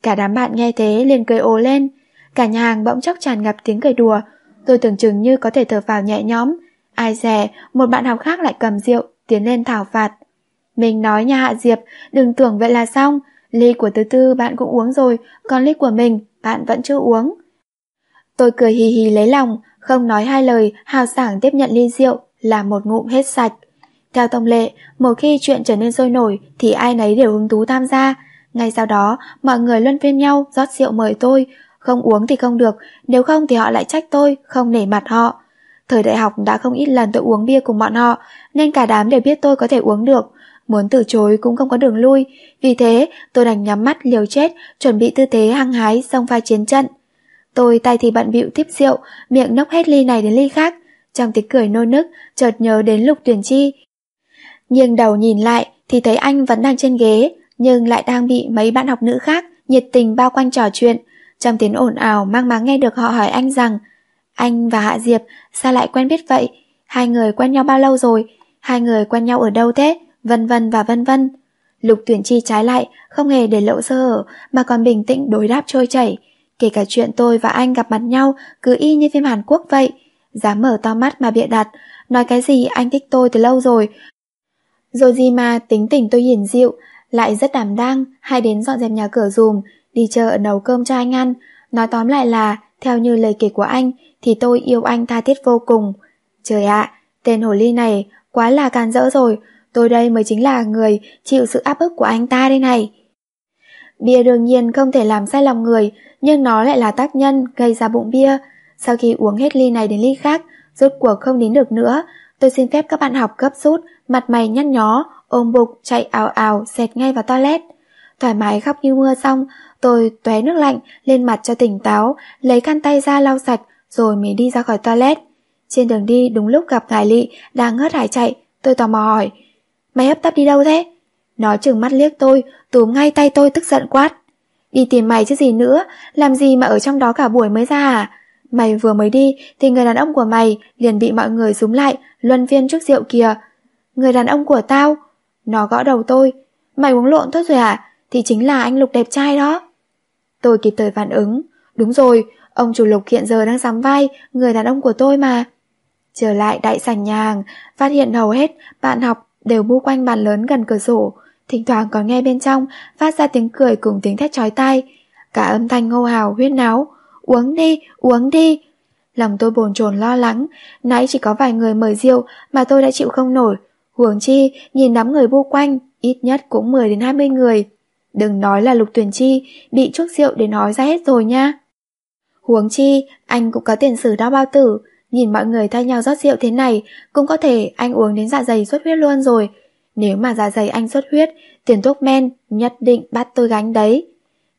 Cả đám bạn nghe thế liền cười ồ lên. Cả nhà hàng bỗng chốc tràn ngập tiếng cười đùa. Tôi tưởng chừng như có thể thở vào nhẹ nhõm. Ai dè, một bạn học khác lại cầm rượu, tiến lên thảo phạt. Mình nói nha Hạ Diệp, đừng tưởng vậy là xong. Ly của Tư tư bạn cũng uống rồi, còn ly của mình, bạn vẫn chưa uống. Tôi cười hì hì lấy lòng, không nói hai lời, hào sảng tiếp nhận ly rượu, là một ngụm hết sạch. Theo thông lệ, một khi chuyện trở nên sôi nổi thì ai nấy đều hứng thú tham gia. Ngay sau đó, mọi người luân phiên nhau rót rượu mời tôi. Không uống thì không được, nếu không thì họ lại trách tôi, không nể mặt họ. Thời đại học đã không ít lần tôi uống bia cùng bọn họ, nên cả đám đều biết tôi có thể uống được. Muốn từ chối cũng không có đường lui, vì thế tôi đành nhắm mắt liều chết, chuẩn bị tư thế hăng hái xông pha chiến trận. Tôi tay thì bận bịu tiếp rượu, miệng nốc hết ly này đến ly khác. Trong tiếng cười nô nức, chợt nhớ đến lục tuyển chi. nghiêng đầu nhìn lại thì thấy anh vẫn đang trên ghế, nhưng lại đang bị mấy bạn học nữ khác nhiệt tình bao quanh trò chuyện. Trong tiếng ồn ào mang máng nghe được họ hỏi anh rằng anh và Hạ Diệp sao lại quen biết vậy? Hai người quen nhau bao lâu rồi? Hai người quen nhau ở đâu thế? vân vân và vân vân. Lục tuyển chi trái lại, không hề để lộ sơ hở, mà còn bình tĩnh đối đáp trôi chảy. Kể cả chuyện tôi và anh gặp mặt nhau, cứ y như phim Hàn Quốc vậy. Dám mở to mắt mà bịa đặt, nói cái gì anh thích tôi từ lâu rồi. Rồi gì mà tính tình tôi hiền dịu, lại rất đảm đang, hay đến dọn dẹp nhà cửa dùm, đi chợ nấu cơm cho anh ăn. Nói tóm lại là, theo như lời kể của anh, thì tôi yêu anh tha thiết vô cùng. Trời ạ, tên hồ ly này quá là can dỡ rồi, tôi đây mới chính là người chịu sự áp bức của anh ta đây này. Bia đương nhiên không thể làm sai lòng người, nhưng nó lại là tác nhân gây ra bụng bia. Sau khi uống hết ly này đến ly khác, rốt cuộc không nín được nữa, tôi xin phép các bạn học gấp rút, mặt mày nhăn nhó, ôm bụng, chạy ào ào, xẹt ngay vào toilet. Thoải mái khóc như mưa xong, tôi tóe nước lạnh lên mặt cho tỉnh táo, lấy khăn tay ra lau sạch, rồi mới đi ra khỏi toilet. Trên đường đi đúng lúc gặp Ngài Lị đang hớt hải chạy, tôi tò mò hỏi, Mày hấp tấp đi đâu thế? Nó chừng mắt liếc tôi, túm ngay tay tôi tức giận quát. Đi tìm mày chứ gì nữa, làm gì mà ở trong đó cả buổi mới ra à? Mày vừa mới đi thì người đàn ông của mày liền bị mọi người súng lại, luân viên trước rượu kìa. Người đàn ông của tao? Nó gõ đầu tôi. Mày uống lộn thôi rồi à? Thì chính là anh Lục đẹp trai đó. Tôi kịp thời phản ứng. Đúng rồi, ông chủ Lục hiện giờ đang sắm vai người đàn ông của tôi mà. Trở lại đại sảnh nhà hàng, phát hiện hầu hết bạn học đều bu quanh bàn lớn gần cửa sổ, thỉnh thoảng còn nghe bên trong phát ra tiếng cười cùng tiếng thét chói tai. Cả âm thanh ngô hào huyết náo, uống đi, uống đi. Lòng tôi bồn chồn lo lắng, nãy chỉ có vài người mời rượu mà tôi đã chịu không nổi. Huống chi, nhìn đám người bu quanh, ít nhất cũng 10 đến 20 người. Đừng nói là lục tuyển chi, bị chuốc rượu để nói ra hết rồi nha. Huống chi, anh cũng có tiền sử đau bao tử, nhìn mọi người thay nhau rót rượu thế này, cũng có thể anh uống đến dạ dày xuất huyết luôn rồi. Nếu mà dạ dày anh xuất huyết, tiền thuốc men nhất định bắt tôi gánh đấy.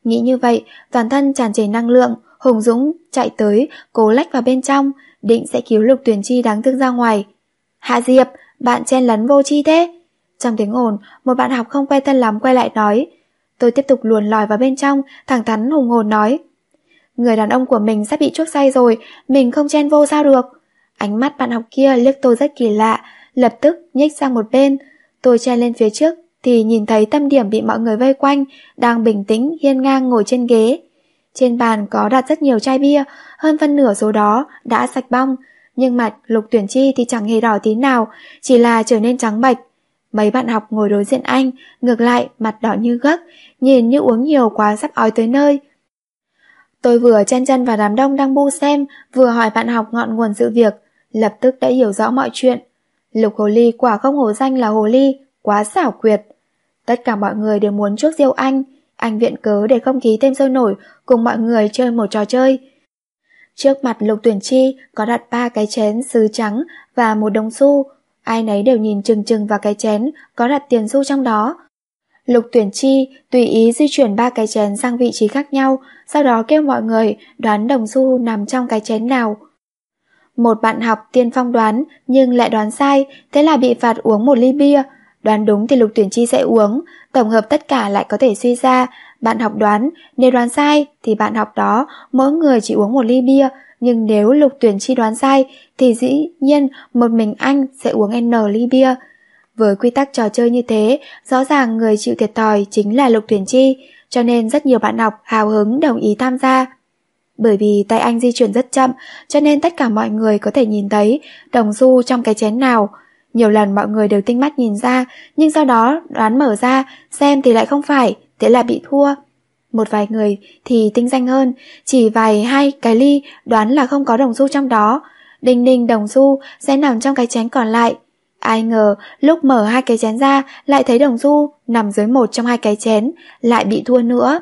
Nghĩ như vậy, toàn thân tràn trề năng lượng, Hùng Dũng chạy tới, cố lách vào bên trong, định sẽ cứu Lục Tuyển Chi đáng thương ra ngoài. Hạ Diệp, bạn chen lấn vô chi thế? Trong tiếng ồn, một bạn học không quay thân lắm quay lại nói. Tôi tiếp tục luồn lòi vào bên trong, thẳng thắn hùng hồn nói. Người đàn ông của mình sắp bị chuốc say rồi, mình không chen vô sao được. Ánh mắt bạn học kia liếc tôi rất kỳ lạ, lập tức nhích sang một bên. Tôi chen lên phía trước, thì nhìn thấy tâm điểm bị mọi người vây quanh, đang bình tĩnh hiên ngang ngồi trên ghế. Trên bàn có đặt rất nhiều chai bia, hơn phân nửa số đó đã sạch bong, nhưng mặt lục tuyển chi thì chẳng hề đỏ tí nào, chỉ là trở nên trắng bệch. Mấy bạn học ngồi đối diện anh, ngược lại mặt đỏ như gấc, nhìn như uống nhiều quá sắp ói tới nơi. Tôi vừa chen chân vào đám đông đang bu xem, vừa hỏi bạn học ngọn nguồn sự việc, lập tức đã hiểu rõ mọi chuyện. Lục Hồ Ly quả không hổ danh là Hồ Ly, quá xảo quyệt. Tất cả mọi người đều muốn chuốc diêu anh, anh viện cớ để không khí thêm sôi nổi cùng mọi người chơi một trò chơi. Trước mặt Lục Tuyển Chi có đặt ba cái chén sứ trắng và một đồng xu, ai nấy đều nhìn chừng chừng vào cái chén có đặt tiền xu trong đó. Lục Tuyển Chi tùy ý di chuyển ba cái chén sang vị trí khác nhau, sau đó kêu mọi người đoán đồng xu nằm trong cái chén nào. Một bạn học tiên phong đoán nhưng lại đoán sai, thế là bị phạt uống một ly bia. Đoán đúng thì Lục Tuyển Chi sẽ uống, tổng hợp tất cả lại có thể suy ra, bạn học đoán, nếu đoán sai thì bạn học đó mỗi người chỉ uống một ly bia, nhưng nếu Lục Tuyển Chi đoán sai thì dĩ nhiên một mình anh sẽ uống N ly bia. Với quy tắc trò chơi như thế, rõ ràng người chịu thiệt thòi chính là Lục Tuyển Chi, cho nên rất nhiều bạn học hào hứng đồng ý tham gia. Bởi vì tay anh di chuyển rất chậm, cho nên tất cả mọi người có thể nhìn thấy đồng xu trong cái chén nào. Nhiều lần mọi người đều tinh mắt nhìn ra, nhưng sau đó đoán mở ra, xem thì lại không phải, thế là bị thua. Một vài người thì tinh danh hơn, chỉ vài hai cái ly đoán là không có đồng xu trong đó. Đinh ninh đồng xu sẽ nằm trong cái chén còn lại. Ai ngờ lúc mở hai cái chén ra lại thấy đồng xu nằm dưới một trong hai cái chén, lại bị thua nữa.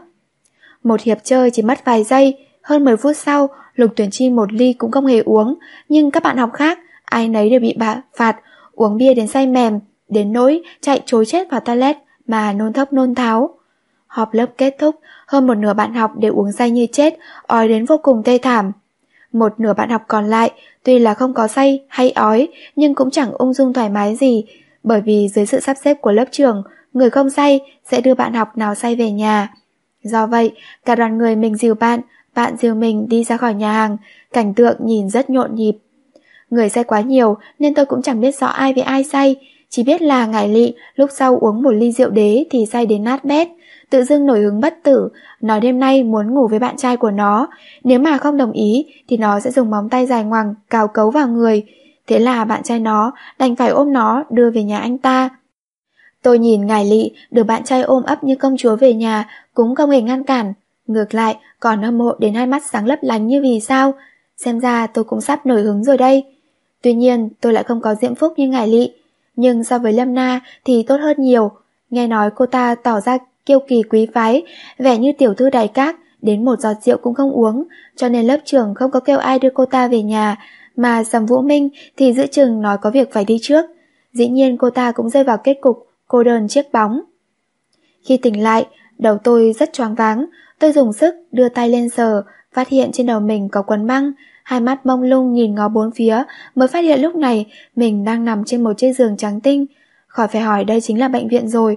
Một hiệp chơi chỉ mất vài giây, hơn 10 phút sau, Lục Tuyển Chi một ly cũng không hề uống, nhưng các bạn học khác, ai nấy đều bị bà phạt, uống bia đến say mềm, đến nỗi chạy trối chết vào toilet mà nôn thốc nôn tháo. Họp lớp kết thúc, hơn một nửa bạn học đều uống say như chết, ói đến vô cùng tê thảm. Một nửa bạn học còn lại, tuy là không có say hay ói, nhưng cũng chẳng ung dung thoải mái gì, bởi vì dưới sự sắp xếp của lớp trường, người không say sẽ đưa bạn học nào say về nhà. Do vậy, cả đoàn người mình dìu bạn, bạn dìu mình đi ra khỏi nhà hàng, cảnh tượng nhìn rất nhộn nhịp. Người say quá nhiều nên tôi cũng chẳng biết rõ ai với ai say, chỉ biết là ngải lị lúc sau uống một ly rượu đế thì say đến nát bét, tự dưng nổi hứng bất tử, nói đêm nay muốn ngủ với bạn trai của nó, nếu mà không đồng ý thì nó sẽ dùng móng tay dài ngoằng cào cấu vào người, thế là bạn trai nó đành phải ôm nó đưa về nhà anh ta. Tôi nhìn ngải lị được bạn trai ôm ấp như công chúa về nhà cũng không hề ngăn cản, ngược lại còn hâm mộ đến hai mắt sáng lấp lánh như vì sao, xem ra tôi cũng sắp nổi hứng rồi đây. Tuy nhiên tôi lại không có diễm phúc như ngải lị, nhưng so với Lâm Na thì tốt hơn nhiều. Nghe nói cô ta tỏ ra kiêu kỳ quý phái, vẻ như tiểu thư đại cát, đến một giọt rượu cũng không uống, cho nên lớp trưởng không có kêu ai đưa cô ta về nhà, mà Sầm Vũ Minh thì giữ chừng nói có việc phải đi trước. Dĩ nhiên cô ta cũng rơi vào kết cục cô đơn chiếc bóng. Khi tỉnh lại, đầu tôi rất choáng váng, tôi dùng sức đưa tay lên sờ, phát hiện trên đầu mình có quần băng, hai mắt mông lung nhìn ngó bốn phía, mới phát hiện lúc này mình đang nằm trên một chiếc giường trắng tinh. Khỏi phải hỏi đây chính là bệnh viện rồi.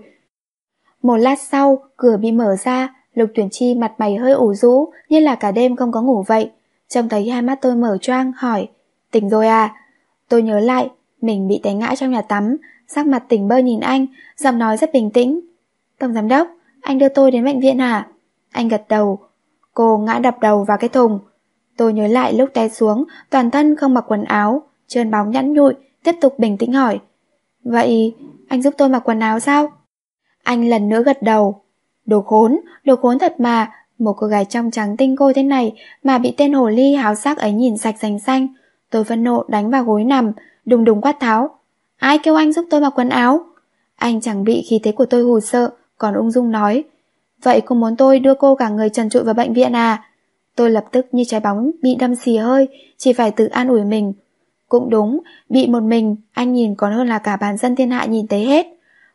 Một lát sau, cửa bị mở ra, Lục Tuyển Chi mặt mày hơi ủ rũ, như là cả đêm không có ngủ vậy. Trông thấy hai mắt tôi mở choang, hỏi, tỉnh rồi à? Tôi nhớ lại, mình bị té ngã trong nhà tắm, sắc mặt tỉnh bơ nhìn anh, giọng nói rất bình tĩnh. Tổng giám đốc, anh đưa tôi đến bệnh viện à? Anh gật đầu. Cô ngã đập đầu vào cái thùng. Tôi nhớ lại lúc té xuống, toàn thân không mặc quần áo, trơn bóng nhẵn nhụi, tiếp tục bình tĩnh hỏi. Vậy, anh giúp tôi mặc quần áo sao? Anh lần nữa gật đầu. Đồ khốn, đồ khốn thật mà, một cô gái trong trắng tinh cô thế này mà bị tên hồ ly háo sắc ấy nhìn sạch sành xanh. Tôi phân nộ đánh vào gối nằm, đùng đùng quát tháo. Ai kêu anh giúp tôi mặc quần áo? Anh chẳng bị khí thế của tôi hù sợ, còn ung dung nói. Vậy cô muốn tôi đưa cô cả người trần trụi vào bệnh viện à? Tôi lập tức như trái bóng bị đâm xì hơi, chỉ phải tự an ủi mình. Cũng đúng, bị một mình, anh nhìn còn hơn là cả bản dân thiên hạ nhìn thấy hết.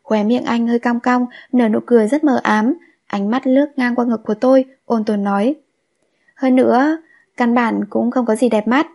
Khóe miệng anh hơi cong cong, nở nụ cười rất mờ ám, ánh mắt lướt ngang qua ngực của tôi, ôn tồn nói. Hơn nữa, căn bản cũng không có gì đẹp mắt.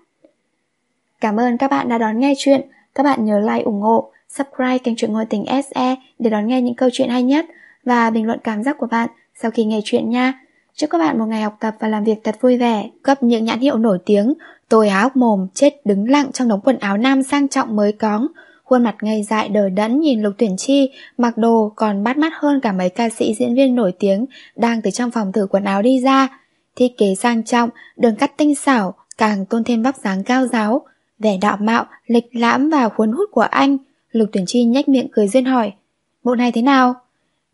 Cảm ơn các bạn đã đón nghe chuyện, các bạn nhớ like ủng hộ, subscribe kênh truyện ngôn tình SE để đón nghe những câu chuyện hay nhất và bình luận cảm giác của bạn sau khi nghe chuyện nha. Chúc các bạn một ngày học tập và làm việc thật vui vẻ. Cấp những nhãn hiệu nổi tiếng, tôi há hốc mồm, chết đứng lặng trong đống quần áo nam sang trọng mới có. Khuôn mặt ngây dại đờ đẫn nhìn Lục Tuyển Chi, mặc đồ còn bắt mắt hơn cả mấy ca sĩ diễn viên nổi tiếng đang từ trong phòng thử quần áo đi ra. Thiết kế sang trọng, đường cắt tinh xảo, càng tôn thêm vóc dáng cao giáo. Vẻ đạo mạo, lịch lãm và cuốn hút của anh. Lục Tuyển Chi nhếch miệng cười duyên hỏi. Bộ này thế nào?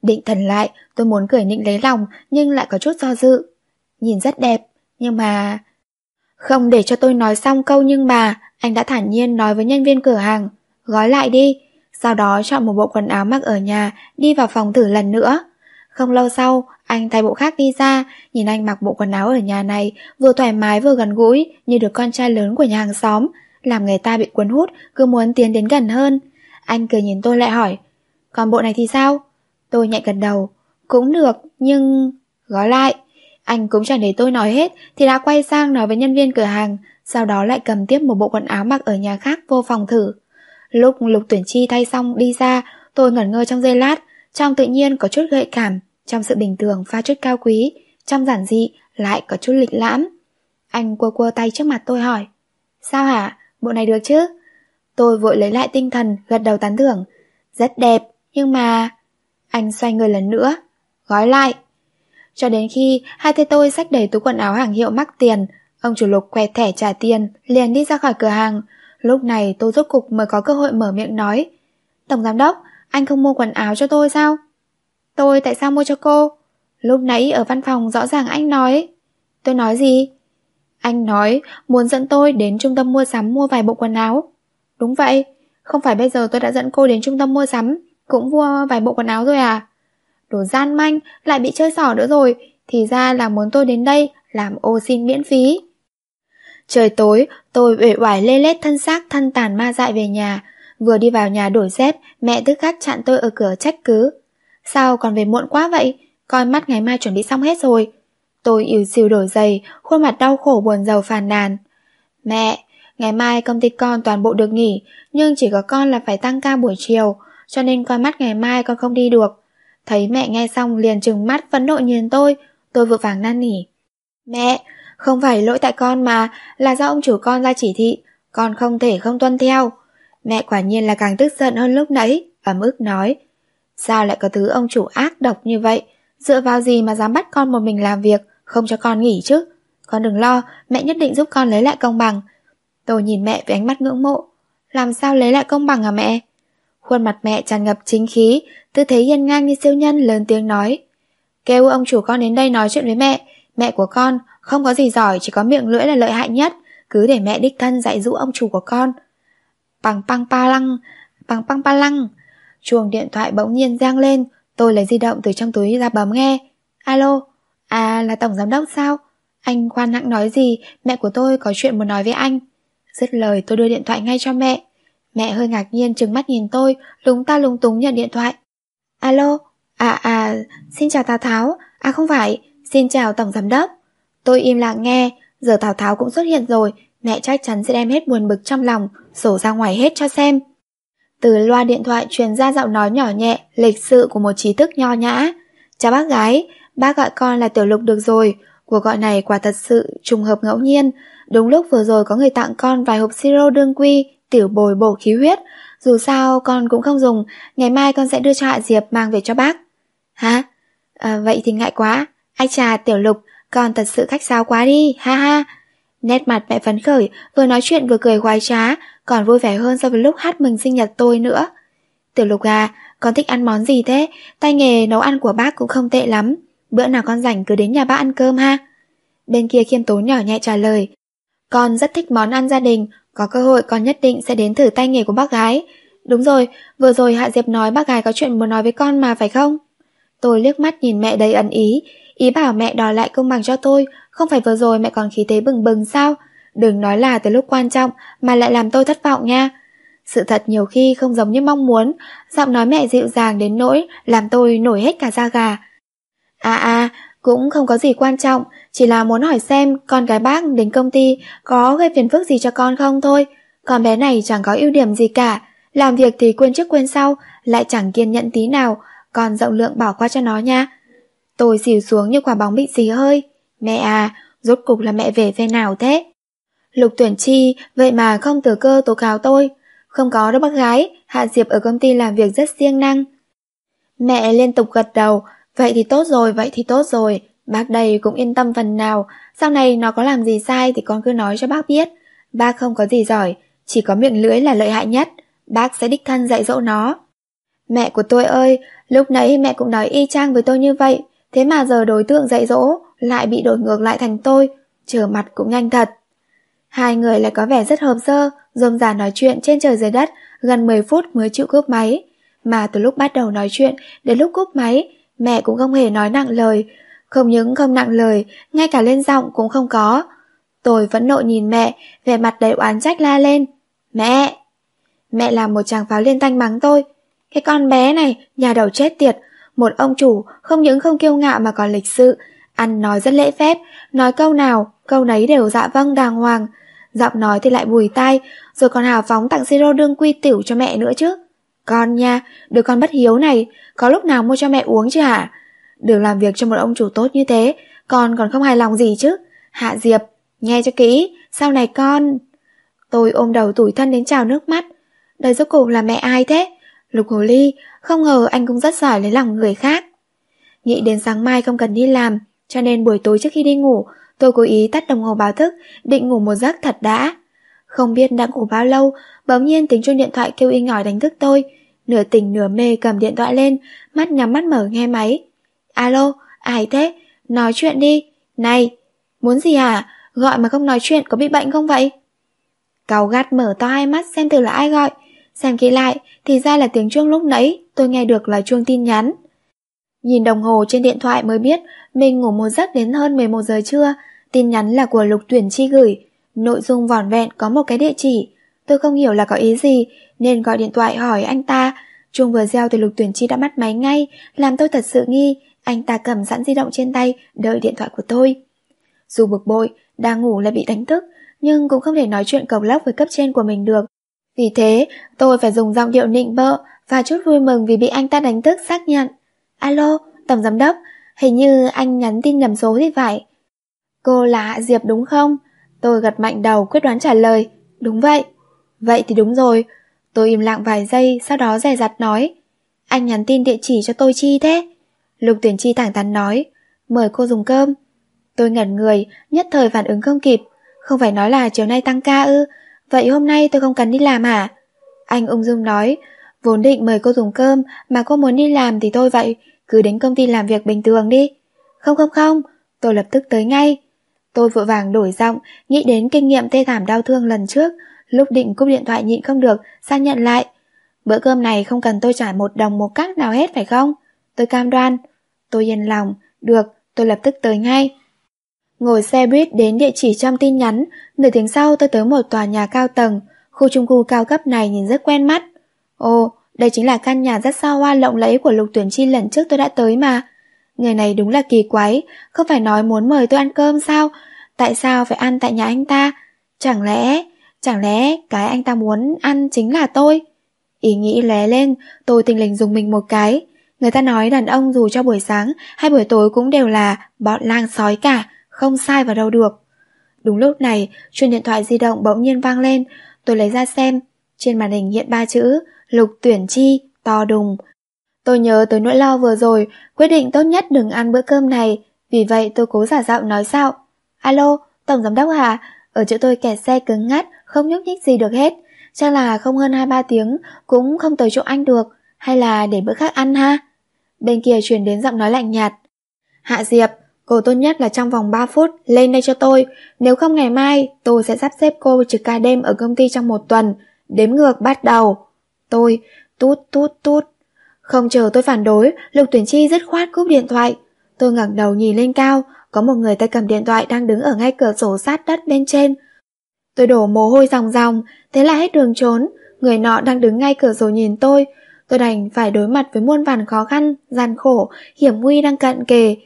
Định thần lại, tôi muốn cười nịnh lấy lòng nhưng lại có chút do dự. Nhìn rất đẹp, nhưng mà... Không để cho tôi nói xong câu nhưng mà, anh đã thản nhiên nói với nhân viên cửa hàng. Gói lại đi, sau đó chọn một bộ quần áo mặc ở nhà, đi vào phòng thử lần nữa. Không lâu sau, anh thay bộ khác đi ra, nhìn anh mặc bộ quần áo ở nhà này, vừa thoải mái vừa gần gũi, như được con trai lớn của nhà hàng xóm, làm người ta bị cuốn hút, cứ muốn tiến đến gần hơn. Anh cười nhìn tôi lại hỏi, còn bộ này thì sao? Tôi nhạy gật đầu. Cũng được, nhưng... Gói lại. Anh cũng chẳng để tôi nói hết thì đã quay sang nói với nhân viên cửa hàng, sau đó lại cầm tiếp một bộ quần áo mặc ở nhà khác vô phòng thử. Lúc Lục Tuyển Chi thay xong đi ra, tôi ngẩn ngơ trong giây lát, trong tự nhiên có chút gợi cảm, trong sự bình thường pha chút cao quý, trong giản dị lại có chút lịch lãm. Anh quơ quơ tay trước mặt tôi hỏi, sao hả, bộ này được chứ? Tôi vội lấy lại tinh thần, gật đầu tán thưởng. Rất đẹp, nhưng mà... Anh xoay người lần nữa, gói lại. Cho đến khi hai tay tôi xách đầy túi quần áo hàng hiệu mắc tiền, ông chủ lục quẹt thẻ trả tiền, liền đi ra khỏi cửa hàng. Lúc này tôi rốt cục mới có cơ hội mở miệng nói. Tổng giám đốc, anh không mua quần áo cho tôi sao? Tôi tại sao mua cho cô? Lúc nãy ở văn phòng rõ ràng anh nói. Tôi nói gì? Anh nói muốn dẫn tôi đến trung tâm mua sắm mua vài bộ quần áo. Đúng vậy, không phải bây giờ tôi đã dẫn cô đến trung tâm mua sắm cũng mua vài bộ quần áo rồi à? Đồ gian manh, lại bị chơi xỏ nữa rồi, thì ra là muốn tôi đến đây làm ô xin miễn phí. Trời tối, tôi uể oải lê lết thân xác thân tàn ma dại về nhà. Vừa đi vào nhà đổi dép, mẹ tức khắc chặn tôi ở cửa trách cứ. Sao còn về muộn quá vậy? Coi mắt ngày mai chuẩn bị xong hết rồi. Tôi yếu xìu đổi giày, khuôn mặt đau khổ buồn giàu phàn nàn. Mẹ, ngày mai công ty con toàn bộ được nghỉ, nhưng chỉ có con là phải tăng ca buổi chiều cho nên coi mắt ngày mai con không đi được. Thấy mẹ nghe xong liền trừng mắt phẫn nộ nhìn tôi, tôi vội vàng năn nỉ. Mẹ, không phải lỗi tại con mà, là do ông chủ con ra chỉ thị, con không thể không tuân theo. Mẹ quả nhiên là càng tức giận hơn lúc nãy, ấm ức nói. Sao lại có thứ ông chủ ác độc như vậy? Dựa vào gì mà dám bắt con một mình làm việc, không cho con nghỉ chứ? Con đừng lo, mẹ nhất định giúp con lấy lại công bằng. Tôi nhìn mẹ với ánh mắt ngưỡng mộ. Làm sao lấy lại công bằng à mẹ? Khuôn mặt mẹ tràn ngập chính khí, tư thế hiên ngang như siêu nhân lớn tiếng nói. Kêu ông chủ con đến đây nói chuyện với mẹ, mẹ của con không có gì giỏi chỉ có miệng lưỡi là lợi hại nhất, cứ để mẹ đích thân dạy dỗ ông chủ của con. Bằng păng pa lăng, bằng păng pa lăng. chuồng điện thoại bỗng nhiên giang lên, tôi lấy di động từ trong túi ra bấm nghe. Alo, à là tổng giám đốc sao? Anh khoan hãng nói gì, mẹ của tôi có chuyện muốn nói với anh. Dứt lời tôi đưa điện thoại ngay cho mẹ. Mẹ hơi ngạc nhiên trừng mắt nhìn tôi, lúng ta lúng túng nhận điện thoại. Alo, à à, xin chào Tào Tháo, à không phải, xin chào Tổng Giám Đốc. Tôi im lặng nghe, giờ Tào Tháo cũng xuất hiện rồi, mẹ chắc chắn sẽ đem hết buồn bực trong lòng, sổ ra ngoài hết cho xem. Từ loa điện thoại truyền ra giọng nói nhỏ nhẹ, lịch sự của một trí thức nho nhã. Chào bác gái, bác gọi con là Tiểu Lục được rồi. Cuộc gọi này quả thật sự trùng hợp ngẫu nhiên. Đúng lúc vừa rồi có người tặng con vài hộp siro đương quy, tiểu bồi bổ khí huyết. Dù sao con cũng không dùng, ngày mai con sẽ đưa cho Hạ Diệp mang về cho bác. Hả? À, vậy thì ngại quá. Ai trà Tiểu Lục, con thật sự khách sáo quá đi, ha ha. Nét mặt mẹ phấn khởi, vừa nói chuyện vừa cười khoái trá, còn vui vẻ hơn so với lúc hát mừng sinh nhật tôi nữa. Tiểu lục à, con thích ăn món gì thế? Tay nghề nấu ăn của bác cũng không tệ lắm. Bữa nào con rảnh cứ đến nhà bác ăn cơm ha. Bên kia khiêm tốn nhỏ nhẹ trả lời. Con rất thích món ăn gia đình, có cơ hội con nhất định sẽ đến thử tay nghề của bác gái. Đúng rồi, vừa rồi Hạ Diệp nói bác gái có chuyện muốn nói với con mà phải không? Tôi liếc mắt nhìn mẹ đầy ẩn ý, ý bảo mẹ đòi lại công bằng cho tôi, không phải vừa rồi mẹ còn khí thế bừng bừng sao? Đừng nói là từ lúc quan trọng mà lại làm tôi thất vọng nha. Sự thật nhiều khi không giống như mong muốn, giọng nói mẹ dịu dàng đến nỗi làm tôi nổi hết cả da gà. À à, cũng không có gì quan trọng, chỉ là muốn hỏi xem con gái bác đến công ty có gây phiền phức gì cho con không thôi. Con bé này chẳng có ưu điểm gì cả, làm việc thì quên trước quên sau, lại chẳng kiên nhẫn tí nào, còn rộng lượng bỏ qua cho nó nha. Tôi xỉu xuống như quả bóng bị xì hơi. Mẹ à, rốt cục là mẹ về phe nào thế? Lục tuyển chi, vậy mà không từ cơ tố cáo tôi. Không có đâu bác gái, Hạ Diệp ở công ty làm việc rất siêng năng. Mẹ liên tục gật đầu, vậy thì tốt rồi, vậy thì tốt rồi. Bác đây cũng yên tâm phần nào, sau này nó có làm gì sai thì con cứ nói cho bác biết. Bác không có gì giỏi, chỉ có miệng lưỡi là lợi hại nhất, bác sẽ đích thân dạy dỗ nó. Mẹ của tôi ơi, lúc nãy mẹ cũng nói y chang với tôi như vậy, thế mà giờ đối tượng dạy dỗ lại bị đổi ngược lại thành tôi, trở mặt cũng nhanh thật. Hai người lại có vẻ rất hợp sơ, rôm rả nói chuyện trên trời dưới đất, gần 10 phút mới chịu cúp máy. Mà từ lúc bắt đầu nói chuyện đến lúc cúp máy, mẹ cũng không hề nói nặng lời. Không những không nặng lời, ngay cả lên giọng cũng không có. Tôi vẫn nộ nhìn mẹ, vẻ mặt đầy oán trách la lên. Mẹ! Mẹ làm một chàng pháo liên tanh mắng tôi. Cái con bé này, nhà đầu chết tiệt. Một ông chủ không những không kiêu ngạo mà còn lịch sự, ăn nói rất lễ phép, nói câu nào, câu nấy đều dạ vâng đàng hoàng giọng nói thì lại bùi tai, rồi còn hào phóng tặng siro đương quy tiểu cho mẹ nữa chứ. Con nha, đứa con bất hiếu này, có lúc nào mua cho mẹ uống chứ hả? Đừng làm việc cho một ông chủ tốt như thế, con còn không hài lòng gì chứ. Hạ Diệp, nghe cho kỹ, sau này con... Tôi ôm đầu tủi thân đến trào nước mắt. Đây rốt cuộc là mẹ ai thế? Lục Hồ Ly, không ngờ anh cũng rất giỏi lấy lòng người khác. Nghĩ đến sáng mai không cần đi làm, cho nên buổi tối trước khi đi ngủ, Tôi cố ý tắt đồng hồ báo thức, định ngủ một giấc thật đã. Không biết đã ngủ bao lâu, bỗng nhiên tiếng chuông điện thoại kêu inh ỏi đánh thức tôi. Nửa tỉnh nửa mê cầm điện thoại lên, mắt nhắm mắt mở nghe máy. Alo, ai thế? Nói chuyện đi. Này, muốn gì à? Gọi mà không nói chuyện có bị bệnh không vậy? Cầu gắt mở to hai mắt xem thử là ai gọi. Xem kỹ lại, thì ra là tiếng chuông lúc nãy, tôi nghe được là chuông tin nhắn. Nhìn đồng hồ trên điện thoại mới biết mình ngủ một giấc đến hơn 11 giờ trưa, Tin nhắn là của Lục Tuyển Chi gửi, nội dung vỏn vẹn có một cái địa chỉ. Tôi không hiểu là có ý gì, nên gọi điện thoại hỏi anh ta. Chuông vừa reo thì Lục Tuyển Chi đã bắt máy ngay, làm tôi thật sự nghi. Anh ta cầm sẵn di động trên tay, đợi điện thoại của tôi. Dù bực bội, đang ngủ lại bị đánh thức, nhưng cũng không thể nói chuyện cầu lóc với cấp trên của mình được. Vì thế, tôi phải dùng giọng điệu nịnh bợ và chút vui mừng vì bị anh ta đánh thức xác nhận. Alo, tổng giám đốc, hình như anh nhắn tin nhầm số thì phải. Cô là Hạ Diệp đúng không? Tôi gật mạnh đầu quyết đoán trả lời. Đúng vậy. Vậy thì đúng rồi. Tôi im lặng vài giây, sau đó dè dặt nói. Anh nhắn tin địa chỉ cho tôi chi thế? Lục tuyển chi thẳng thắn nói. Mời cô dùng cơm. Tôi ngẩn người, nhất thời phản ứng không kịp. Không phải nói là chiều nay tăng ca ư. Vậy hôm nay tôi không cần đi làm hả? Anh ung dung nói. Vốn định mời cô dùng cơm, mà cô muốn đi làm thì thôi vậy. Cứ đến công ty làm việc bình thường đi. Không không không, tôi lập tức tới ngay. Tôi vội vàng đổi giọng, nghĩ đến kinh nghiệm tê thảm đau thương lần trước, lúc định cúp điện thoại nhịn không được, xác nhận lại. Bữa cơm này không cần tôi trả một đồng một cắc nào hết phải không? Tôi cam đoan. Tôi yên lòng, được, tôi lập tức tới ngay. Ngồi xe buýt đến địa chỉ trong tin nhắn, nửa tiếng sau tôi tới một tòa nhà cao tầng, khu trung cư cao cấp này nhìn rất quen mắt. Ồ, đây chính là căn nhà rất xa hoa lộng lẫy của lục tuyển chi lần trước tôi đã tới mà. Người này đúng là kỳ quái, không phải nói muốn mời tôi ăn cơm sao? Tại sao phải ăn tại nhà anh ta? Chẳng lẽ, chẳng lẽ cái anh ta muốn ăn chính là tôi? Ý nghĩ lé lên, tôi tình lình dùng mình một cái. Người ta nói đàn ông dù cho buổi sáng hay buổi tối cũng đều là bọn lang sói cả, không sai vào đâu được. Đúng lúc này, chuông điện thoại di động bỗng nhiên vang lên, tôi lấy ra xem. Trên màn hình hiện ba chữ, lục tuyển chi, to đùng. Tôi nhớ tới nỗi lo vừa rồi, quyết định tốt nhất đừng ăn bữa cơm này, vì vậy tôi cố giả giọng nói sao. Alo, Tổng Giám Đốc hả? Ở chỗ tôi kẹt xe cứng ngắt, không nhúc nhích gì được hết. Chắc là không hơn 2-3 tiếng, cũng không tới chỗ anh được. Hay là để bữa khác ăn ha? Bên kia truyền đến giọng nói lạnh nhạt. Hạ Diệp, cô tốt nhất là trong vòng 3 phút lên đây cho tôi. Nếu không ngày mai, tôi sẽ sắp xếp cô trực ca đêm ở công ty trong một tuần. Đếm ngược bắt đầu. Tôi, tút tút tút. Không chờ tôi phản đối, Lục Tuyển Chi dứt khoát cúp điện thoại. Tôi ngẩng đầu nhìn lên cao, có một người tay cầm điện thoại đang đứng ở ngay cửa sổ sát đất bên trên. Tôi đổ mồ hôi ròng ròng, thế là hết đường trốn, người nọ đang đứng ngay cửa sổ nhìn tôi. Tôi đành phải đối mặt với muôn vàn khó khăn, gian khổ, hiểm nguy đang cận kề.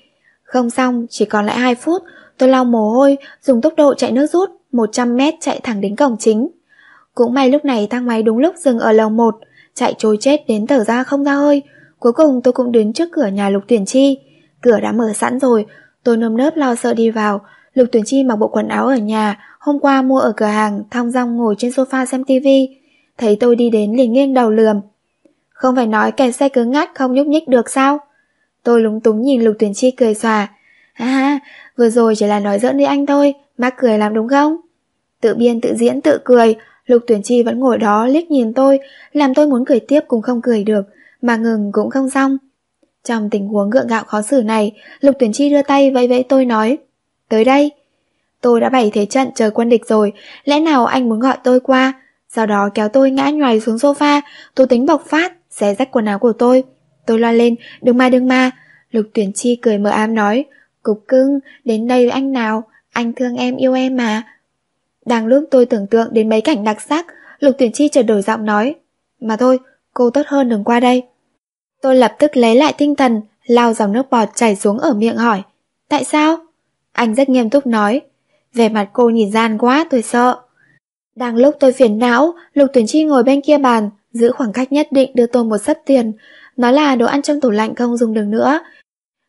Không xong, chỉ còn lại 2 phút, tôi lau mồ hôi, dùng tốc độ chạy nước rút, 100 mét chạy thẳng đến cổng chính. Cũng may lúc này thang máy đúng lúc dừng ở lầu 1, chạy trôi chết đến thở ra không ra hơi. Cuối cùng tôi cũng đến trước cửa nhà Lục Tuyển Chi. Cửa đã mở sẵn rồi, tôi nơm nớp lo sợ đi vào. Lục Tuyển Chi mặc bộ quần áo ở nhà, hôm qua mua ở cửa hàng, thong dong ngồi trên sofa xem tivi. Thấy tôi đi đến liền nghiêng đầu lườm. Không phải nói kẹt xe cứng ngắt không nhúc nhích được sao? Tôi lúng túng nhìn Lục Tuyển Chi cười xòa. Ha ha, vừa rồi chỉ là nói giỡn với anh thôi, má cười làm đúng không? Tự biên tự diễn tự cười, Lục Tuyển Chi vẫn ngồi đó liếc nhìn tôi, làm tôi muốn cười tiếp cũng không cười được, mà ngừng cũng không xong. Trong tình huống gượng gạo khó xử này, Lục Tuyển Chi đưa tay vẫy vẫy tôi nói, tới đây. Tôi đã bày thế trận chờ quân địch rồi, lẽ nào anh muốn gọi tôi qua? Sau đó kéo tôi ngã nhoài xuống sofa, tôi tính bộc phát, xé rách quần áo của tôi. Tôi loa lên, đừng ma đừng ma. Lục Tuyển Chi cười mờ ám nói, cục cưng, đến đây với anh nào, anh thương em yêu em mà. Đang lúc tôi tưởng tượng đến mấy cảnh đặc sắc, Lục Tuyển Chi chợt đổi giọng nói. Mà thôi, cô tốt hơn đừng qua đây. Tôi lập tức lấy lại tinh thần, lau dòng nước bọt chảy xuống ở miệng hỏi. Tại sao? Anh rất nghiêm túc nói. Về mặt cô nhìn gian quá tôi sợ. Đang lúc tôi phiền não, Lục Tuyển Chi ngồi bên kia bàn, giữ khoảng cách nhất định đưa tôi một sấp tiền. Nói là đồ ăn trong tủ lạnh không dùng được nữa.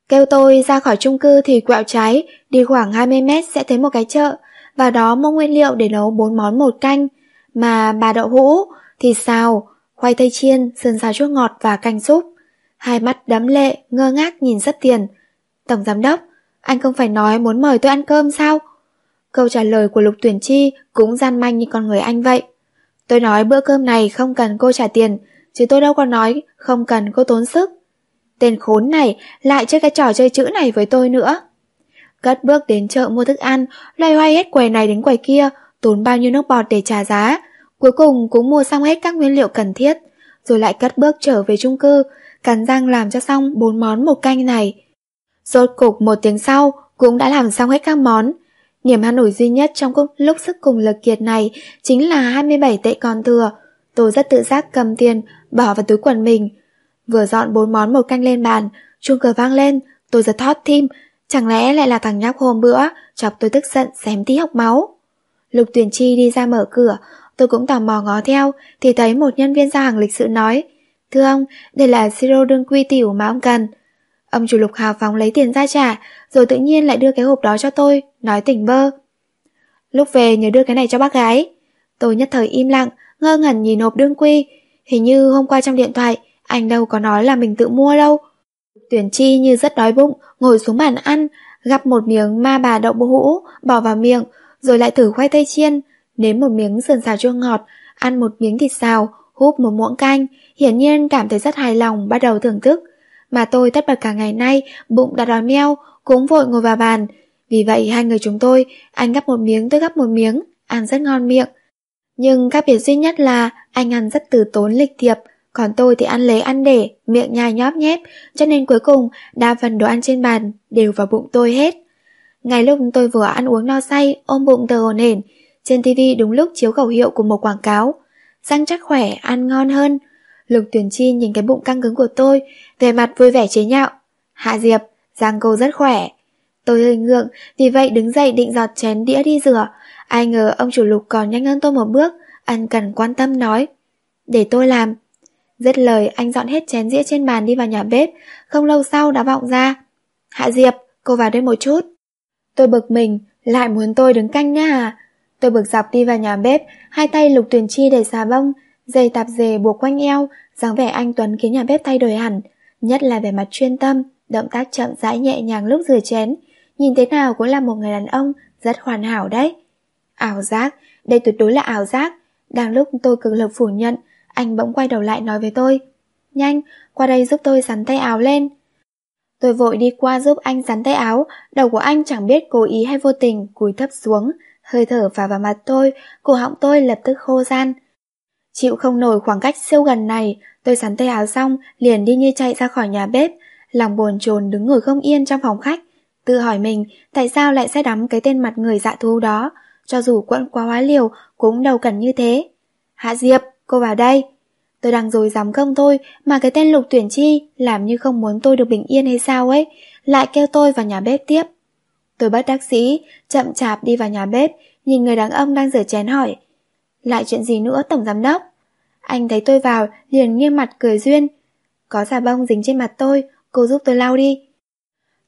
Kêu tôi ra khỏi chung cư thì quẹo trái, đi khoảng 20 mét sẽ thấy một cái chợ vào đó mua nguyên liệu để nấu bốn món một canh, mà bà đậu hũ, thịt xào, khoai tây chiên, sườn xào chua ngọt và canh súp. Hai mắt đắm lệ, ngơ ngác nhìn rất tiền. Tổng giám đốc, anh không phải nói muốn mời tôi ăn cơm sao? Câu trả lời của Lục Tuyển Chi cũng gian manh như con người anh vậy. Tôi nói bữa cơm này không cần cô trả tiền, chứ tôi đâu có nói không cần cô tốn sức. Tên khốn này lại chơi cái trò chơi chữ này với tôi nữa. Cất bước đến chợ mua thức ăn, loay hoay hết quầy này đến quầy kia, tốn bao nhiêu nước bọt để trả giá. Cuối cùng cũng mua xong hết các nguyên liệu cần thiết, rồi lại cất bước trở về chung cư, cắn răng làm cho xong bốn món một canh này. Rốt cục một tiếng sau, cũng đã làm xong hết các món. Niềm hăn nổi duy nhất trong lúc sức cùng lực kiệt này chính là 27 tệ còn thừa. Tôi rất tự giác cầm tiền, bỏ vào túi quần mình. Vừa dọn bốn món một canh lên bàn, chuông cửa vang lên, tôi giật thót tim, Chẳng lẽ lại là thằng nhóc hôm bữa Chọc tôi tức giận xém tí học máu? Lục tuyển chi đi ra mở cửa Tôi cũng tò mò ngó theo Thì thấy một nhân viên giao hàng lịch sự nói Thưa ông, đây là siro đương quy tiểu mà ông cần. Ông chủ lục hào phóng lấy tiền ra trả Rồi tự nhiên lại đưa cái hộp đó cho tôi Nói tỉnh bơ. Lúc về nhớ đưa cái này cho bác gái. Tôi nhất thời im lặng Ngơ ngẩn nhìn hộp đương quy. Hình như hôm qua trong điện thoại Anh đâu có nói là mình tự mua đâu. Tuyển chi như rất đói bụng, ngồi xuống bàn ăn, gắp một miếng ma bà đậu hũ, bỏ vào miệng, rồi lại thử khoai tây chiên, nếm một miếng sườn xào chua ngọt, ăn một miếng thịt xào, húp một muỗng canh, hiển nhiên cảm thấy rất hài lòng, bắt đầu thưởng thức. Mà tôi tất bật cả ngày nay, bụng đã đói meo, cũng vội ngồi vào bàn. Vì vậy hai người chúng tôi, anh gắp một miếng tôi gắp một miếng, ăn rất ngon miệng. Nhưng khác biệt duy nhất là anh ăn rất từ tốn lịch thiệp, còn tôi thì ăn lấy ăn để, miệng nhai nhóp nhép, cho nên cuối cùng đa phần đồ ăn trên bàn đều vào bụng tôi hết. Ngay lúc tôi vừa ăn uống no say, ôm bụng tờ hồn hển, trên TV đúng lúc chiếu khẩu hiệu của một quảng cáo. Răng chắc khỏe, ăn ngon hơn. Lục tuyển chi nhìn cái bụng căng cứng của tôi, về mặt vui vẻ chế nhạo. Hạ Diệp, răng cô rất khỏe. Tôi hơi ngượng, vì vậy đứng dậy định giọt chén đĩa đi rửa. Ai ngờ ông chủ lục còn nhanh hơn tôi một bước, ăn cần quan tâm nói. Để tôi làm. Dứt lời anh dọn hết chén dĩa trên bàn đi vào nhà bếp, không lâu sau đã vọng ra. Hạ Diệp, cô vào đây một chút. Tôi bực mình, lại muốn tôi đứng canh nha à? Tôi bực dọc đi vào nhà bếp, hai tay lục tuyển chi để xà bông, giày tạp dề buộc quanh eo, dáng vẻ anh Tuấn khiến nhà bếp thay đổi hẳn, nhất là vẻ mặt chuyên tâm, động tác chậm rãi nhẹ nhàng lúc rửa chén, nhìn thế nào cũng là một người đàn ông rất hoàn hảo đấy. Ảo giác, đây tuyệt đối là ảo giác. Đang lúc tôi cực lực phủ nhận, anh bỗng quay đầu lại nói với tôi. Nhanh, qua đây giúp tôi sắn tay áo lên. Tôi vội đi qua giúp anh sắn tay áo, đầu của anh chẳng biết cố ý hay vô tình cúi thấp xuống, hơi thở phả vào mặt tôi, cổ họng tôi lập tức khô gian. Chịu không nổi khoảng cách siêu gần này, tôi sắn tay áo xong, liền đi như chạy ra khỏi nhà bếp, lòng buồn chồn đứng ngồi không yên trong phòng khách, tự hỏi mình tại sao lại sẽ đắm cái tên mặt người dạ thú đó, cho dù quẫn quá hóa liều cũng đâu cần như thế. Hạ Diệp, cô vào đây. Tôi đang rồi dám không thôi mà cái tên lục tuyển chi làm như không muốn tôi được bình yên hay sao ấy, lại kêu tôi vào nhà bếp tiếp. Tôi bất đắc sĩ, chậm chạp đi vào nhà bếp, nhìn người đàn ông đang rửa chén hỏi. Lại chuyện gì nữa tổng giám đốc? Anh thấy tôi vào, liền nghiêm mặt cười duyên. Có xà bông dính trên mặt tôi, cô giúp tôi lau đi.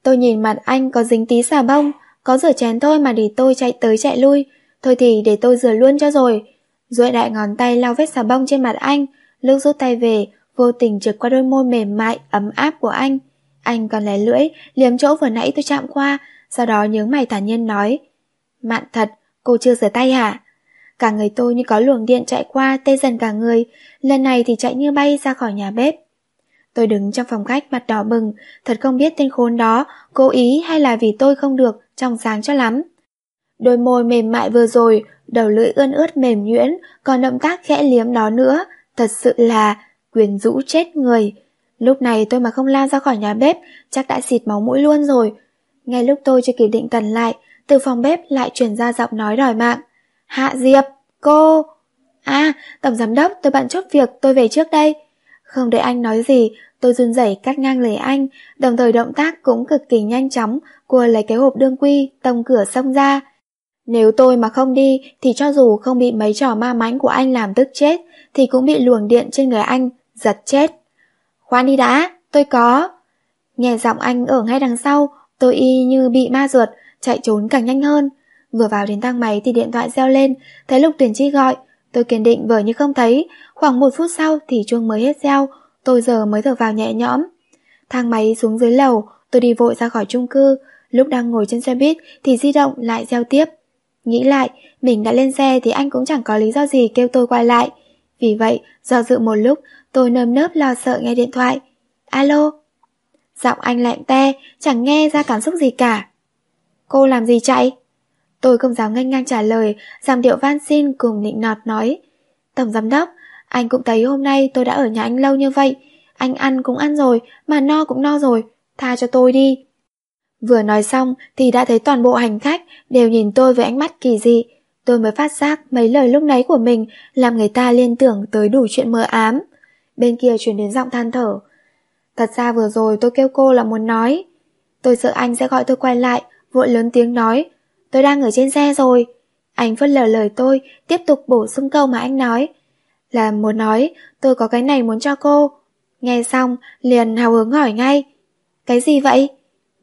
Tôi nhìn mặt anh có dính tí xà bông, có rửa chén thôi mà để tôi chạy tới chạy lui. Thôi thì để tôi rửa luôn cho rồi. Duỗi đại ngón tay lau vết xà bông trên mặt anh, lúc rút tay về, vô tình trượt qua đôi môi mềm mại, ấm áp của anh. Anh còn lé lưỡi, liếm chỗ vừa nãy tôi chạm qua, sau đó nhớ mày thản nhiên nói. Mạn thật, cô chưa rửa tay hả? Cả người tôi như có luồng điện chạy qua, tê dần cả người, lần này thì chạy như bay ra khỏi nhà bếp. Tôi đứng trong phòng khách mặt đỏ bừng, thật không biết tên khốn đó cố ý hay là vì tôi không được trong sáng cho lắm. Đôi môi mềm mại vừa rồi, đầu lưỡi ươn ướt mềm nhuyễn, còn động tác khẽ liếm đó nữa, thật sự là quyền rũ chết người. Lúc này tôi mà không lao ra khỏi nhà bếp, chắc đã xịt máu mũi luôn rồi. Ngay lúc tôi chưa kịp định thần lại, từ phòng bếp lại truyền ra giọng nói đòi mạng. Hạ Diệp, cô... À, tổng giám đốc, tôi bận chốt việc, tôi về trước đây. Không để anh nói gì, tôi run rẩy cắt ngang lời anh, đồng thời động tác cũng cực kỳ nhanh chóng, cua lấy cái hộp đương quy, tông cửa xông ra. Nếu tôi mà không đi, thì cho dù không bị mấy trò ma mánh của anh làm tức chết, thì cũng bị luồng điện trên người anh, giật chết. Khoan đi đã, tôi có. Nghe giọng anh ở ngay đằng sau, tôi y như bị ma ruột, chạy trốn càng nhanh hơn. Vừa vào đến thang máy thì điện thoại reo lên, thấy Lục Tuyển Chi gọi, tôi kiên định vờ như không thấy, khoảng một phút sau thì chuông mới hết reo, tôi giờ mới thở vào nhẹ nhõm. Thang máy xuống dưới lầu, tôi đi vội ra khỏi chung cư, lúc đang ngồi trên xe buýt thì di động lại reo tiếp. Nghĩ lại, mình đã lên xe thì anh cũng chẳng có lý do gì kêu tôi quay lại. Vì vậy, do dự một lúc, tôi nơm nớp lo sợ nghe điện thoại. Alo? Giọng anh lạnh te, chẳng nghe ra cảm xúc gì cả. Cô làm gì chạy? Tôi không dám nganh ngang trả lời, giảm điệu van xin cùng nịnh nọt nói. Tổng giám đốc, anh cũng thấy hôm nay tôi đã ở nhà anh lâu như vậy. Anh ăn cũng ăn rồi, mà no cũng no rồi. Tha cho tôi đi. Vừa nói xong thì đã thấy toàn bộ hành khách đều nhìn tôi với ánh mắt kỳ dị. Tôi mới phát giác mấy lời lúc nãy của mình làm người ta liên tưởng tới đủ chuyện mơ ám. Bên kia truyền đến giọng than thở. Thật ra vừa rồi tôi kêu cô là muốn nói. Tôi sợ anh sẽ gọi tôi quay lại, vội lớn tiếng nói. Tôi đang ở trên xe rồi. Anh phớt lờ lời tôi, tiếp tục bổ sung câu mà anh nói. Là muốn nói, tôi có cái này muốn cho cô. Nghe xong, liền hào hứng hỏi ngay. Cái gì vậy?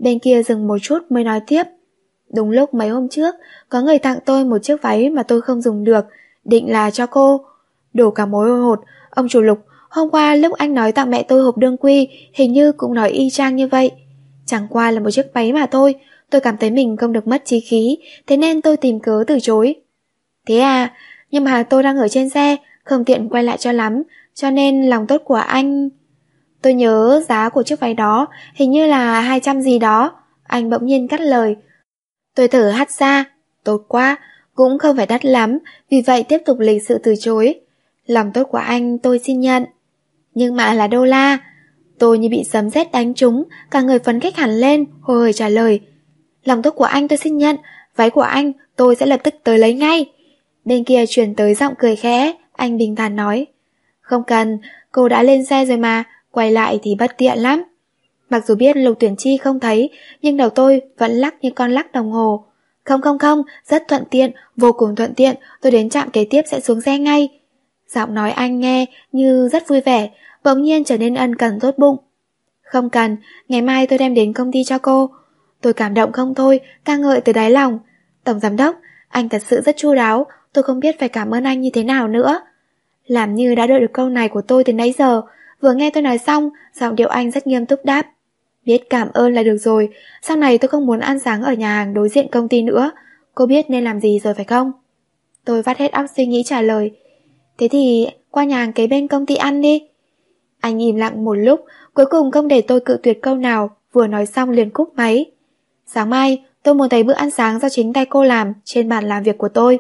Bên kia dừng một chút mới nói tiếp. Đúng lúc mấy hôm trước, có người tặng tôi một chiếc váy mà tôi không dùng được, định là cho cô. Đổ cả mối hột, ông chủ lục, hôm qua lúc anh nói tặng mẹ tôi hộp đương quy, hình như cũng nói y chang như vậy. Chẳng qua là một chiếc váy mà thôi, tôi cảm thấy mình không được mất trí khí, thế nên tôi tìm cớ từ chối. Thế à, nhưng mà tôi đang ở trên xe, không tiện quay lại cho lắm, cho nên lòng tốt của anh... Tôi nhớ giá của chiếc váy đó, hình như là 200 gì đó. Anh bỗng nhiên cắt lời. Tôi thở hắt ra. Tốt quá, cũng không phải đắt lắm, vì vậy tiếp tục lịch sự từ chối. Lòng tốt của anh tôi xin nhận. Nhưng mà là đô la. Tôi như bị sấm sét đánh trúng, cả người phấn khích hẳn lên, hồi hồi trả lời. Lòng tốt của anh tôi xin nhận, váy của anh tôi sẽ lập tức tới lấy ngay. Bên kia truyền tới giọng cười khẽ, anh bình thản nói. Không cần, cô đã lên xe rồi mà, quay lại thì bất tiện lắm. Mặc dù biết lục tuyển chi không thấy, nhưng đầu tôi vẫn lắc như con lắc đồng hồ. Không không không, rất thuận tiện, vô cùng thuận tiện, tôi đến trạm kế tiếp sẽ xuống xe ngay. Giọng nói anh nghe như rất vui vẻ, bỗng nhiên trở nên ân cần tốt bụng. Không cần, ngày mai tôi đem đến công ty cho cô. Tôi cảm động không thôi, ca ngợi từ đáy lòng. Tổng giám đốc, anh thật sự rất chu đáo, tôi không biết phải cảm ơn anh như thế nào nữa. Làm như đã đợi được câu này của tôi từ nãy giờ, vừa nghe tôi nói xong, giọng điệu anh rất nghiêm túc đáp. Biết cảm ơn là được rồi, sau này tôi không muốn ăn sáng ở nhà hàng đối diện công ty nữa. Cô biết nên làm gì rồi phải không? Tôi vắt hết óc suy nghĩ trả lời. Thế thì qua nhà hàng kế bên công ty ăn đi. Anh im lặng một lúc, cuối cùng không để tôi cự tuyệt câu nào, vừa nói xong liền cúp máy. Sáng mai, tôi muốn thấy bữa ăn sáng do chính tay cô làm trên bàn làm việc của tôi.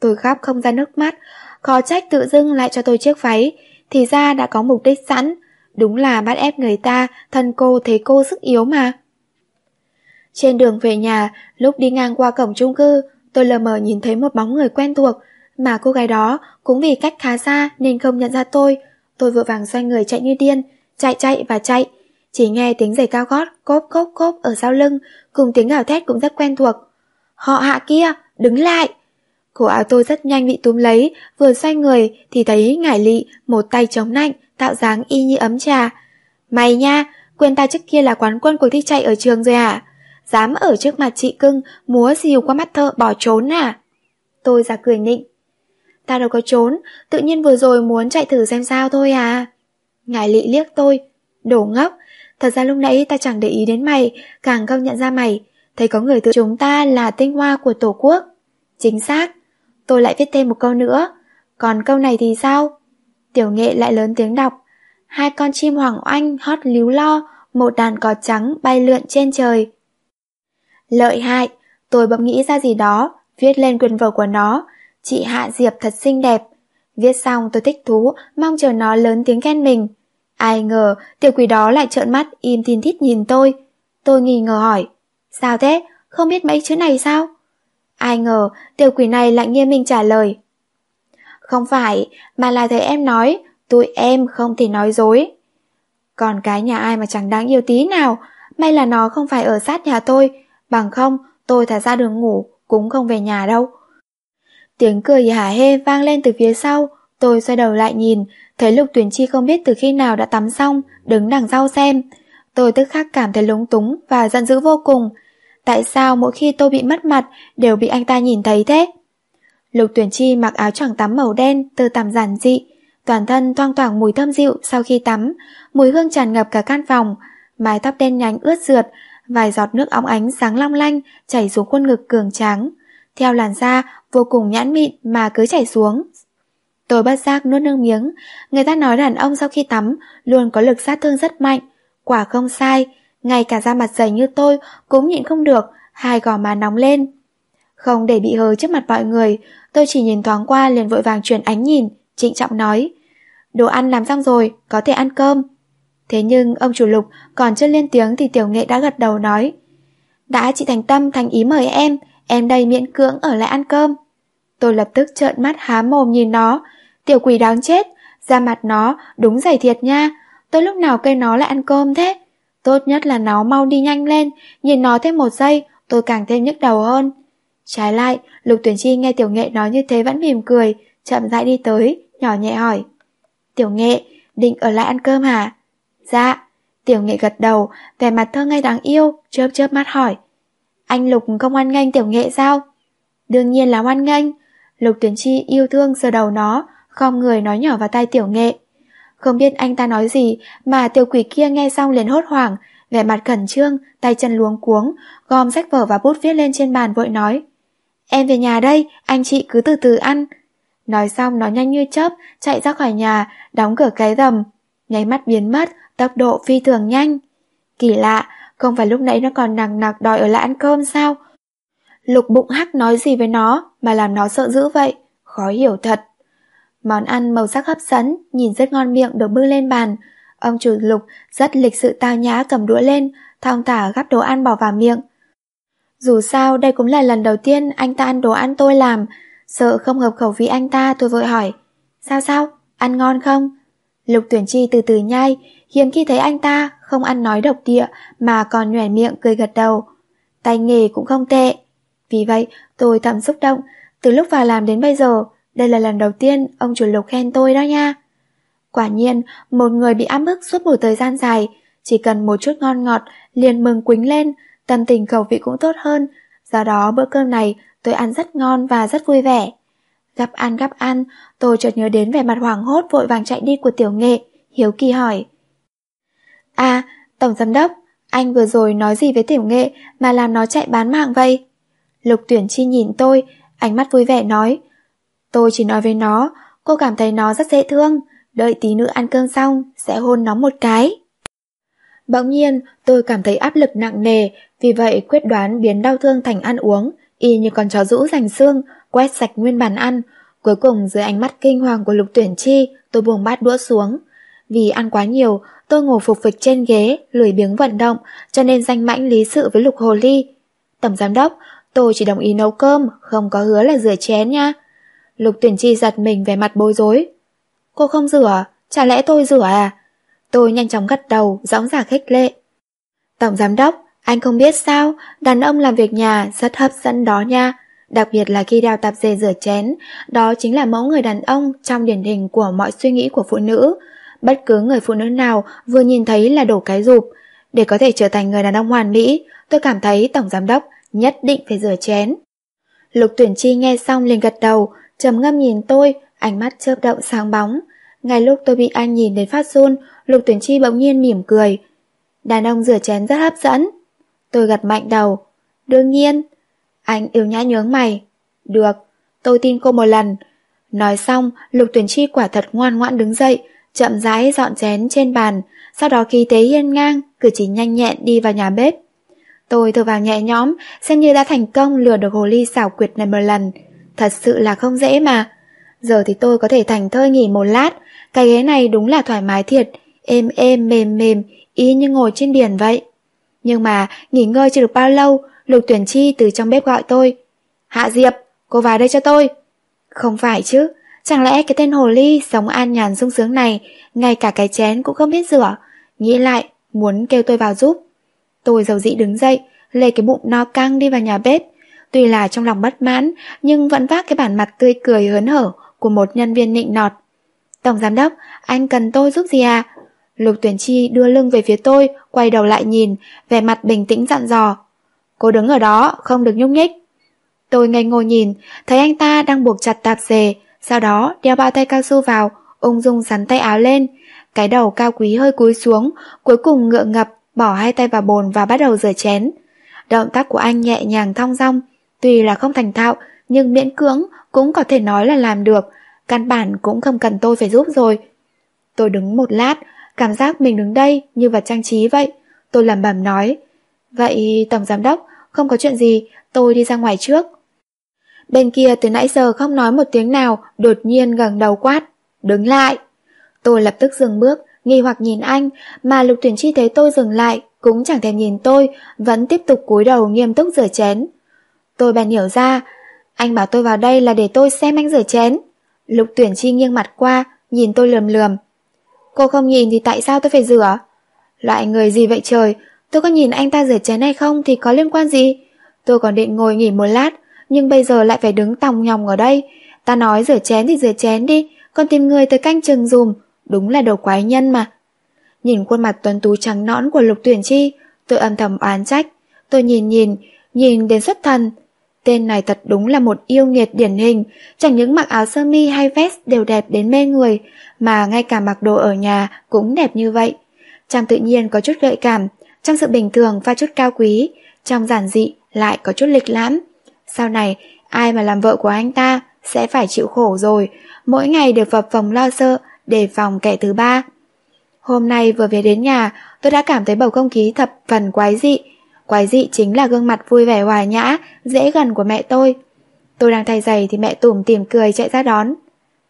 Tôi khóc không ra nước mắt, khó trách tự dưng lại cho tôi chiếc váy, thì ra đã có mục đích sẵn, đúng là bắt ép người ta, thân cô thấy cô sức yếu mà. Trên đường về nhà, lúc đi ngang qua cổng chung cư, tôi lờ mờ nhìn thấy một bóng người quen thuộc, mà cô gái đó cũng vì cách khá xa nên không nhận ra tôi. Tôi vội vàng xoay người chạy như điên, chạy chạy và chạy. Chỉ nghe tiếng giày cao gót cốp cốp cốp ở sau lưng, cùng tiếng gào thét cũng rất quen thuộc. Họ hạ kia, đứng lại! Cổ áo tôi rất nhanh bị túm lấy, vừa xoay người thì thấy ngải lị, một tay chống nạnh, tạo dáng y như ấm trà. Mày nha, quên ta trước kia là quán quân cuộc thi chạy ở trường rồi à? Dám ở trước mặt chị cưng, múa xìu qua mắt thợ bỏ trốn à? Tôi ra cười nịnh. Ta đâu có trốn, tự nhiên vừa rồi muốn chạy thử xem sao thôi à. ngải lị liếc tôi, đổ ngốc. Thật ra lúc nãy ta chẳng để ý đến mày, càng không nhận ra mày. Thấy có người tự chúng ta là tinh hoa của Tổ quốc. Chính xác. Tôi lại viết thêm một câu nữa. Còn câu này thì sao? Tiểu nghệ lại lớn tiếng đọc. Hai con chim hoàng oanh hót líu lo, một đàn cò trắng bay lượn trên trời. Lợi hại, tôi bỗng nghĩ ra gì đó, viết lên quyển vở của nó. Chị Hạ Diệp thật xinh đẹp. Viết xong tôi thích thú, mong chờ nó lớn tiếng khen mình. Ai ngờ, tiểu quỷ đó lại trợn mắt, im tin thít nhìn tôi. Tôi nghi ngờ hỏi, sao thế, không biết mấy chữ này sao? Ai ngờ, tiểu quỷ này lại nghiêm minh trả lời. Không phải, mà là thấy em nói, tụi em không thể nói dối. Còn cái nhà ai mà chẳng đáng yêu tí nào, may là nó không phải ở sát nhà tôi, bằng không tôi thả ra đường ngủ, cũng không về nhà đâu. Tiếng cười hả hê vang lên từ phía sau, tôi xoay đầu lại nhìn, thấy Lục Tuyển Chi không biết từ khi nào đã tắm xong, đứng đằng sau xem. Tôi tức khắc cảm thấy lúng túng và giận dữ vô cùng. Tại sao mỗi khi tôi bị mất mặt đều bị anh ta nhìn thấy thế? Lục Tuyển Chi mặc áo choàng tắm màu đen, từ tằm giản dị, toàn thân toang toảng mùi thơm dịu sau khi tắm, mùi hương tràn ngập cả căn phòng, mái tóc đen nhánh ướt rượt, vài giọt nước óng ánh sáng long lanh chảy xuống khuôn ngực cường tráng. Theo làn da vô cùng nhãn mịn mà cứ chảy xuống. Tôi bất giác nuốt nước miếng, người ta nói đàn ông sau khi tắm luôn có lực sát thương rất mạnh, quả không sai, ngay cả da mặt dày như tôi cũng nhịn không được, hai gò má nóng lên. Không để bị hờ trước mặt mọi người, tôi chỉ nhìn thoáng qua liền vội vàng chuyển ánh nhìn, trịnh trọng nói. Đồ ăn làm xong rồi, có thể ăn cơm. Thế nhưng ông chủ lục còn chưa lên tiếng thì tiểu nghệ đã gật đầu nói. Đã chị thành tâm thành ý mời em, em đây miễn cưỡng ở lại ăn cơm. Tôi lập tức trợn mắt há mồm nhìn nó, tiểu quỷ đáng chết, da mặt nó đúng dày thiệt nha, tôi lúc nào cây nó lại ăn cơm thế? Tốt nhất là nó mau đi nhanh lên, nhìn nó thêm một giây, tôi càng thêm nhức đầu hơn. Trái lại, Lục Tuyển Chi nghe Tiểu Nghệ nói như thế vẫn mỉm cười, chậm rãi đi tới, nhỏ nhẹ hỏi. Tiểu Nghệ, định ở lại ăn cơm hả? Dạ. Tiểu Nghệ gật đầu, vẻ mặt thơ ngây đáng yêu, chớp chớp mắt hỏi. Anh Lục không hoan nghênh Tiểu Nghệ sao? Đương nhiên là hoan nghênh. Lục Tuyển Chi yêu thương sờ đầu nó, khom người nói nhỏ vào tai Tiểu Nghệ. Không biết anh ta nói gì mà tiểu quỷ kia nghe xong liền hốt hoảng, vẻ mặt khẩn trương, tay chân luống cuống, gom sách vở và bút viết lên trên bàn vội nói. Em về nhà đây, anh chị cứ từ từ ăn. Nói xong nó nhanh như chớp, chạy ra khỏi nhà, đóng cửa cái rầm. Nháy mắt biến mất, tốc độ phi thường nhanh. Kỳ lạ, không phải lúc nãy nó còn nặng nặc đòi ở lại ăn cơm sao? Lục bụng hắc nói gì với nó mà làm nó sợ dữ vậy? Khó hiểu thật. Món ăn màu sắc hấp dẫn, nhìn rất ngon miệng được bưng lên bàn. Ông chủ lục rất lịch sự tao nhã cầm đũa lên, thong thả gắp đồ ăn bỏ vào miệng. Dù sao đây cũng là lần đầu tiên anh ta ăn đồ ăn tôi làm, sợ không hợp khẩu vị anh ta tôi vội hỏi. Sao sao, ăn ngon không? Lục tuyển chi từ từ nhai, hiếm khi thấy anh ta không ăn nói độc địa mà còn nhoẻn miệng cười gật đầu. Tay nghề cũng không tệ. Vì vậy tôi thầm xúc động, từ lúc vào làm đến bây giờ, đây là lần đầu tiên ông chủ lục khen tôi đó nha. Quả nhiên, một người bị áp bức suốt một thời gian dài, chỉ cần một chút ngon ngọt, liền mừng quính lên, tâm tình khẩu vị cũng tốt hơn. Do đó bữa cơm này tôi ăn rất ngon và rất vui vẻ. Gắp ăn gắp ăn, tôi chợt nhớ đến vẻ mặt hoảng hốt vội vàng chạy đi của tiểu nghệ, hiếu kỳ hỏi. À, Tổng Giám Đốc, anh vừa rồi nói gì với tiểu nghệ mà làm nó chạy bán mạng vậy? Lục tuyển chi nhìn tôi, ánh mắt vui vẻ nói. Tôi chỉ nói với nó, cô cảm thấy nó rất dễ thương, đợi tí nữa ăn cơm xong, sẽ hôn nó một cái. Bỗng nhiên, tôi cảm thấy áp lực nặng nề, vì vậy quyết đoán biến đau thương thành ăn uống, y như con chó rũ rành xương, quét sạch nguyên bàn ăn. Cuối cùng dưới ánh mắt kinh hoàng của lục tuyển chi, tôi buông bát đũa xuống. Vì ăn quá nhiều, tôi ngồi phục vịch trên ghế, lười biếng vận động, cho nên danh mãnh lý sự với lục hồ ly. Tổng giám đốc, tôi chỉ đồng ý nấu cơm, không có hứa là rửa chén nha. Lục tuyển chi giật mình về mặt bối rối. Cô không rửa, chả lẽ tôi rửa à? Tôi nhanh chóng gật đầu, dõng dạc khích lệ. Tổng giám đốc, anh không biết sao, đàn ông làm việc nhà rất hấp dẫn đó nha. Đặc biệt là khi đeo tạp dề rửa chén, đó chính là mẫu người đàn ông trong điển hình của mọi suy nghĩ của phụ nữ. Bất cứ người phụ nữ nào vừa nhìn thấy là đổ cái rụp. Để có thể trở thành người đàn ông hoàn mỹ, tôi cảm thấy Tổng Giám Đốc nhất định phải rửa chén. Lục tuyển chi nghe xong liền gật đầu, trầm ngâm nhìn tôi, ánh mắt chớp động sáng bóng. Ngay lúc tôi bị anh nhìn đến phát run, Lục tuyển chi bỗng nhiên mỉm cười. Đàn ông rửa chén rất hấp dẫn. Tôi gật mạnh đầu. Đương nhiên. Anh yêu nhã nhướng mày. Được, tôi tin cô một lần. Nói xong, Lục tuyển chi quả thật ngoan ngoãn đứng dậy, chậm rãi dọn chén trên bàn, sau đó khí tế hiên ngang, cử chỉ nhanh nhẹn đi vào nhà bếp. Tôi thở vào nhẹ nhõm, xem như đã thành công lừa được hồ ly xảo quyệt này một lần. Thật sự là không dễ mà. Giờ thì tôi có thể thành thơi nghỉ một lát, cái ghế này đúng là thoải mái thiệt, êm êm mềm mềm, y như ngồi trên biển vậy. Nhưng mà nghỉ ngơi chưa được bao lâu, Lục Tuyển Chi từ trong bếp gọi tôi. Hạ Diệp, cô vào đây cho tôi. Không phải chứ, chẳng lẽ cái tên hồ ly sống an nhàn sung sướng này, ngay cả cái chén cũng không biết rửa. Nghĩ lại, muốn kêu tôi vào giúp. Tôi dầu dĩ đứng dậy, lê cái bụng no căng đi vào nhà bếp. Tuy là trong lòng bất mãn, nhưng vẫn vác cái bản mặt tươi cười hớn hở của một nhân viên nịnh nọt. Tổng giám đốc, anh cần tôi giúp gì à? Lục tuyển chi đưa lưng về phía tôi, quay đầu lại nhìn, vẻ mặt bình tĩnh dặn dò. Cô đứng ở đó, không được nhúc nhích. Tôi ngây ngô nhìn, thấy anh ta đang buộc chặt tạp dề, sau đó đeo bao tay cao su vào, ung dung sắn tay áo lên. Cái đầu cao quý hơi cúi xuống, cuối cùng ngựa ngập, bỏ hai tay vào bồn và bắt đầu rửa chén. Động tác của anh nhẹ nhàng thong dong, tuy là không thành thạo, nhưng miễn cưỡng cũng có thể nói là làm được, căn bản cũng không cần tôi phải giúp rồi. Tôi đứng một lát, cảm giác mình đứng đây như vật trang trí vậy. Tôi lẩm bẩm nói, vậy tổng giám đốc, không có chuyện gì, tôi đi ra ngoài trước. Bên kia từ nãy giờ không nói một tiếng nào, đột nhiên gần đầu quát, đứng lại. Tôi lập tức dừng bước, nghi hoặc nhìn anh, mà lục tuyển chi thấy tôi dừng lại, cũng chẳng thèm nhìn tôi, vẫn tiếp tục cúi đầu nghiêm túc rửa chén. Tôi bèn hiểu ra, anh bảo tôi vào đây là để tôi xem anh rửa chén. Lục tuyển chi nghiêng mặt qua, nhìn tôi lườm lườm. Cô không nhìn thì tại sao tôi phải rửa? Loại người gì vậy trời, tôi có nhìn anh ta rửa chén hay không thì có liên quan gì? Tôi còn định ngồi nghỉ một lát, nhưng bây giờ lại phải đứng tòng nhòng ở đây. Ta nói rửa chén thì rửa chén đi, còn tìm người tới canh chừng dùm, đúng là đồ quái nhân mà. Nhìn khuôn mặt tuấn tú trắng nõn của Lục Tuyển Chi, tôi âm thầm oán trách. Tôi nhìn nhìn, nhìn đến xuất thần, Tên này thật đúng là một yêu nghiệt điển hình, chẳng những mặc áo sơ mi hay vest đều đẹp đến mê người, mà ngay cả mặc đồ ở nhà cũng đẹp như vậy. Trong tự nhiên có chút gợi cảm, trong sự bình thường pha chút cao quý, trong giản dị lại có chút lịch lãm. Sau này, ai mà làm vợ của anh ta sẽ phải chịu khổ rồi, mỗi ngày đều phập phòng lo sợ, đề phòng kẻ thứ ba. Hôm nay vừa về đến nhà, tôi đã cảm thấy bầu không khí thập phần quái dị, Quái dị chính là gương mặt vui vẻ hòa nhã, dễ gần của mẹ tôi. Tôi đang thay giày thì mẹ tủm tỉm cười chạy ra đón.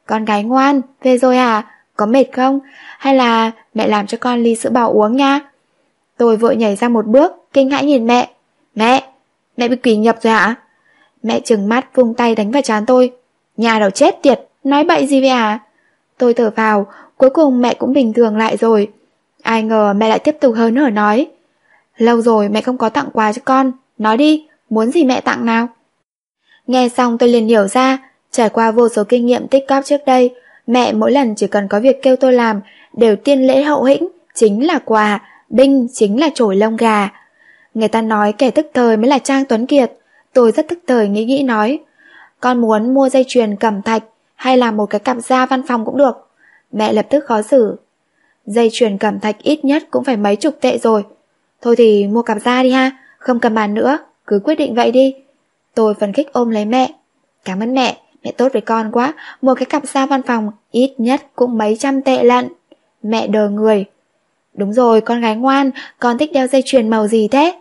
Con gái ngoan, về rồi à? Có mệt không? Hay là mẹ làm cho con ly sữa bò uống nha? Tôi vội nhảy ra một bước, kinh hãi nhìn mẹ. Mẹ, mẹ bị quỷ nhập rồi hả? Mẹ trừng mắt vung tay đánh vào trán tôi. Nhà đầu chết tiệt, nói bậy gì vậy à? Tôi thở vào, cuối cùng mẹ cũng bình thường lại rồi. Ai ngờ mẹ lại tiếp tục hớn hở nói. Lâu rồi mẹ không có tặng quà cho con, nói đi, muốn gì mẹ tặng nào? Nghe xong tôi liền hiểu ra, trải qua vô số kinh nghiệm tích cóp trước đây, Mẹ mỗi lần chỉ cần có việc kêu tôi làm, đều tiên lễ hậu hĩnh, chính là quà, binh chính là chổi lông gà. Người ta nói kẻ tức thời mới là Trang Tuấn Kiệt, tôi rất tức thời nghĩ nghĩ nói. Con muốn mua dây chuyền cẩm thạch hay là một cái cặp da văn phòng cũng được. Mẹ lập tức khó xử. Dây chuyền cẩm thạch ít nhất cũng phải mấy chục tệ rồi. Thôi thì mua cặp da đi ha, không cần bàn nữa, cứ quyết định vậy đi. Tôi phấn khích ôm lấy mẹ. Cảm ơn mẹ, mẹ tốt với con quá, mua cái cặp da văn phòng ít nhất cũng mấy trăm tệ lận. Mẹ đờ người. Đúng rồi, con gái ngoan, con thích đeo dây chuyền màu gì thế?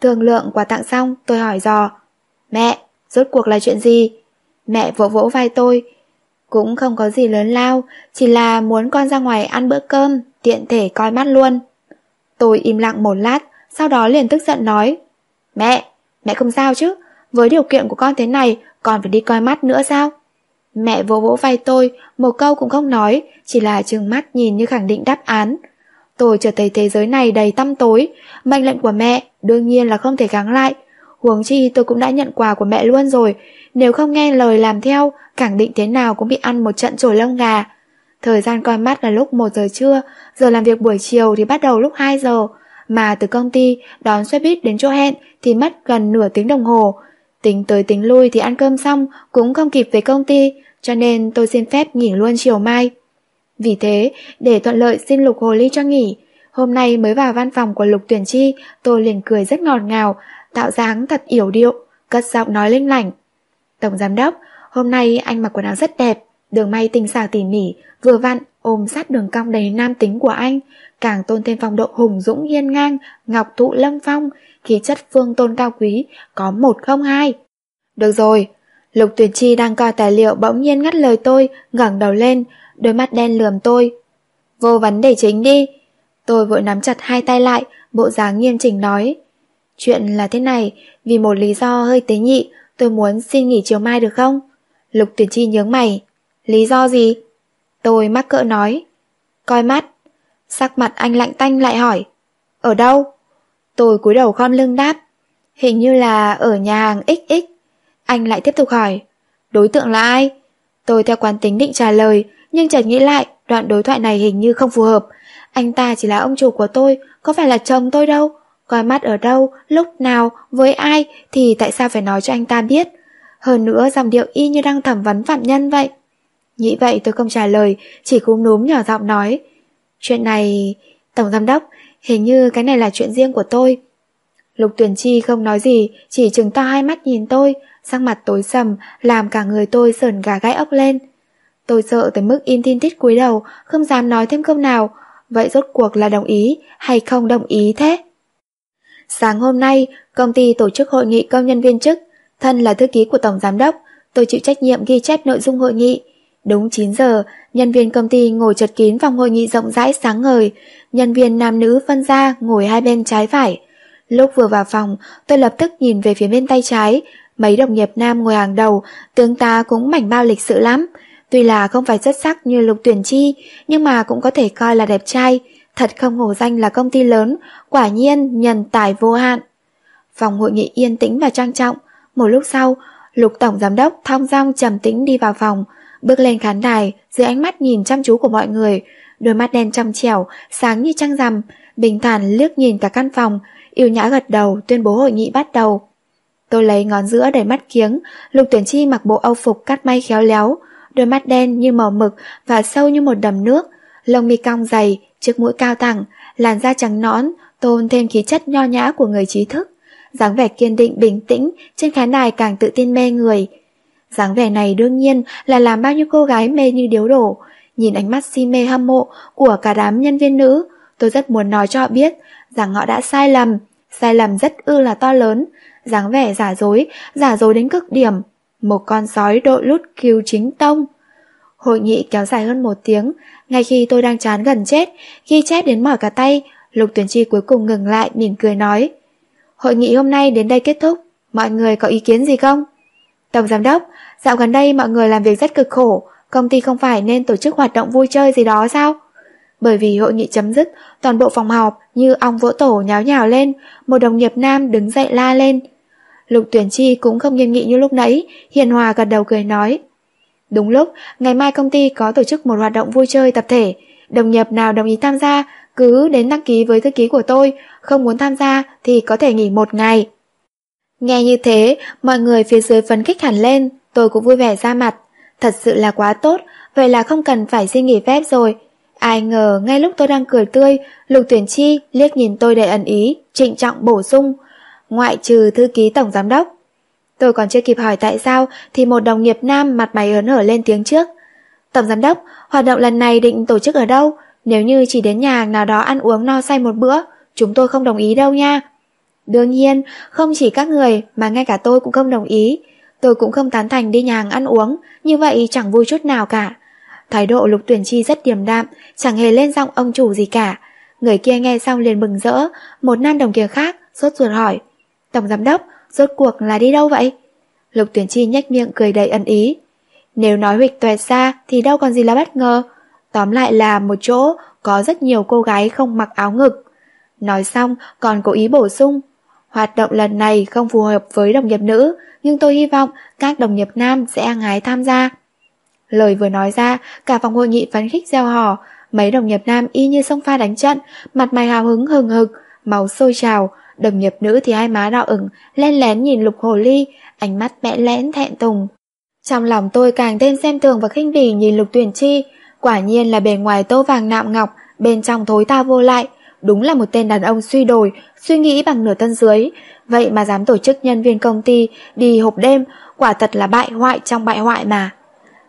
Thương lượng quà tặng xong, tôi hỏi dò. Mẹ, rốt cuộc là chuyện gì? Mẹ vỗ vỗ vai tôi. Cũng không có gì lớn lao, chỉ là muốn con ra ngoài ăn bữa cơm, tiện thể coi mắt luôn. Tôi im lặng một lát, sau đó liền tức giận nói. Mẹ, mẹ không sao chứ, với điều kiện của con thế này, còn phải đi coi mắt nữa sao? Mẹ vỗ vỗ vai tôi, một câu cũng không nói, chỉ là trừng mắt nhìn như khẳng định đáp án. Tôi trở thấy thế giới này đầy tăm tối, mệnh lệnh của mẹ đương nhiên là không thể kháng lại. Huống chi tôi cũng đã nhận quà của mẹ luôn rồi, nếu không nghe lời làm theo, khẳng định thế nào cũng bị ăn một trận trồi lông gà. Thời gian coi mắt là lúc 1 giờ trưa, giờ làm việc buổi chiều thì bắt đầu lúc 2 giờ, mà từ công ty đón xe buýt đến chỗ hẹn thì mất gần nửa tiếng đồng hồ. Tính tới tính lui thì ăn cơm xong cũng không kịp về công ty, cho nên tôi xin phép nghỉ luôn chiều mai. Vì thế, để thuận lợi xin Lục Hồ Ly cho nghỉ, hôm nay mới vào văn phòng của Lục Tuyển Chi, tôi liền cười rất ngọt ngào, tạo dáng thật yểu điệu, cất giọng nói linh lảnh. Tổng giám đốc, hôm nay anh mặc quần áo rất đẹp, đường may tinh xảo tỉ mỉ, vừa vặn ôm sát đường cong đầy nam tính của anh, càng tôn thêm phong độ hùng dũng hiên ngang, ngọc thụ lâm phong, khí chất phương tôn cao quý, có một không hai. Được rồi, Lục Tuyệt Chi đang coi tài liệu bỗng nhiên ngắt lời tôi, ngẩng đầu lên, đôi mắt đen lườm tôi. Vô vấn đề chính đi. Tôi vội nắm chặt hai tay lại, bộ dáng nghiêm chỉnh nói. Chuyện là thế này, vì một lý do hơi tế nhị, tôi muốn xin nghỉ chiều mai được không? Lục Tuyệt Chi nhướng mày. Lý do gì? Tôi mắc cỡ nói. Coi mắt. Sắc mặt anh lạnh tanh lại hỏi. Ở đâu? Tôi cúi đầu khom lưng đáp. Hình như là ở nhà hàng XX. Anh lại tiếp tục hỏi. Đối tượng là ai? Tôi theo quán tính định trả lời, nhưng chợt nghĩ lại, đoạn đối thoại này hình như không phù hợp. Anh ta chỉ là ông chủ của tôi, có phải là chồng tôi đâu. Coi mắt ở đâu, lúc nào, với ai thì tại sao phải nói cho anh ta biết. Hơn nữa dòng điệu y như đang thẩm vấn phạm nhân vậy. Nghĩ vậy tôi không trả lời, chỉ cúm núm nhỏ giọng nói. Chuyện này... Tổng giám đốc, hình như cái này là chuyện riêng của tôi. Lục tuyển chi không nói gì, chỉ trừng to hai mắt nhìn tôi, sắc mặt tối sầm, làm cả người tôi sờn gà gai ốc lên. Tôi sợ tới mức im tin tít cúi đầu, không dám nói thêm câu nào. Vậy rốt cuộc là đồng ý hay không đồng ý thế? Sáng hôm nay, công ty tổ chức hội nghị công nhân viên chức. Thân là thư ký của Tổng Giám đốc, tôi chịu trách nhiệm ghi chép nội dung hội nghị. Đúng 9 giờ, nhân viên công ty ngồi chật kín phòng hội nghị rộng rãi sáng ngời, nhân viên nam nữ phân ra ngồi hai bên trái phải. Lúc vừa vào phòng, tôi lập tức nhìn về phía bên tay trái, mấy đồng nghiệp nam ngồi hàng đầu, tướng ta cũng mảnh bao lịch sự lắm. Tuy là không phải xuất sắc như lục tuyển chi, nhưng mà cũng có thể coi là đẹp trai, thật không hổ danh là công ty lớn, quả nhiên nhân tài vô hạn. Phòng hội nghị yên tĩnh và trang trọng, một lúc sau, lục tổng giám đốc thong dong trầm tĩnh đi vào phòng, bước lên khán đài dưới ánh mắt nhìn chăm chú của mọi người, đôi mắt đen trong trẻo, sáng như trăng rằm, bình thản liếc nhìn cả căn phòng, yêu nhã gật đầu tuyên bố hội nghị bắt đầu. Tôi lấy ngón giữa đẩy mắt kiếng, lục tuyển chi mặc bộ âu phục cắt may khéo léo, đôi mắt đen như màu mực và sâu như một đầm nước, lông mi cong dày, chiếc mũi cao thẳng, làn da trắng nõn, tôn thêm khí chất nho nhã của người trí thức. dáng vẻ kiên định bình tĩnh trên khán đài càng tự tin mê người dáng vẻ này đương nhiên là làm bao nhiêu cô gái mê như điếu đổ. Nhìn ánh mắt si mê hâm mộ của cả đám nhân viên nữ, tôi rất muốn nói cho họ biết rằng họ đã sai lầm, sai lầm rất ư là to lớn, dáng vẻ giả dối, giả dối đến cực điểm, một con sói đội lút kiêu chính tông. Hội nghị kéo dài hơn một tiếng, ngay khi tôi đang chán gần chết, khi chết đến mỏi cả tay, Lục Tuyển Chi cuối cùng ngừng lại mỉm cười nói. Hội nghị hôm nay đến đây kết thúc, mọi người có ý kiến gì không? Tổng Giám đốc, dạo gần đây mọi người làm việc rất cực khổ, công ty không phải nên tổ chức hoạt động vui chơi gì đó sao? Bởi vì hội nghị chấm dứt, toàn bộ phòng họp như ong vỗ tổ nháo nhào lên, một đồng nghiệp nam đứng dậy la lên. Lục tuyển chi cũng không nghiêm nghị như lúc nãy, hiền hòa gật đầu cười nói. Đúng lúc, ngày mai công ty có tổ chức một hoạt động vui chơi tập thể. Đồng nghiệp nào đồng ý tham gia, cứ đến đăng ký với thư ký của tôi, không muốn tham gia thì có thể nghỉ một ngày. Nghe như thế, mọi người phía dưới phấn khích hẳn lên, tôi cũng vui vẻ ra mặt. Thật sự là quá tốt, vậy là không cần phải xin nghỉ phép rồi. Ai ngờ ngay lúc tôi đang cười tươi, Lục Tuyển Chi liếc nhìn tôi đầy ẩn ý, trịnh trọng bổ sung, ngoại trừ thư ký tổng giám đốc. Tôi còn chưa kịp hỏi tại sao thì một đồng nghiệp nam mặt mày ớn hở lên tiếng trước. Tổng giám đốc, hoạt động lần này định tổ chức ở đâu? Nếu như chỉ đến nhà hàng nào đó ăn uống no say một bữa, chúng tôi không đồng ý đâu nha. Đương nhiên, không chỉ các người mà ngay cả tôi cũng không đồng ý. Tôi cũng không tán thành đi nhà hàng ăn uống, như vậy chẳng vui chút nào cả. Thái độ lục tuyển chi rất điềm đạm, chẳng hề lên giọng ông chủ gì cả. Người kia nghe xong liền mừng rỡ, một nam đồng kia khác, sốt ruột hỏi. Tổng giám đốc, rốt cuộc là đi đâu vậy? Lục tuyển chi nhếch miệng cười đầy ẩn ý. Nếu nói huỵch tuệ xa thì đâu còn gì là bất ngờ. Tóm lại là một chỗ có rất nhiều cô gái không mặc áo ngực. Nói xong còn cố ý bổ sung. Hoạt động lần này không phù hợp với đồng nghiệp nữ, nhưng tôi hy vọng các đồng nghiệp nam sẽ hăng hái tham gia. Lời vừa nói ra, cả phòng hội nghị phấn khích gieo hò, mấy đồng nghiệp nam y như sông pha đánh trận, mặt mày hào hứng hừng hực, máu sôi trào, đồng nghiệp nữ thì hai má đỏ ửng, len lén nhìn lục hồ ly, ánh mắt bẽ lẽn thẹn tùng. Trong lòng tôi càng thêm xem thường và khinh bỉ nhìn lục tuyển chi, quả nhiên là bề ngoài tô vàng nạm ngọc, bên trong thối ta vô lại, đúng là một tên đàn ông suy đồi, suy nghĩ bằng nửa thân dưới, vậy mà dám tổ chức nhân viên công ty đi hộp đêm, quả thật là bại hoại trong bại hoại mà.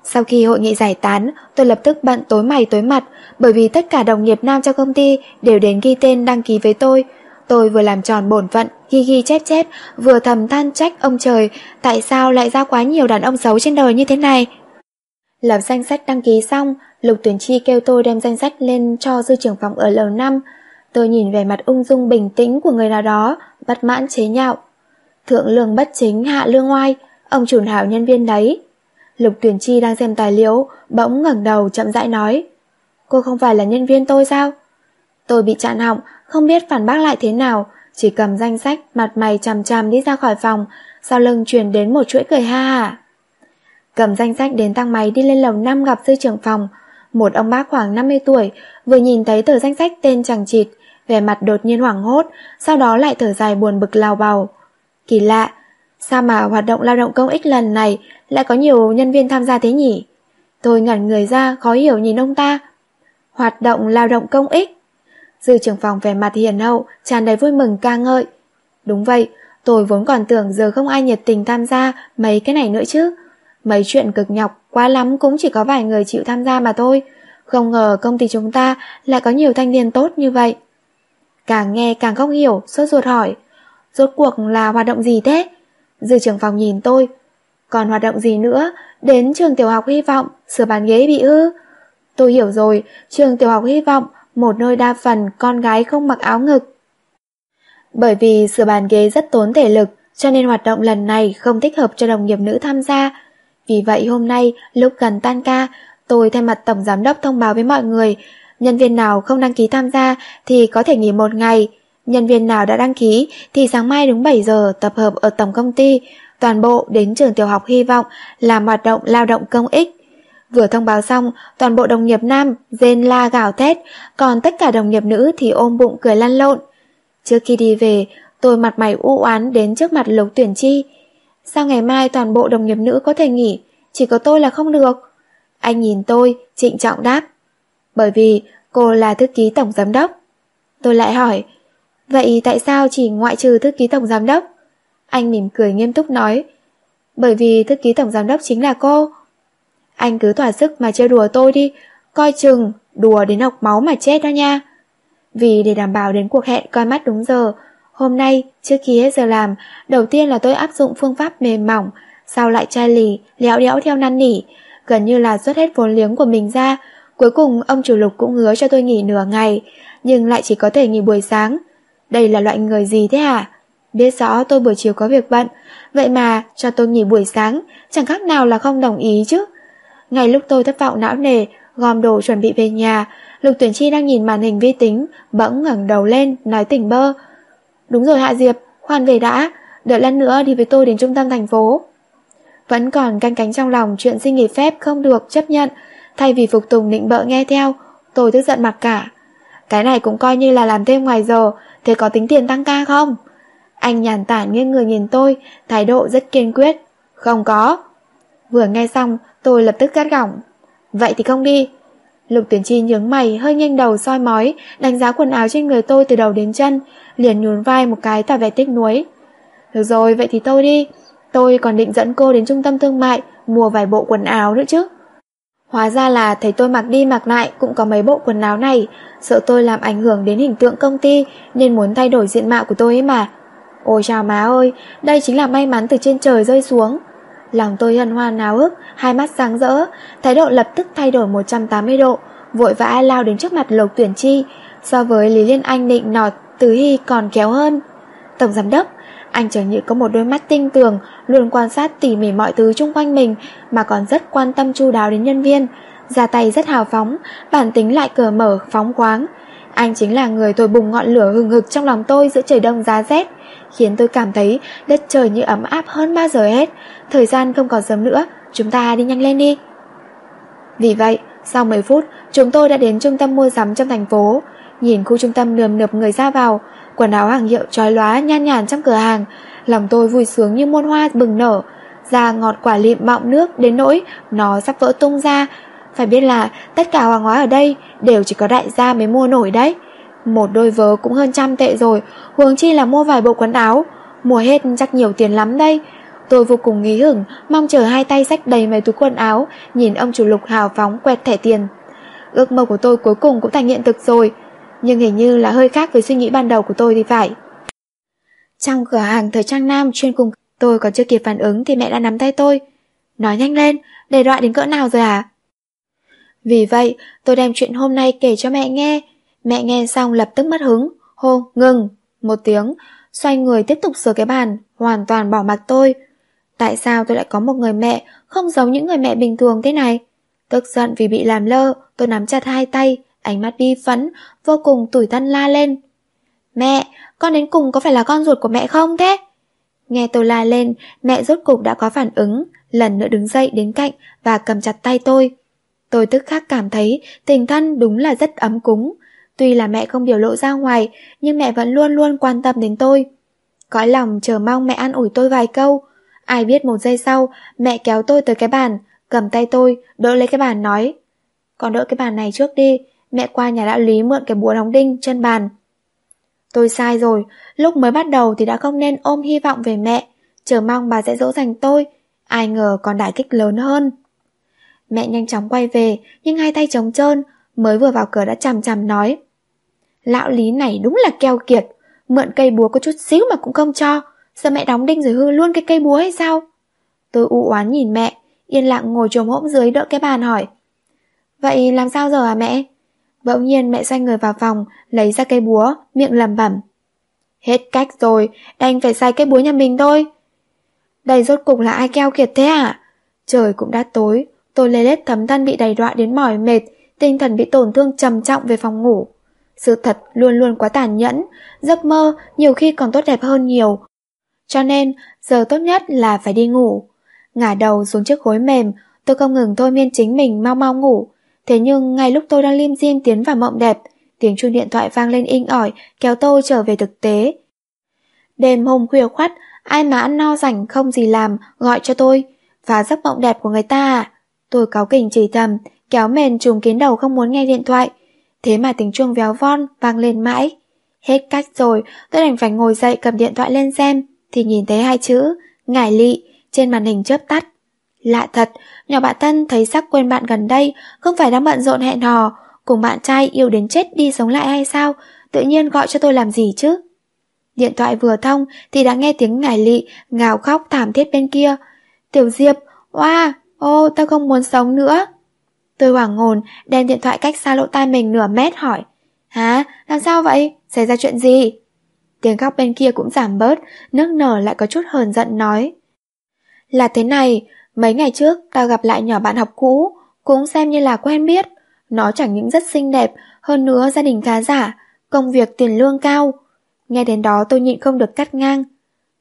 Sau khi hội nghị giải tán, tôi lập tức bận tối mày tối mặt, bởi vì tất cả đồng nghiệp nam trong công ty đều đến ghi tên đăng ký với tôi. Tôi vừa làm tròn bổn phận, ghi ghi chép chép, vừa thầm than trách ông trời, tại sao lại ra quá nhiều đàn ông xấu trên đời như thế này. Lập danh sách đăng ký xong, Lục Tuyển Chi kêu tôi đem danh sách lên cho dư trưởng phòng ở lầu 5. Tôi nhìn về mặt ung dung bình tĩnh của người nào đó, bất mãn chế nhạo. Thượng lương bất chính hạ lương oai, ông chủ hảo nhân viên đấy. Lục Tuyển Chi đang xem tài liệu, bỗng ngẩng đầu chậm rãi nói. Cô không phải là nhân viên tôi sao? Tôi bị chặn họng, không biết phản bác lại thế nào, chỉ cầm danh sách, mặt mày chằm chằm đi ra khỏi phòng, sau lưng truyền đến một chuỗi cười ha hả. Cầm danh sách đến thang máy đi lên lầu 5 gặp sư trưởng phòng, một ông bác khoảng 50 tuổi, vừa nhìn thấy tờ danh sách tên chẳng chịt, vẻ mặt đột nhiên hoảng hốt, sau đó lại thở dài buồn bực lao bào. Kỳ lạ, sao mà hoạt động lao động công ích lần này lại có nhiều nhân viên tham gia thế nhỉ? Tôi ngẩn người ra, khó hiểu nhìn ông ta. Hoạt động lao động công ích? Dư trưởng phòng vẻ mặt hiền hậu, tràn đầy vui mừng ca ngợi. Đúng vậy, tôi vốn còn tưởng giờ không ai nhiệt tình tham gia mấy cái này nữa chứ. Mấy chuyện cực nhọc, quá lắm cũng chỉ có vài người chịu tham gia mà thôi. Không ngờ công ty chúng ta lại có nhiều thanh niên tốt như vậy. Càng nghe càng không hiểu, sốt ruột hỏi. Rốt cuộc là hoạt động gì thế? Dư trưởng phòng nhìn tôi. Còn hoạt động gì nữa? Đến trường tiểu học hy vọng, sửa bàn ghế bị hư. Tôi hiểu rồi, trường tiểu học hy vọng, một nơi đa phần con gái không mặc áo ngực. Bởi vì sửa bàn ghế rất tốn thể lực, cho nên hoạt động lần này không thích hợp cho đồng nghiệp nữ tham gia. Vì vậy hôm nay, lúc gần tan ca, tôi thay mặt tổng giám đốc thông báo với mọi người, nhân viên nào không đăng ký tham gia thì có thể nghỉ một ngày. Nhân viên nào đã đăng ký thì sáng mai đúng 7 giờ tập hợp ở tổng công ty, toàn bộ đến trường tiểu học hy vọng làm hoạt động lao động công ích. Vừa thông báo xong, toàn bộ đồng nghiệp nam rên la gào thét, còn tất cả đồng nghiệp nữ thì ôm bụng cười lăn lộn. Trước khi đi về, tôi mặt mày u oán đến trước mặt Lục Tuyển Chi. Sao ngày mai toàn bộ đồng nghiệp nữ có thể nghỉ, chỉ có tôi là không được? Anh nhìn tôi, trịnh trọng đáp. Bởi vì cô là thư ký tổng giám đốc. Tôi lại hỏi, vậy tại sao chỉ ngoại trừ thư ký tổng giám đốc? Anh mỉm cười nghiêm túc nói, bởi vì thư ký tổng giám đốc chính là cô. Anh cứ thỏa sức mà chơi đùa tôi đi, coi chừng, đùa đến học máu mà chết đó nha. Vì để đảm bảo đến cuộc hẹn coi mắt đúng giờ, hôm nay, trước khi hết giờ làm, đầu tiên là tôi áp dụng phương pháp mềm mỏng, sau lại chai lì, léo đéo theo năn nỉ, gần như là xuất hết vốn liếng của mình ra. Cuối cùng ông chủ lục cũng hứa cho tôi nghỉ nửa ngày, nhưng lại chỉ có thể nghỉ buổi sáng. Đây là loại người gì thế hả? Biết rõ tôi buổi chiều có việc bận, vậy mà cho tôi nghỉ buổi sáng, chẳng khác nào là không đồng ý chứ. Ngay lúc tôi thất vọng não nề, gom đồ chuẩn bị về nhà, Lục Tuyển Chi đang nhìn màn hình vi tính, bỗng ngẩng đầu lên, nói tỉnh bơ. Đúng rồi Hạ Diệp, khoan về đã, đợi lát nữa đi với tôi đến trung tâm thành phố. Vẫn còn canh cánh trong lòng chuyện xin nghỉ phép không được chấp nhận, thay vì phục tùng nịnh bợ nghe theo, tôi tức giận mặc cả. Cái này cũng coi như là làm thêm ngoài giờ, thế có tính tiền tăng ca không? Anh nhàn tản nghiêng người nhìn tôi, thái độ rất kiên quyết. Không có. Vừa nghe xong, tôi lập tức gắt gỏng. Vậy thì không đi. Lục tuyển chi nhướng mày, hơi nhanh đầu soi mói, đánh giá quần áo trên người tôi từ đầu đến chân, liền nhún vai một cái tỏ vẻ tiếc nuối. Được rồi, vậy thì tôi đi. Tôi còn định dẫn cô đến trung tâm thương mại, mua vài bộ quần áo nữa chứ. Hóa ra là thấy tôi mặc đi mặc lại cũng có mấy bộ quần áo này, sợ tôi làm ảnh hưởng đến hình tượng công ty nên muốn thay đổi diện mạo của tôi ấy mà. Ôi chào má ơi, đây chính là may mắn từ trên trời rơi xuống. Lòng tôi hân hoan náo ức, hai mắt sáng rỡ, thái độ lập tức thay đổi 180 độ, vội vã lao đến trước mặt Lục Tuyển Chi, so với Lý Liên Anh định nọt Tứ Hy còn kéo hơn. Tổng giám đốc, anh chẳng như có một đôi mắt tinh tường, luôn quan sát tỉ mỉ mọi thứ xung quanh mình, mà còn rất quan tâm chu đáo đến nhân viên, ra tay rất hào phóng, bản tính lại cờ mở, phóng khoáng. Anh chính là người thổi bùng ngọn lửa hừng hực trong lòng tôi giữa trời đông giá rét, khiến tôi cảm thấy đất trời như ấm áp hơn bao giờ hết. Thời gian không còn sớm nữa, chúng ta đi nhanh lên đi. Vì vậy, sau 10 phút, chúng tôi đã đến trung tâm mua sắm trong thành phố. Nhìn khu trung tâm nườm nượp người ra vào, quần áo hàng hiệu trói lóa nhan nhản trong cửa hàng, lòng tôi vui sướng như muôn hoa bừng nở, da ngọt quả lịm mọng nước đến nỗi nó sắp vỡ tung ra. Phải biết là tất cả hàng hóa ở đây đều chỉ có đại gia mới mua nổi đấy. Một đôi vớ cũng hơn trăm tệ rồi, huống chi là mua vài bộ quần áo. Mua hết chắc nhiều tiền lắm đây. Tôi vô cùng nghí hửng, mong chờ hai tay sách đầy mấy túi quần áo, nhìn ông chủ lục hào phóng quẹt thẻ tiền. Ước mơ của tôi cuối cùng cũng thành hiện thực rồi, nhưng hình như là hơi khác với suy nghĩ ban đầu của tôi thì phải. Trong cửa hàng thời trang nam chuyên cùng tôi còn chưa kịp phản ứng thì mẹ đã nắm tay tôi. Nói nhanh lên, đề đọa đến cỡ nào rồi à? Vì vậy, tôi đem chuyện hôm nay kể cho mẹ nghe, Mẹ nghe xong lập tức mất hứng, hô, ngừng, một tiếng, xoay người tiếp tục sửa cái bàn, hoàn toàn bỏ mặc tôi. Tại sao tôi lại có một người mẹ không giống những người mẹ bình thường thế này? Tức giận vì bị làm lơ, tôi nắm chặt hai tay, ánh mắt bi phấn, vô cùng tủi thân la lên. Mẹ, con đến cùng có phải là con ruột của mẹ không thế? Nghe tôi la lên, mẹ rốt cục đã có phản ứng, lần nữa đứng dậy đến cạnh và cầm chặt tay tôi. Tôi tức khắc cảm thấy tình thân đúng là rất ấm cúng, Tuy là mẹ không biểu lộ ra ngoài, nhưng mẹ vẫn luôn luôn quan tâm đến tôi. Cõi lòng chờ mong mẹ an ủi tôi vài câu. Ai biết một giây sau, mẹ kéo tôi tới cái bàn, cầm tay tôi, đỡ lấy cái bàn nói. Con đỡ cái bàn này trước đi, mẹ qua nhà đạo lý mượn cái búa đóng đinh chân bàn. Tôi sai rồi, lúc mới bắt đầu thì đã không nên ôm hy vọng về mẹ, chờ mong bà sẽ dỗ dành tôi, ai ngờ còn đại kích lớn hơn. Mẹ nhanh chóng quay về, nhưng hai tay trống trơn, mới vừa vào cửa đã chằm chằm nói. Lão lý này đúng là keo kiệt, mượn cây búa có chút xíu mà cũng không cho, sợ mẹ đóng đinh rồi hư luôn cái cây búa hay sao? Tôi u oán nhìn mẹ, yên lặng ngồi trồm hỗn dưới đỡ cái bàn hỏi. Vậy làm sao giờ à mẹ? Bỗng nhiên mẹ xoay người vào phòng, lấy ra cây búa, miệng lẩm bẩm. Hết cách rồi, đành phải xài cây búa nhà mình thôi. Đây rốt cục là ai keo kiệt thế à? Trời cũng đã tối, tôi lê lết thấm thân bị đầy đọa đến mỏi mệt, tinh thần bị tổn thương trầm trọng về phòng ngủ. Sự thật luôn luôn quá tàn nhẫn, giấc mơ nhiều khi còn tốt đẹp hơn nhiều. Cho nên, giờ tốt nhất là phải đi ngủ. Ngả đầu xuống chiếc gối mềm, tôi không ngừng thôi miên chính mình mau mau ngủ. Thế nhưng ngay lúc tôi đang lim dim tiến vào mộng đẹp, tiếng chuông điện thoại vang lên inh ỏi, kéo tôi trở về thực tế. Đêm hôm khuya khoắt, ai mà ăn no rảnh không gì làm, gọi cho tôi. Phá giấc mộng đẹp của người ta à? Tôi cáu kỉnh chỉ thầm, kéo mền trùm kín đầu không muốn nghe điện thoại. Thế mà tiếng chuông véo von vang lên mãi. Hết cách rồi, tôi đành phải ngồi dậy cầm điện thoại lên xem, thì nhìn thấy hai chữ, ngải lị, trên màn hình chớp tắt. Lạ thật, nhỏ bạn Tân thấy sắc quên bạn gần đây, không phải đang bận rộn hẹn hò, cùng bạn trai yêu đến chết đi sống lại hay sao, tự nhiên gọi cho tôi làm gì chứ? Điện thoại vừa thông thì đã nghe tiếng ngải lị, ngào khóc thảm thiết bên kia. Tiểu Diệp, oa, ô, tao không muốn sống nữa. Tôi hoảng hồn, đem điện thoại cách xa lỗ tai mình nửa mét hỏi. Hả? Làm sao vậy? Xảy ra chuyện gì? Tiếng khóc bên kia cũng giảm bớt, nước nở lại có chút hờn giận nói. Là thế này, mấy ngày trước tao gặp lại nhỏ bạn học cũ, cũng xem như là quen biết. Nó chẳng những rất xinh đẹp, hơn nữa gia đình khá giả, công việc tiền lương cao. Nghe đến đó tôi nhịn không được cắt ngang.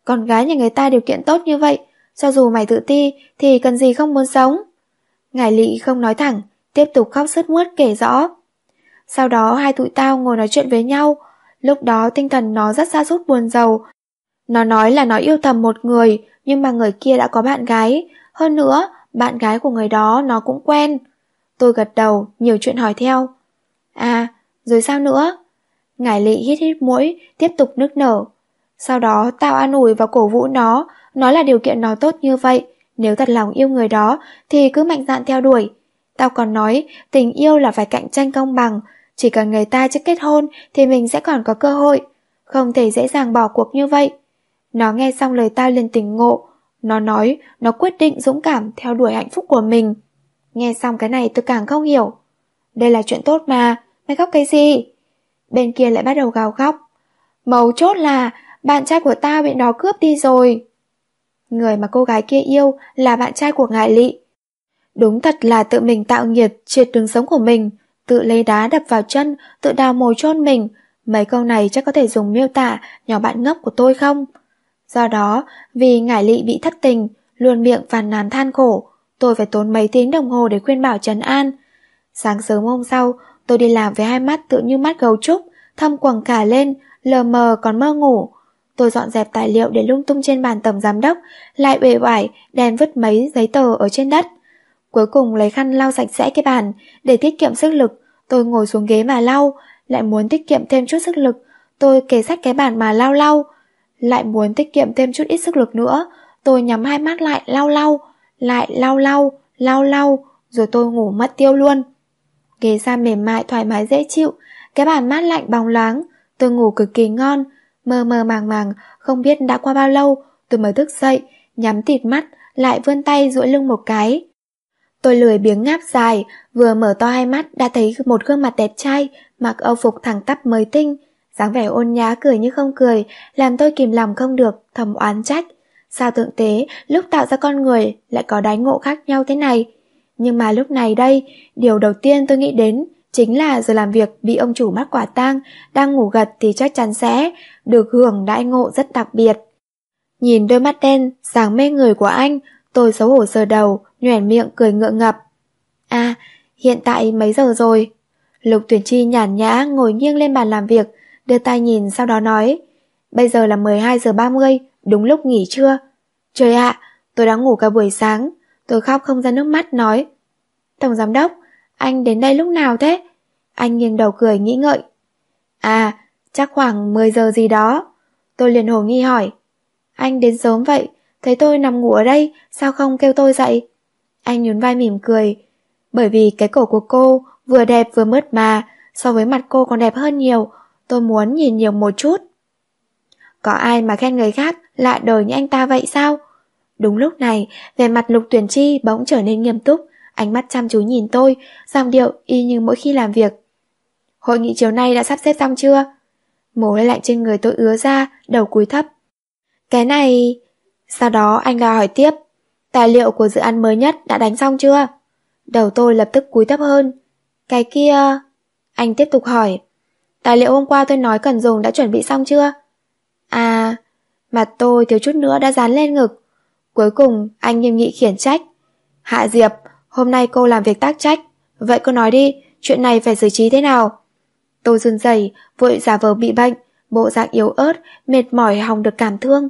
Con gái nhà người ta điều kiện tốt như vậy, cho dù mày tự ti thì cần gì không muốn sống. Ngải lị không nói thẳng, tiếp tục khóc sướt mướt kể rõ. Sau đó hai tụi tao ngồi nói chuyện với nhau, lúc đó tinh thần nó rất xa sút buồn giàu. Nó nói là nó yêu thầm một người, nhưng mà người kia đã có bạn gái, hơn nữa, bạn gái của người đó nó cũng quen. Tôi gật đầu, nhiều chuyện hỏi theo. À, rồi sao nữa? Ngải lị hít hít mũi, tiếp tục nức nở. Sau đó tao an ủi và cổ vũ nó, nói là điều kiện nó tốt như vậy, nếu thật lòng yêu người đó thì cứ mạnh dạn theo đuổi. Tao còn nói tình yêu là phải cạnh tranh công bằng, chỉ cần người ta chưa kết hôn thì mình sẽ còn có cơ hội, không thể dễ dàng bỏ cuộc như vậy. Nó nghe xong lời tao liền tỉnh ngộ, nó nói nó quyết định dũng cảm theo đuổi hạnh phúc của mình. Nghe xong cái này tôi càng không hiểu. Đây là chuyện tốt mà, mày khóc cái gì? Bên kia lại bắt đầu gào khóc. Mấu chốt là bạn trai của tao bị nó cướp đi rồi. Người mà cô gái kia yêu là bạn trai của ngại lị. Đúng thật là tự mình tạo nghiệt, triệt đường sống của mình, tự lấy đá đập vào chân, tự đào mồi chôn mình. Mấy câu này chắc có thể dùng miêu tả nhỏ bạn ngốc của tôi không? Do đó, vì ngải lị bị thất tình, luôn miệng phàn nàn than khổ, tôi phải tốn mấy tiếng đồng hồ để khuyên bảo Trấn An. Sáng sớm hôm sau, tôi đi làm với hai mắt tự như mắt gấu trúc, thâm quầng cả lên, lờ mờ còn mơ ngủ. Tôi dọn dẹp tài liệu để lung tung trên bàn tổng giám đốc, lại bể oải, đèn vứt mấy giấy tờ ở trên đất. Cuối cùng lấy khăn lau sạch sẽ cái bàn, để tiết kiệm sức lực, tôi ngồi xuống ghế mà lau, lại muốn tiết kiệm thêm chút sức lực, tôi kề sát cái bàn mà lau lau. Lại muốn tiết kiệm thêm chút ít sức lực nữa, tôi nhắm hai mắt lại lau lau, lại lau lau, lau lau, rồi tôi ngủ mất tiêu luôn. Ghế da mềm mại thoải mái dễ chịu, cái bàn mát lạnh bóng loáng, tôi ngủ cực kỳ ngon, mơ mơ màng màng, không biết đã qua bao lâu, tôi mới thức dậy, nhắm tịt mắt, lại vươn tay duỗi lưng một cái. Tôi lười biếng ngáp dài, vừa mở to hai mắt đã thấy một gương mặt đẹp trai, mặc âu phục thẳng tắp mới tinh, dáng vẻ ôn nhá cười như không cười, làm tôi kìm lòng không được, thầm oán trách. Sao thượng tế lúc tạo ra con người lại có đái ngộ khác nhau thế này? Nhưng mà lúc này đây, điều đầu tiên tôi nghĩ đến chính là giờ làm việc bị ông chủ bắt quả tang, đang ngủ gật thì chắc chắn sẽ được hưởng đãi ngộ rất đặc biệt. Nhìn đôi mắt đen, sáng mê người của anh, tôi xấu hổ sờ đầu, nhoẻn miệng cười ngượng ngập. À, hiện tại mấy giờ rồi? Lục tuyển chi nhàn nhã ngồi nghiêng lên bàn làm việc, đưa tay nhìn sau đó nói. Bây giờ là 12 giờ 30, đúng lúc nghỉ trưa. Trời ạ, tôi đã ngủ cả buổi sáng. Tôi khóc không ra nước mắt nói. Tổng giám đốc, anh đến đây lúc nào thế? Anh nghiêng đầu cười nghĩ ngợi. À, chắc khoảng 10 giờ gì đó. Tôi liền hồ nghi hỏi. Anh đến sớm vậy, thấy tôi nằm ngủ ở đây, sao không kêu tôi dậy? Anh nhún vai mỉm cười. Bởi vì cái cổ của cô vừa đẹp vừa mướt mà, so với mặt cô còn đẹp hơn nhiều, tôi muốn nhìn nhiều một chút. Có ai mà khen người khác lại đời như anh ta vậy sao? Đúng lúc này, về mặt lục tuyển chi bỗng trở nên nghiêm túc, ánh mắt chăm chú nhìn tôi, giọng điệu y như mỗi khi làm việc. Hội nghị chiều nay đã sắp xếp xong chưa? Mồ hôi lạnh trên người tôi ứa ra, đầu cúi thấp. Cái này... Sau đó anh gà hỏi tiếp, tài liệu của dự án mới nhất đã đánh xong chưa? Đầu tôi lập tức cúi thấp hơn. Cái kia... Anh tiếp tục hỏi, tài liệu hôm qua tôi nói cần dùng đã chuẩn bị xong chưa? À, mặt tôi thiếu chút nữa đã dán lên ngực. Cuối cùng, anh nghiêm nghị khiển trách. Hạ Diệp, hôm nay cô làm việc tác trách. Vậy cô nói đi, chuyện này phải xử trí thế nào? Tôi run rẩy, vội giả vờ bị bệnh, bộ dạng yếu ớt, mệt mỏi hòng được cảm thương.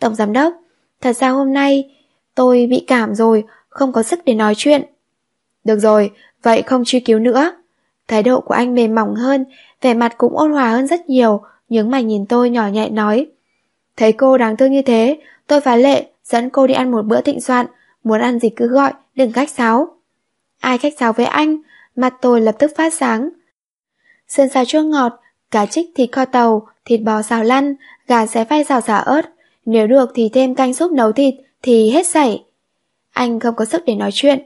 Tổng giám đốc, thật ra hôm nay tôi bị cảm rồi, không có sức để nói chuyện. Được rồi, vậy không truy cứu nữa. Thái độ của anh mềm mỏng hơn, vẻ mặt cũng ôn hòa hơn rất nhiều, nhướng mày nhìn tôi nhỏ nhẹ nói. Thấy cô đáng thương như thế, tôi phá lệ, dẫn cô đi ăn một bữa thịnh soạn, muốn ăn gì cứ gọi, đừng khách sáo. Ai khách sáo với anh, mặt tôi lập tức phát sáng. Sơn xào chua ngọt, cá trích thịt kho tàu, thịt bò xào lăn, gà xé phay xào xả ớt, nếu được thì thêm canh súp nấu thịt thì hết sảy. Anh không có sức để nói chuyện.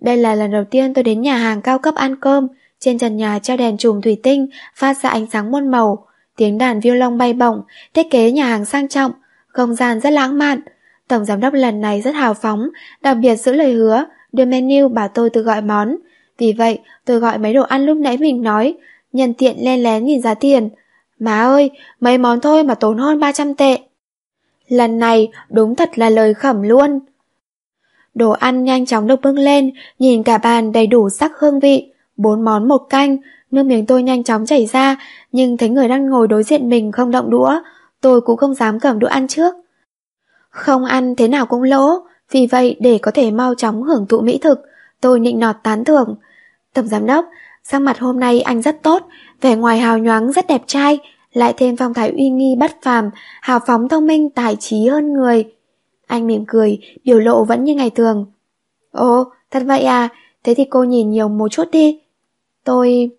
Đây là lần đầu tiên tôi đến nhà hàng cao cấp ăn cơm, trên trần nhà treo đèn chùm thủy tinh, phát ra ánh sáng muôn màu, tiếng đàn violon bay bổng, thiết kế nhà hàng sang trọng, không gian rất lãng mạn. Tổng giám đốc lần này rất hào phóng, đặc biệt giữ lời hứa, đưa menu bảo tôi tự gọi món. Vì vậy, tôi gọi mấy đồ ăn lúc nãy mình nói, nhân tiện len lén nhìn giá tiền. Má ơi, mấy món thôi mà tốn hơn 300 tệ. Lần này đúng thật là lời khẩm luôn. Đồ ăn nhanh chóng được bưng lên, nhìn cả bàn đầy đủ sắc hương vị, bốn món một canh, nước miếng tôi nhanh chóng chảy ra, nhưng thấy người đang ngồi đối diện mình không động đũa, tôi cũng không dám cầm đũa ăn trước. Không ăn thế nào cũng lỗ, vì vậy để có thể mau chóng hưởng thụ mỹ thực, tôi nịnh nọt tán thưởng. Tổng giám đốc, sang mặt hôm nay anh rất tốt, vẻ ngoài hào nhoáng rất đẹp trai, lại thêm phong thái uy nghi bất phàm, hào phóng thông minh tài trí hơn người. Anh mỉm cười, biểu lộ vẫn như ngày thường. Ồ, thật vậy à, thế thì cô nhìn nhiều một chút đi. Tôi...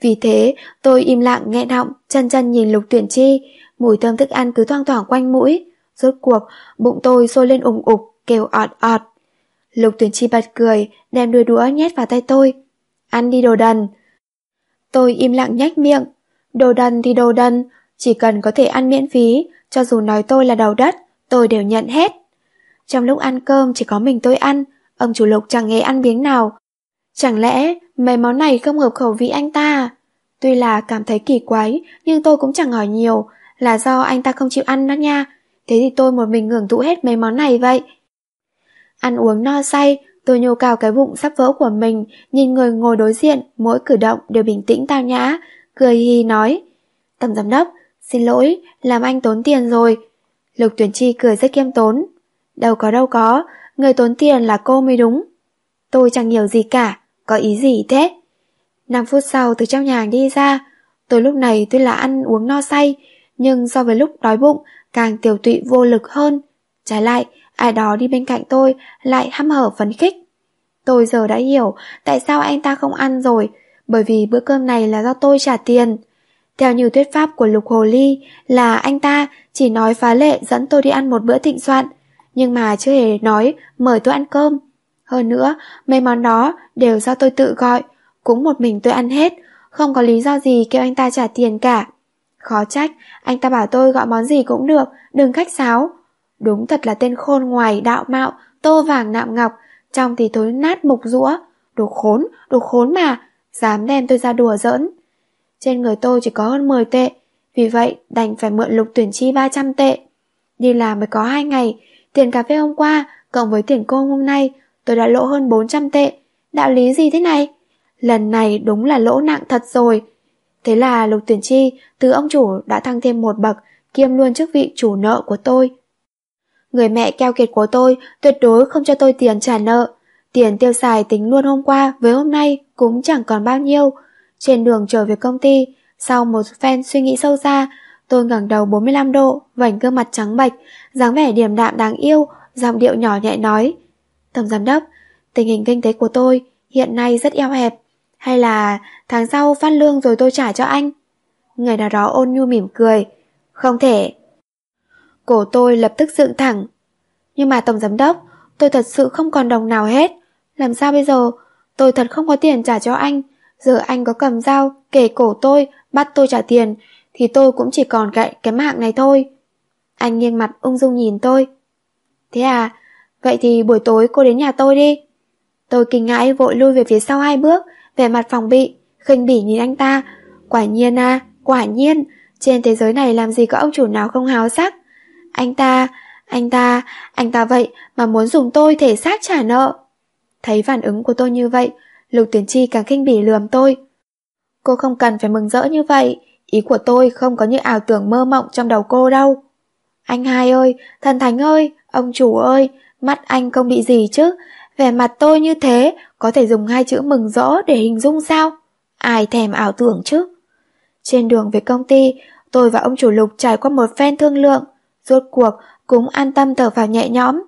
Vì thế, tôi im lặng nghẹn họng, chân chân nhìn lục tuyển chi, mùi thơm thức ăn cứ thoang thoảng quanh mũi. Rốt cuộc, bụng tôi sôi lên ủng ục, kêu ọt ọt. Lục tuyển chi bật cười, đem đuôi đũa nhét vào tay tôi. Ăn đi đồ đần. Tôi im lặng nhách miệng. Đồ đần thì đồ đần, chỉ cần có thể ăn miễn phí, cho dù nói tôi là đầu đất, tôi đều nhận hết. Trong lúc ăn cơm chỉ có mình tôi ăn, ông chủ lục chẳng hề ăn miếng nào. Chẳng lẽ mấy món này không hợp khẩu vị anh ta Tuy là cảm thấy kỳ quái, nhưng tôi cũng chẳng hỏi nhiều, là do anh ta không chịu ăn đó nha. Thế thì tôi một mình ngưỡng thụ hết mấy món này vậy. Ăn uống no say, tôi nhô cao cái bụng sắp vỡ của mình, nhìn người ngồi đối diện, mỗi cử động đều bình tĩnh tao nhã, cười hi nói. Tổng giám đốc, xin lỗi, làm anh tốn tiền rồi. Lục tuyển chi cười rất kiêm tốn. Đâu có đâu có, người tốn tiền là cô mới đúng. Tôi chẳng hiểu gì cả, có ý gì thế? 5 phút sau từ trong nhà hàng đi ra, tôi lúc này tuy là ăn uống no say, nhưng so với lúc đói bụng càng tiểu tụy vô lực hơn. Trái lại, ai đó đi bên cạnh tôi lại hăm hở phấn khích. Tôi giờ đã hiểu tại sao anh ta không ăn rồi, bởi vì bữa cơm này là do tôi trả tiền. Theo như thuyết pháp của Lục Hồ Ly là anh ta chỉ nói phá lệ dẫn tôi đi ăn một bữa thịnh soạn, nhưng mà chưa hề nói mời tôi ăn cơm. Hơn nữa, mấy món đó đều do tôi tự gọi, cũng một mình tôi ăn hết, không có lý do gì kêu anh ta trả tiền cả. Khó trách, anh ta bảo tôi gọi món gì cũng được, đừng khách sáo. Đúng thật là tên khôn ngoài đạo mạo, tô vàng nạm ngọc, trong thì thối nát mục rũa. Đồ khốn, đồ khốn mà, dám đem tôi ra đùa giỡn. Trên người tôi chỉ có hơn 10 tệ, vì vậy đành phải mượn lục tuyển chi 300 tệ. Đi làm mới có hai ngày, tiền cà phê hôm qua cộng với tiền cô hôm nay, tôi đã lỗ hơn 400 tệ. Đạo lý gì thế này? Lần này đúng là lỗ nặng thật rồi. Thế là Lục Tuyển Chi từ ông chủ đã thăng thêm một bậc, kiêm luôn chức vị chủ nợ của tôi. Người mẹ keo kiệt của tôi tuyệt đối không cho tôi tiền trả nợ. Tiền tiêu xài tính luôn hôm qua với hôm nay cũng chẳng còn bao nhiêu. Trên đường trở về công ty, sau một phen suy nghĩ sâu xa, tôi ngẩng đầu 45 độ, vảnh gương mặt trắng bệch, dáng vẻ điềm đạm đáng yêu, giọng điệu nhỏ nhẹ nói. Tổng giám đốc, tình hình kinh tế của tôi hiện nay rất eo hẹp, hay là tháng sau phát lương rồi tôi trả cho anh? Người nào đó ôn nhu mỉm cười. Không thể. Cổ tôi lập tức dựng thẳng. Nhưng mà tổng giám đốc, tôi thật sự không còn đồng nào hết. Làm sao bây giờ? Tôi thật không có tiền trả cho anh. Giờ anh có cầm dao, kể cổ tôi, bắt tôi trả tiền, thì tôi cũng chỉ còn gậy cái mạng này thôi. Anh nghiêng mặt ung dung nhìn tôi. Thế à, vậy thì buổi tối cô đến nhà tôi đi. Tôi kinh ngãi vội lui về phía sau hai bước, vẻ mặt phòng bị, khinh bỉ nhìn anh ta. Quả nhiên à, quả nhiên, trên thế giới này làm gì có ông chủ nào không háo sắc. Anh ta, anh ta, anh ta vậy mà muốn dùng tôi thể xác trả nợ. Thấy phản ứng của tôi như vậy, Lục tiến Chi càng khinh bỉ lườm tôi. Cô không cần phải mừng rỡ như vậy, ý của tôi không có những ảo tưởng mơ mộng trong đầu cô đâu. Anh hai ơi, thần thánh ơi, ông chủ ơi, mắt anh không bị gì chứ, vẻ mặt tôi như thế, có thể dùng hai chữ mừng rỡ để hình dung sao? Ai thèm ảo tưởng chứ? Trên đường về công ty, tôi và ông chủ lục trải qua một phen thương lượng, rốt cuộc cũng an tâm thở vào nhẹ nhõm.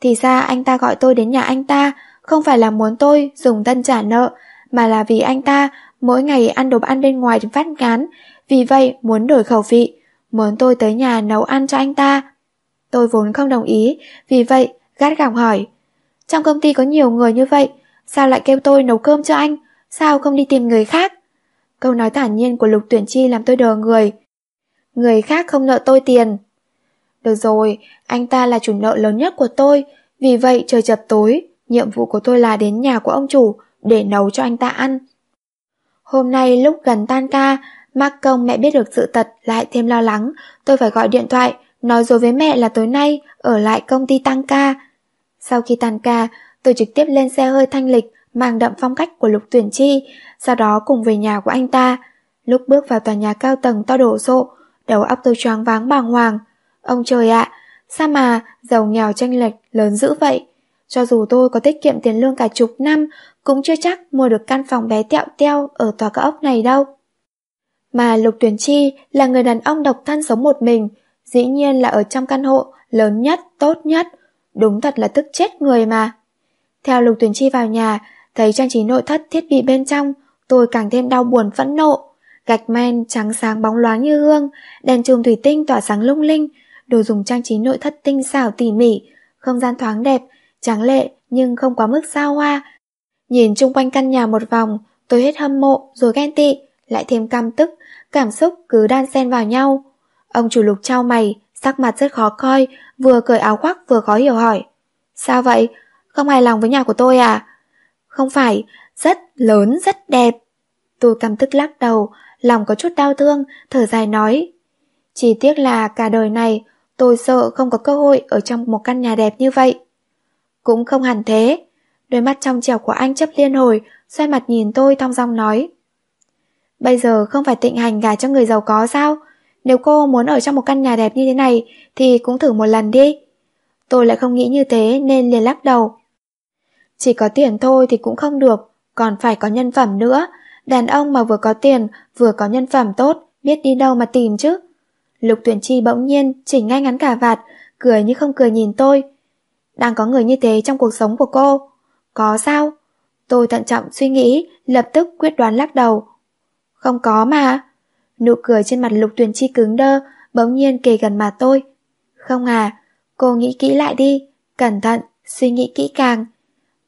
Thì ra anh ta gọi tôi đến nhà anh ta, không phải là muốn tôi dùng tân trả nợ, mà là vì anh ta mỗi ngày ăn đồ ăn bên ngoài phát ngán, vì vậy muốn đổi khẩu vị, muốn tôi tới nhà nấu ăn cho anh ta. Tôi vốn không đồng ý, vì vậy gắt gỏng hỏi. Trong công ty có nhiều người như vậy, sao lại kêu tôi nấu cơm cho anh, sao không đi tìm người khác? Câu nói thản nhiên của Lục Tuyển Chi làm tôi đờ người. Người khác không nợ tôi tiền. Được rồi, anh ta là chủ nợ lớn nhất của tôi, vì vậy trời chập tối, nhiệm vụ của tôi là đến nhà của ông chủ để nấu cho anh ta ăn. Hôm nay lúc gần tan ca, Mắc công mẹ biết được sự tật lại thêm lo lắng, tôi phải gọi điện thoại, nói dối với mẹ là tối nay ở lại công ty tăng ca. Sau khi tan ca, tôi trực tiếp lên xe hơi thanh lịch mang đậm phong cách của Lục Tuyển Chi, sau đó cùng về nhà của anh ta. Lúc bước vào tòa nhà cao tầng to đổ sộ, đầu óc tôi choáng váng bàng hoàng. Ông trời ạ, sao mà giàu nghèo tranh lệch lớn dữ vậy? Cho dù tôi có tiết kiệm tiền lương cả chục năm, cũng chưa chắc mua được căn phòng bé tẹo teo ở tòa cao ốc này đâu. Mà Lục Tuyển Chi là người đàn ông độc thân sống một mình, dĩ nhiên là ở trong căn hộ lớn nhất, tốt nhất. Đúng thật là tức chết người mà. Theo Lục Tuyển Chi vào nhà, thấy trang trí nội thất thiết bị bên trong, tôi càng thêm đau buồn phẫn nộ. Gạch men trắng sáng bóng loáng như gương, đèn chùm thủy tinh tỏa sáng lung linh, đồ dùng trang trí nội thất tinh xảo tỉ mỉ, không gian thoáng đẹp, tráng lệ nhưng không quá mức xa hoa. Nhìn chung quanh căn nhà một vòng, tôi hết hâm mộ rồi ghen tị, lại thêm căm tức, cảm xúc cứ đan xen vào nhau. Ông chủ lục trao mày, sắc mặt rất khó coi, vừa cởi áo khoác vừa khó hiểu hỏi. Sao vậy? Không hài lòng với nhà của tôi à? Không phải, rất lớn, rất đẹp. Tôi căm tức lắc đầu, lòng có chút đau thương, thở dài nói. Chỉ tiếc là cả đời này, tôi sợ không có cơ hội ở trong một căn nhà đẹp như vậy. Cũng không hẳn thế. Đôi mắt trong trẻo của anh chấp liên hồi, xoay mặt nhìn tôi thong dong nói. Bây giờ không phải tịnh hành gả cho người giàu có sao? Nếu cô muốn ở trong một căn nhà đẹp như thế này, thì cũng thử một lần đi. Tôi lại không nghĩ như thế nên liền lắc đầu. Chỉ có tiền thôi thì cũng không được, còn phải có nhân phẩm nữa. Đàn ông mà vừa có tiền, vừa có nhân phẩm tốt, biết đi đâu mà tìm chứ. Lục tuyển chi bỗng nhiên, chỉnh ngay ngắn cả vạt, cười như không cười nhìn tôi. Đang có người như thế trong cuộc sống của cô. Có sao? Tôi thận trọng suy nghĩ, lập tức quyết đoán lắc đầu. Không có mà. Nụ cười trên mặt lục tuyển chi cứng đơ, bỗng nhiên kề gần mặt tôi. Không à, cô nghĩ kỹ lại đi, cẩn thận, suy nghĩ kỹ càng.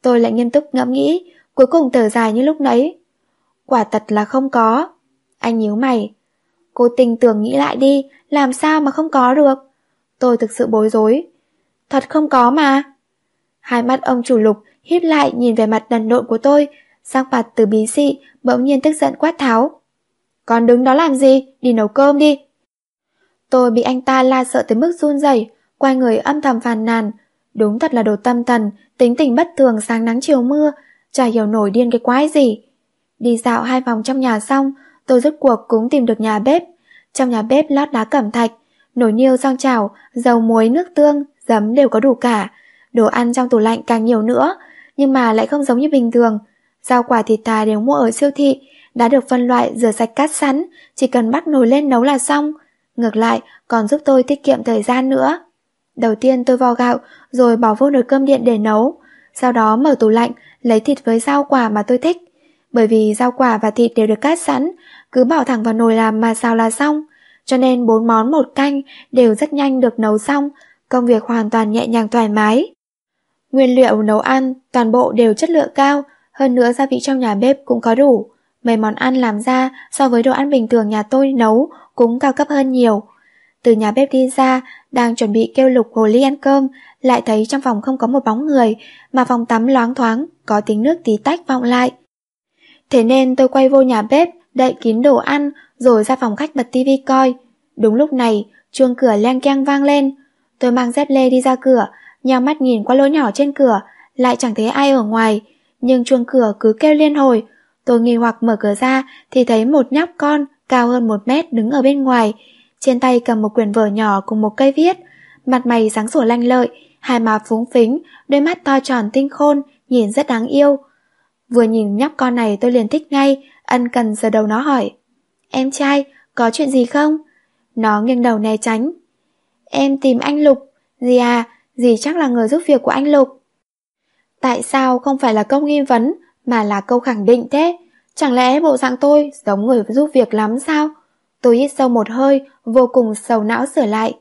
Tôi lại nghiêm túc ngẫm nghĩ, cuối cùng thở dài như lúc nấy. Quả thật là không có. Anh nhíu mày. Cô tình tưởng nghĩ lại đi, làm sao mà không có được. Tôi thực sự bối rối. Thật không có mà. Hai mắt ông chủ lục híp lại nhìn về mặt đần độn của tôi, sắc mặt từ bí xị, bỗng nhiên tức giận quát tháo. Còn đứng đó làm gì? Đi nấu cơm đi. Tôi bị anh ta la sợ tới mức run rẩy, quay người âm thầm phàn nàn. Đúng thật là đồ tâm thần, tính tình bất thường sáng nắng chiều mưa, chả hiểu nổi điên cái quái gì. Đi dạo hai vòng trong nhà xong, tôi rốt cuộc cũng tìm được nhà bếp. Trong nhà bếp lót đá cẩm thạch, nồi niêu rong chảo, dầu muối, nước tương, giấm đều có đủ cả. Đồ ăn trong tủ lạnh càng nhiều nữa, nhưng mà lại không giống như bình thường. Rau quả thịt thà đều mua ở siêu thị, đã được phân loại rửa sạch cắt sẵn, chỉ cần bắt nồi lên nấu là xong. Ngược lại, còn giúp tôi tiết kiệm thời gian nữa. Đầu tiên tôi vo gạo, rồi bỏ vô nồi cơm điện để nấu. Sau đó mở tủ lạnh, lấy thịt với rau quả mà tôi thích. Bởi vì rau quả và thịt đều được cắt sẵn, cứ bỏ thẳng vào nồi làm mà xào là xong. Cho nên bốn món một canh đều rất nhanh được nấu xong, công việc hoàn toàn nhẹ nhàng thoải mái. Nguyên liệu nấu ăn toàn bộ đều chất lượng cao, hơn nữa gia vị trong nhà bếp cũng có đủ. Mấy món ăn làm ra so với đồ ăn bình thường nhà tôi nấu cũng cao cấp hơn nhiều. Từ nhà bếp đi ra, đang chuẩn bị kêu lục hồ ly ăn cơm, lại thấy trong phòng không có một bóng người, mà phòng tắm loáng thoáng, có tiếng nước tí tách vọng lại. Thế nên tôi quay vô nhà bếp, đậy kín đồ ăn, rồi ra phòng khách bật tivi coi. Đúng lúc này, chuông cửa leng keng vang lên. Tôi mang dép lê đi ra cửa, nhào mắt nhìn qua lỗ nhỏ trên cửa, lại chẳng thấy ai ở ngoài, nhưng chuông cửa cứ kêu liên hồi. Tôi nghi hoặc mở cửa ra thì thấy một nhóc con cao hơn một mét đứng ở bên ngoài, trên tay cầm một quyển vở nhỏ cùng một cây viết, mặt mày sáng sủa lanh lợi, hai má phúng phính, đôi mắt to tròn tinh khôn, nhìn rất đáng yêu. Vừa nhìn nhóc con này tôi liền thích ngay, ân cần giờ đầu nó hỏi. Em trai, có chuyện gì không? Nó nghiêng đầu né tránh. Em tìm anh Lục. Gì à, gì chắc là người giúp việc của anh Lục. Tại sao không phải là công nghi vấn, mà là câu khẳng định thế? Chẳng lẽ bộ dạng tôi giống người giúp việc lắm sao? Tôi hít sâu một hơi, vô cùng sầu não sửa lại.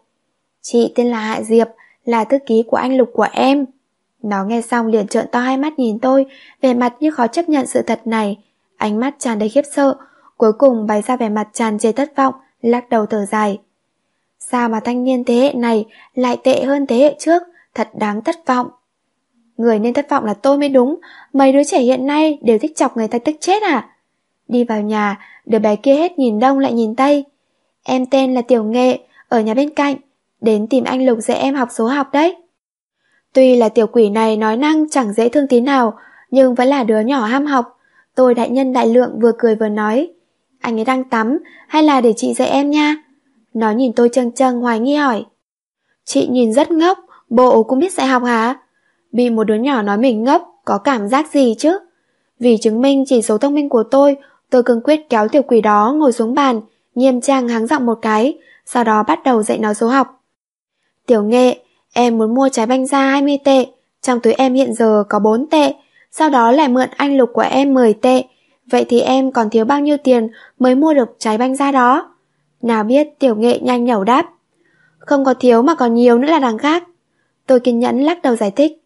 Chị tên là Hạ Diệp, là thư ký của anh Lục của em. Nó nghe xong liền trợn to hai mắt nhìn tôi, vẻ mặt như khó chấp nhận sự thật này. Ánh mắt tràn đầy khiếp sợ, cuối cùng bày ra vẻ mặt tràn trề thất vọng, lắc đầu thở dài. Sao mà thanh niên thế hệ này lại tệ hơn thế hệ trước, thật đáng thất vọng. Người nên thất vọng là tôi mới đúng, mấy đứa trẻ hiện nay đều thích chọc người ta tức chết à? Đi vào nhà, đứa bé kia hết nhìn đông lại nhìn tây. Em tên là Tiểu Nghệ, ở nhà bên cạnh. đến tìm anh Lục dạy em học số học đấy. Tuy là tiểu quỷ này nói năng chẳng dễ thương tí nào, nhưng vẫn là đứa nhỏ ham học. Tôi đại nhân đại lượng vừa cười vừa nói, anh ấy đang tắm, hay là để chị dạy em nha? Nó nhìn tôi châng châng hoài nghi hỏi. Chị nhìn rất ngốc, bộ cũng biết dạy học hả? Bị một đứa nhỏ nói mình ngốc, có cảm giác gì chứ? Vì chứng minh chỉ số thông minh của tôi, tôi cương quyết kéo tiểu quỷ đó ngồi xuống bàn, nghiêm trang háng giọng một cái, sau đó bắt đầu dạy nó số học. Tiểu nghệ, em muốn mua trái banh ra 20 tệ, trong túi em hiện giờ có 4 tệ, sau đó lại mượn anh lục của em 10 tệ, vậy thì em còn thiếu bao nhiêu tiền mới mua được trái banh ra đó? Nào biết tiểu nghệ nhanh nhẩu đáp. Không có thiếu mà còn nhiều nữa là đằng khác. Tôi kiên nhẫn lắc đầu giải thích.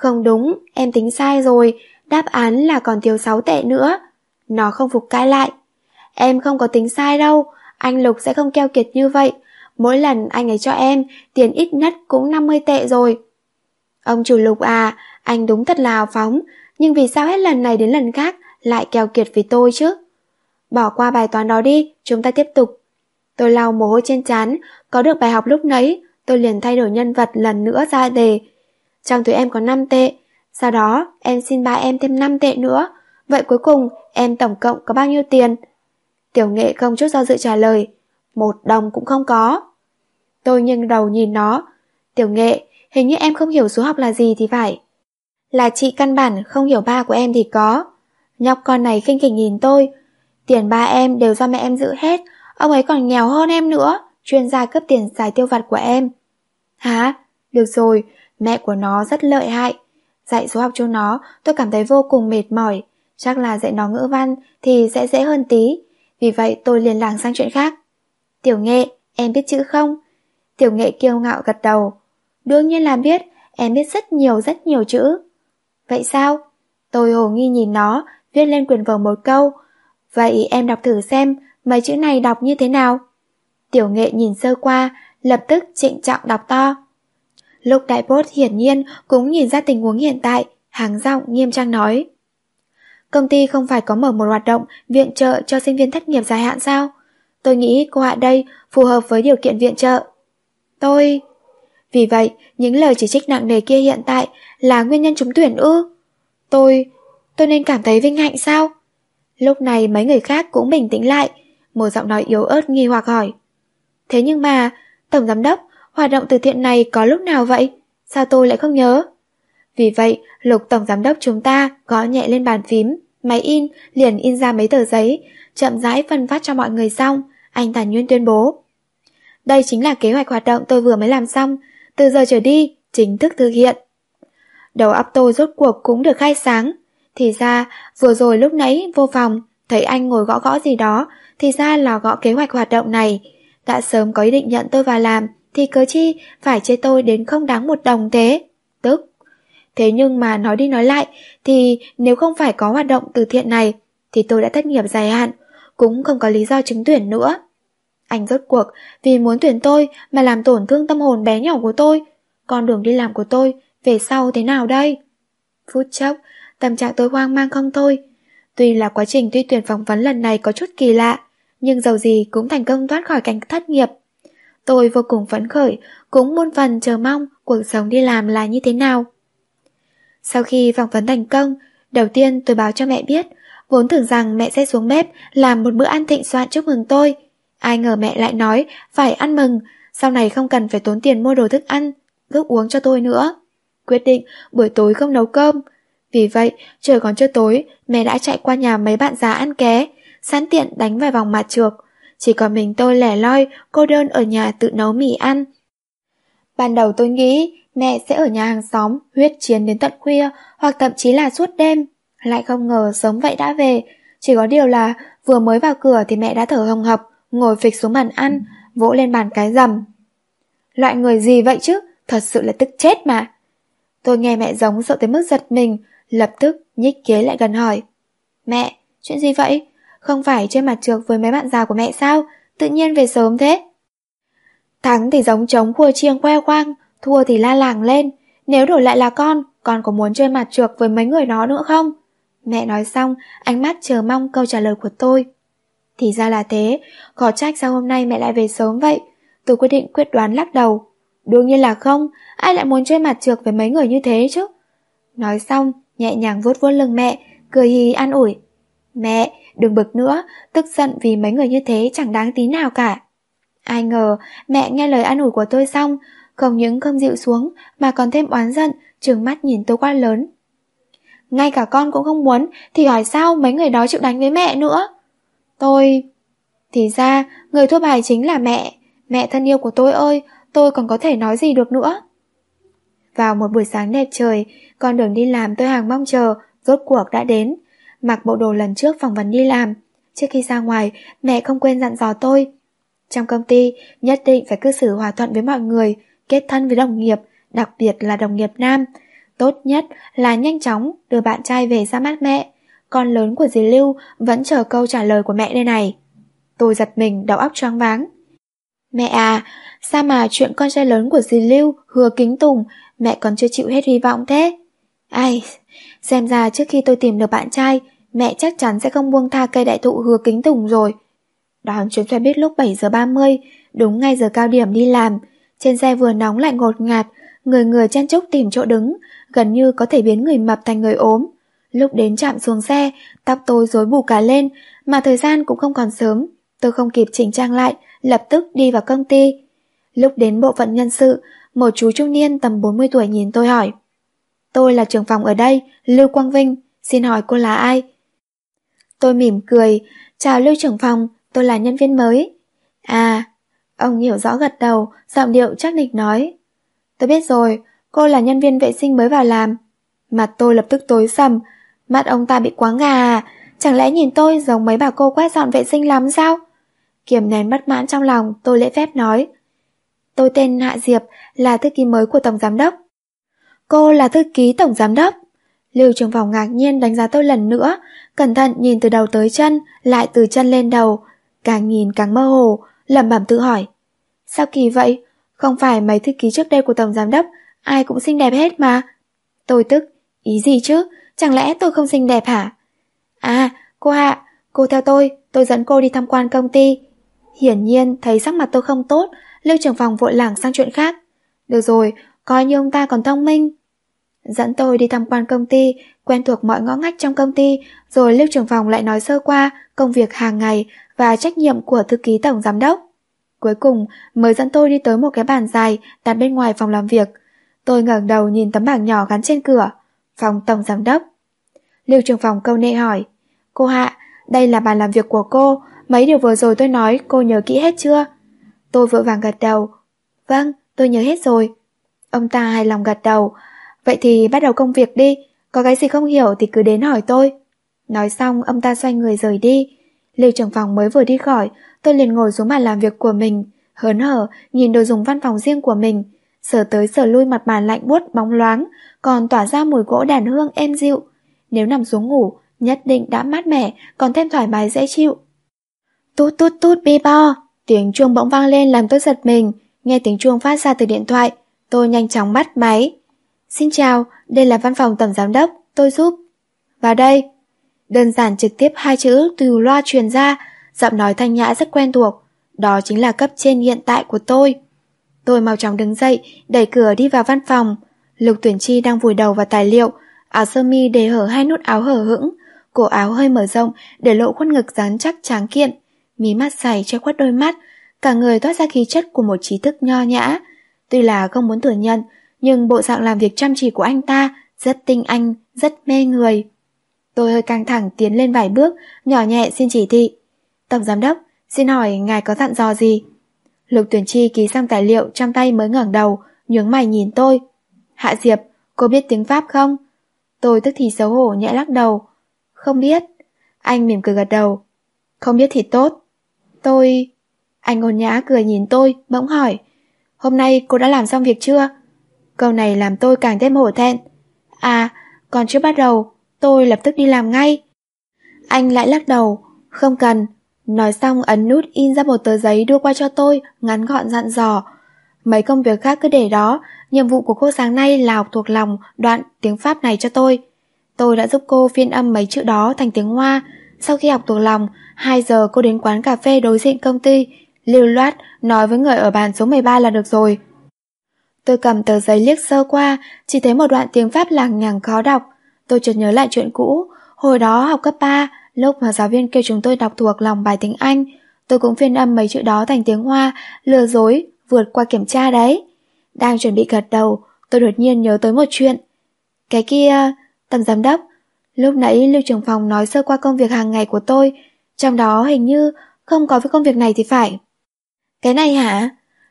Không đúng, em tính sai rồi, đáp án là còn thiếu 6 tệ nữa. Nó không phục cãi lại. Em không có tính sai đâu, anh Lục sẽ không keo kiệt như vậy. Mỗi lần anh ấy cho em, tiền ít nhất cũng 50 tệ rồi. Ông chủ Lục à, anh đúng thật là hào phóng, nhưng vì sao hết lần này đến lần khác lại keo kiệt vì tôi chứ? Bỏ qua bài toán đó đi, chúng ta tiếp tục. Tôi lau mồ hôi trên trán, có được bài học lúc nấy, tôi liền thay đổi nhân vật lần nữa ra đề. Trong túi em có 5 tệ, sau đó em xin ba em thêm 5 tệ nữa, vậy cuối cùng em tổng cộng có bao nhiêu tiền? Tiểu nghệ không chút do dự trả lời, một đồng cũng không có. Tôi nghiêng đầu nhìn nó, tiểu nghệ, hình như em không hiểu số học là gì thì phải. Là chị căn bản không hiểu ba của em thì có. Nhóc con này khinh khỉnh nhìn tôi, tiền ba em đều do mẹ em giữ hết, ông ấy còn nghèo hơn em nữa, chuyên gia cấp tiền xài tiêu vặt của em. Hả? Được rồi, mẹ của nó rất lợi hại. Dạy số học cho nó, tôi cảm thấy vô cùng mệt mỏi. Chắc là dạy nó ngữ văn thì sẽ dễ hơn tí. Vì vậy tôi liền làng sang chuyện khác. Tiểu nghệ, em biết chữ không? Tiểu nghệ kiêu ngạo gật đầu. Đương nhiên là biết, em biết rất nhiều rất nhiều chữ. Vậy sao? Tôi hồ nghi nhìn nó, viết lên quyển vở một câu. Vậy em đọc thử xem, mấy chữ này đọc như thế nào? Tiểu nghệ nhìn sơ qua, lập tức trịnh trọng đọc to. Lục Đại Bốt hiển nhiên cũng nhìn ra tình huống hiện tại, hàng giọng nghiêm trang nói. Công ty không phải có mở một hoạt động viện trợ cho sinh viên thất nghiệp dài hạn sao? Tôi nghĩ cô hạ đây phù hợp với điều kiện viện trợ. Tôi... Vì vậy, những lời chỉ trích nặng nề kia hiện tại là nguyên nhân trúng tuyển ư? Tôi... tôi nên cảm thấy vinh hạnh sao? Lúc này mấy người khác cũng bình tĩnh lại, một giọng nói yếu ớt nghi hoặc hỏi. Thế nhưng mà, Tổng Giám Đốc, hoạt động từ thiện này có lúc nào vậy? Sao tôi lại không nhớ? Vì vậy, Lục Tổng Giám Đốc chúng ta gõ nhẹ lên bàn phím, máy in, liền in ra mấy tờ giấy, chậm rãi phân phát cho mọi người xong, anh Tàn Nguyên tuyên bố. Đây chính là kế hoạch hoạt động tôi vừa mới làm xong, từ giờ trở đi, chính thức thực hiện. Đầu óc tôi rốt cuộc cũng được khai sáng. Thì ra, vừa rồi lúc nãy vô phòng, thấy anh ngồi gõ gõ gì đó, thì ra là gõ kế hoạch hoạt động này. Đã sớm có ý định nhận tôi vào làm, thì cớ chi phải chê tôi đến không đáng một đồng thế. Tức. Thế nhưng mà nói đi nói lại, thì nếu không phải có hoạt động từ thiện này, thì tôi đã thất nghiệp dài hạn, cũng không có lý do trúng tuyển nữa. Anh rốt cuộc vì muốn tuyển tôi mà làm tổn thương tâm hồn bé nhỏ của tôi. Con đường đi làm của tôi về sau thế nào đây? Phút chốc, tâm trạng tôi hoang mang không thôi. Tuy là quá trình tuy tuyển phỏng vấn lần này có chút kỳ lạ, nhưng dầu gì cũng thành công thoát khỏi cảnh thất nghiệp. Tôi vô cùng phấn khởi, cũng muôn phần chờ mong cuộc sống đi làm là như thế nào. Sau khi phỏng vấn thành công, đầu tiên tôi báo cho mẹ biết, vốn tưởng rằng mẹ sẽ xuống bếp làm một bữa ăn thịnh soạn chúc mừng tôi. Ai ngờ mẹ lại nói phải ăn mừng, sau này không cần phải tốn tiền mua đồ thức ăn, thức uống cho tôi nữa. Quyết định buổi tối không nấu cơm. Vì vậy, trời còn chưa tối, mẹ đã chạy qua nhà mấy bạn già ăn ké, sẵn tiện đánh vài vòng mặt trược. Chỉ còn mình tôi lẻ loi, cô đơn ở nhà tự nấu mì ăn. Ban đầu tôi nghĩ mẹ sẽ ở nhà hàng xóm huyết chiến đến tận khuya hoặc thậm chí là suốt đêm. Lại không ngờ sớm vậy đã về. Chỉ có điều là vừa mới vào cửa thì mẹ đã thở hồng hộc, ngồi phịch xuống bàn ăn, vỗ lên bàn cái rầm. Loại người gì vậy chứ? Thật sự là tức chết mà. Tôi nghe mẹ giống sợ tới mức giật mình, lập tức nhích kế lại gần hỏi. Mẹ, chuyện gì vậy? Không phải chơi mặt trược với mấy bạn già của mẹ sao? Tự nhiên về sớm thế. Thắng thì giống trống khua chiêng que quang, thua thì la làng lên. Nếu đổi lại là con, con có muốn chơi mặt trược với mấy người đó nữa không? Mẹ nói xong, ánh mắt chờ mong câu trả lời của tôi. Thì ra là thế, khó trách sao hôm nay mẹ lại về sớm vậy. Tôi quyết định quyết đoán lắc đầu. Đương nhiên là không, ai lại muốn chơi mặt trược với mấy người như thế chứ? Nói xong, nhẹ nhàng vuốt vuốt lưng mẹ, cười hì an ủi. Mẹ, đừng bực nữa, tức giận vì mấy người như thế chẳng đáng tí nào cả. Ai ngờ, mẹ nghe lời an ủi của tôi xong, không những không dịu xuống mà còn thêm oán giận, trừng mắt nhìn tôi quá lớn. Ngay cả con cũng không muốn, thì hỏi sao mấy người đó chịu đánh với mẹ nữa? Tôi... Thì ra, người thua bài chính là mẹ. Mẹ thân yêu của tôi ơi, tôi còn có thể nói gì được nữa. Vào một buổi sáng đẹp trời, con đường đi làm tôi hàng mong chờ, rốt cuộc đã đến. Mặc bộ đồ lần trước phỏng vấn đi làm. Trước khi ra ngoài, mẹ không quên dặn dò tôi. Trong công ty, nhất định phải cư xử hòa thuận với mọi người, kết thân với đồng nghiệp, đặc biệt là đồng nghiệp nam. Tốt nhất là nhanh chóng đưa bạn trai về ra mắt mẹ. Con lớn của dì Lưu vẫn chờ câu trả lời của mẹ đây này. Tôi giật mình đầu óc choáng váng. Mẹ à, sao mà chuyện con trai lớn của dì Lưu, hứa kính tùng, mẹ còn chưa chịu hết hy vọng thế? Ai, xem ra trước khi tôi tìm được bạn trai, mẹ chắc chắn sẽ không buông tha cây đại thụ hứa kính tùng rồi. Đón chuyến xe buýt lúc 7 giờ 30, đúng ngay giờ cao điểm đi làm. Trên xe vừa nóng lại ngột ngạt, người người chen chúc tìm chỗ đứng, gần như có thể biến người mập thành người ốm. Lúc đến chạm xuống xe, tóc tôi rối bù cả lên, mà thời gian cũng không còn sớm. Tôi không kịp chỉnh trang lại, lập tức đi vào công ty. Lúc đến bộ phận nhân sự, một chú trung niên tầm 40 tuổi nhìn tôi hỏi. Tôi là trưởng phòng ở đây, Lưu Quang Vinh, xin hỏi cô là ai? Tôi mỉm cười, chào Lưu trưởng phòng, tôi là nhân viên mới. À, ông hiểu rõ gật đầu, giọng điệu chắc nịch nói. Tôi biết rồi, cô là nhân viên vệ sinh mới vào làm. Mặt tôi lập tức tối sầm, mắt ông ta bị quáng gà à, chẳng lẽ nhìn tôi giống mấy bà cô quét dọn vệ sinh lắm sao? Kiềm nén bất mãn trong lòng, tôi lễ phép nói. Tôi tên Hạ Diệp, là thư ký mới của Tổng Giám Đốc. Cô là thư ký Tổng Giám Đốc. Lưu trường phòng ngạc nhiên đánh giá tôi lần nữa, cẩn thận nhìn từ đầu tới chân, lại từ chân lên đầu, càng nhìn càng mơ hồ, lẩm bẩm tự hỏi. Sao kỳ vậy? Không phải mấy thư ký trước đây của Tổng Giám Đốc, ai cũng xinh đẹp hết mà. Tôi tức, ý gì chứ? Chẳng lẽ tôi không xinh đẹp hả? À, cô Hạ, cô theo tôi, tôi dẫn cô đi tham quan công ty. Hiển nhiên thấy sắc mặt tôi không tốt, Lưu trưởng phòng vội lảng sang chuyện khác. Được rồi, coi như ông ta còn thông minh. Dẫn tôi đi tham quan công ty, quen thuộc mọi ngõ ngách trong công ty, rồi Lưu trưởng phòng lại nói sơ qua công việc hàng ngày và trách nhiệm của thư ký tổng giám đốc. Cuối cùng mới dẫn tôi đi tới một cái bàn dài đặt bên ngoài phòng làm việc. Tôi ngẩng đầu nhìn tấm bảng nhỏ gắn trên cửa. Phòng tổng giám đốc. Lưu trưởng phòng câu nệ hỏi. Cô Hạ, đây là bàn làm việc của cô, mấy điều vừa rồi tôi nói cô nhớ kỹ hết chưa? Tôi vội vàng gật đầu. Vâng, tôi nhớ hết rồi. Ông ta hài lòng gật đầu. Vậy thì bắt đầu công việc đi, có cái gì không hiểu thì cứ đến hỏi tôi. Nói xong ông ta xoay người rời đi. Lưu trưởng phòng mới vừa đi khỏi, tôi liền ngồi xuống bàn làm việc của mình, hớn hở nhìn đồ dùng văn phòng riêng của mình, sờ tới sờ lui mặt bàn lạnh buốt bóng loáng, còn tỏa ra mùi gỗ đàn hương êm dịu. Nếu nằm xuống ngủ, nhất định đã mát mẻ, còn thêm thoải mái dễ chịu. Tút tút tút bi bo, tiếng chuông bỗng vang lên làm tôi giật mình, nghe tiếng chuông phát ra từ điện thoại, tôi nhanh chóng bắt máy. Xin chào, đây là văn phòng tổng giám đốc, tôi giúp. Vào đây. Đơn giản trực tiếp hai chữ từ loa truyền ra, giọng nói thanh nhã rất quen thuộc. Đó chính là cấp trên hiện tại của tôi. Tôi mau chóng đứng dậy, đẩy cửa đi vào văn phòng. Lục tuyển chi đang vùi đầu vào tài liệu, áo sơ mi để hở hai nút áo hở hững, cổ áo hơi mở rộng để lộ khuôn ngực rắn chắc tráng kiện, mí mắt dày che khuất đôi mắt, cả người toát ra khí chất của một trí thức nho nhã. Tuy là không muốn thừa nhận, nhưng bộ dạng làm việc chăm chỉ của anh ta rất tinh anh, rất mê người. Tôi hơi căng thẳng tiến lên vài bước, nhỏ nhẹ xin chỉ thị. Tổng giám đốc, xin hỏi ngài có dặn dò gì? Lục tuyển chi ký xong tài liệu trong tay mới ngẩng đầu, nhướng mày nhìn tôi. Hạ Diệp, cô biết tiếng Pháp không? Tôi tức thì xấu hổ nhẹ lắc đầu. Không biết. Anh mỉm cười gật đầu. Không biết thì tốt. Tôi... Anh ôn nhã cười nhìn tôi, bỗng hỏi. Hôm nay cô đã làm xong việc chưa? Câu này làm tôi càng thêm hổ thẹn. À, còn chưa bắt đầu, tôi lập tức đi làm ngay. Anh lại lắc đầu, không cần. Nói xong ấn nút in ra một tờ giấy đưa qua cho tôi, ngắn gọn dặn dò. Mấy công việc khác cứ để đó, nhiệm vụ của cô sáng nay là học thuộc lòng đoạn tiếng Pháp này cho tôi. Tôi đã giúp cô phiên âm mấy chữ đó thành tiếng Hoa. Sau khi học thuộc lòng, 2 giờ cô đến quán cà phê đối diện công ty, lưu loát nói với người ở bàn số 13 là được rồi. Tôi cầm tờ giấy liếc sơ qua, chỉ thấy một đoạn tiếng Pháp làng nhằng khó đọc. Tôi chợt nhớ lại chuyện cũ, hồi đó học cấp 3, lúc mà giáo viên kêu chúng tôi đọc thuộc lòng bài tiếng Anh, tôi cũng phiên âm mấy chữ đó thành tiếng Hoa, lừa dối, vượt qua kiểm tra đấy. Đang chuẩn bị gật đầu, tôi đột nhiên nhớ tới một chuyện. Cái kia, tầm giám đốc, lúc nãy lưu trưởng phòng nói sơ qua công việc hàng ngày của tôi, trong đó hình như không có với công việc này thì phải. Cái này hả?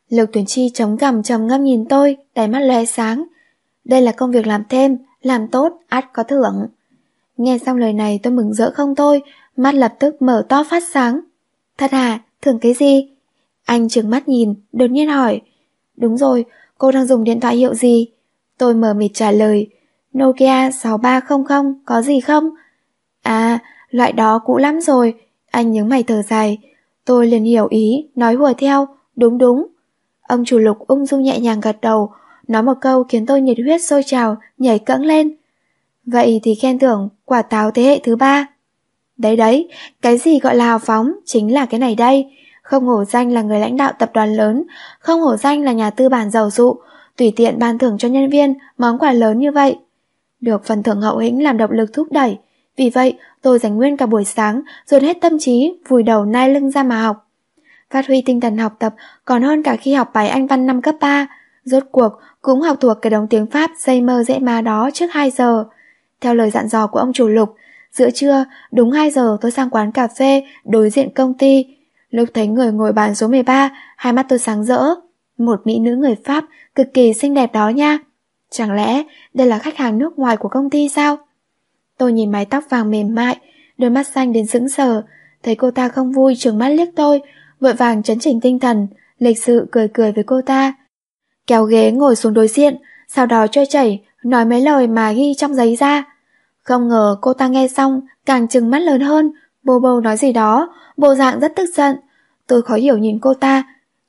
Lục tuyển chi chống cằm trầm ngâm nhìn tôi, đáy mắt lóe sáng. Đây là công việc làm thêm, làm tốt, ắt có thưởng. Nghe xong lời này tôi mừng rỡ không thôi, mắt lập tức mở to phát sáng. Thật hả? Thưởng cái gì? Anh trừng mắt nhìn, đột nhiên hỏi. Đúng rồi, cô đang dùng điện thoại hiệu gì? Tôi mở mịt trả lời. Nokia 6300 có gì không? À, loại đó cũ lắm rồi. Anh nhớ mày thở dài. Tôi liền hiểu ý, nói hùa theo. Đúng đúng. Ông chủ lục ung dung nhẹ nhàng gật đầu, nói một câu khiến tôi nhiệt huyết sôi trào, nhảy cẫng lên. Vậy thì khen thưởng quả táo thế hệ thứ ba. Đấy đấy, cái gì gọi là hào phóng chính là cái này đây. Không hổ danh là người lãnh đạo tập đoàn lớn, không hổ danh là nhà tư bản giàu dụ, tùy tiện ban thưởng cho nhân viên món quà lớn như vậy. Được phần thưởng hậu hĩnh làm động lực thúc đẩy, vì vậy tôi dành nguyên cả buổi sáng dồn hết tâm trí vùi đầu nai lưng ra mà học. Phát huy tinh thần học tập còn hơn cả khi học bài Anh văn năm cấp 3, rốt cuộc cũng học thuộc cái đống tiếng Pháp dây mơ dễ má đó trước 2 giờ. Theo lời dặn dò của ông chủ lục, giữa trưa đúng 2 giờ tôi sang quán cà phê đối diện công ty. Lúc thấy người ngồi bàn số 13, hai mắt tôi sáng rỡ. Một mỹ nữ người Pháp cực kỳ xinh đẹp đó nha. Chẳng lẽ đây là khách hàng nước ngoài của công ty sao? Tôi nhìn mái tóc vàng mềm mại, đôi mắt xanh đến sững sờ, thấy cô ta không vui trừng mắt liếc tôi, vội vàng chấn chỉnh tinh thần, lịch sự cười cười với cô ta. Kéo ghế ngồi xuống đối diện, sau đó chơi chảy, nói mấy lời mà ghi trong giấy ra. Không ngờ cô ta nghe xong, càng trừng mắt lớn hơn, bô bô nói gì đó, bộ dạng rất tức giận. Tôi khó hiểu nhìn cô ta,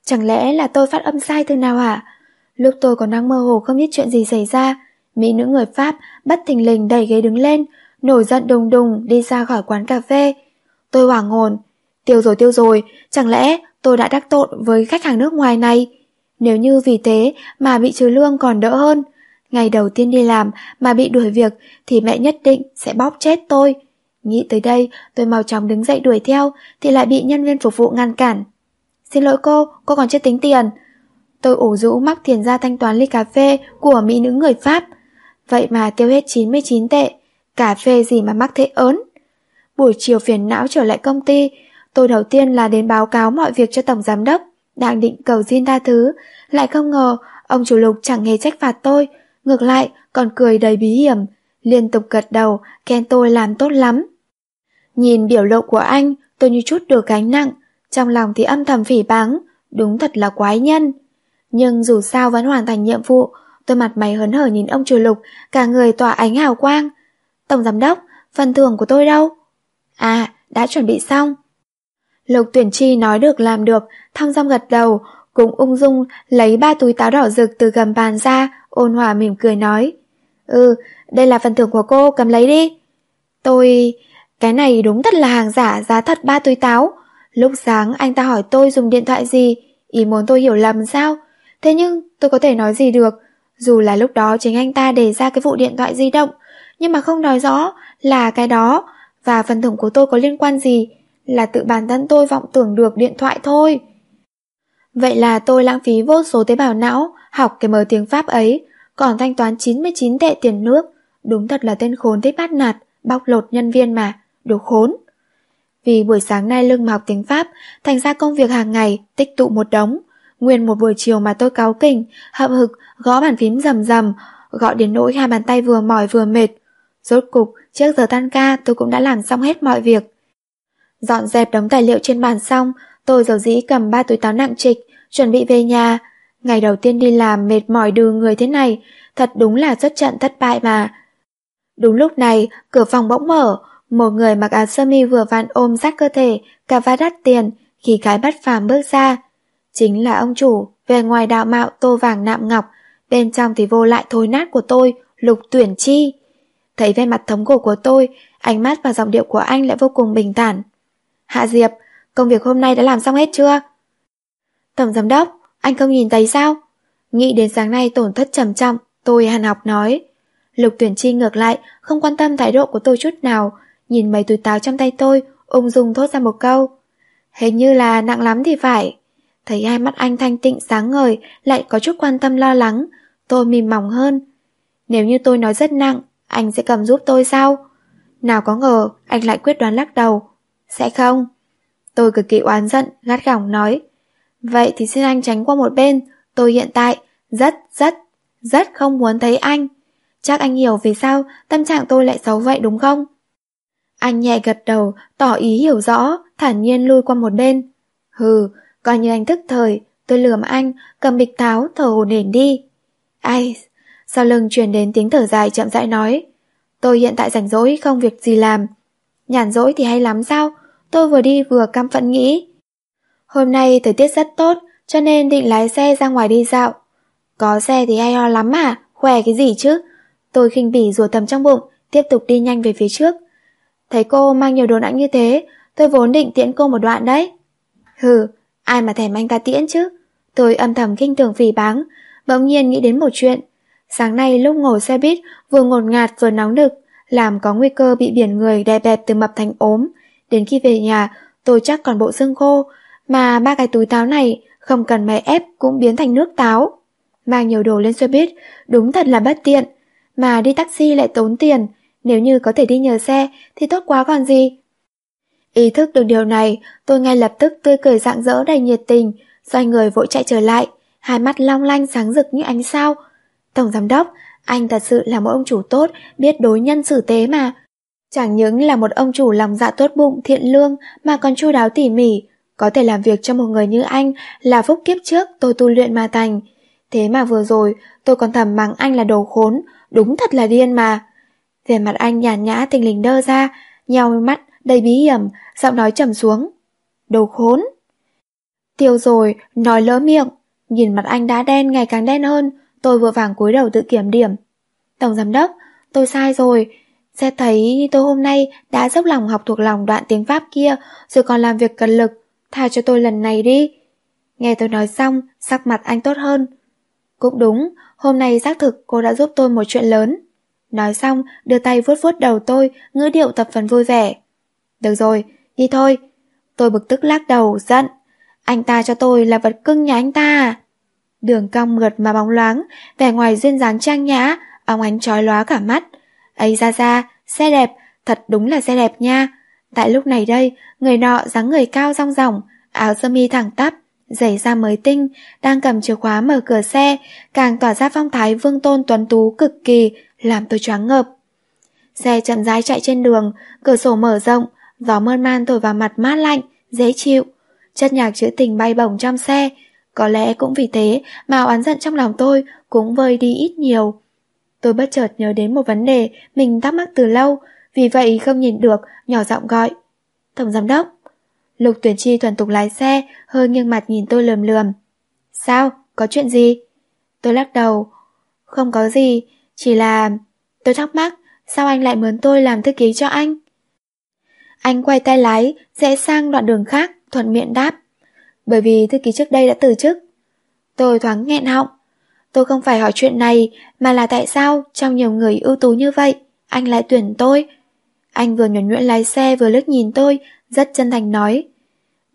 chẳng lẽ là tôi phát âm sai từ nào hả? Lúc tôi còn đang mơ hồ không biết chuyện gì xảy ra, mỹ nữ người Pháp bất thình lình đẩy ghế đứng lên, nổi giận đùng đùng đi ra khỏi quán cà phê. Tôi hoảng hồn, tiêu rồi tiêu rồi, chẳng lẽ tôi đã đắc tội với khách hàng nước ngoài này? Nếu như vì thế mà bị trừ lương còn đỡ hơn, ngày đầu tiên đi làm mà bị đuổi việc thì mẹ nhất định sẽ bóp chết tôi. Nghĩ tới đây, tôi mau chóng đứng dậy đuổi theo thì lại bị nhân viên phục vụ ngăn cản. Xin lỗi cô, cô còn chưa tính tiền. Tôi ủ rũ móc tiền ra thanh toán ly cà phê của mỹ nữ người Pháp. Vậy mà tiêu hết 99 tệ. Cà phê gì mà mắc thế ớn. Buổi chiều phiền não trở lại công ty, tôi đầu tiên là đến báo cáo mọi việc cho tổng giám đốc, đang định cầu xin tha thứ, lại không ngờ ông chủ lục chẳng hề trách phạt tôi, ngược lại còn cười đầy bí hiểm, liên tục gật đầu, khen tôi làm tốt lắm. Nhìn biểu lộ của anh, tôi như chút được gánh nặng, trong lòng thì âm thầm phỉ báng, đúng thật là quái nhân. Nhưng dù sao vẫn hoàn thành nhiệm vụ, tôi mặt mày hớn hở nhìn ông chủ lục, cả người tỏa ánh hào quang. Tổng giám đốc, phần thưởng của tôi đâu? À, đã chuẩn bị xong. Lục tuyển chi nói được làm được, thong dong gật đầu, cũng ung dung lấy ba túi táo đỏ rực từ gầm bàn ra, ôn hòa mỉm cười nói. Ừ, đây là phần thưởng của cô, cầm lấy đi. Tôi... Cái này đúng thật là hàng giả giá thật ba túi táo. Lúc sáng anh ta hỏi tôi dùng điện thoại gì, ý muốn tôi hiểu lầm sao? Thế nhưng tôi có thể nói gì được, dù là lúc đó chính anh ta đề ra cái vụ điện thoại di động, nhưng mà không nói rõ là cái đó và phần thưởng của tôi có liên quan gì, là tự bản thân tôi vọng tưởng được điện thoại thôi. Vậy là tôi lãng phí vô số tế bào não học cái mờ tiếng Pháp ấy, còn thanh toán 99 tệ tiền nước, đúng thật là tên khốn thích bắt nạt, bóc lột nhân viên mà, đồ khốn. Vì buổi sáng nay lưng mà học tiếng Pháp, thành ra công việc hàng ngày tích tụ một đống. Nguyên một buổi chiều mà tôi cáu kỉnh, hậm hực, gõ bàn phím rầm rầm, gọi đến nỗi hai bàn tay vừa mỏi vừa mệt. Rốt cục, trước giờ tan ca tôi cũng đã làm xong hết mọi việc. Dọn dẹp đống tài liệu trên bàn xong, tôi dầu dĩ cầm ba túi táo nặng trịch, chuẩn bị về nhà. Ngày đầu tiên đi làm mệt mỏi đừ người thế này, thật đúng là rất trận thất bại mà. Đúng lúc này, cửa phòng bỗng mở, một người mặc áo sơ mi vừa vặn ôm sát cơ thể, cà va đắt tiền, khi cái bắt phàm bước ra. Chính là ông chủ, về ngoài đạo mạo tô vàng nạm ngọc, bên trong thì vô lại thối nát của tôi, lục tuyển chi. Thấy vẻ mặt thống cổ của tôi, ánh mắt và giọng điệu của anh lại vô cùng bình thản. Hạ Diệp, công việc hôm nay đã làm xong hết chưa? Tổng giám đốc, anh không nhìn thấy sao? Nghĩ đến sáng nay tổn thất trầm trọng, tôi hàn học nói. Lục tuyển chi ngược lại, không quan tâm thái độ của tôi chút nào, nhìn mấy túi táo trong tay tôi, ung dung thốt ra một câu. Hình như là nặng lắm thì phải. Thấy hai mắt anh thanh tịnh sáng ngời, lại có chút quan tâm lo lắng, tôi mềm mỏng hơn. Nếu như tôi nói rất nặng, anh sẽ cầm giúp tôi sao? Nào có ngờ, anh lại quyết đoán lắc đầu. Sẽ không. Tôi cực kỳ oán giận, gắt gỏng nói. Vậy thì xin anh tránh qua một bên, tôi hiện tại rất, rất, rất không muốn thấy anh. Chắc anh hiểu vì sao tâm trạng tôi lại xấu vậy đúng không? Anh nhẹ gật đầu, tỏ ý hiểu rõ, thản nhiên lui qua một bên. Hừ, coi như anh thức thời, tôi lườm anh, cầm bịch táo, thở hồn hển đi. Ai, sau lưng truyền đến tiếng thở dài chậm rãi nói. Tôi hiện tại rảnh rỗi không việc gì làm. Nhàn rỗi thì hay lắm sao? Tôi vừa đi vừa căm phẫn nghĩ. Hôm nay thời tiết rất tốt, cho nên định lái xe ra ngoài đi dạo. Có xe thì hay ho lắm mà, khỏe cái gì chứ? Tôi khinh bỉ rùa tầm trong bụng, tiếp tục đi nhanh về phía trước. Thấy cô mang nhiều đồ nặng như thế, tôi vốn định tiễn cô một đoạn đấy. Hừ, ai mà thèm anh ta tiễn chứ? Tôi âm thầm kinh thường phỉ báng, bỗng nhiên nghĩ đến một chuyện. Sáng nay lúc ngồi xe buýt vừa ngột ngạt vừa nóng nực, làm có nguy cơ bị biển người đè bẹp từ mập thành ốm. Đến khi về nhà, tôi chắc còn bộ xương khô, mà ba cái túi táo này không cần máy ép cũng biến thành nước táo. Mang nhiều đồ lên xe buýt, đúng thật là bất tiện. Mà đi taxi lại tốn tiền, nếu như có thể đi nhờ xe thì tốt quá còn gì. Ý thức được điều này, tôi ngay lập tức tươi cười rạng rỡ đầy nhiệt tình, xoay người vội chạy trở lại, hai mắt long lanh sáng rực như ánh sao. Tổng giám đốc, anh thật sự là một ông chủ tốt, biết đối nhân xử tế mà. Chẳng những là một ông chủ lòng dạ tốt bụng, thiện lương mà còn chu đáo tỉ mỉ, có thể làm việc cho một người như anh là phúc kiếp trước tôi tu luyện mà thành. Thế mà vừa rồi tôi còn thầm mắng anh là đồ khốn, đúng thật là điên mà. Về mặt anh nhàn nhã tình lình đơ ra, nhau mắt đầy bí hiểm, giọng nói trầm xuống. Đồ khốn. Tiêu rồi, nói lỡ miệng, nhìn mặt anh đã đen ngày càng đen hơn, tôi vừa vàng cúi đầu tự kiểm điểm. Tổng giám đốc, tôi sai rồi, sẽ thấy tôi hôm nay đã dốc lòng học thuộc lòng đoạn tiếng Pháp kia, rồi còn làm việc cần lực, tha cho tôi lần này đi. Nghe tôi nói xong, sắc mặt anh tốt hơn. Cũng đúng, hôm nay xác thực cô đã giúp tôi một chuyện lớn. Nói xong, đưa tay vuốt vuốt đầu tôi, ngữ điệu tập phần vui vẻ. Được rồi, đi thôi. Tôi bực tức lắc đầu, giận. Anh ta cho tôi là vật cưng nhà anh ta? À? Đường cong mượt mà bóng loáng, vẻ ngoài duyên dáng trang nhã, ông ánh trói lóa cả mắt. Ây ra ra, xe đẹp, thật đúng là xe đẹp nha. Tại lúc này đây, người nọ dáng người cao rong ròng, áo sơ mi thẳng tắp, giày da mới tinh, đang cầm chìa khóa mở cửa xe, càng tỏa ra phong thái vương tôn tuấn tú cực kỳ, làm tôi choáng ngợp. Xe chậm rãi chạy trên đường, cửa sổ mở rộng, gió mơn man thổi vào mặt mát lạnh, dễ chịu. Chất nhạc trữ tình bay bổng trong xe, có lẽ cũng vì thế mà oán giận trong lòng tôi cũng vơi đi ít nhiều. Tôi bất chợt nhớ đến một vấn đề mình thắc mắc từ lâu, vì vậy không nhìn được, nhỏ giọng gọi. Tổng giám đốc. Lục tuyển chi thuần tục lái xe, hơi nghiêng mặt nhìn tôi lườm lườm. Sao? Có chuyện gì? Tôi lắc đầu. Không có gì, chỉ là... Tôi thắc mắc, sao anh lại mướn tôi làm thư ký cho anh? Anh quay tay lái, rẽ sang đoạn đường khác, thuận miệng đáp. Bởi vì thư ký trước đây đã từ chức. Tôi thoáng nghẹn họng. Tôi không phải hỏi chuyện này, mà là tại sao trong nhiều người ưu tú như vậy, anh lại tuyển tôi? Anh vừa nhuẩn nhuyễn lái xe vừa lướt nhìn tôi, rất chân thành nói.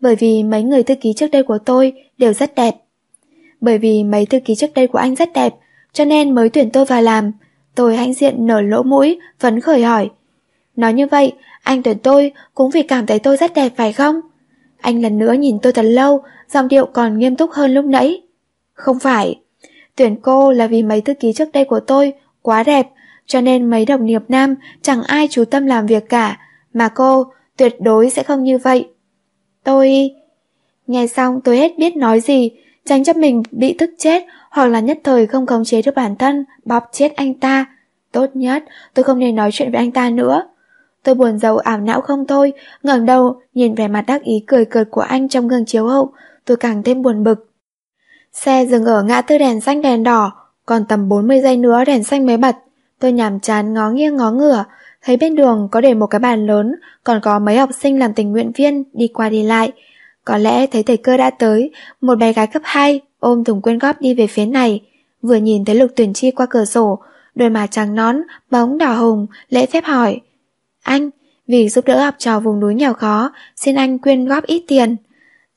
Bởi vì mấy người thư ký trước đây của tôi đều rất đẹp. Bởi vì mấy thư ký trước đây của anh rất đẹp, cho nên mới tuyển tôi vào làm. Tôi hãnh diện nở lỗ mũi, phấn khởi hỏi. Nói như vậy, anh tuyển tôi cũng vì cảm thấy tôi rất đẹp phải không? Anh lần nữa nhìn tôi thật lâu, giọng điệu còn nghiêm túc hơn lúc nãy. Không phải. Tuyển cô là vì mấy thư ký trước đây của tôi quá đẹp, cho nên mấy đồng nghiệp nam chẳng ai chú tâm làm việc cả, mà cô tuyệt đối sẽ không như vậy. Tôi... Nghe xong tôi hết biết nói gì, tránh cho mình bị tức chết hoặc là nhất thời không khống chế được bản thân, bóp chết anh ta. Tốt nhất, tôi không nên nói chuyện với anh ta nữa. Tôi buồn giàu ảo não không thôi, ngẩng đầu, nhìn vẻ mặt đắc ý cười cợt của anh trong gương chiếu hậu, tôi càng thêm buồn bực. Xe dừng ở ngã tư đèn xanh đèn đỏ, còn tầm 40 giây nữa đèn xanh mới bật. Tôi nhàm chán ngó nghiêng ngó ngửa, thấy bên đường có để một cái bàn lớn, còn có mấy học sinh làm tình nguyện viên đi qua đi lại. Có lẽ thấy thầy cơ đã tới, một bé gái cấp 2 ôm thùng quyên góp đi về phía này, vừa nhìn thấy Lục Tuyển Chi qua cửa sổ, đôi má trắng nón, bóng đỏ hồng, lễ phép hỏi. Anh, vì giúp đỡ học trò vùng núi nghèo khó, xin anh quyên góp ít tiền.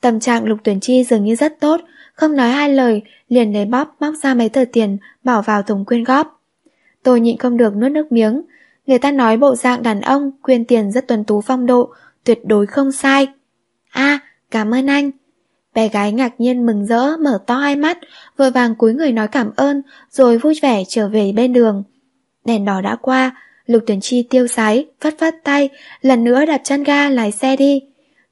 Tâm trạng Lục Tuyển Chi dường như rất tốt, không nói hai lời, liền lấy bóp móc ra mấy tờ tiền, bỏ vào thùng quyên góp. Tôi nhịn không được nuốt nước miếng. Người ta nói bộ dạng đàn ông quyên tiền rất tuần tú phong độ, tuyệt đối không sai. a cảm ơn anh. Bé gái ngạc nhiên mừng rỡ mở to hai mắt, vội vàng cúi người nói cảm ơn, rồi vui vẻ trở về bên đường. Đèn đỏ đã qua, Lục Tuyển Chi tiêu sái, vắt vắt tay, lần nữa đạp chân ga lái xe đi.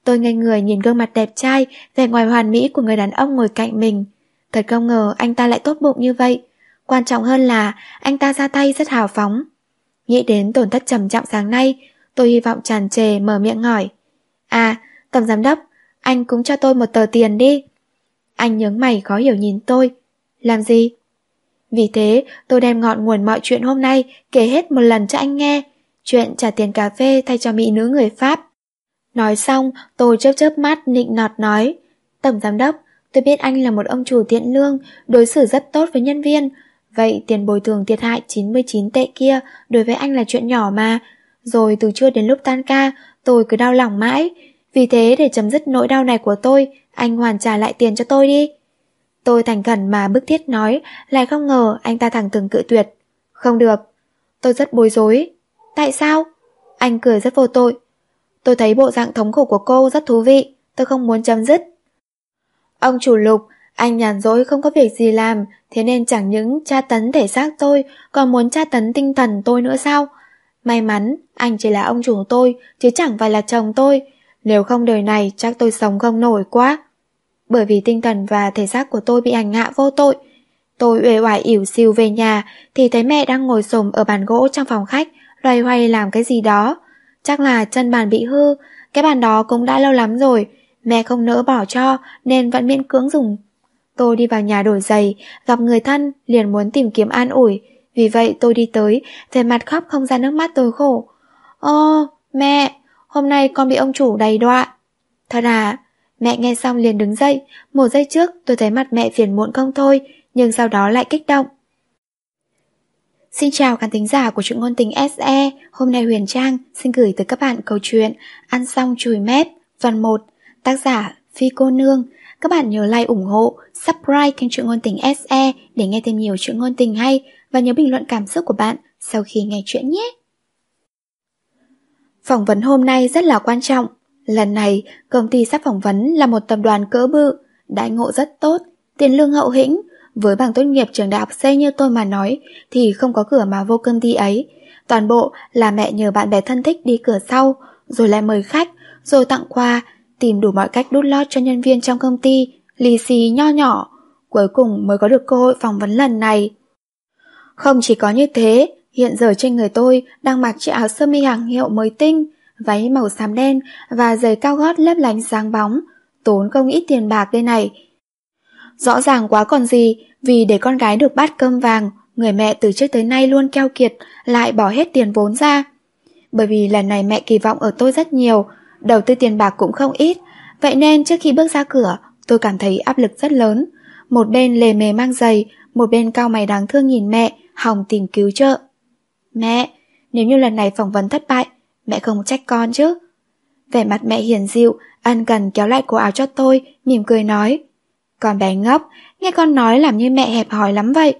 Tôi ngây người nhìn gương mặt đẹp trai, vẻ ngoài hoàn mỹ của người đàn ông ngồi cạnh mình. Thật không ngờ anh ta lại tốt bụng như vậy. Quan trọng hơn là anh ta ra tay rất hào phóng. Nghĩ đến tổn thất trầm trọng sáng nay, tôi hy vọng tràn trề mở miệng hỏi. À, tổng giám đốc, anh cũng cho tôi một tờ tiền đi. Anh nhướng mày khó hiểu nhìn tôi. Làm gì? Vì thế, tôi đem ngọn nguồn mọi chuyện hôm nay kể hết một lần cho anh nghe. Chuyện trả tiền cà phê thay cho mỹ nữ người Pháp. Nói xong, tôi chớp chớp mắt nịnh nọt nói. Tổng giám đốc, tôi biết anh là một ông chủ thiện lương, đối xử rất tốt với nhân viên. Vậy tiền bồi thường thiệt hại 99 tệ kia đối với anh là chuyện nhỏ mà. Rồi từ trưa đến lúc tan ca, tôi cứ đau lòng mãi. Vì thế để chấm dứt nỗi đau này của tôi, anh hoàn trả lại tiền cho tôi đi. Tôi thành khẩn mà bức thiết nói, lại không ngờ anh ta thẳng thừng cự tuyệt. Không được. Tôi rất bối rối. Tại sao? Anh cười rất vô tội. Tôi thấy bộ dạng thống khổ của cô rất thú vị, tôi không muốn chấm dứt. Ông chủ lục, anh nhàn rỗi không có việc gì làm, thế nên chẳng những tra tấn thể xác tôi, còn muốn tra tấn tinh thần tôi nữa sao? May mắn, anh chỉ là ông chủ tôi, chứ chẳng phải là chồng tôi. Nếu không đời này chắc tôi sống không nổi quá. Bởi vì tinh thần và thể xác của tôi bị hành hạ vô tội. Tôi uể oải ỉu xìu về nhà thì thấy mẹ đang ngồi xổm ở bàn gỗ trong phòng khách, loay hoay làm cái gì đó. Chắc là chân bàn bị hư, cái bàn đó cũng đã lâu lắm rồi, mẹ không nỡ bỏ cho nên vẫn miễn cưỡng dùng. Tôi đi vào nhà đổi giày, gặp người thân, liền muốn tìm kiếm an ủi. Vì vậy tôi đi tới, về mặt khóc không ra nước mắt tôi khổ. Ô, mẹ, hôm nay con bị ông chủ đầy đọa. Thật à? Mẹ nghe xong liền đứng dậy, một giây trước tôi thấy mặt mẹ phiền muộn không thôi, nhưng sau đó lại kích động. Xin chào khán thính giả của truyện ngôn tình SE, hôm nay Huyền Trang xin gửi tới các bạn câu chuyện Ăn xong chùi mép, phần 1, tác giả Phi Cô Nương. Các bạn nhớ like ủng hộ, subscribe kênh truyện ngôn tình SE để nghe thêm nhiều truyện ngôn tình hay và nhớ bình luận cảm xúc của bạn sau khi nghe chuyện nhé. Phỏng vấn hôm nay rất là quan trọng. Lần này, công ty sắp phỏng vấn là một tập đoàn cỡ bự, đãi ngộ rất tốt, tiền lương hậu hĩnh, với bằng tốt nghiệp trường đại học C như tôi mà nói thì không có cửa mà vô công ty ấy. Toàn bộ là mẹ nhờ bạn bè thân thích đi cửa sau, rồi lại mời khách, rồi tặng quà, tìm đủ mọi cách đút lót cho nhân viên trong công ty, lì xì nho nhỏ. Cuối cùng mới có được cơ hội phỏng vấn lần này. Không chỉ có như thế, hiện giờ trên người tôi đang mặc chiếc áo sơ mi hàng hiệu mới tinh, váy màu xám đen và giày cao gót lấp lánh sáng bóng. Tốn không ít tiền bạc đây này. Rõ ràng quá còn gì, vì để con gái được bát cơm vàng, người mẹ từ trước tới nay luôn keo kiệt, lại bỏ hết tiền vốn ra. Bởi vì lần này mẹ kỳ vọng ở tôi rất nhiều, đầu tư tiền bạc cũng không ít, vậy nên trước khi bước ra cửa, tôi cảm thấy áp lực rất lớn. Một bên lề mề mang giày, một bên cao mày đáng thương nhìn mẹ, hòng tìm cứu trợ. Mẹ, nếu như lần này phỏng vấn thất bại, mẹ không trách con chứ. Vẻ mặt mẹ hiền dịu, ân cần kéo lại cổ áo cho tôi, mỉm cười nói. Con bé ngốc, nghe con nói làm như mẹ hẹp hòi lắm vậy.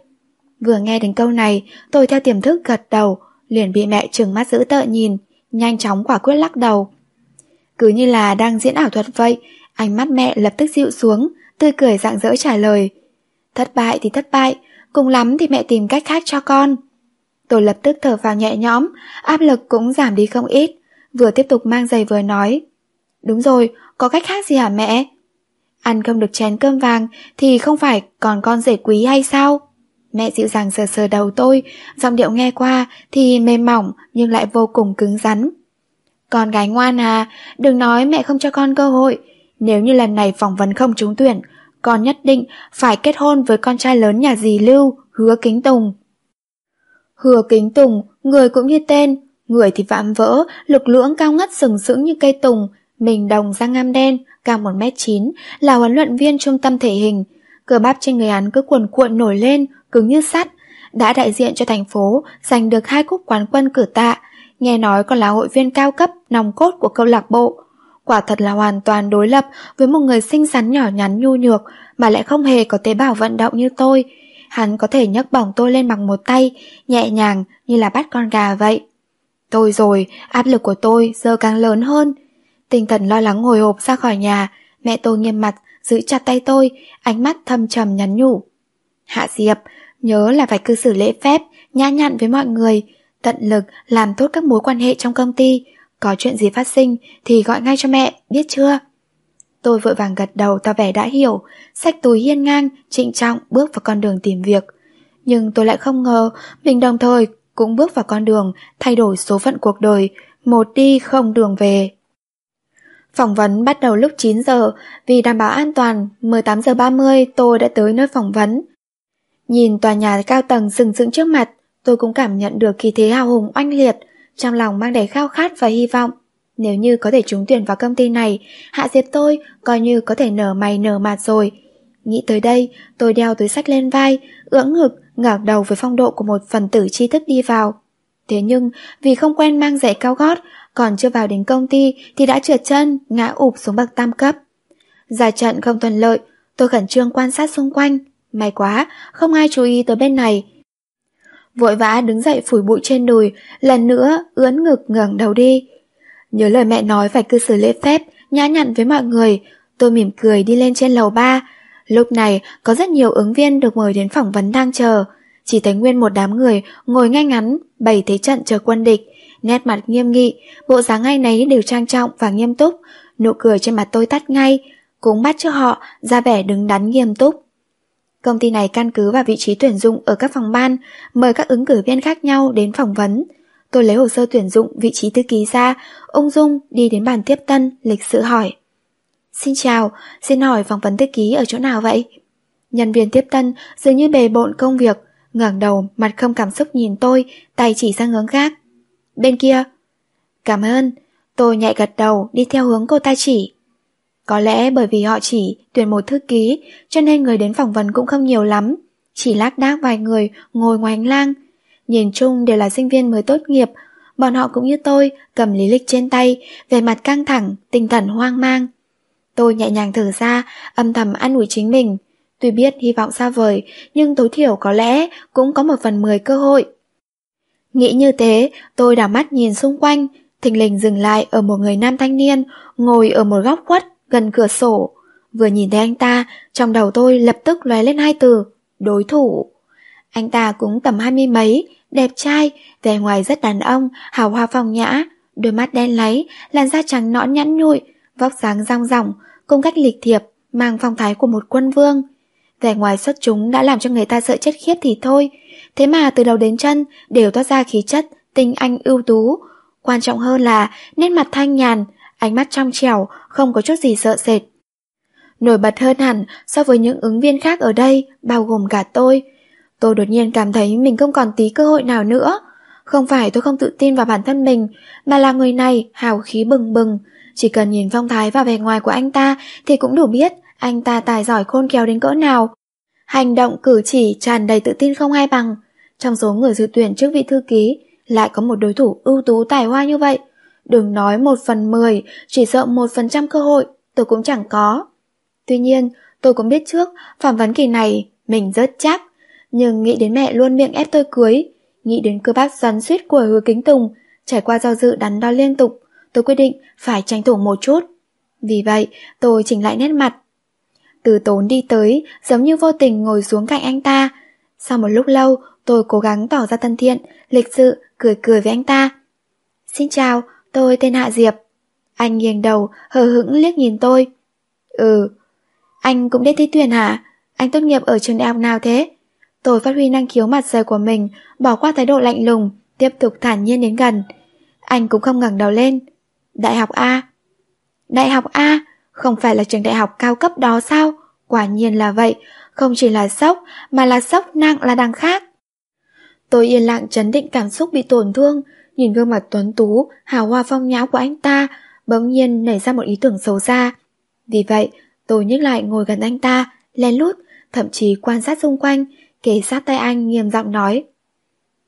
Vừa nghe đến câu này, tôi theo tiềm thức gật đầu, liền bị mẹ trừng mắt giữ tợ nhìn, nhanh chóng quả quyết lắc đầu. Cứ như là đang diễn ảo thuật vậy, ánh mắt mẹ lập tức dịu xuống, tươi cười rạng rỡ trả lời. Thất bại thì thất bại, cùng lắm thì mẹ tìm cách khác cho con. Tôi lập tức thở vào nhẹ nhõm, áp lực cũng giảm đi không ít, vừa tiếp tục mang giày vừa nói. Đúng rồi, có cách khác gì hả mẹ? Ăn không được chén cơm vàng thì không phải còn con rể quý hay sao? Mẹ dịu dàng sờ sờ đầu tôi, giọng điệu nghe qua thì mềm mỏng nhưng lại vô cùng cứng rắn. Con gái ngoan à, đừng nói mẹ không cho con cơ hội. Nếu như lần này phỏng vấn không trúng tuyển, con nhất định phải kết hôn với con trai lớn nhà dì Lưu, hứa kính tùng. Hứa kính tùng, người cũng như tên, người thì vạm vỡ, lực lưỡng cao ngất sừng sững như cây tùng, mình đồng da ngam đen, cao 1m9, là huấn luyện viên trung tâm thể hình. Cơ bắp trên người hắn cứ cuồn cuộn nổi lên, cứng như sắt. Đã đại diện cho thành phố, giành được hai cúp quán quân cử tạ. Nghe nói còn là hội viên cao cấp, nòng cốt của câu lạc bộ. Quả thật là hoàn toàn đối lập với một người xinh xắn nhỏ nhắn nhu nhược mà lại không hề có tế bào vận động như tôi. Hắn có thể nhấc bỏng tôi lên bằng một tay, nhẹ nhàng như là bắt con gà vậy. Tôi rồi, áp lực của tôi giờ càng lớn hơn. Tinh thần lo lắng ngồi hộp ra khỏi nhà, mẹ tôi nghiêm mặt, giữ chặt tay tôi, ánh mắt thâm trầm nhắn nhủ. Hạ Diệp, nhớ là phải cư xử lễ phép, nhã nhặn với mọi người, tận lực làm tốt các mối quan hệ trong công ty. Có chuyện gì phát sinh thì gọi ngay cho mẹ, biết chưa? Tôi vội vàng gật đầu tỏ vẻ đã hiểu, xách túi hiên ngang, trịnh trọng bước vào con đường tìm việc. Nhưng tôi lại không ngờ mình đồng thời cũng bước vào con đường thay đổi số phận cuộc đời, một đi không đường về. Phỏng vấn bắt đầu lúc 9 giờ, vì đảm bảo an toàn, 18 giờ 30 tôi đã tới nơi phỏng vấn. Nhìn tòa nhà cao tầng sừng sững trước mặt, tôi cũng cảm nhận được khí thế hào hùng oanh liệt, trong lòng mang đầy khao khát và hy vọng. Nếu như có thể trúng tuyển vào công ty này, Hạ Diệp tôi coi như có thể nở mày nở mặt rồi. Nghĩ tới đây, tôi đeo túi sách lên vai, ưỡng ngực, ngẩng đầu với phong độ của một phần tử tri thức đi vào. Thế nhưng, vì không quen mang giày cao gót, còn chưa vào đến công ty thì đã trượt chân, ngã ụp xuống bậc tam cấp. Giải trận không thuận lợi, tôi khẩn trương quan sát xung quanh. May quá, không ai chú ý tới bên này. Vội vã đứng dậy phủi bụi trên đùi, lần nữa ướn ngực ngẩng đầu đi. Nhớ lời mẹ nói phải cư xử lễ phép, nhã nhặn với mọi người, tôi mỉm cười đi lên trên lầu ba. Lúc này có rất nhiều ứng viên được mời đến phỏng vấn đang chờ. Chỉ thấy nguyên một đám người ngồi ngay ngắn, bày thế trận chờ quân địch, nét mặt nghiêm nghị, bộ dáng ngay nấy đều trang trọng và nghiêm túc, nụ cười trên mặt tôi tắt ngay, cũng bắt cho họ ra vẻ đứng đắn nghiêm túc. Công ty này căn cứ vào vị trí tuyển dụng ở các phòng ban, mời các ứng cử viên khác nhau đến phỏng vấn. Tôi lấy hồ sơ tuyển dụng vị trí thư ký ra, ung dung đi đến bàn tiếp tân, lịch sự hỏi. Xin chào, xin hỏi phỏng vấn thư ký ở chỗ nào vậy? Nhân viên tiếp tân dường như bề bộn công việc, ngẩng đầu, mặt không cảm xúc nhìn tôi, tay chỉ sang hướng khác. Bên kia. Cảm ơn. Tôi nhạy gật đầu, đi theo hướng cô ta chỉ. Có lẽ bởi vì họ chỉ tuyển một thư ký, cho nên người đến phỏng vấn cũng không nhiều lắm. Chỉ lác đác vài người ngồi ngoài hành lang. Nhìn chung đều là sinh viên mới tốt nghiệp, bọn họ cũng như tôi, cầm lý lịch trên tay, về mặt căng thẳng, tinh thần hoang mang. Tôi nhẹ nhàng thở ra, âm thầm an ủi chính mình. Tuy biết hy vọng xa vời, nhưng tối thiểu có lẽ cũng có một phần mười cơ hội. Nghĩ như thế, tôi đảo mắt nhìn xung quanh, thình lình dừng lại ở một người nam thanh niên, ngồi ở một góc khuất, gần cửa sổ. Vừa nhìn thấy anh ta, trong đầu tôi lập tức lóe lên hai từ, đối thủ. Anh ta cũng tầm hai mươi mấy, đẹp trai, vẻ ngoài rất đàn ông, hào hoa phong nhã, đôi mắt đen láy, làn da trắng nõn nhẵn nhụi, vóc dáng rong ròng, cung cách lịch thiệp, mang phong thái của một quân vương. Vẻ ngoài xuất chúng đã làm cho người ta sợ chết khiếp thì thôi, thế mà từ đầu đến chân đều toát ra khí chất, tinh anh ưu tú. Quan trọng hơn là nét mặt thanh nhàn, ánh mắt trong trẻo, không có chút gì sợ sệt. Nổi bật hơn hẳn so với những ứng viên khác ở đây, bao gồm cả tôi. Tôi đột nhiên cảm thấy mình không còn tí cơ hội nào nữa. Không phải tôi không tự tin vào bản thân mình, mà là người này hào khí bừng bừng. Chỉ cần nhìn phong thái và vẻ ngoài của anh ta thì cũng đủ biết anh ta tài giỏi khôn khéo đến cỡ nào. Hành động cử chỉ tràn đầy tự tin không ai bằng. Trong số người dự tuyển trước vị thư ký, lại có một đối thủ ưu tú tài hoa như vậy. Đừng nói một phần mười, chỉ sợ một phần trăm cơ hội, tôi cũng chẳng có. Tuy nhiên, tôi cũng biết trước, phỏng vấn kỳ này, mình rất chắc. Nhưng nghĩ đến mẹ luôn miệng ép tôi cưới, nghĩ đến cơ bác xoắn suýt của hứa kính tùng, trải qua do dự đắn đo liên tục, tôi quyết định phải tranh thủ một chút. Vì vậy, tôi chỉnh lại nét mặt. Từ tốn đi tới, giống như vô tình ngồi xuống cạnh anh ta. Sau một lúc lâu, tôi cố gắng tỏ ra thân thiện, lịch sự, cười cười với anh ta. Xin chào, tôi tên Hạ Diệp. Anh nghiêng đầu, hờ hững liếc nhìn tôi. Ừ, anh cũng biết thi tuyển hả? Anh tốt nghiệp ở trường đại học nào thế? Tôi phát huy năng khiếu mặt rời của mình, bỏ qua thái độ lạnh lùng, tiếp tục thản nhiên đến gần. Anh cũng không ngẩng đầu lên. Đại học A. Đại học A? Không phải là trường đại học cao cấp đó sao? Quả nhiên là vậy, không chỉ là sốc, mà là sốc nặng là đằng khác. Tôi yên lặng chấn định cảm xúc bị tổn thương, nhìn gương mặt tuấn tú, hào hoa phong nhã của anh ta, bỗng nhiên nảy ra một ý tưởng xấu xa. Vì vậy, tôi nhích lại ngồi gần anh ta, lén lút, thậm chí quan sát xung quanh, kề sát tay anh nghiêm giọng nói.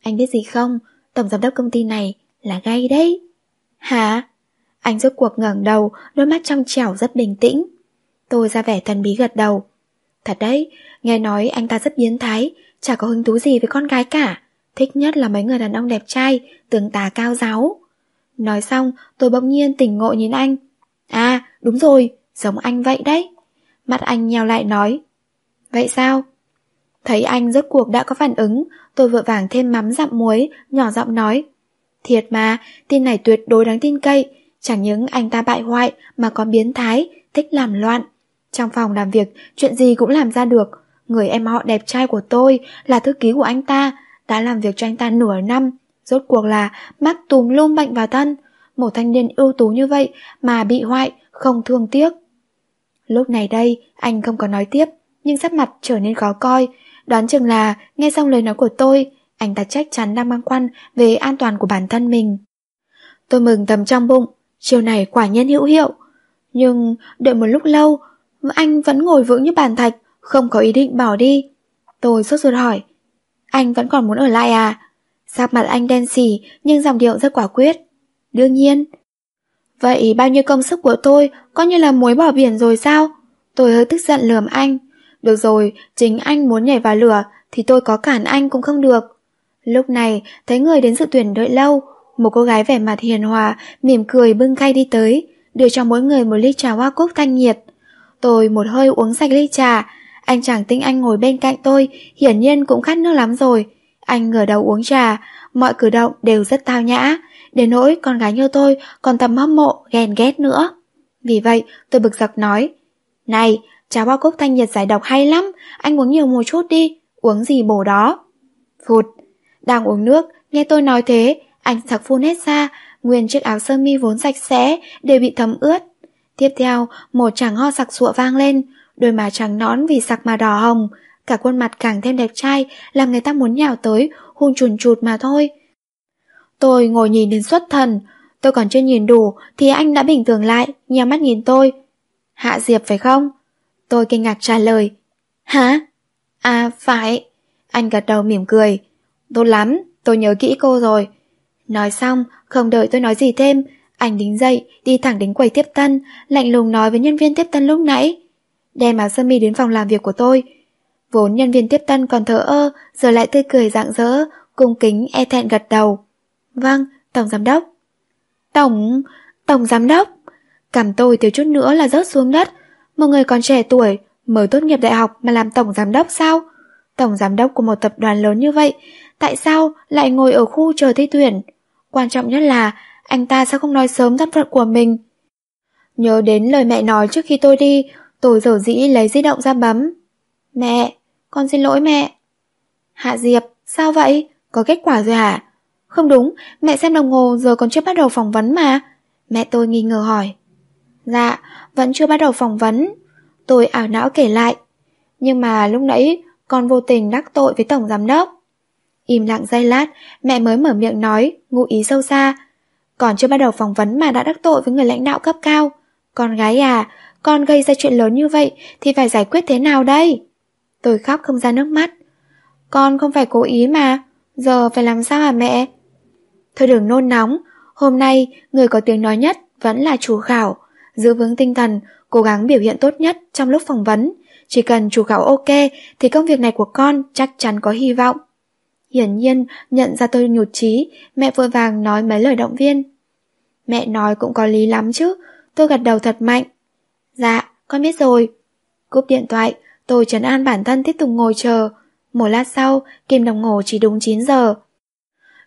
Anh biết gì không, tổng giám đốc công ty này là gay đấy. Hả? Anh rốt cuộc ngẩng đầu, đôi mắt trong trẻo rất bình tĩnh. Tôi ra vẻ thần bí gật đầu. Thật đấy, nghe nói anh ta rất biến thái, chả có hứng thú gì với con gái cả. Thích nhất là mấy người đàn ông đẹp trai, tướng tà cao giáo. Nói xong, tôi bỗng nhiên tỉnh ngộ nhìn anh. À, đúng rồi, giống anh vậy đấy. Mắt anh nheo lại nói. Vậy sao? Thấy anh rốt cuộc đã có phản ứng, tôi vội vàng thêm mắm dặm muối, nhỏ giọng nói. Thiệt mà, tin này tuyệt đối đáng tin cậy, chẳng những anh ta bại hoại mà còn biến thái, thích làm loạn. Trong phòng làm việc, chuyện gì cũng làm ra được. Người em họ đẹp trai của tôi là thư ký của anh ta, đã làm việc cho anh ta nửa năm. Rốt cuộc là mắc tùm lum bệnh vào thân. Một thanh niên ưu tú như vậy mà bị hoại, không thương tiếc. Lúc này đây, anh không có nói tiếp, nhưng sắc mặt trở nên khó coi. Đoán chừng là, nghe xong lời nói của tôi, anh ta chắc chắn đang băn khoăn về an toàn của bản thân mình. Tôi mừng tầm trong bụng, chiều này quả nhiên hữu hiệu. Nhưng đợi một lúc lâu, anh vẫn ngồi vững như bàn thạch, không có ý định bỏ đi. Tôi sốt ruột hỏi, anh vẫn còn muốn ở lại à? Sạp mặt anh đen xỉ nhưng dòng điệu rất quả quyết. Đương nhiên. Vậy bao nhiêu công sức của tôi coi như là muối bỏ biển rồi sao? Tôi hơi tức giận lườm anh. Được rồi, chính anh muốn nhảy vào lửa thì tôi có cản anh cũng không được. Lúc này, thấy người đến dự tuyển đợi lâu, một cô gái vẻ mặt hiền hòa, mỉm cười bưng khay đi tới, đưa cho mỗi người một ly trà hoa cúc thanh nhiệt. Tôi một hơi uống sạch ly trà, anh chàng tinh anh ngồi bên cạnh tôi, hiển nhiên cũng khát nước lắm rồi. Anh ngửa đầu uống trà, mọi cử động đều rất tao nhã, đến nỗi con gái như tôi còn tầm hâm mộ, ghen ghét nữa. Vì vậy, tôi bực dọc nói, Này, trà bao cúc thanh nhiệt giải độc hay lắm, anh uống nhiều một chút đi, uống gì bổ đó. Phụt, đang uống nước, nghe tôi nói thế, anh sặc phun hết ra, nguyên chiếc áo sơ mi vốn sạch sẽ đều bị thấm ướt. Tiếp theo, một chàng ho sặc sụa vang lên, đôi má trắng nón vì sặc mà đỏ hồng, cả khuôn mặt càng thêm đẹp trai, làm người ta muốn nhào tới, hôn chùn chụt mà thôi. Tôi ngồi nhìn đến xuất thần, tôi còn chưa nhìn đủ thì anh đã bình thường lại, nhắm mắt nhìn tôi. Hạ Diệp phải không? Tôi kinh ngạc trả lời. Hả? À, phải. Anh gật đầu mỉm cười. Tốt lắm, tôi nhớ kỹ cô rồi. Nói xong, không đợi tôi nói gì thêm, anh đứng dậy, đi thẳng đến quầy tiếp tân, lạnh lùng nói với nhân viên tiếp tân lúc nãy. Đem áo sơ mi đến phòng làm việc của tôi. Vốn nhân viên tiếp tân còn thở ơ, giờ lại tươi cười rạng rỡ, cung kính e thẹn gật đầu. Vâng, Tổng Giám Đốc. Tổng... Tổng Giám Đốc. Cảm tôi thiếu chút nữa là rớt xuống đất. Một người còn trẻ tuổi, mới tốt nghiệp đại học mà làm Tổng Giám Đốc sao? Tổng Giám Đốc của một tập đoàn lớn như vậy, tại sao lại ngồi ở khu chờ thi tuyển? Quan trọng nhất là anh ta sao không nói sớm thân phận của mình? Nhớ đến lời mẹ nói trước khi tôi đi, tôi dở dĩ lấy di động ra bấm. Mẹ, con xin lỗi mẹ. Hạ Diệp, sao vậy? Có kết quả rồi hả? Không đúng, mẹ xem đồng hồ giờ còn chưa bắt đầu phỏng vấn mà. Mẹ tôi nghi ngờ hỏi. Dạ, vẫn chưa bắt đầu phỏng vấn. Tôi ảo não kể lại. Nhưng mà lúc nãy con vô tình đắc tội với tổng giám đốc. Im lặng giây lát, mẹ mới mở miệng nói, ngụ ý sâu xa. Còn chưa bắt đầu phỏng vấn mà đã đắc tội với người lãnh đạo cấp cao. Con gái à, con gây ra chuyện lớn như vậy thì phải giải quyết thế nào đây? Tôi khóc không ra nước mắt. Con không phải cố ý mà, giờ phải làm sao hả mẹ? Thôi đừng nôn nóng, hôm nay người có tiếng nói nhất vẫn là chủ khảo. Giữ vững tinh thần, cố gắng biểu hiện tốt nhất trong lúc phỏng vấn. Chỉ cần chủ khảo ok thì công việc này của con chắc chắn có hy vọng. Hiển nhiên, nhận ra tôi nhụt chí, mẹ vội vàng nói mấy lời động viên. Mẹ nói cũng có lý lắm chứ, tôi gật đầu thật mạnh. Dạ, con biết rồi. Cúp điện thoại, tôi trấn an bản thân tiếp tục ngồi chờ. Một lát sau, kim đồng hồ chỉ đúng 9 giờ.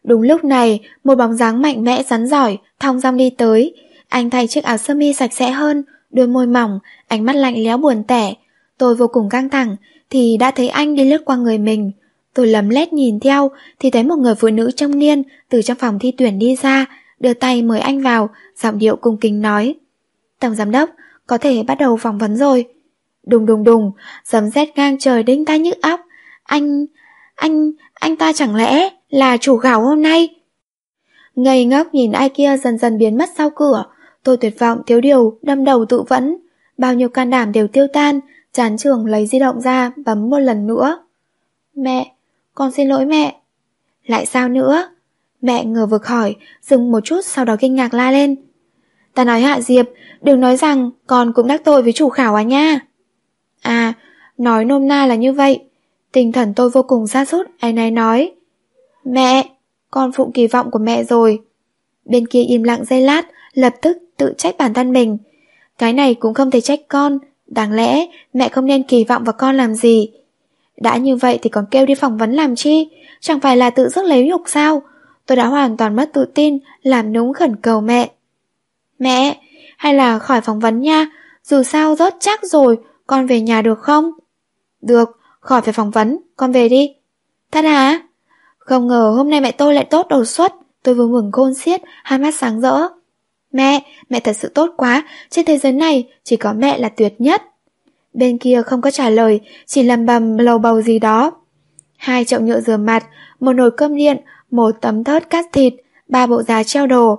Đúng lúc này, một bóng dáng mạnh mẽ rắn giỏi, thong dong đi tới. Anh thay chiếc áo sơ mi sạch sẽ hơn, đôi môi mỏng, ánh mắt lạnh lẽo buồn tẻ. Tôi vô cùng căng thẳng, thì đã thấy anh đi lướt qua người mình. Tôi lấm lét nhìn theo thì thấy một người phụ nữ trong niên từ trong phòng thi tuyển đi ra, đưa tay mời anh vào, giọng điệu cung kính nói. Tổng giám đốc, có thể bắt đầu phỏng vấn rồi. Đùng đùng đùng, giấm rét ngang trời đinh tai nhức óc. Anh, anh, anh ta chẳng lẽ là chủ khảo hôm nay? Ngây ngốc nhìn ai kia dần dần biến mất sau cửa. Tôi tuyệt vọng thiếu điều, đâm đầu tự vẫn. Bao nhiêu can đảm đều tiêu tan, Chán trường lấy di động ra bấm một lần nữa. Mẹ, con xin lỗi mẹ. Lại sao nữa? Mẹ ngờ vực hỏi, dừng một chút sau đó kinh ngạc la lên. Ta nói Hạ Diệp, đừng nói rằng con cũng đắc tội với chủ khảo à nha. À, nói nôm na là như vậy. Tinh thần tôi vô cùng xa sút anh này nói. Mẹ, con phụng kỳ vọng của mẹ rồi. Bên kia im lặng giây lát, lập tức tự trách bản thân mình. Cái này cũng không thể trách con, đáng lẽ mẹ không nên kỳ vọng vào con làm gì. Đã như vậy thì còn kêu đi phỏng vấn làm chi, chẳng phải là tự dứt lấy nhục sao? Tôi đã hoàn toàn mất tự tin, làm núng khẩn cầu mẹ. Mẹ, hay là khỏi phỏng vấn nha, dù sao rốt chắc rồi, con về nhà được không? Được, khỏi phải phỏng vấn, con về đi. Thật hả? Không ngờ hôm nay mẹ tôi lại tốt đột xuất, tôi vừa mừng khôn xiết, hai mắt sáng rỡ. Mẹ, mẹ thật sự tốt quá, trên thế giới này chỉ có mẹ là tuyệt nhất. Bên kia không có trả lời, chỉ lầm bầm lầu bầu gì đó. Hai chậu nhựa rửa mặt, một nồi cơm điện, một tấm thớt cắt thịt, ba bộ giá treo đồ.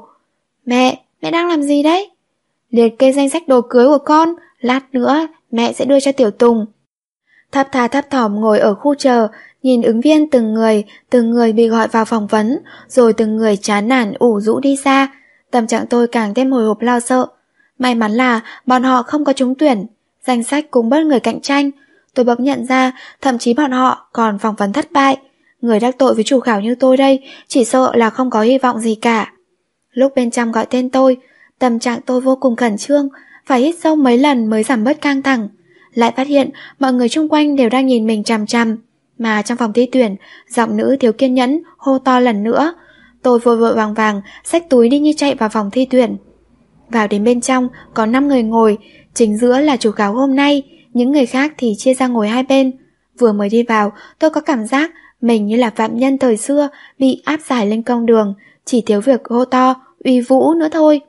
Mẹ, mẹ đang làm gì đấy? Liệt kê danh sách đồ cưới của con, lát nữa mẹ sẽ đưa cho Tiểu Tùng. Thấp thà thấp thỏm ngồi ở khu chờ, nhìn ứng viên từng người, từng người bị gọi vào phỏng vấn, rồi từng người chán nản ủ rũ đi xa. Tâm trạng tôi càng thêm hồi hộp lo sợ. May mắn là bọn họ không có trúng tuyển, danh sách cũng bớt người cạnh tranh. Tôi bỗng nhận ra, thậm chí bọn họ còn phỏng vấn thất bại. Người đắc tội với chủ khảo như tôi đây, chỉ sợ là không có hy vọng gì cả. Lúc bên trong gọi tên tôi, tâm trạng tôi vô cùng khẩn trương, phải hít sâu mấy lần mới giảm bớt căng thẳng. Lại phát hiện mọi người xung quanh đều đang nhìn mình chằm chằm. Mà trong phòng thi tuyển, giọng nữ thiếu kiên nhẫn hô to lần nữa. Tôi vội vội vàng vàng, xách túi đi như chạy vào phòng thi tuyển. Vào đến bên trong, có 5 người ngồi, chính giữa là chủ cáo hôm nay, những người khác thì chia ra ngồi hai bên. Vừa mới đi vào, tôi có cảm giác mình như là phạm nhân thời xưa bị áp giải lên công đường, chỉ thiếu việc hô to, uy vũ nữa thôi.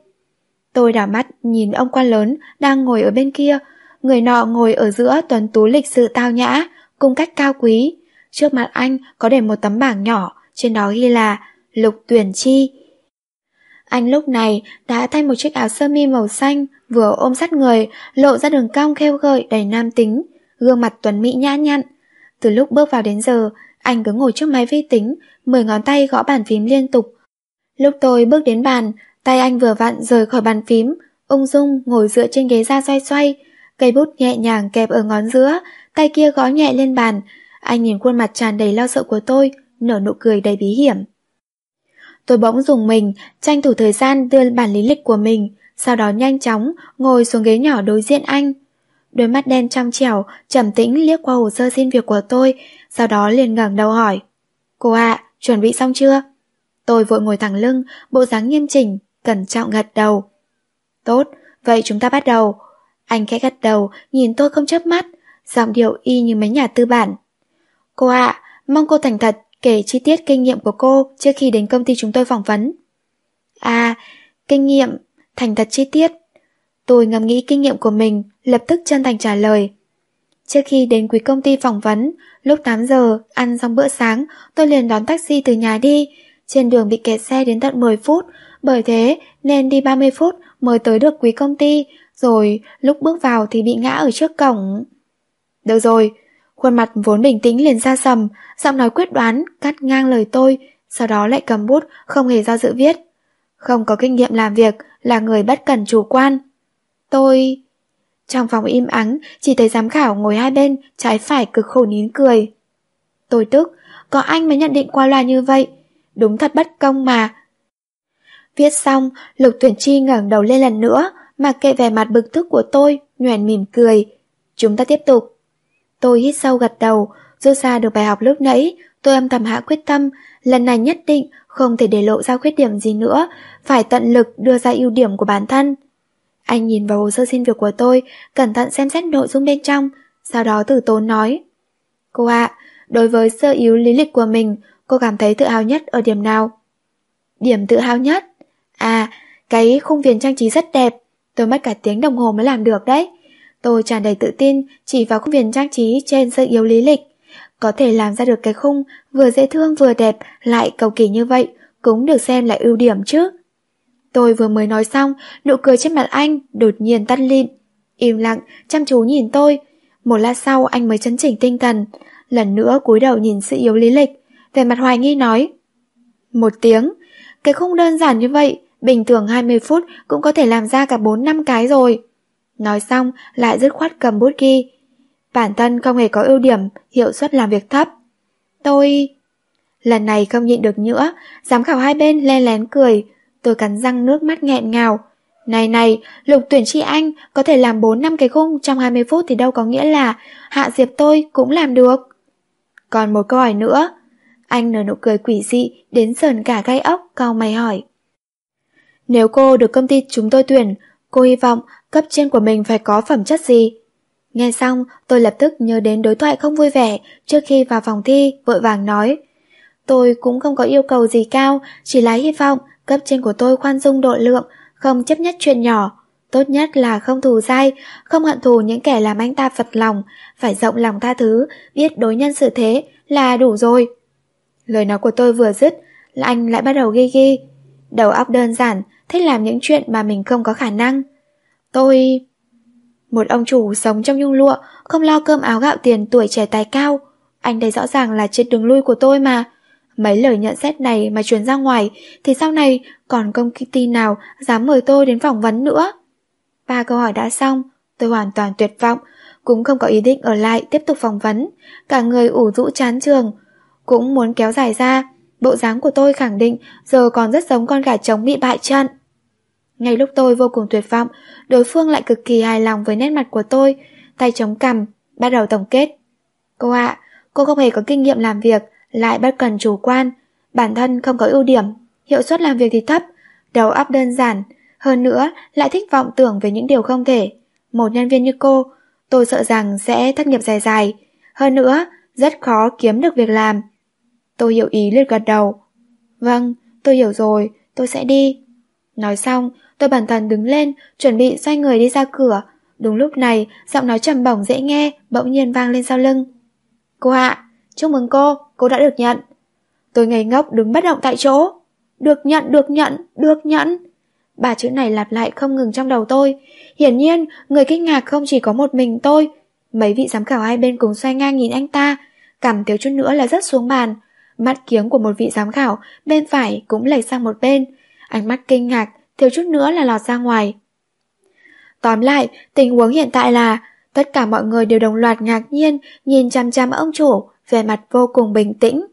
Tôi đảo mắt nhìn ông quan lớn đang ngồi ở bên kia, người nọ ngồi ở giữa tuần tú lịch sự tao nhã, cung cách cao quý. Trước mặt anh có để một tấm bảng nhỏ, trên đó ghi là Lục Tuyển Chi. Anh lúc này đã thay một chiếc áo sơ mi màu xanh, vừa ôm sát người, lộ ra đường cong khêu gợi đầy nam tính, gương mặt tuấn mỹ nhã nhặn. Từ lúc bước vào đến giờ, anh cứ ngồi trước máy vi tính, mười ngón tay gõ bàn phím liên tục. Lúc tôi bước đến bàn, tay anh vừa vặn rời khỏi bàn phím, ung dung ngồi dựa trên ghế ra xoay xoay, cây bút nhẹ nhàng kẹp ở ngón giữa, tay kia gõ nhẹ lên bàn. Anh nhìn khuôn mặt tràn đầy lo sợ của tôi, nở nụ cười đầy bí hiểm. Tôi bỗng dùng mình, tranh thủ thời gian đưa bản lý lịch của mình, sau đó nhanh chóng ngồi xuống ghế nhỏ đối diện anh. Đôi mắt đen trong trẻo, trầm tĩnh liếc qua hồ sơ xin việc của tôi, sau đó liền ngẩng đầu hỏi. Cô ạ, chuẩn bị xong chưa? Tôi vội ngồi thẳng lưng, bộ dáng nghiêm chỉnh, cẩn trọng gật đầu. Tốt, vậy chúng ta bắt đầu. Anh khẽ gật đầu, nhìn tôi không chớp mắt, giọng điệu y như mấy nhà tư bản. Cô ạ, mong cô thành thật kể chi tiết kinh nghiệm của cô trước khi đến công ty chúng tôi phỏng vấn. À, kinh nghiệm, thành thật chi tiết. Tôi ngẫm nghĩ kinh nghiệm của mình, lập tức chân thành trả lời. Trước khi đến quý công ty phỏng vấn, lúc 8 giờ, ăn xong bữa sáng, tôi liền đón taxi từ nhà đi. Trên đường bị kẹt xe đến tận 10 phút, bởi thế nên đi 30 phút mới tới được quý công ty, rồi lúc bước vào thì bị ngã ở trước cổng. Được rồi, khuôn mặt vốn bình tĩnh liền ra sầm, giọng nói quyết đoán, cắt ngang lời tôi, sau đó lại cầm bút, không hề do dự viết. Không có kinh nghiệm làm việc, là người bất cần chủ quan. Tôi... Trong phòng im ắng, chỉ thấy giám khảo ngồi hai bên, trái phải cực khổ nín cười. Tôi tức, có anh mới nhận định qua loa như vậy. Đúng thật bất công mà. Viết xong, Lục Tuyển Chi ngẩng đầu lên lần nữa, mà kệ vẻ mặt bực tức của tôi, nhoẻn mỉm cười. Chúng ta tiếp tục. Tôi hít sâu gật đầu, rút ra được bài học lúc nãy, tôi âm thầm hạ quyết tâm, lần này nhất định không thể để lộ ra khuyết điểm gì nữa, phải tận lực đưa ra ưu điểm của bản thân. Anh nhìn vào hồ sơ xin việc của tôi, cẩn thận xem xét nội dung bên trong, sau đó tử tốn nói. Cô ạ, đối với sơ yếu lý lịch của mình, cô cảm thấy tự hào nhất ở điểm nào? Điểm tự hào nhất? À, cái khung viền trang trí rất đẹp, tôi mất cả tiếng đồng hồ mới làm được đấy. Tôi tràn đầy tự tin chỉ vào khung viền trang trí trên sơ yếu lý lịch. Có thể làm ra được cái khung vừa dễ thương vừa đẹp lại cầu kỳ như vậy cũng được xem là ưu điểm chứ. Tôi vừa mới nói xong, nụ cười trên mặt anh đột nhiên tắt lịm. Im lặng, chăm chú nhìn tôi. Một lát sau anh mới chấn chỉnh tinh thần, lần nữa cúi đầu nhìn sự yếu lý lịch, về mặt hoài nghi nói. Một tiếng, cái khung đơn giản như vậy, bình thường 20 phút cũng có thể làm ra cả 4 năm cái rồi. Nói xong, lại dứt khoát cầm bút ghi. Bản thân không hề có ưu điểm, hiệu suất làm việc thấp. Tôi... Lần này không nhịn được nữa, giám khảo hai bên len lén cười. Tôi cắn răng nước mắt nghẹn ngào. Này này, lục tuyển chi anh có thể làm 4 năm cái khung trong 20 phút thì đâu có nghĩa là Hạ Diệp tôi cũng làm được. Còn một câu hỏi nữa. Anh nở nụ cười quỷ dị đến sờn cả gai ốc cau mày hỏi. Nếu cô được công ty chúng tôi tuyển, cô hy vọng cấp trên của mình phải có phẩm chất gì? Nghe xong, tôi lập tức nhớ đến đối thoại không vui vẻ trước khi vào phòng thi, vội vàng nói. Tôi cũng không có yêu cầu gì cao, chỉ là hy vọng cấp trên của tôi khoan dung độ lượng, không chấp nhất chuyện nhỏ. Tốt nhất là không thù dai, không hận thù những kẻ làm anh ta phật lòng, phải rộng lòng tha thứ, biết đối nhân xử thế là đủ rồi. Lời nói của tôi vừa dứt, là anh lại bắt đầu ghi ghi. Đầu óc đơn giản, thích làm những chuyện mà mình không có khả năng. Tôi... Một ông chủ sống trong nhung lụa, không lo cơm áo gạo tiền tuổi trẻ tài cao. Anh đây rõ ràng là trên đường lui của tôi mà. Mấy lời nhận xét này mà truyền ra ngoài thì sau này còn công ty nào dám mời tôi đến phỏng vấn nữa. Ba câu hỏi đã xong, tôi hoàn toàn tuyệt vọng, cũng không có ý định ở lại tiếp tục phỏng vấn. Cả người ủ rũ chán trường, cũng muốn kéo dài ra. Bộ dáng của tôi khẳng định giờ còn rất giống con gà trống bị bại trận. Ngay lúc tôi vô cùng tuyệt vọng, đối phương lại cực kỳ hài lòng với nét mặt của tôi, tay chống cằm, bắt đầu tổng kết. Cô ạ, cô không hề có kinh nghiệm làm việc, lại bất cần chủ quan, bản thân không có ưu điểm, hiệu suất làm việc thì thấp, đầu óc đơn giản, hơn nữa lại thích vọng tưởng về những điều không thể. Một nhân viên như cô, tôi sợ rằng sẽ thất nghiệp dài dài, hơn nữa rất khó kiếm được việc làm. Tôi hiểu ý liệt gật đầu. Vâng, tôi hiểu rồi, tôi sẽ đi. Nói xong, tôi bản thân đứng lên, chuẩn bị xoay người đi ra cửa. Đúng lúc này, giọng nói trầm bổng dễ nghe, bỗng nhiên vang lên sau lưng. Cô ạ, chúc mừng cô, cô đã được nhận. Tôi ngây ngốc đứng bất động tại chỗ. Được nhận, được nhận, được nhận. Ba chữ này lặp lại không ngừng trong đầu tôi. Hiển nhiên, người kinh ngạc không chỉ có một mình tôi. Mấy vị giám khảo hai bên cùng xoay ngang nhìn anh ta. Cảm thiếu chút nữa là rất xuống bàn. Mắt kiếng của một vị giám khảo bên phải cũng lệch sang một bên. Ánh mắt kinh ngạc, thiếu chút nữa là lọt ra ngoài. Tóm lại, tình huống hiện tại là tất cả mọi người đều đồng loạt ngạc nhiên nhìn chăm chăm ông chủ, vẻ mặt vô cùng bình tĩnh.